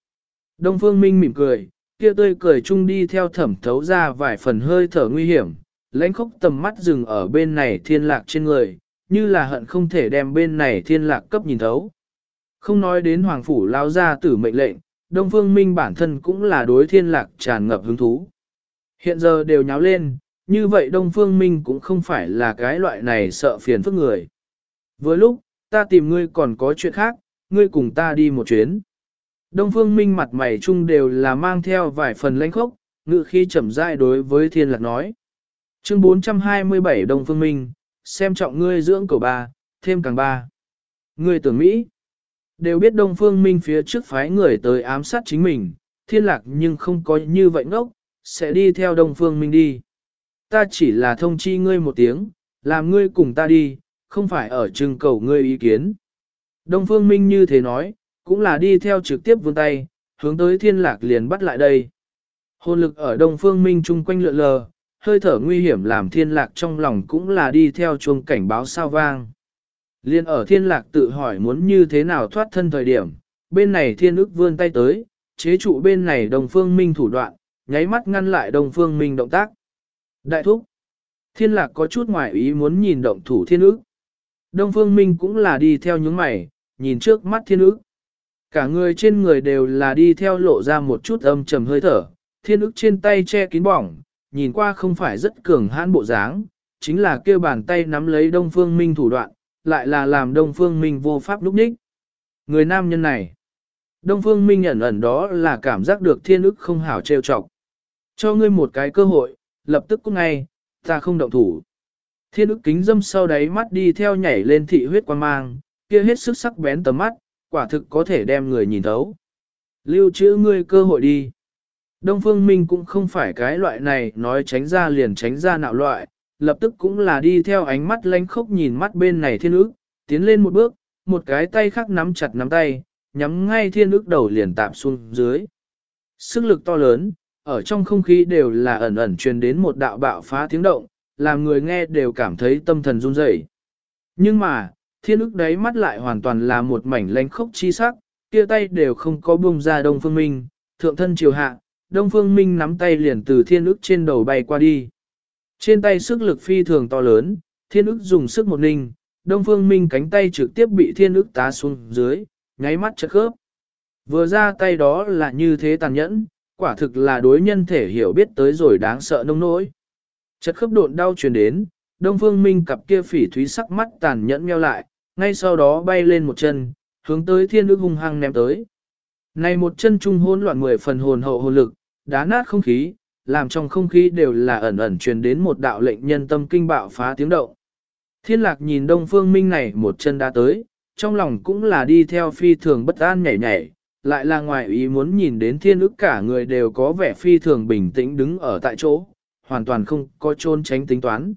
Đông Phương Minh mỉm cười, kia tươi cười chung đi theo thẩm thấu ra vài phần hơi thở nguy hiểm, lãnh khốc tầm mắt dừng ở bên này thiên lạc trên người, như là hận không thể đem bên này thiên lạc cấp nhìn thấu. Không nói đến hoàng phủ lao ra tử mệnh lệnh, Đông Phương Minh bản thân cũng là đối thiên lạc tràn ngập hứng thú. Hiện giờ đều nháo lên, như vậy Đông Phương Minh cũng không phải là cái loại này sợ phiền phức người. Với lúc, ta tìm ngươi còn có chuyện khác, ngươi cùng ta đi một chuyến. Đông Phương Minh mặt mày chung đều là mang theo vài phần lãnh khốc, ngự khi chậm rãi đối với thiên lạc nói. Chương 427 Đông Phương Minh, xem trọng ngươi dưỡng cổ ba, thêm càng ba. Ngươi tưởng Mỹ, đều biết Đông Phương Minh phía trước phái người tới ám sát chính mình, thiên lạc nhưng không có như vậy ngốc, sẽ đi theo Đông Phương Minh đi. Ta chỉ là thông chi ngươi một tiếng, làm ngươi cùng ta đi, không phải ở trưng cầu ngươi ý kiến. Đông Phương Minh như thế nói, cũng là đi theo trực tiếp vươn tay, hướng tới thiên lạc liền bắt lại đây. Hồn lực ở Đông Phương Minh chung quanh lượn lờ, hơi thở nguy hiểm làm thiên lạc trong lòng cũng là đi theo chuông cảnh báo sao vang. Liên ở thiên lạc tự hỏi muốn như thế nào thoát thân thời điểm, bên này thiên ức vươn tay tới, chế trụ bên này Đông Phương Minh thủ đoạn, nháy mắt ngăn lại Đông Phương Minh động tác. Đại thúc, thiên lạc có chút ngoài ý muốn nhìn động thủ thiên ức. Đông Phương Minh cũng là đi theo những mày, nhìn trước mắt thiên ức. Cả người trên người đều là đi theo lộ ra một chút âm trầm hơi thở, thiên ức trên tay che kín bỏng, nhìn qua không phải rất cường hãn bộ dáng, chính là kêu bàn tay nắm lấy Đông Phương Minh thủ đoạn, lại là làm Đông Phương Minh vô pháp lúc ních. Người nam nhân này, Đông Phương Minh ẩn ẩn đó là cảm giác được thiên ức không hảo trêu chọc. Cho ngươi một cái cơ hội, lập tức cũng ngay, ta không động thủ. Thiên ức kính dâm sau đáy mắt đi theo nhảy lên thị huyết quan mang, kia hết sức sắc bén tầm mắt, quả thực có thể đem người nhìn thấu. Lưu trữ ngươi cơ hội đi. Đông Phương Minh cũng không phải cái loại này nói tránh ra liền tránh ra nạo loại, lập tức cũng là đi theo ánh mắt lánh khốc nhìn mắt bên này thiên ức, tiến lên một bước, một cái tay khác nắm chặt nắm tay, nhắm ngay thiên ức đầu liền tạm xuống dưới. Sức lực to lớn, ở trong không khí đều là ẩn ẩn truyền đến một đạo bạo phá tiếng động, làm người nghe đều cảm thấy tâm thần run rẩy. Nhưng mà, thiên ức đấy mắt lại hoàn toàn là một mảnh lánh khốc chi sắc, kia tay đều không có buông ra đông phương minh, thượng thân chiều hạ, Đông Phương Minh nắm tay liền từ thiên ức trên đầu bay qua đi. Trên tay sức lực phi thường to lớn, thiên ức dùng sức một ninh, Đông Phương Minh cánh tay trực tiếp bị thiên ức tá xuống dưới, nháy mắt chật khớp. Vừa ra tay đó là như thế tàn nhẫn, quả thực là đối nhân thể hiểu biết tới rồi đáng sợ nông nỗi. Chật khớp độn đau truyền đến, Đông Phương Minh cặp kia phỉ thúy sắc mắt tàn nhẫn meo lại, ngay sau đó bay lên một chân, hướng tới thiên ước hung hăng ném tới. Này một chân trung hỗn loạn mười phần hồn hậu hồn lực, đá nát không khí, làm trong không khí đều là ẩn ẩn truyền đến một đạo lệnh nhân tâm kinh bạo phá tiếng động. Thiên lạc nhìn Đông Phương Minh này một chân đã tới, trong lòng cũng là đi theo phi thường bất an nhảy nhảy, lại là ngoài ý muốn nhìn đến thiên ức cả người đều có vẻ phi thường bình tĩnh đứng ở tại chỗ, hoàn toàn không có trôn tránh tính toán.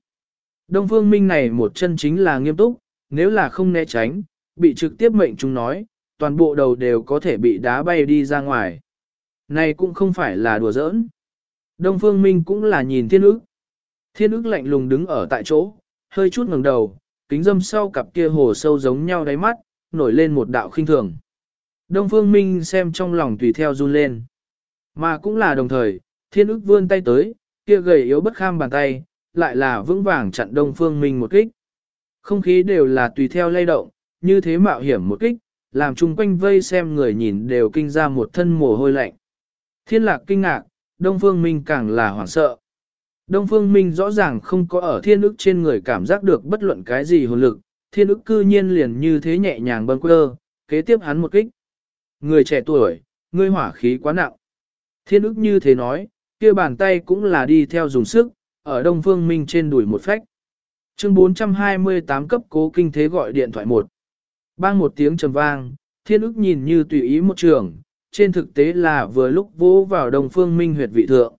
Đông Phương Minh này một chân chính là nghiêm túc, nếu là không né tránh, bị trực tiếp mệnh chúng nói, toàn bộ đầu đều có thể bị đá bay đi ra ngoài. Này cũng không phải là đùa giỡn. Đông Phương Minh cũng là nhìn thiên ức. Thiên ức lạnh lùng đứng ở tại chỗ, hơi chút ngẩng đầu, kính dâm sau cặp kia hồ sâu giống nhau đáy mắt, nổi lên một đạo khinh thường. Đông Phương Minh xem trong lòng tùy theo run lên. Mà cũng là đồng thời, thiên ức vươn tay tới, kia gầy yếu bất kham bàn tay, lại là vững vàng chặn Đông Phương Minh một kích. Không khí đều là tùy theo lay động, như thế mạo hiểm một kích, làm chung quanh vây xem người nhìn đều kinh ra một thân mồ hôi lạnh. Thiên lạc kinh ngạc, Đông Phương Minh càng là hoảng sợ. Đông Phương Minh rõ ràng không có ở thiên ức trên người cảm giác được bất luận cái gì hồn lực, thiên ức cư nhiên liền như thế nhẹ nhàng bâng quơ, kế tiếp hắn một kích. Người trẻ tuổi, ngươi hỏa khí quá nặng. Thiên ức như thế nói, kia bàn tay cũng là đi theo dùng sức, ở Đông Phương Minh trên đùi một phách. Chương 428 cấp cố kinh thế gọi điện thoại một. Bang một tiếng trầm vang, thiên ức nhìn như tùy ý một trường, trên thực tế là vừa lúc vỗ vào Đông Phương Minh huyệt vị thượng.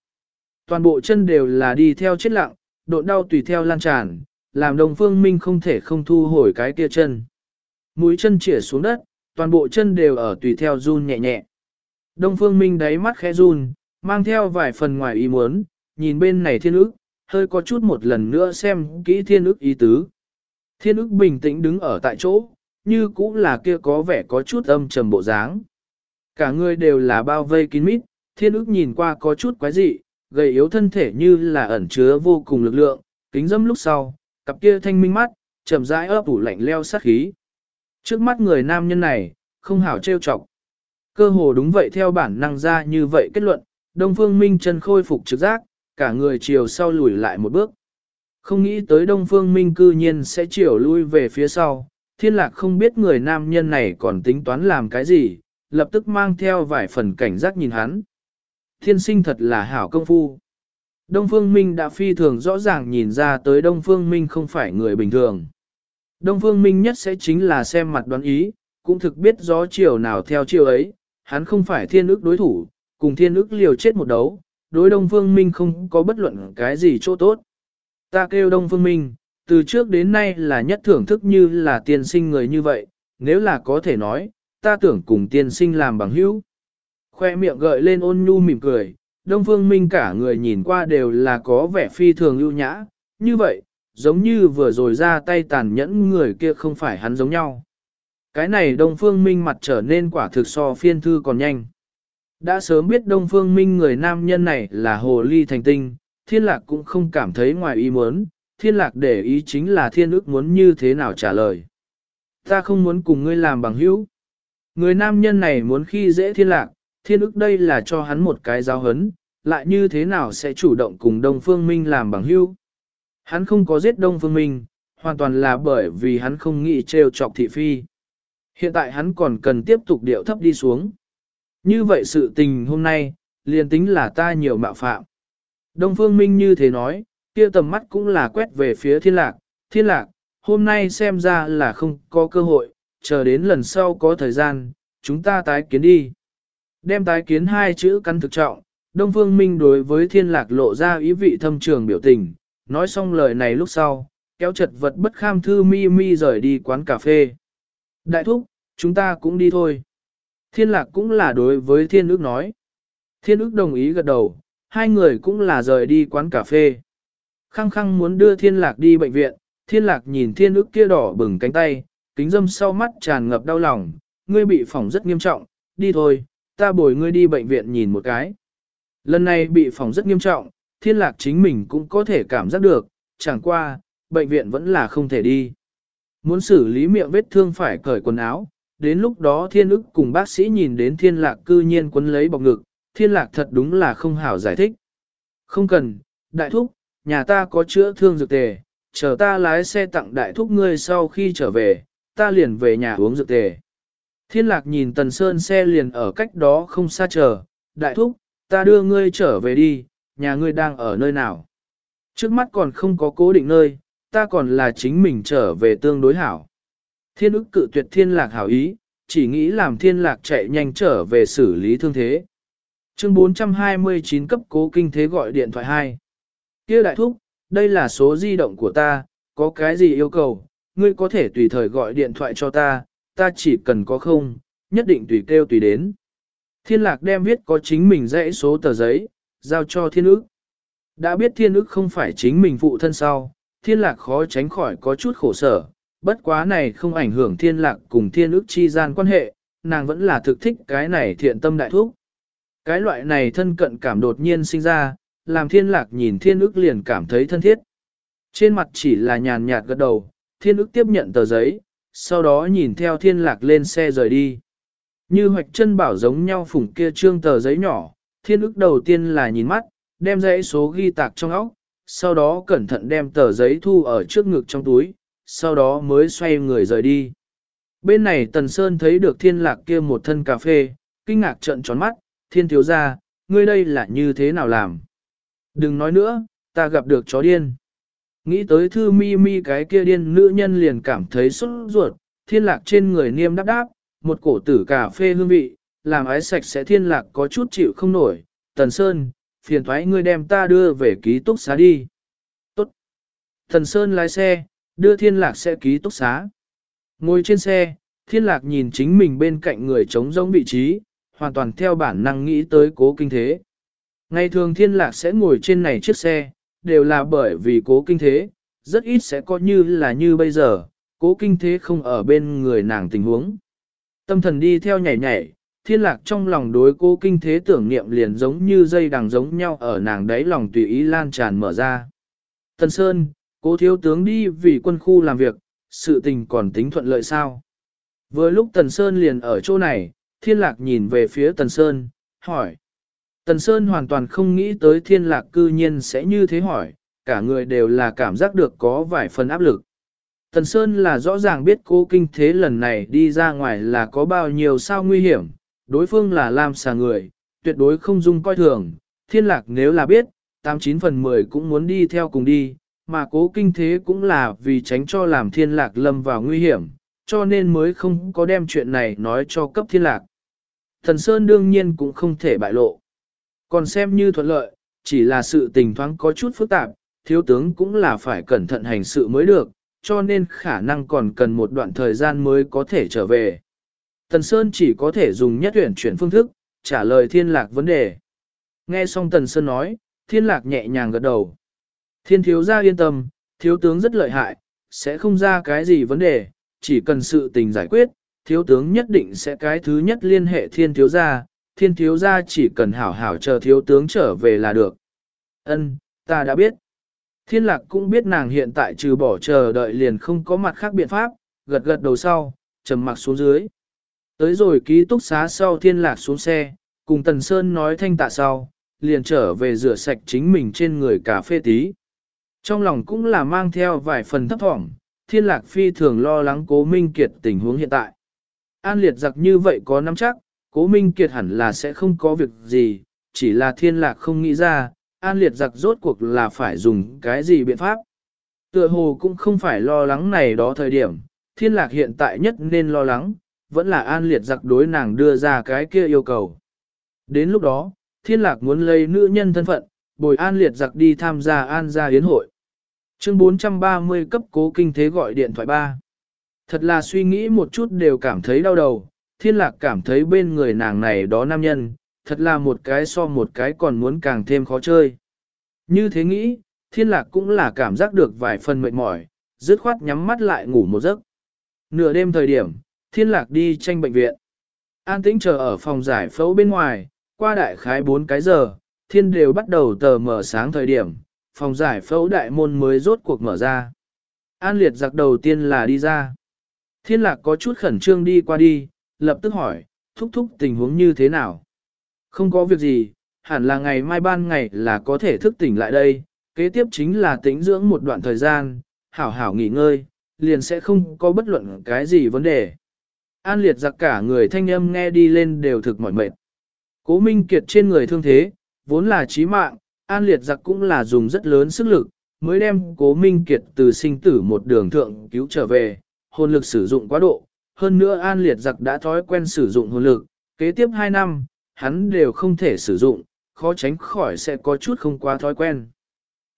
Toàn bộ chân đều là đi theo chết lặng, độ đau tùy theo lan tràn, làm Đông Phương Minh không thể không thu hồi cái kia chân. Mũi chân chĩa xuống đất, toàn bộ chân đều ở tùy theo run nhẹ nhẹ. Đông Phương Minh đáy mắt khẽ run, mang theo vài phần ngoài ý muốn, nhìn bên này thiên ức, hơi có chút một lần nữa xem kỹ thiên ức ý tứ. Thiên ức bình tĩnh đứng ở tại chỗ, như cũng là kia có vẻ có chút âm trầm bộ dáng. Cả người đều là bao vây kín mít, thiên ức nhìn qua có chút quái dị, gầy yếu thân thể như là ẩn chứa vô cùng lực lượng, kính dâm lúc sau, cặp kia thanh minh mắt, chậm rãi ấp ủ lạnh leo sát khí. Trước mắt người nam nhân này, không hảo trêu chọc. Cơ hồ đúng vậy theo bản năng ra như vậy kết luận, Đông Phương Minh chân khôi phục trực giác, cả người chiều sau lùi lại một bước. Không nghĩ tới Đông Phương Minh cư nhiên sẽ chiều lui về phía sau, thiên lạc không biết người nam nhân này còn tính toán làm cái gì, lập tức mang theo vài phần cảnh giác nhìn hắn. Thiên sinh thật là hảo công phu. Đông Phương Minh đã phi thường rõ ràng nhìn ra tới Đông Phương Minh không phải người bình thường. Đông Phương Minh nhất sẽ chính là xem mặt đoán ý, cũng thực biết gió chiều nào theo chiều ấy, hắn không phải thiên ức đối thủ, cùng thiên ức liều chết một đấu, đối Đông Phương Minh không có bất luận cái gì chỗ tốt. Ta kêu Đông Phương Minh, từ trước đến nay là nhất thưởng thức như là tiên sinh người như vậy, nếu là có thể nói, ta tưởng cùng tiên sinh làm bằng hữu. Khoe miệng gợi lên ôn nhu mỉm cười, Đông Phương Minh cả người nhìn qua đều là có vẻ phi thường ưu nhã, như vậy, giống như vừa rồi ra tay tàn nhẫn người kia không phải hắn giống nhau. Cái này Đông Phương Minh mặt trở nên quả thực so phiên thư còn nhanh. Đã sớm biết Đông Phương Minh người nam nhân này là hồ ly thành tinh, thiên lạc cũng không cảm thấy ngoài ý muốn, thiên lạc để ý chính là thiên ước muốn như thế nào trả lời. Ta không muốn cùng ngươi làm bằng hữu. Người nam nhân này muốn khi dễ thiên lạc, thiên ước đây là cho hắn một cái giáo hấn, lại như thế nào sẽ chủ động cùng Đông Phương Minh làm bằng hữu. Hắn không có giết Đông Phương Minh, hoàn toàn là bởi vì hắn không nghĩ trêu chọc thị phi. Hiện tại hắn còn cần tiếp tục điệu thấp đi xuống. Như vậy sự tình hôm nay, liền tính là ta nhiều mạo phạm. Đông Phương Minh như thế nói, kia tầm mắt cũng là quét về phía thiên lạc, thiên lạc, hôm nay xem ra là không có cơ hội, chờ đến lần sau có thời gian, chúng ta tái kiến đi. Đem tái kiến hai chữ căn thực trọng, Đông Phương Minh đối với thiên lạc lộ ra ý vị thâm trường biểu tình, nói xong lời này lúc sau, kéo chật vật bất kham thư mi mi rời đi quán cà phê. Đại thúc, chúng ta cũng đi thôi. Thiên lạc cũng là đối với thiên ước nói. Thiên ước đồng ý gật đầu, hai người cũng là rời đi quán cà phê. Khăng khăng muốn đưa thiên lạc đi bệnh viện, thiên lạc nhìn thiên ước kia đỏ bừng cánh tay, kính dâm sau mắt tràn ngập đau lòng, ngươi bị phỏng rất nghiêm trọng, đi thôi, ta bồi ngươi đi bệnh viện nhìn một cái. Lần này bị phỏng rất nghiêm trọng, thiên lạc chính mình cũng có thể cảm giác được, chẳng qua, bệnh viện vẫn là không thể đi. Muốn xử lý miệng vết thương phải cởi quần áo, đến lúc đó thiên ức cùng bác sĩ nhìn đến thiên lạc cư nhiên quấn lấy bọc ngực, thiên lạc thật đúng là không hảo giải thích. Không cần, đại thúc, nhà ta có chữa thương dược tề, chờ ta lái xe tặng đại thúc ngươi sau khi trở về, ta liền về nhà uống dược tề. Thiên lạc nhìn tần sơn xe liền ở cách đó không xa chờ, đại thúc, ta đưa ngươi trở về đi, nhà ngươi đang ở nơi nào. Trước mắt còn không có cố định nơi, ta còn là chính mình trở về tương đối hảo. Thiên ức cự tuyệt thiên lạc hảo ý, chỉ nghĩ làm thiên lạc chạy nhanh trở về xử lý thương thế. Chương 429 cấp cố kinh thế gọi điện thoại 2. kia đại thúc, đây là số di động của ta, có cái gì yêu cầu, ngươi có thể tùy thời gọi điện thoại cho ta, ta chỉ cần có không, nhất định tùy kêu tùy đến. Thiên lạc đem viết có chính mình dãy số tờ giấy, giao cho thiên ức. Đã biết thiên ức không phải chính mình phụ thân sau, thiên lạc khó tránh khỏi có chút khổ sở, bất quá này không ảnh hưởng thiên lạc cùng thiên ức chi gian quan hệ, nàng vẫn là thực thích cái này thiện tâm đại thúc. Cái loại này thân cận cảm đột nhiên sinh ra, làm thiên lạc nhìn thiên ức liền cảm thấy thân thiết. Trên mặt chỉ là nhàn nhạt gật đầu, thiên ức tiếp nhận tờ giấy, sau đó nhìn theo thiên lạc lên xe rời đi. Như hoạch chân bảo giống nhau phủng kia trương tờ giấy nhỏ, thiên ức đầu tiên là nhìn mắt, đem dãy số ghi tạc trong óc, sau đó cẩn thận đem tờ giấy thu ở trước ngực trong túi, sau đó mới xoay người rời đi. Bên này Tần Sơn thấy được thiên lạc kia một thân cà phê, kinh ngạc trận tròn mắt, thiên thiếu ra, ngươi đây là như thế nào làm? Đừng nói nữa, ta gặp được chó điên. Nghĩ tới thư mi mi cái kia điên nữ nhân liền cảm thấy sốt ruột, thiên lạc trên người niêm đáp đáp, một cổ tử cà phê hương vị, làm ái sạch sẽ thiên lạc có chút chịu không nổi. Tần Sơn, phiền thoái ngươi đem ta đưa về ký túc xá đi. Tốt. Tần Sơn lái xe, đưa thiên lạc sẽ ký túc xá. Ngồi trên xe, thiên lạc nhìn chính mình bên cạnh người trống rỗng vị trí, hoàn toàn theo bản năng nghĩ tới cố kinh thế. Ngày thường thiên lạc sẽ ngồi trên này chiếc xe, đều là bởi vì cố kinh thế, rất ít sẽ có như là như bây giờ, cố kinh thế không ở bên người nàng tình huống. Tâm thần đi theo nhảy nhảy, thiên lạc trong lòng đối cố kinh thế tưởng niệm liền giống như dây đằng giống nhau ở nàng đáy lòng tùy ý lan tràn mở ra. Tần Sơn, cố thiếu tướng đi vì quân khu làm việc, sự tình còn tính thuận lợi sao? Vừa lúc Tần Sơn liền ở chỗ này, thiên lạc nhìn về phía Tần Sơn, hỏi. Tần Sơn hoàn toàn không nghĩ tới thiên lạc cư nhiên sẽ như thế hỏi, cả người đều là cảm giác được có vài phần áp lực. Tần Sơn là rõ ràng biết cô kinh thế lần này đi ra ngoài là có bao nhiêu sao nguy hiểm, đối phương là làm xà người, tuyệt đối không dung coi thường, thiên lạc nếu là biết, 89 phần 10 cũng muốn đi theo cùng đi, mà cố kinh thế cũng là vì tránh cho làm thiên lạc lâm vào nguy hiểm, cho nên mới không có đem chuyện này nói cho cấp thiên lạc. Thần Sơn đương nhiên cũng không thể bại lộ. Còn xem như thuận lợi, chỉ là sự tình thoáng có chút phức tạp, thiếu tướng cũng là phải cẩn thận hành sự mới được, cho nên khả năng còn cần một đoạn thời gian mới có thể trở về. Tần Sơn chỉ có thể dùng nhất tuyển chuyển phương thức, trả lời thiên lạc vấn đề. Nghe xong Tần Sơn nói, thiên lạc nhẹ nhàng gật đầu. Thiên thiếu gia yên tâm, thiếu tướng rất lợi hại, sẽ không ra cái gì vấn đề, chỉ cần sự tình giải quyết, thiếu tướng nhất định sẽ cái thứ nhất liên hệ thiên thiếu gia, thiên thiếu gia chỉ cần hảo hảo chờ thiếu tướng trở về là được. Ân, ta đã biết. Thiên lạc cũng biết nàng hiện tại trừ bỏ chờ đợi liền không có mặt khác biện pháp, gật gật đầu sau, trầm mặc xuống dưới. Tới rồi ký túc xá sau thiên lạc xuống xe, cùng Tần Sơn nói thanh tạ sau, liền trở về rửa sạch chính mình trên người cà phê tí. Trong lòng cũng là mang theo vài phần thấp thỏm, thiên lạc phi thường lo lắng cố minh kiệt tình huống hiện tại. An liệt giặc như vậy có nắm chắc, cố minh kiệt hẳn là sẽ không có việc gì, chỉ là thiên lạc không nghĩ ra, an liệt giặc rốt cuộc là phải dùng cái gì biện pháp. Tựa hồ cũng không phải lo lắng này đó thời điểm, thiên lạc hiện tại nhất nên lo lắng, vẫn là an liệt giặc đối nàng đưa ra cái kia yêu cầu. Đến lúc đó, thiên lạc muốn lấy nữ nhân thân phận, bồi an liệt giặc đi tham gia an gia yến hội. Chương 430 cấp cố kinh thế gọi điện thoại ba. Thật là suy nghĩ một chút đều cảm thấy đau đầu, thiên lạc cảm thấy bên người nàng này đó nam nhân, thật là một cái so một cái còn muốn càng thêm khó chơi. Như thế nghĩ, thiên lạc cũng là cảm giác được vài phần mệt mỏi, dứt khoát nhắm mắt lại ngủ một giấc. Nửa đêm thời điểm, thiên lạc đi tranh bệnh viện. An tĩnh chờ ở phòng giải phẫu bên ngoài, qua đại khái 4 cái giờ, thiên đều bắt đầu tờ mở sáng thời điểm, phòng giải phẫu đại môn mới rốt cuộc mở ra. An liệt giặc đầu tiên là đi ra. Thiên lạc có chút khẩn trương đi qua đi, lập tức hỏi, thúc thúc tình huống như thế nào? Không có việc gì, hẳn là ngày mai ban ngày là có thể thức tỉnh lại đây, kế tiếp chính là tĩnh dưỡng một đoạn thời gian, hảo hảo nghỉ ngơi, liền sẽ không có bất luận cái gì vấn đề. An liệt giặc cả người thanh âm nghe đi lên đều thực mỏi mệt. Cố Minh Kiệt trên người thương thế, vốn là chí mạng, An liệt giặc cũng là dùng rất lớn sức lực, mới đem Cố Minh Kiệt từ sinh tử một đường thượng cứu trở về, hồn lực sử dụng quá độ. Hơn nữa An liệt giặc đã thói quen sử dụng hồn lực, kế tiếp 2 năm, hắn đều không thể sử dụng, khó tránh khỏi sẽ có chút không quá thói quen.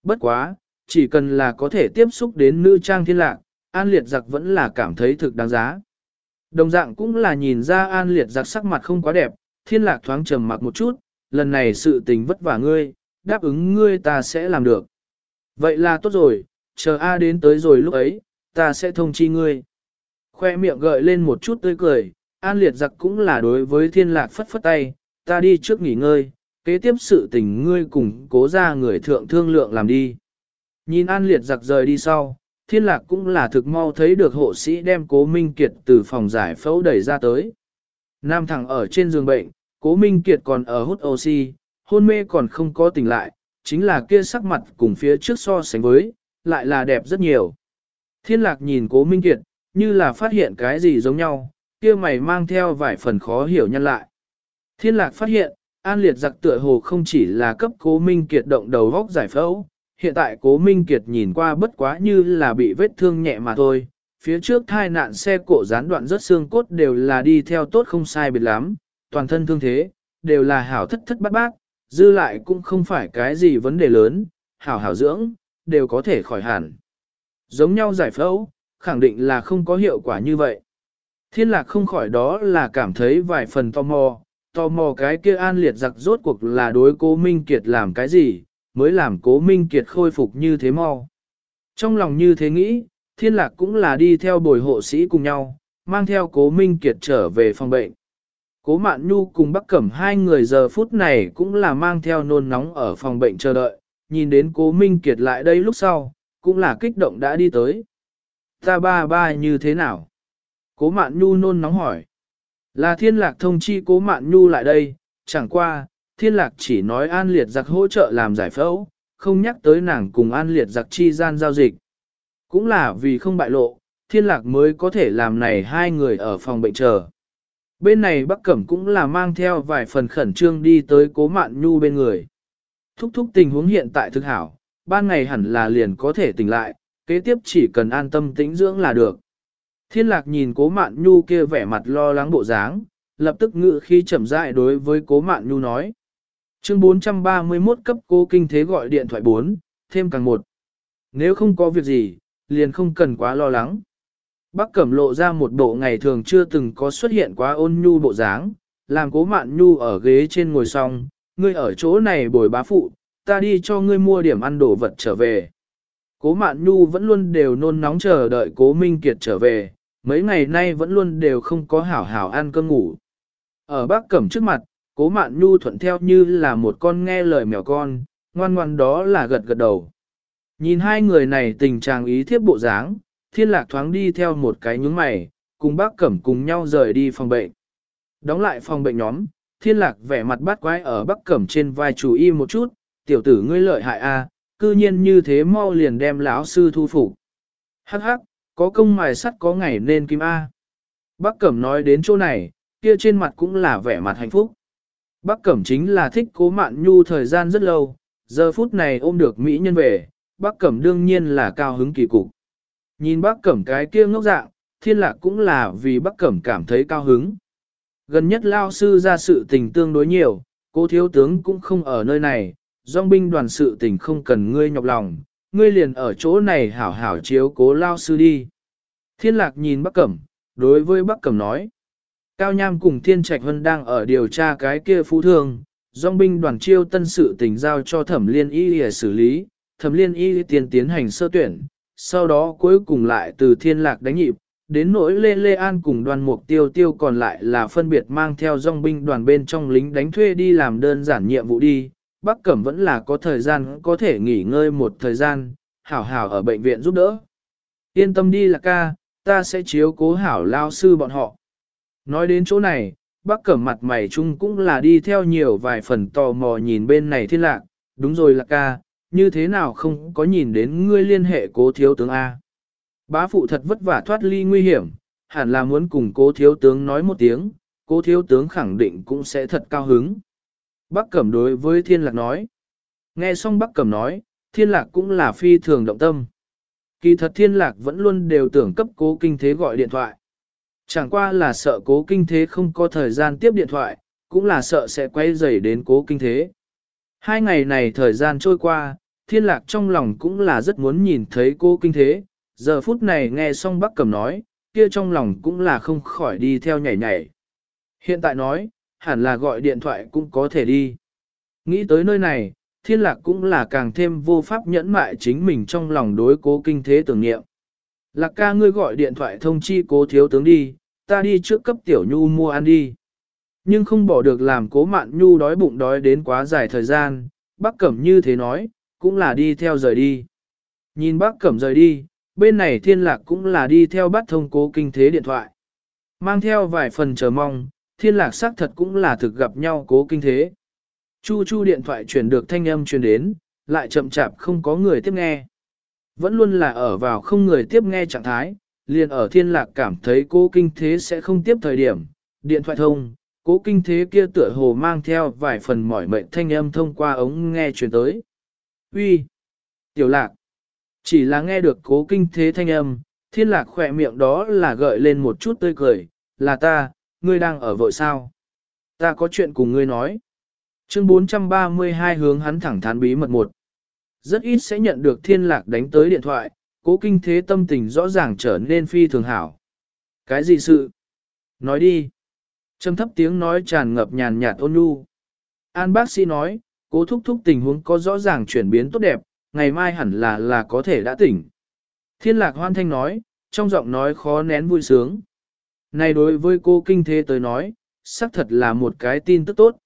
Bất quá, chỉ cần là có thể tiếp xúc đến nữ trang thiên lạc, An Liệt Giặc vẫn là cảm thấy thực đáng giá. Đồng dạng cũng là nhìn ra An Liệt Giặc sắc mặt không quá đẹp, thiên lạc thoáng trầm mặc một chút, lần này sự tình vất vả ngươi, đáp ứng ngươi ta sẽ làm được. Vậy là tốt rồi, chờ A đến tới rồi lúc ấy, ta sẽ thông chi ngươi. Khoe miệng gợi lên một chút tươi cười, An Liệt Giặc cũng là đối với thiên lạc phất phất tay, ta đi trước nghỉ ngơi, kế tiếp sự tình ngươi cùng cố ra người thượng thương lượng làm đi. Nhìn An Liệt giặc rời đi sau, thiên lạc cũng là thực mau thấy được hộ sĩ đem cố Minh Kiệt từ phòng giải phẫu đẩy ra tới. Nam thẳng ở trên giường bệnh, cố Minh Kiệt còn ở hút oxy, hôn mê còn không có tỉnh lại, chính là kia sắc mặt cùng phía trước so sánh với, lại là đẹp rất nhiều. Thiên lạc nhìn cố Minh Kiệt, như là phát hiện cái gì giống nhau, kia mày mang theo vài phần khó hiểu nhân lại. Thiên lạc phát hiện, An liệt giặc tựa hồ không chỉ là cấp cố Minh Kiệt động đầu góc giải phẫu, hiện tại cố Minh Kiệt nhìn qua bất quá như là bị vết thương nhẹ mà thôi. Phía trước thai nạn xe cổ gián đoạn rất xương cốt đều là đi theo tốt không sai biệt lắm, toàn thân thương thế, đều là hảo thất thất bát bát, dư lại cũng không phải cái gì vấn đề lớn, hảo hảo dưỡng, đều có thể khỏi hẳn. Giống nhau giải phẫu, khẳng định là không có hiệu quả như vậy. Thiên lạc không khỏi đó là cảm thấy vài phần tò mò, tò mò cái kia an liệt giặc rốt cuộc là đối cố Minh Kiệt làm cái gì, mới làm cố Minh Kiệt khôi phục như thế mau. Trong lòng như thế nghĩ, thiên lạc cũng là đi theo bồi hộ sĩ cùng nhau, mang theo cố Minh Kiệt trở về phòng bệnh. Cố Mạn Nhu cùng Bắc Cẩm hai người giờ phút này cũng là mang theo nôn nóng ở phòng bệnh chờ đợi, nhìn đến cố Minh Kiệt lại đây lúc sau, cũng là kích động đã đi tới. Ta ba ba như thế nào? Cố Mạn Nhu nôn nóng hỏi. Là thiên lạc thông chi cố mạn nhu lại đây, chẳng qua, thiên lạc chỉ nói an liệt giặc hỗ trợ làm giải phẫu, không nhắc tới nàng cùng an liệt giặc chi gian giao dịch. Cũng là vì không bại lộ, thiên lạc mới có thể làm này hai người ở phòng bệnh chờ. Bên này Bắc Cẩm cũng là mang theo vài phần khẩn trương đi tới cố mạn nhu bên người. Thúc thúc tình huống hiện tại thực hảo, ban ngày hẳn là liền có thể tỉnh lại, kế tiếp chỉ cần an tâm tĩnh dưỡng là được. Thiên lạc nhìn cố mạn nhu kia vẻ mặt lo lắng bộ dáng, lập tức ngự khi chậm rãi đối với cố mạn nhu nói. Chương 431 cấp cố kinh thế gọi điện thoại 4, thêm càng một. Nếu không có việc gì, liền không cần quá lo lắng. Bác Cẩm lộ ra một bộ ngày thường chưa từng có xuất hiện quá ôn nhu bộ dáng, làm cố mạn nhu ở ghế trên ngồi xong, ngươi ở chỗ này bồi bá phụ, ta đi cho ngươi mua điểm ăn đồ vật trở về. Cố mạn nhu vẫn luôn đều nôn nóng chờ đợi cố Minh Kiệt trở về, mấy ngày nay vẫn luôn đều không có hảo hảo ăn cơm ngủ. Ở bác cẩm trước mặt, cố mạn nhu thuận theo như là một con nghe lời mèo con, ngoan ngoan đó là gật gật đầu. Nhìn hai người này tình trạng ý thiếp bộ dáng, thiên lạc thoáng đi theo một cái nhướng mày, cùng bác cẩm cùng nhau rời đi phòng bệnh. Đóng lại phòng bệnh nhóm, thiên lạc vẻ mặt bắt quái ở bác cẩm trên vai chú y một chút, tiểu tử ngươi lợi hại a cư nhiên như thế mau liền đem lão sư thu phục. Hắc hắc, có công mài sắt có ngày nên kim A. Bác Cẩm nói đến chỗ này, kia trên mặt cũng là vẻ mặt hạnh phúc. Bác Cẩm chính là thích cố mạn nhu thời gian rất lâu, giờ phút này ôm được Mỹ nhân về, bác Cẩm đương nhiên là cao hứng kỳ cục. Nhìn bác Cẩm cái kia ngốc dạng, thiên lạc cũng là vì bác Cẩm cảm thấy cao hứng. Gần nhất lao sư ra sự tình tương đối nhiều, cô thiếu tướng cũng không ở nơi này, dòng binh đoàn sự tình không cần ngươi nhọc lòng, ngươi liền ở chỗ này hảo hảo chiếu cố lao sư đi. Thiên lạc nhìn Bắc Cẩm, đối với Bắc Cẩm nói. Cao Nham cùng Thiên Trạch Vân đang ở điều tra cái kia phú thương, dòng binh đoàn chiêu tân sự tình giao cho thẩm liên y để xử lý, thẩm liên y tiền tiến hành sơ tuyển, sau đó cuối cùng lại từ thiên lạc đánh nhịp, đến nỗi Lê Lê An cùng đoàn mục tiêu tiêu còn lại là phân biệt mang theo dòng binh đoàn bên trong lính đánh thuê đi làm đơn giản nhiệm vụ đi, bắc cẩm vẫn là có thời gian có thể nghỉ ngơi một thời gian, hảo hảo ở bệnh viện giúp đỡ. Yên tâm đi là ca, ta sẽ chiếu cố hảo lao sư bọn họ. Nói đến chỗ này, bác cẩm mặt mày chung cũng là đi theo nhiều vài phần tò mò nhìn bên này thiên lạc, đúng rồi là ca, như thế nào không có nhìn đến ngươi liên hệ cố thiếu tướng A. Bá phụ thật vất vả thoát ly nguy hiểm, hẳn là muốn cùng cố thiếu tướng nói một tiếng, cố thiếu tướng khẳng định cũng sẽ thật cao hứng. Bác Cẩm đối với Thiên Lạc nói. Nghe xong Bác Cẩm nói, Thiên Lạc cũng là phi thường động tâm. Kỳ thật Thiên Lạc vẫn luôn đều tưởng cấp cố kinh thế gọi điện thoại. Chẳng qua là sợ cố kinh thế không có thời gian tiếp điện thoại, cũng là sợ sẽ quay dày đến cố kinh thế. Hai ngày này thời gian trôi qua, Thiên Lạc trong lòng cũng là rất muốn nhìn thấy cố kinh thế. Giờ phút này nghe xong Bác cầm nói, kia trong lòng cũng là không khỏi đi theo nhảy nhảy. Hiện tại nói, hẳn là gọi điện thoại cũng có thể đi. Nghĩ tới nơi này, thiên lạc cũng là càng thêm vô pháp nhẫn mại chính mình trong lòng đối cố kinh thế tưởng niệm. Lạc ca ngươi gọi điện thoại thông chi cố thiếu tướng đi, ta đi trước cấp tiểu nhu mua ăn đi. Nhưng không bỏ được làm cố mạn nhu đói bụng đói đến quá dài thời gian, bác cẩm như thế nói, cũng là đi theo rời đi. Nhìn bác cẩm rời đi, bên này thiên lạc cũng là đi theo bắt thông cố kinh thế điện thoại. Mang theo vài phần chờ mong, thiên lạc xác thật cũng là thực gặp nhau cố kinh thế. Chu chu điện thoại chuyển được thanh âm truyền đến, lại chậm chạp không có người tiếp nghe. Vẫn luôn là ở vào không người tiếp nghe trạng thái, liền ở thiên lạc cảm thấy cố kinh thế sẽ không tiếp thời điểm. Điện thoại thông, cố kinh thế kia tựa hồ mang theo vài phần mỏi mệnh thanh âm thông qua ống nghe truyền tới. Uy, Tiểu lạc! Chỉ là nghe được cố kinh thế thanh âm, thiên lạc khỏe miệng đó là gợi lên một chút tươi cười, là ta, ngươi đang ở vội sao? Ta có chuyện cùng ngươi nói. Chương 432 hướng hắn thẳng thắn bí mật một. Rất ít sẽ nhận được thiên lạc đánh tới điện thoại, cố kinh thế tâm tình rõ ràng trở nên phi thường hảo. Cái gì sự? Nói đi. Trầm thấp tiếng nói tràn ngập nhàn nhạt ôn nhu. An bác sĩ nói, cố thúc thúc tình huống có rõ ràng chuyển biến tốt đẹp, ngày mai hẳn là là có thể đã tỉnh. Thiên lạc hoan thanh nói, trong giọng nói khó nén vui sướng. Này đối với cô kinh thế tới nói, xác thật là một cái tin tức tốt.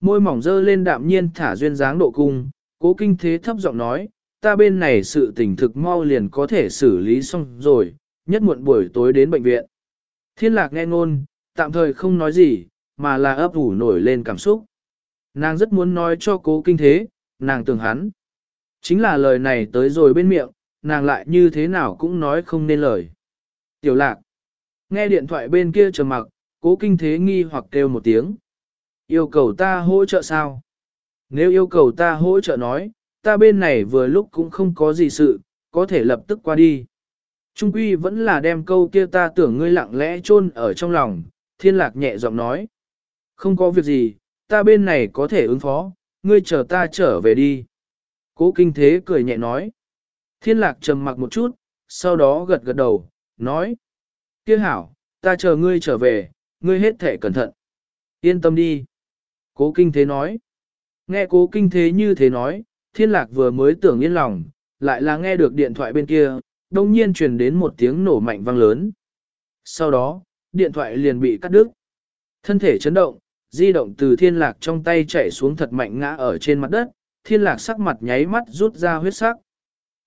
Môi mỏng dơ lên đạm nhiên thả duyên dáng độ cung, cố kinh thế thấp giọng nói, ta bên này sự tình thực mau liền có thể xử lý xong rồi, nhất muộn buổi tối đến bệnh viện. Thiên lạc nghe ngôn, tạm thời không nói gì, mà là ấp ủ nổi lên cảm xúc. Nàng rất muốn nói cho cố kinh thế, nàng tưởng hắn. Chính là lời này tới rồi bên miệng, nàng lại như thế nào cũng nói không nên lời. Tiểu lạc, nghe điện thoại bên kia trầm mặc, cố kinh thế nghi hoặc kêu một tiếng. Yêu cầu ta hỗ trợ sao? Nếu yêu cầu ta hỗ trợ nói, ta bên này vừa lúc cũng không có gì sự, có thể lập tức qua đi. Trung quy vẫn là đem câu kia ta tưởng ngươi lặng lẽ chôn ở trong lòng, thiên lạc nhẹ giọng nói. Không có việc gì, ta bên này có thể ứng phó, ngươi chờ ta trở về đi. Cố kinh thế cười nhẹ nói. Thiên lạc trầm mặc một chút, sau đó gật gật đầu, nói. Kia hảo, ta chờ ngươi trở về, ngươi hết thể cẩn thận. Yên tâm đi. Cố kinh thế nói. Nghe cố kinh thế như thế nói, thiên lạc vừa mới tưởng yên lòng, lại là nghe được điện thoại bên kia, đồng nhiên truyền đến một tiếng nổ mạnh vang lớn. Sau đó, điện thoại liền bị cắt đứt. Thân thể chấn động, di động từ thiên lạc trong tay chạy xuống thật mạnh ngã ở trên mặt đất, thiên lạc sắc mặt nháy mắt rút ra huyết sắc.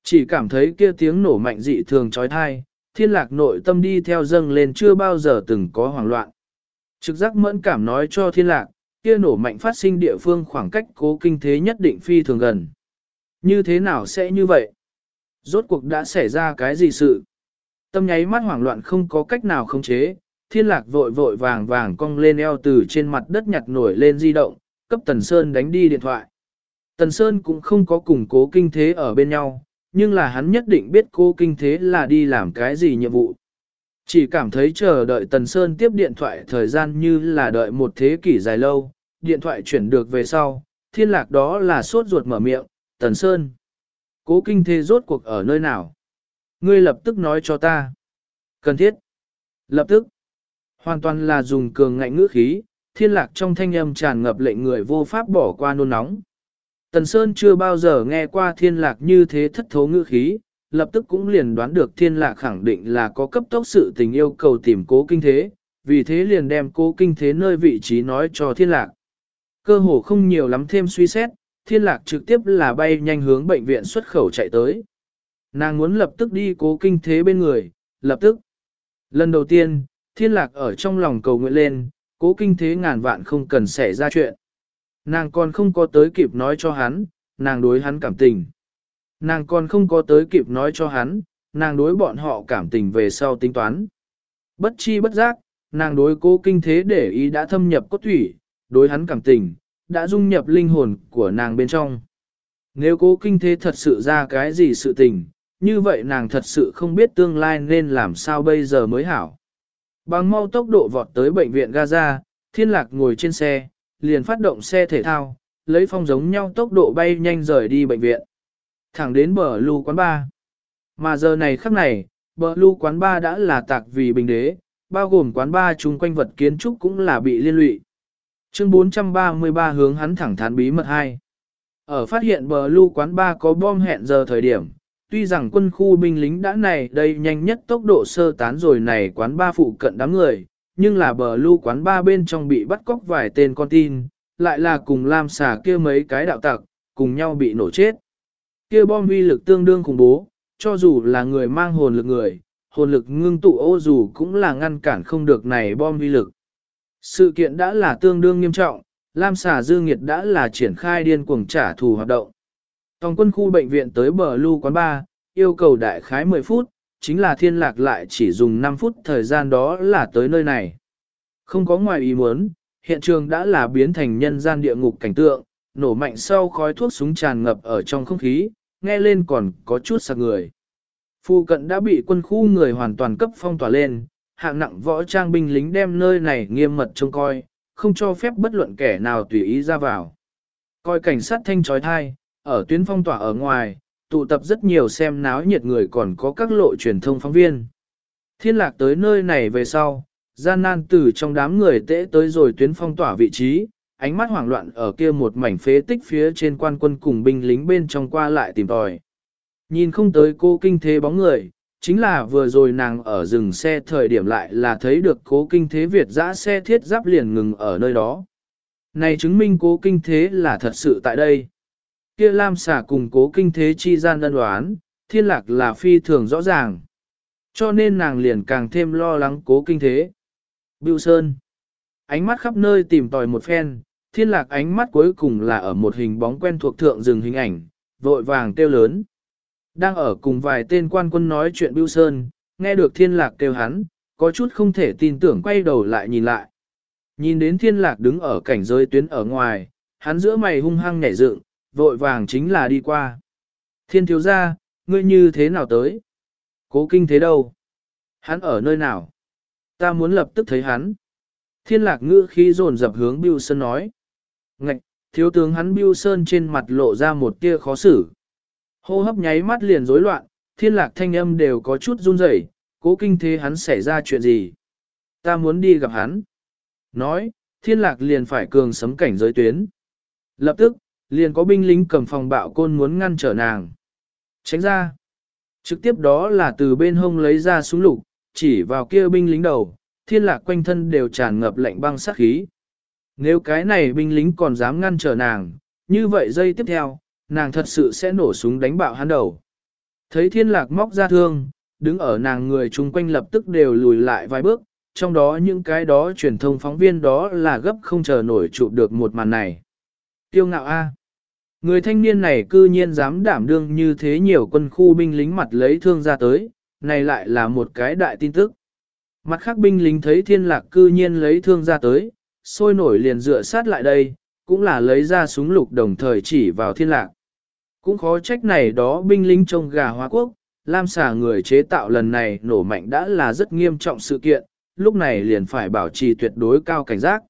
Chỉ cảm thấy kia tiếng nổ mạnh dị thường trói thai, thiên lạc nội tâm đi theo dâng lên chưa bao giờ từng có hoảng loạn. Trực giác mẫn cảm nói cho thiên lạc, kia nổ mạnh phát sinh địa phương khoảng cách cố kinh thế nhất định phi thường gần. Như thế nào sẽ như vậy? Rốt cuộc đã xảy ra cái gì sự? Tâm nháy mắt hoảng loạn không có cách nào khống chế, thiên lạc vội vội vàng vàng cong lên eo từ trên mặt đất nhặt nổi lên di động, cấp Tần Sơn đánh đi điện thoại. Tần Sơn cũng không có cùng cố kinh thế ở bên nhau, nhưng là hắn nhất định biết cô kinh thế là đi làm cái gì nhiệm vụ. Chỉ cảm thấy chờ đợi Tần Sơn tiếp điện thoại thời gian như là đợi một thế kỷ dài lâu, điện thoại chuyển được về sau, thiên lạc đó là sốt ruột mở miệng, Tần Sơn. Cố kinh thế rốt cuộc ở nơi nào? Ngươi lập tức nói cho ta. Cần thiết. Lập tức. Hoàn toàn là dùng cường ngạnh ngữ khí, thiên lạc trong thanh âm tràn ngập lệnh người vô pháp bỏ qua nôn nóng. Tần Sơn chưa bao giờ nghe qua thiên lạc như thế thất thố ngữ khí, lập tức cũng liền đoán được thiên lạc khẳng định là có cấp tốc sự tình yêu cầu tìm cố kinh thế, vì thế liền đem cố kinh thế nơi vị trí nói cho thiên lạc. Cơ hồ không nhiều lắm thêm suy xét, thiên lạc trực tiếp là bay nhanh hướng bệnh viện xuất khẩu chạy tới. Nàng muốn lập tức đi cố kinh thế bên người, lập tức. Lần đầu tiên, thiên lạc ở trong lòng cầu nguyện lên, cố kinh thế ngàn vạn không cần xảy ra chuyện. Nàng còn không có tới kịp nói cho hắn, nàng đối hắn cảm tình. Nàng còn không có tới kịp nói cho hắn, nàng đối bọn họ cảm tình về sau tính toán. Bất chi bất giác, nàng đối cố kinh thế để ý đã thâm nhập cốt thủy, đối hắn cảm tình, đã dung nhập linh hồn của nàng bên trong. Nếu cố kinh thế thật sự ra cái gì sự tình, như vậy nàng thật sự không biết tương lai nên làm sao bây giờ mới hảo. Bằng mau tốc độ vọt tới bệnh viện Gaza, thiên lạc ngồi trên xe, liền phát động xe thể thao, lấy phong giống nhau tốc độ bay nhanh rời đi bệnh viện. Thẳng đến bờ lưu quán ba. Mà giờ này khắc này, bờ lưu quán ba đã là tạc vì bình đế, bao gồm quán ba chung quanh vật kiến trúc cũng là bị liên lụy. Chương 433 hướng hắn thẳng thắn bí mật 2. Ở phát hiện bờ lưu quán ba có bom hẹn giờ thời điểm, tuy rằng quân khu binh lính đã này đây nhanh nhất tốc độ sơ tán rồi này quán ba phụ cận đám người, nhưng là bờ lưu quán ba bên trong bị bắt cóc vài tên con tin, lại là cùng lam xà kia mấy cái đạo tặc, cùng nhau bị nổ chết. Kia bom uy lực tương đương khủng bố, cho dù là người mang hồn lực người, hồn lực ngưng tụ ô dù cũng là ngăn cản không được này bom uy lực. Sự kiện đã là tương đương nghiêm trọng, Lam xà dư nghiệt đã là triển khai điên cuồng trả thù hoạt động. Tòng quân khu bệnh viện tới bờ lưu quán ba, yêu cầu đại khái 10 phút, chính là thiên lạc lại chỉ dùng 5 phút thời gian đó là tới nơi này. Không có ngoài ý muốn, hiện trường đã là biến thành nhân gian địa ngục cảnh tượng, nổ mạnh sau khói thuốc súng tràn ngập ở trong không khí, nghe lên còn có chút sạc người. Phu cận đã bị quân khu người hoàn toàn cấp phong tỏa lên, hạng nặng võ trang binh lính đem nơi này nghiêm mật trông coi, không cho phép bất luận kẻ nào tùy ý ra vào. Coi cảnh sát thanh trói thai, ở tuyến phong tỏa ở ngoài, tụ tập rất nhiều xem náo nhiệt người còn có các lộ truyền thông phóng viên. Thiên lạc tới nơi này về sau, gian nan từ trong đám người tễ tới rồi tuyến phong tỏa vị trí, ánh mắt hoảng loạn ở kia một mảnh phế tích phía trên quan quân cùng binh lính bên trong qua lại tìm tòi. Nhìn không tới cô kinh thế bóng người, chính là vừa rồi nàng ở dừng xe thời điểm lại là thấy được cố kinh thế Việt dã xe thiết giáp liền ngừng ở nơi đó. Này chứng minh cố kinh thế là thật sự tại đây. Kia Lam xả cùng cố kinh thế chi gian đơn đoán, thiên lạc là phi thường rõ ràng. Cho nên nàng liền càng thêm lo lắng cố kinh thế. Bưu Sơn. Ánh mắt khắp nơi tìm tòi một phen, thiên lạc ánh mắt cuối cùng là ở một hình bóng quen thuộc thượng rừng hình ảnh, vội vàng kêu lớn. Đang ở cùng vài tên quan quân nói chuyện Bưu Sơn, nghe được thiên lạc kêu hắn, có chút không thể tin tưởng quay đầu lại nhìn lại. Nhìn đến thiên lạc đứng ở cảnh giới tuyến ở ngoài, hắn giữa mày hung hăng nhảy dựng, vội vàng chính là đi qua. Thiên thiếu ra, ngươi như thế nào tới? Cố kinh thế đâu? Hắn ở nơi nào? Ta muốn lập tức thấy hắn. Thiên lạc ngữ khí dồn dập hướng Bưu Sơn nói. Ngạch, thiếu tướng hắn Bưu Sơn trên mặt lộ ra một tia khó xử. Hô hấp nháy mắt liền rối loạn, thiên lạc thanh âm đều có chút run rẩy cố kinh thế hắn xảy ra chuyện gì. Ta muốn đi gặp hắn. Nói, thiên lạc liền phải cường sấm cảnh giới tuyến. Lập tức, liền có binh lính cầm phòng bạo côn muốn ngăn trở nàng. Tránh ra. Trực tiếp đó là từ bên hông lấy ra súng lục, chỉ vào kia binh lính đầu, thiên lạc quanh thân đều tràn ngập lạnh băng sát khí. Nếu cái này binh lính còn dám ngăn trở nàng, như vậy giây tiếp theo, nàng thật sự sẽ nổ súng đánh bạo hắn đầu. Thấy thiên lạc móc ra thương, đứng ở nàng người chung quanh lập tức đều lùi lại vài bước, trong đó những cái đó truyền thông phóng viên đó là gấp không chờ nổi chụp được một màn này. Tiêu ngạo A. Người thanh niên này cư nhiên dám đảm đương như thế nhiều quân khu binh lính mặt lấy thương ra tới, này lại là một cái đại tin tức. Mặt khác binh lính thấy thiên lạc cư nhiên lấy thương ra tới, sôi nổi liền dựa sát lại đây, cũng là lấy ra súng lục đồng thời chỉ vào thiên lạc. Cũng khó trách này đó binh lính trông gà hóa quốc, Lam xà người chế tạo lần này nổ mạnh đã là rất nghiêm trọng sự kiện, lúc này liền phải bảo trì tuyệt đối cao cảnh giác.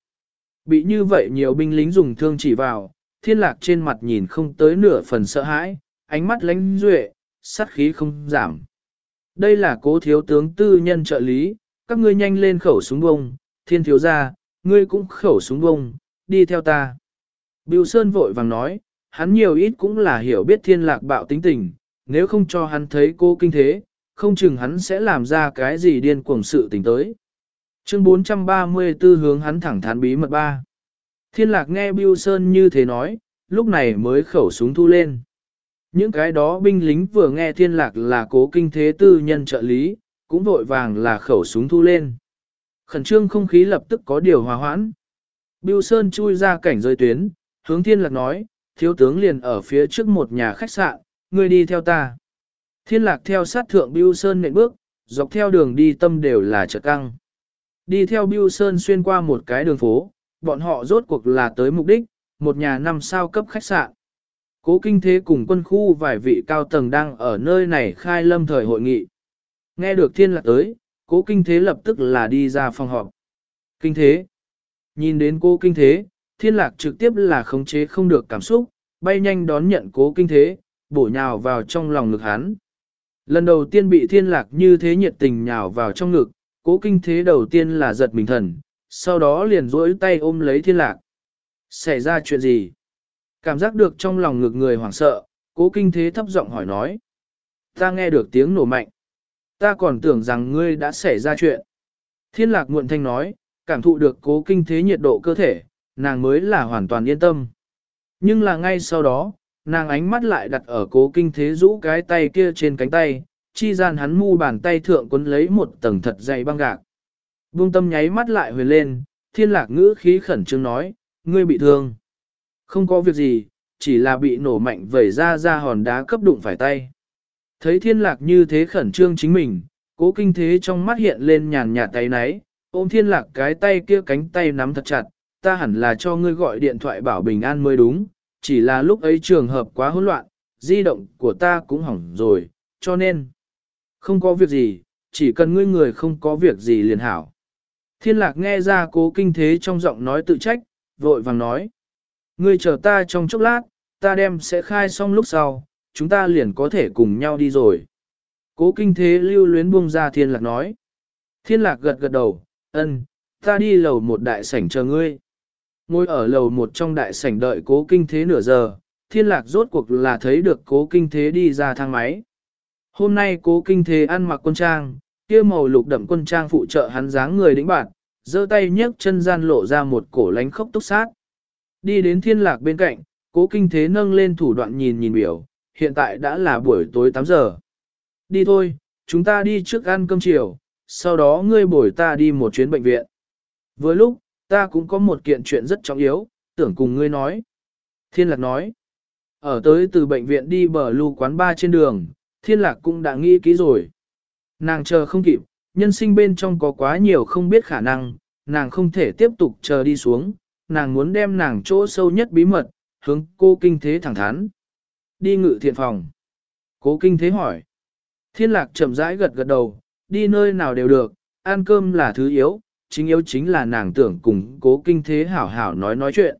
Bị như vậy nhiều binh lính dùng thương chỉ vào, thiên lạc trên mặt nhìn không tới nửa phần sợ hãi, ánh mắt lánh duệ, sát khí không giảm. Đây là cố thiếu tướng tư nhân trợ lý, các ngươi nhanh lên khẩu súng bông, thiên thiếu ra, ngươi cũng khẩu súng bông, đi theo ta. Bưu Sơn vội vàng nói, hắn nhiều ít cũng là hiểu biết thiên lạc bạo tính tình, nếu không cho hắn thấy cô kinh thế, không chừng hắn sẽ làm ra cái gì điên cuồng sự tình tới. Chương 434 hướng hắn thẳng thắn bí mật ba. Thiên lạc nghe Bưu Sơn như thế nói, lúc này mới khẩu súng thu lên. Những cái đó binh lính vừa nghe thiên lạc là cố kinh thế tư nhân trợ lý, cũng vội vàng là khẩu súng thu lên. Khẩn trương không khí lập tức có điều hòa hoãn. Biêu Sơn chui ra cảnh rơi tuyến, hướng thiên lạc nói, thiếu tướng liền ở phía trước một nhà khách sạn, ngươi đi theo ta. Thiên lạc theo sát thượng Biêu Sơn nện bước, dọc theo đường đi tâm đều là trợ căng. Đi theo Biêu Sơn xuyên qua một cái đường phố, bọn họ rốt cuộc là tới mục đích, một nhà năm sao cấp khách sạn. Cố kinh thế cùng quân khu vài vị cao tầng đang ở nơi này khai lâm thời hội nghị. Nghe được thiên lạc tới, cố kinh thế lập tức là đi ra phòng họp. Kinh thế. Nhìn đến cố kinh thế, thiên lạc trực tiếp là khống chế không được cảm xúc, bay nhanh đón nhận cố kinh thế, bổ nhào vào trong lòng ngực hắn. Lần đầu tiên bị thiên lạc như thế nhiệt tình nhào vào trong ngực, cố kinh thế đầu tiên là giật mình thần, sau đó liền rỗi tay ôm lấy thiên lạc. Xảy ra chuyện gì? Cảm giác được trong lòng ngực người hoảng sợ, cố kinh thế thấp giọng hỏi nói. Ta nghe được tiếng nổ mạnh. Ta còn tưởng rằng ngươi đã xảy ra chuyện. Thiên lạc muộn thanh nói, cảm thụ được cố kinh thế nhiệt độ cơ thể, nàng mới là hoàn toàn yên tâm. Nhưng là ngay sau đó, nàng ánh mắt lại đặt ở cố kinh thế rũ cái tay kia trên cánh tay, chi gian hắn mu bàn tay thượng quấn lấy một tầng thật dày băng gạc. Vương tâm nháy mắt lại huyền lên, thiên lạc ngữ khí khẩn trương nói, ngươi bị thương. Không có việc gì, chỉ là bị nổ mạnh vẩy ra ra hòn đá cấp đụng phải tay. Thấy thiên lạc như thế khẩn trương chính mình, cố kinh thế trong mắt hiện lên nhàn nhạt tay náy, ôm thiên lạc cái tay kia cánh tay nắm thật chặt, ta hẳn là cho ngươi gọi điện thoại bảo bình an mới đúng, chỉ là lúc ấy trường hợp quá hỗn loạn, di động của ta cũng hỏng rồi, cho nên không có việc gì, chỉ cần ngươi người không có việc gì liền hảo. Thiên lạc nghe ra cố kinh thế trong giọng nói tự trách, vội vàng nói. Ngươi chờ ta trong chốc lát, ta đem sẽ khai xong lúc sau, chúng ta liền có thể cùng nhau đi rồi. Cố kinh thế lưu luyến buông ra thiên lạc nói. Thiên lạc gật gật đầu, ân, ta đi lầu một đại sảnh chờ ngươi. Ngồi ở lầu một trong đại sảnh đợi cố kinh thế nửa giờ, thiên lạc rốt cuộc là thấy được cố kinh thế đi ra thang máy. Hôm nay cố kinh thế ăn mặc quân trang, kia màu lục đậm quân trang phụ trợ hắn dáng người đĩnh bạn, giơ tay nhấc chân gian lộ ra một cổ lánh khốc túc sát. Đi đến thiên lạc bên cạnh, cố kinh thế nâng lên thủ đoạn nhìn nhìn biểu, hiện tại đã là buổi tối 8 giờ. Đi thôi, chúng ta đi trước ăn cơm chiều, sau đó ngươi bồi ta đi một chuyến bệnh viện. Với lúc, ta cũng có một kiện chuyện rất trọng yếu, tưởng cùng ngươi nói. Thiên lạc nói, ở tới từ bệnh viện đi bờ lưu quán ba trên đường, thiên lạc cũng đã nghĩ kỹ rồi. Nàng chờ không kịp, nhân sinh bên trong có quá nhiều không biết khả năng, nàng không thể tiếp tục chờ đi xuống, nàng muốn đem nàng chỗ sâu nhất bí mật, hướng cô kinh thế thẳng thắn. Đi ngự thiện phòng. Cố kinh thế hỏi. Thiên lạc chậm rãi gật gật đầu, đi nơi nào đều được, ăn cơm là thứ yếu, chính yếu chính là nàng tưởng cùng cố kinh thế hảo hảo nói nói chuyện.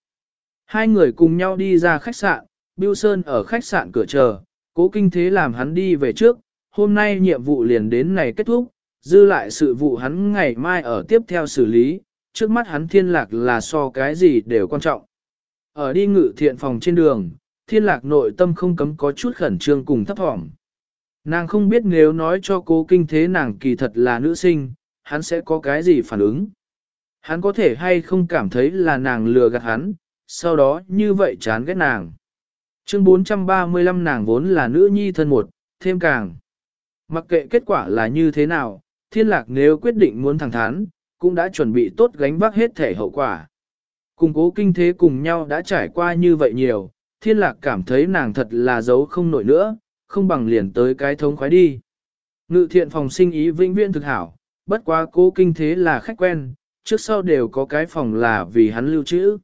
Hai người cùng nhau đi ra khách sạn, Biêu Sơn ở khách sạn cửa chờ, cố kinh thế làm hắn đi về trước, hôm nay nhiệm vụ liền đến này kết thúc, dư lại sự vụ hắn ngày mai ở tiếp theo xử lý, trước mắt hắn thiên lạc là so cái gì đều quan trọng. Ở đi ngự thiện phòng trên đường, thiên lạc nội tâm không cấm có chút khẩn trương cùng thấp thỏm. Nàng không biết nếu nói cho cố kinh thế nàng kỳ thật là nữ sinh, hắn sẽ có cái gì phản ứng. Hắn có thể hay không cảm thấy là nàng lừa gạt hắn, sau đó như vậy chán ghét nàng. Chương 435 nàng vốn là nữ nhi thân một, thêm càng. Mặc kệ kết quả là như thế nào, thiên lạc nếu quyết định muốn thẳng thắn, cũng đã chuẩn bị tốt gánh vác hết thể hậu quả. Cùng cố kinh thế cùng nhau đã trải qua như vậy nhiều, thiên lạc cảm thấy nàng thật là giấu không nổi nữa, không bằng liền tới cái thống khoái đi. Ngự thiện phòng sinh ý vĩnh viễn thực hảo, bất quá cố kinh thế là khách quen, trước sau đều có cái phòng là vì hắn lưu trữ.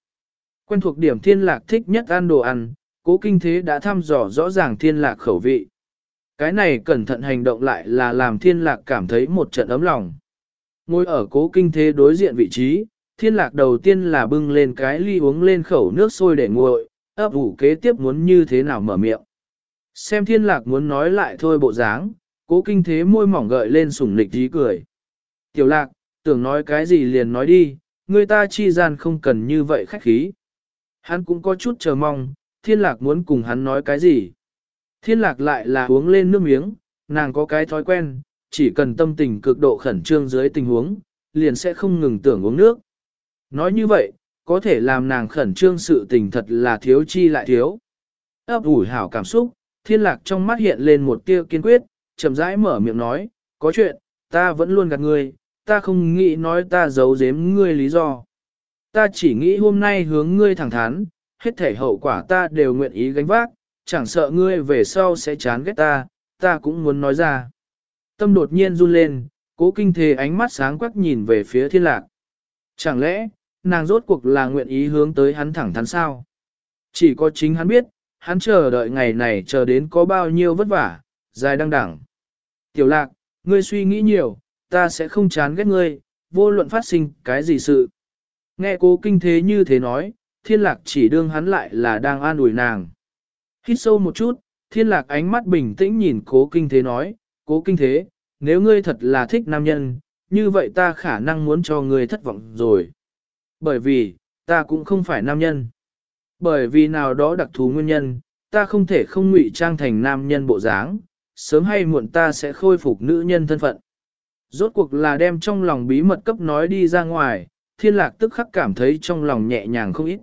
Quen thuộc điểm thiên lạc thích nhất ăn đồ ăn, cố kinh thế đã thăm dò rõ ràng thiên lạc khẩu vị. Cái này cẩn thận hành động lại là làm thiên lạc cảm thấy một trận ấm lòng. Ngồi ở cố kinh thế đối diện vị trí, thiên lạc đầu tiên là bưng lên cái ly uống lên khẩu nước sôi để nguội, ấp ủ kế tiếp muốn như thế nào mở miệng. Xem thiên lạc muốn nói lại thôi bộ dáng, cố kinh thế môi mỏng gợi lên sủng lịch tí cười. Tiểu lạc, tưởng nói cái gì liền nói đi, người ta chi gian không cần như vậy khách khí. Hắn cũng có chút chờ mong, thiên lạc muốn cùng hắn nói cái gì. Thiên lạc lại là uống lên nước miếng, nàng có cái thói quen, chỉ cần tâm tình cực độ khẩn trương dưới tình huống, liền sẽ không ngừng tưởng uống nước. Nói như vậy, có thể làm nàng khẩn trương sự tình thật là thiếu chi lại thiếu. ấp ủi hảo cảm xúc, thiên lạc trong mắt hiện lên một tia kiên quyết, chậm rãi mở miệng nói, có chuyện, ta vẫn luôn gạt ngươi, ta không nghĩ nói ta giấu giếm ngươi lý do. Ta chỉ nghĩ hôm nay hướng ngươi thẳng thắn, hết thể hậu quả ta đều nguyện ý gánh vác, chẳng sợ ngươi về sau sẽ chán ghét ta, ta cũng muốn nói ra. Tâm đột nhiên run lên, cố kinh thế ánh mắt sáng quắc nhìn về phía thiên lạc. Chẳng lẽ, nàng rốt cuộc là nguyện ý hướng tới hắn thẳng thắn sao? Chỉ có chính hắn biết, hắn chờ đợi ngày này chờ đến có bao nhiêu vất vả, dài đăng đẳng. Tiểu lạc, ngươi suy nghĩ nhiều, ta sẽ không chán ghét ngươi, vô luận phát sinh cái gì sự. Nghe cố kinh thế như thế nói, thiên lạc chỉ đương hắn lại là đang an ủi nàng. Hít sâu một chút, thiên lạc ánh mắt bình tĩnh nhìn cố kinh thế nói, cố kinh thế, nếu ngươi thật là thích nam nhân, như vậy ta khả năng muốn cho ngươi thất vọng rồi. Bởi vì, ta cũng không phải nam nhân. Bởi vì nào đó đặc thù nguyên nhân, ta không thể không ngụy trang thành nam nhân bộ dáng, sớm hay muộn ta sẽ khôi phục nữ nhân thân phận. Rốt cuộc là đem trong lòng bí mật cấp nói đi ra ngoài, thiên lạc tức khắc cảm thấy trong lòng nhẹ nhàng không ít.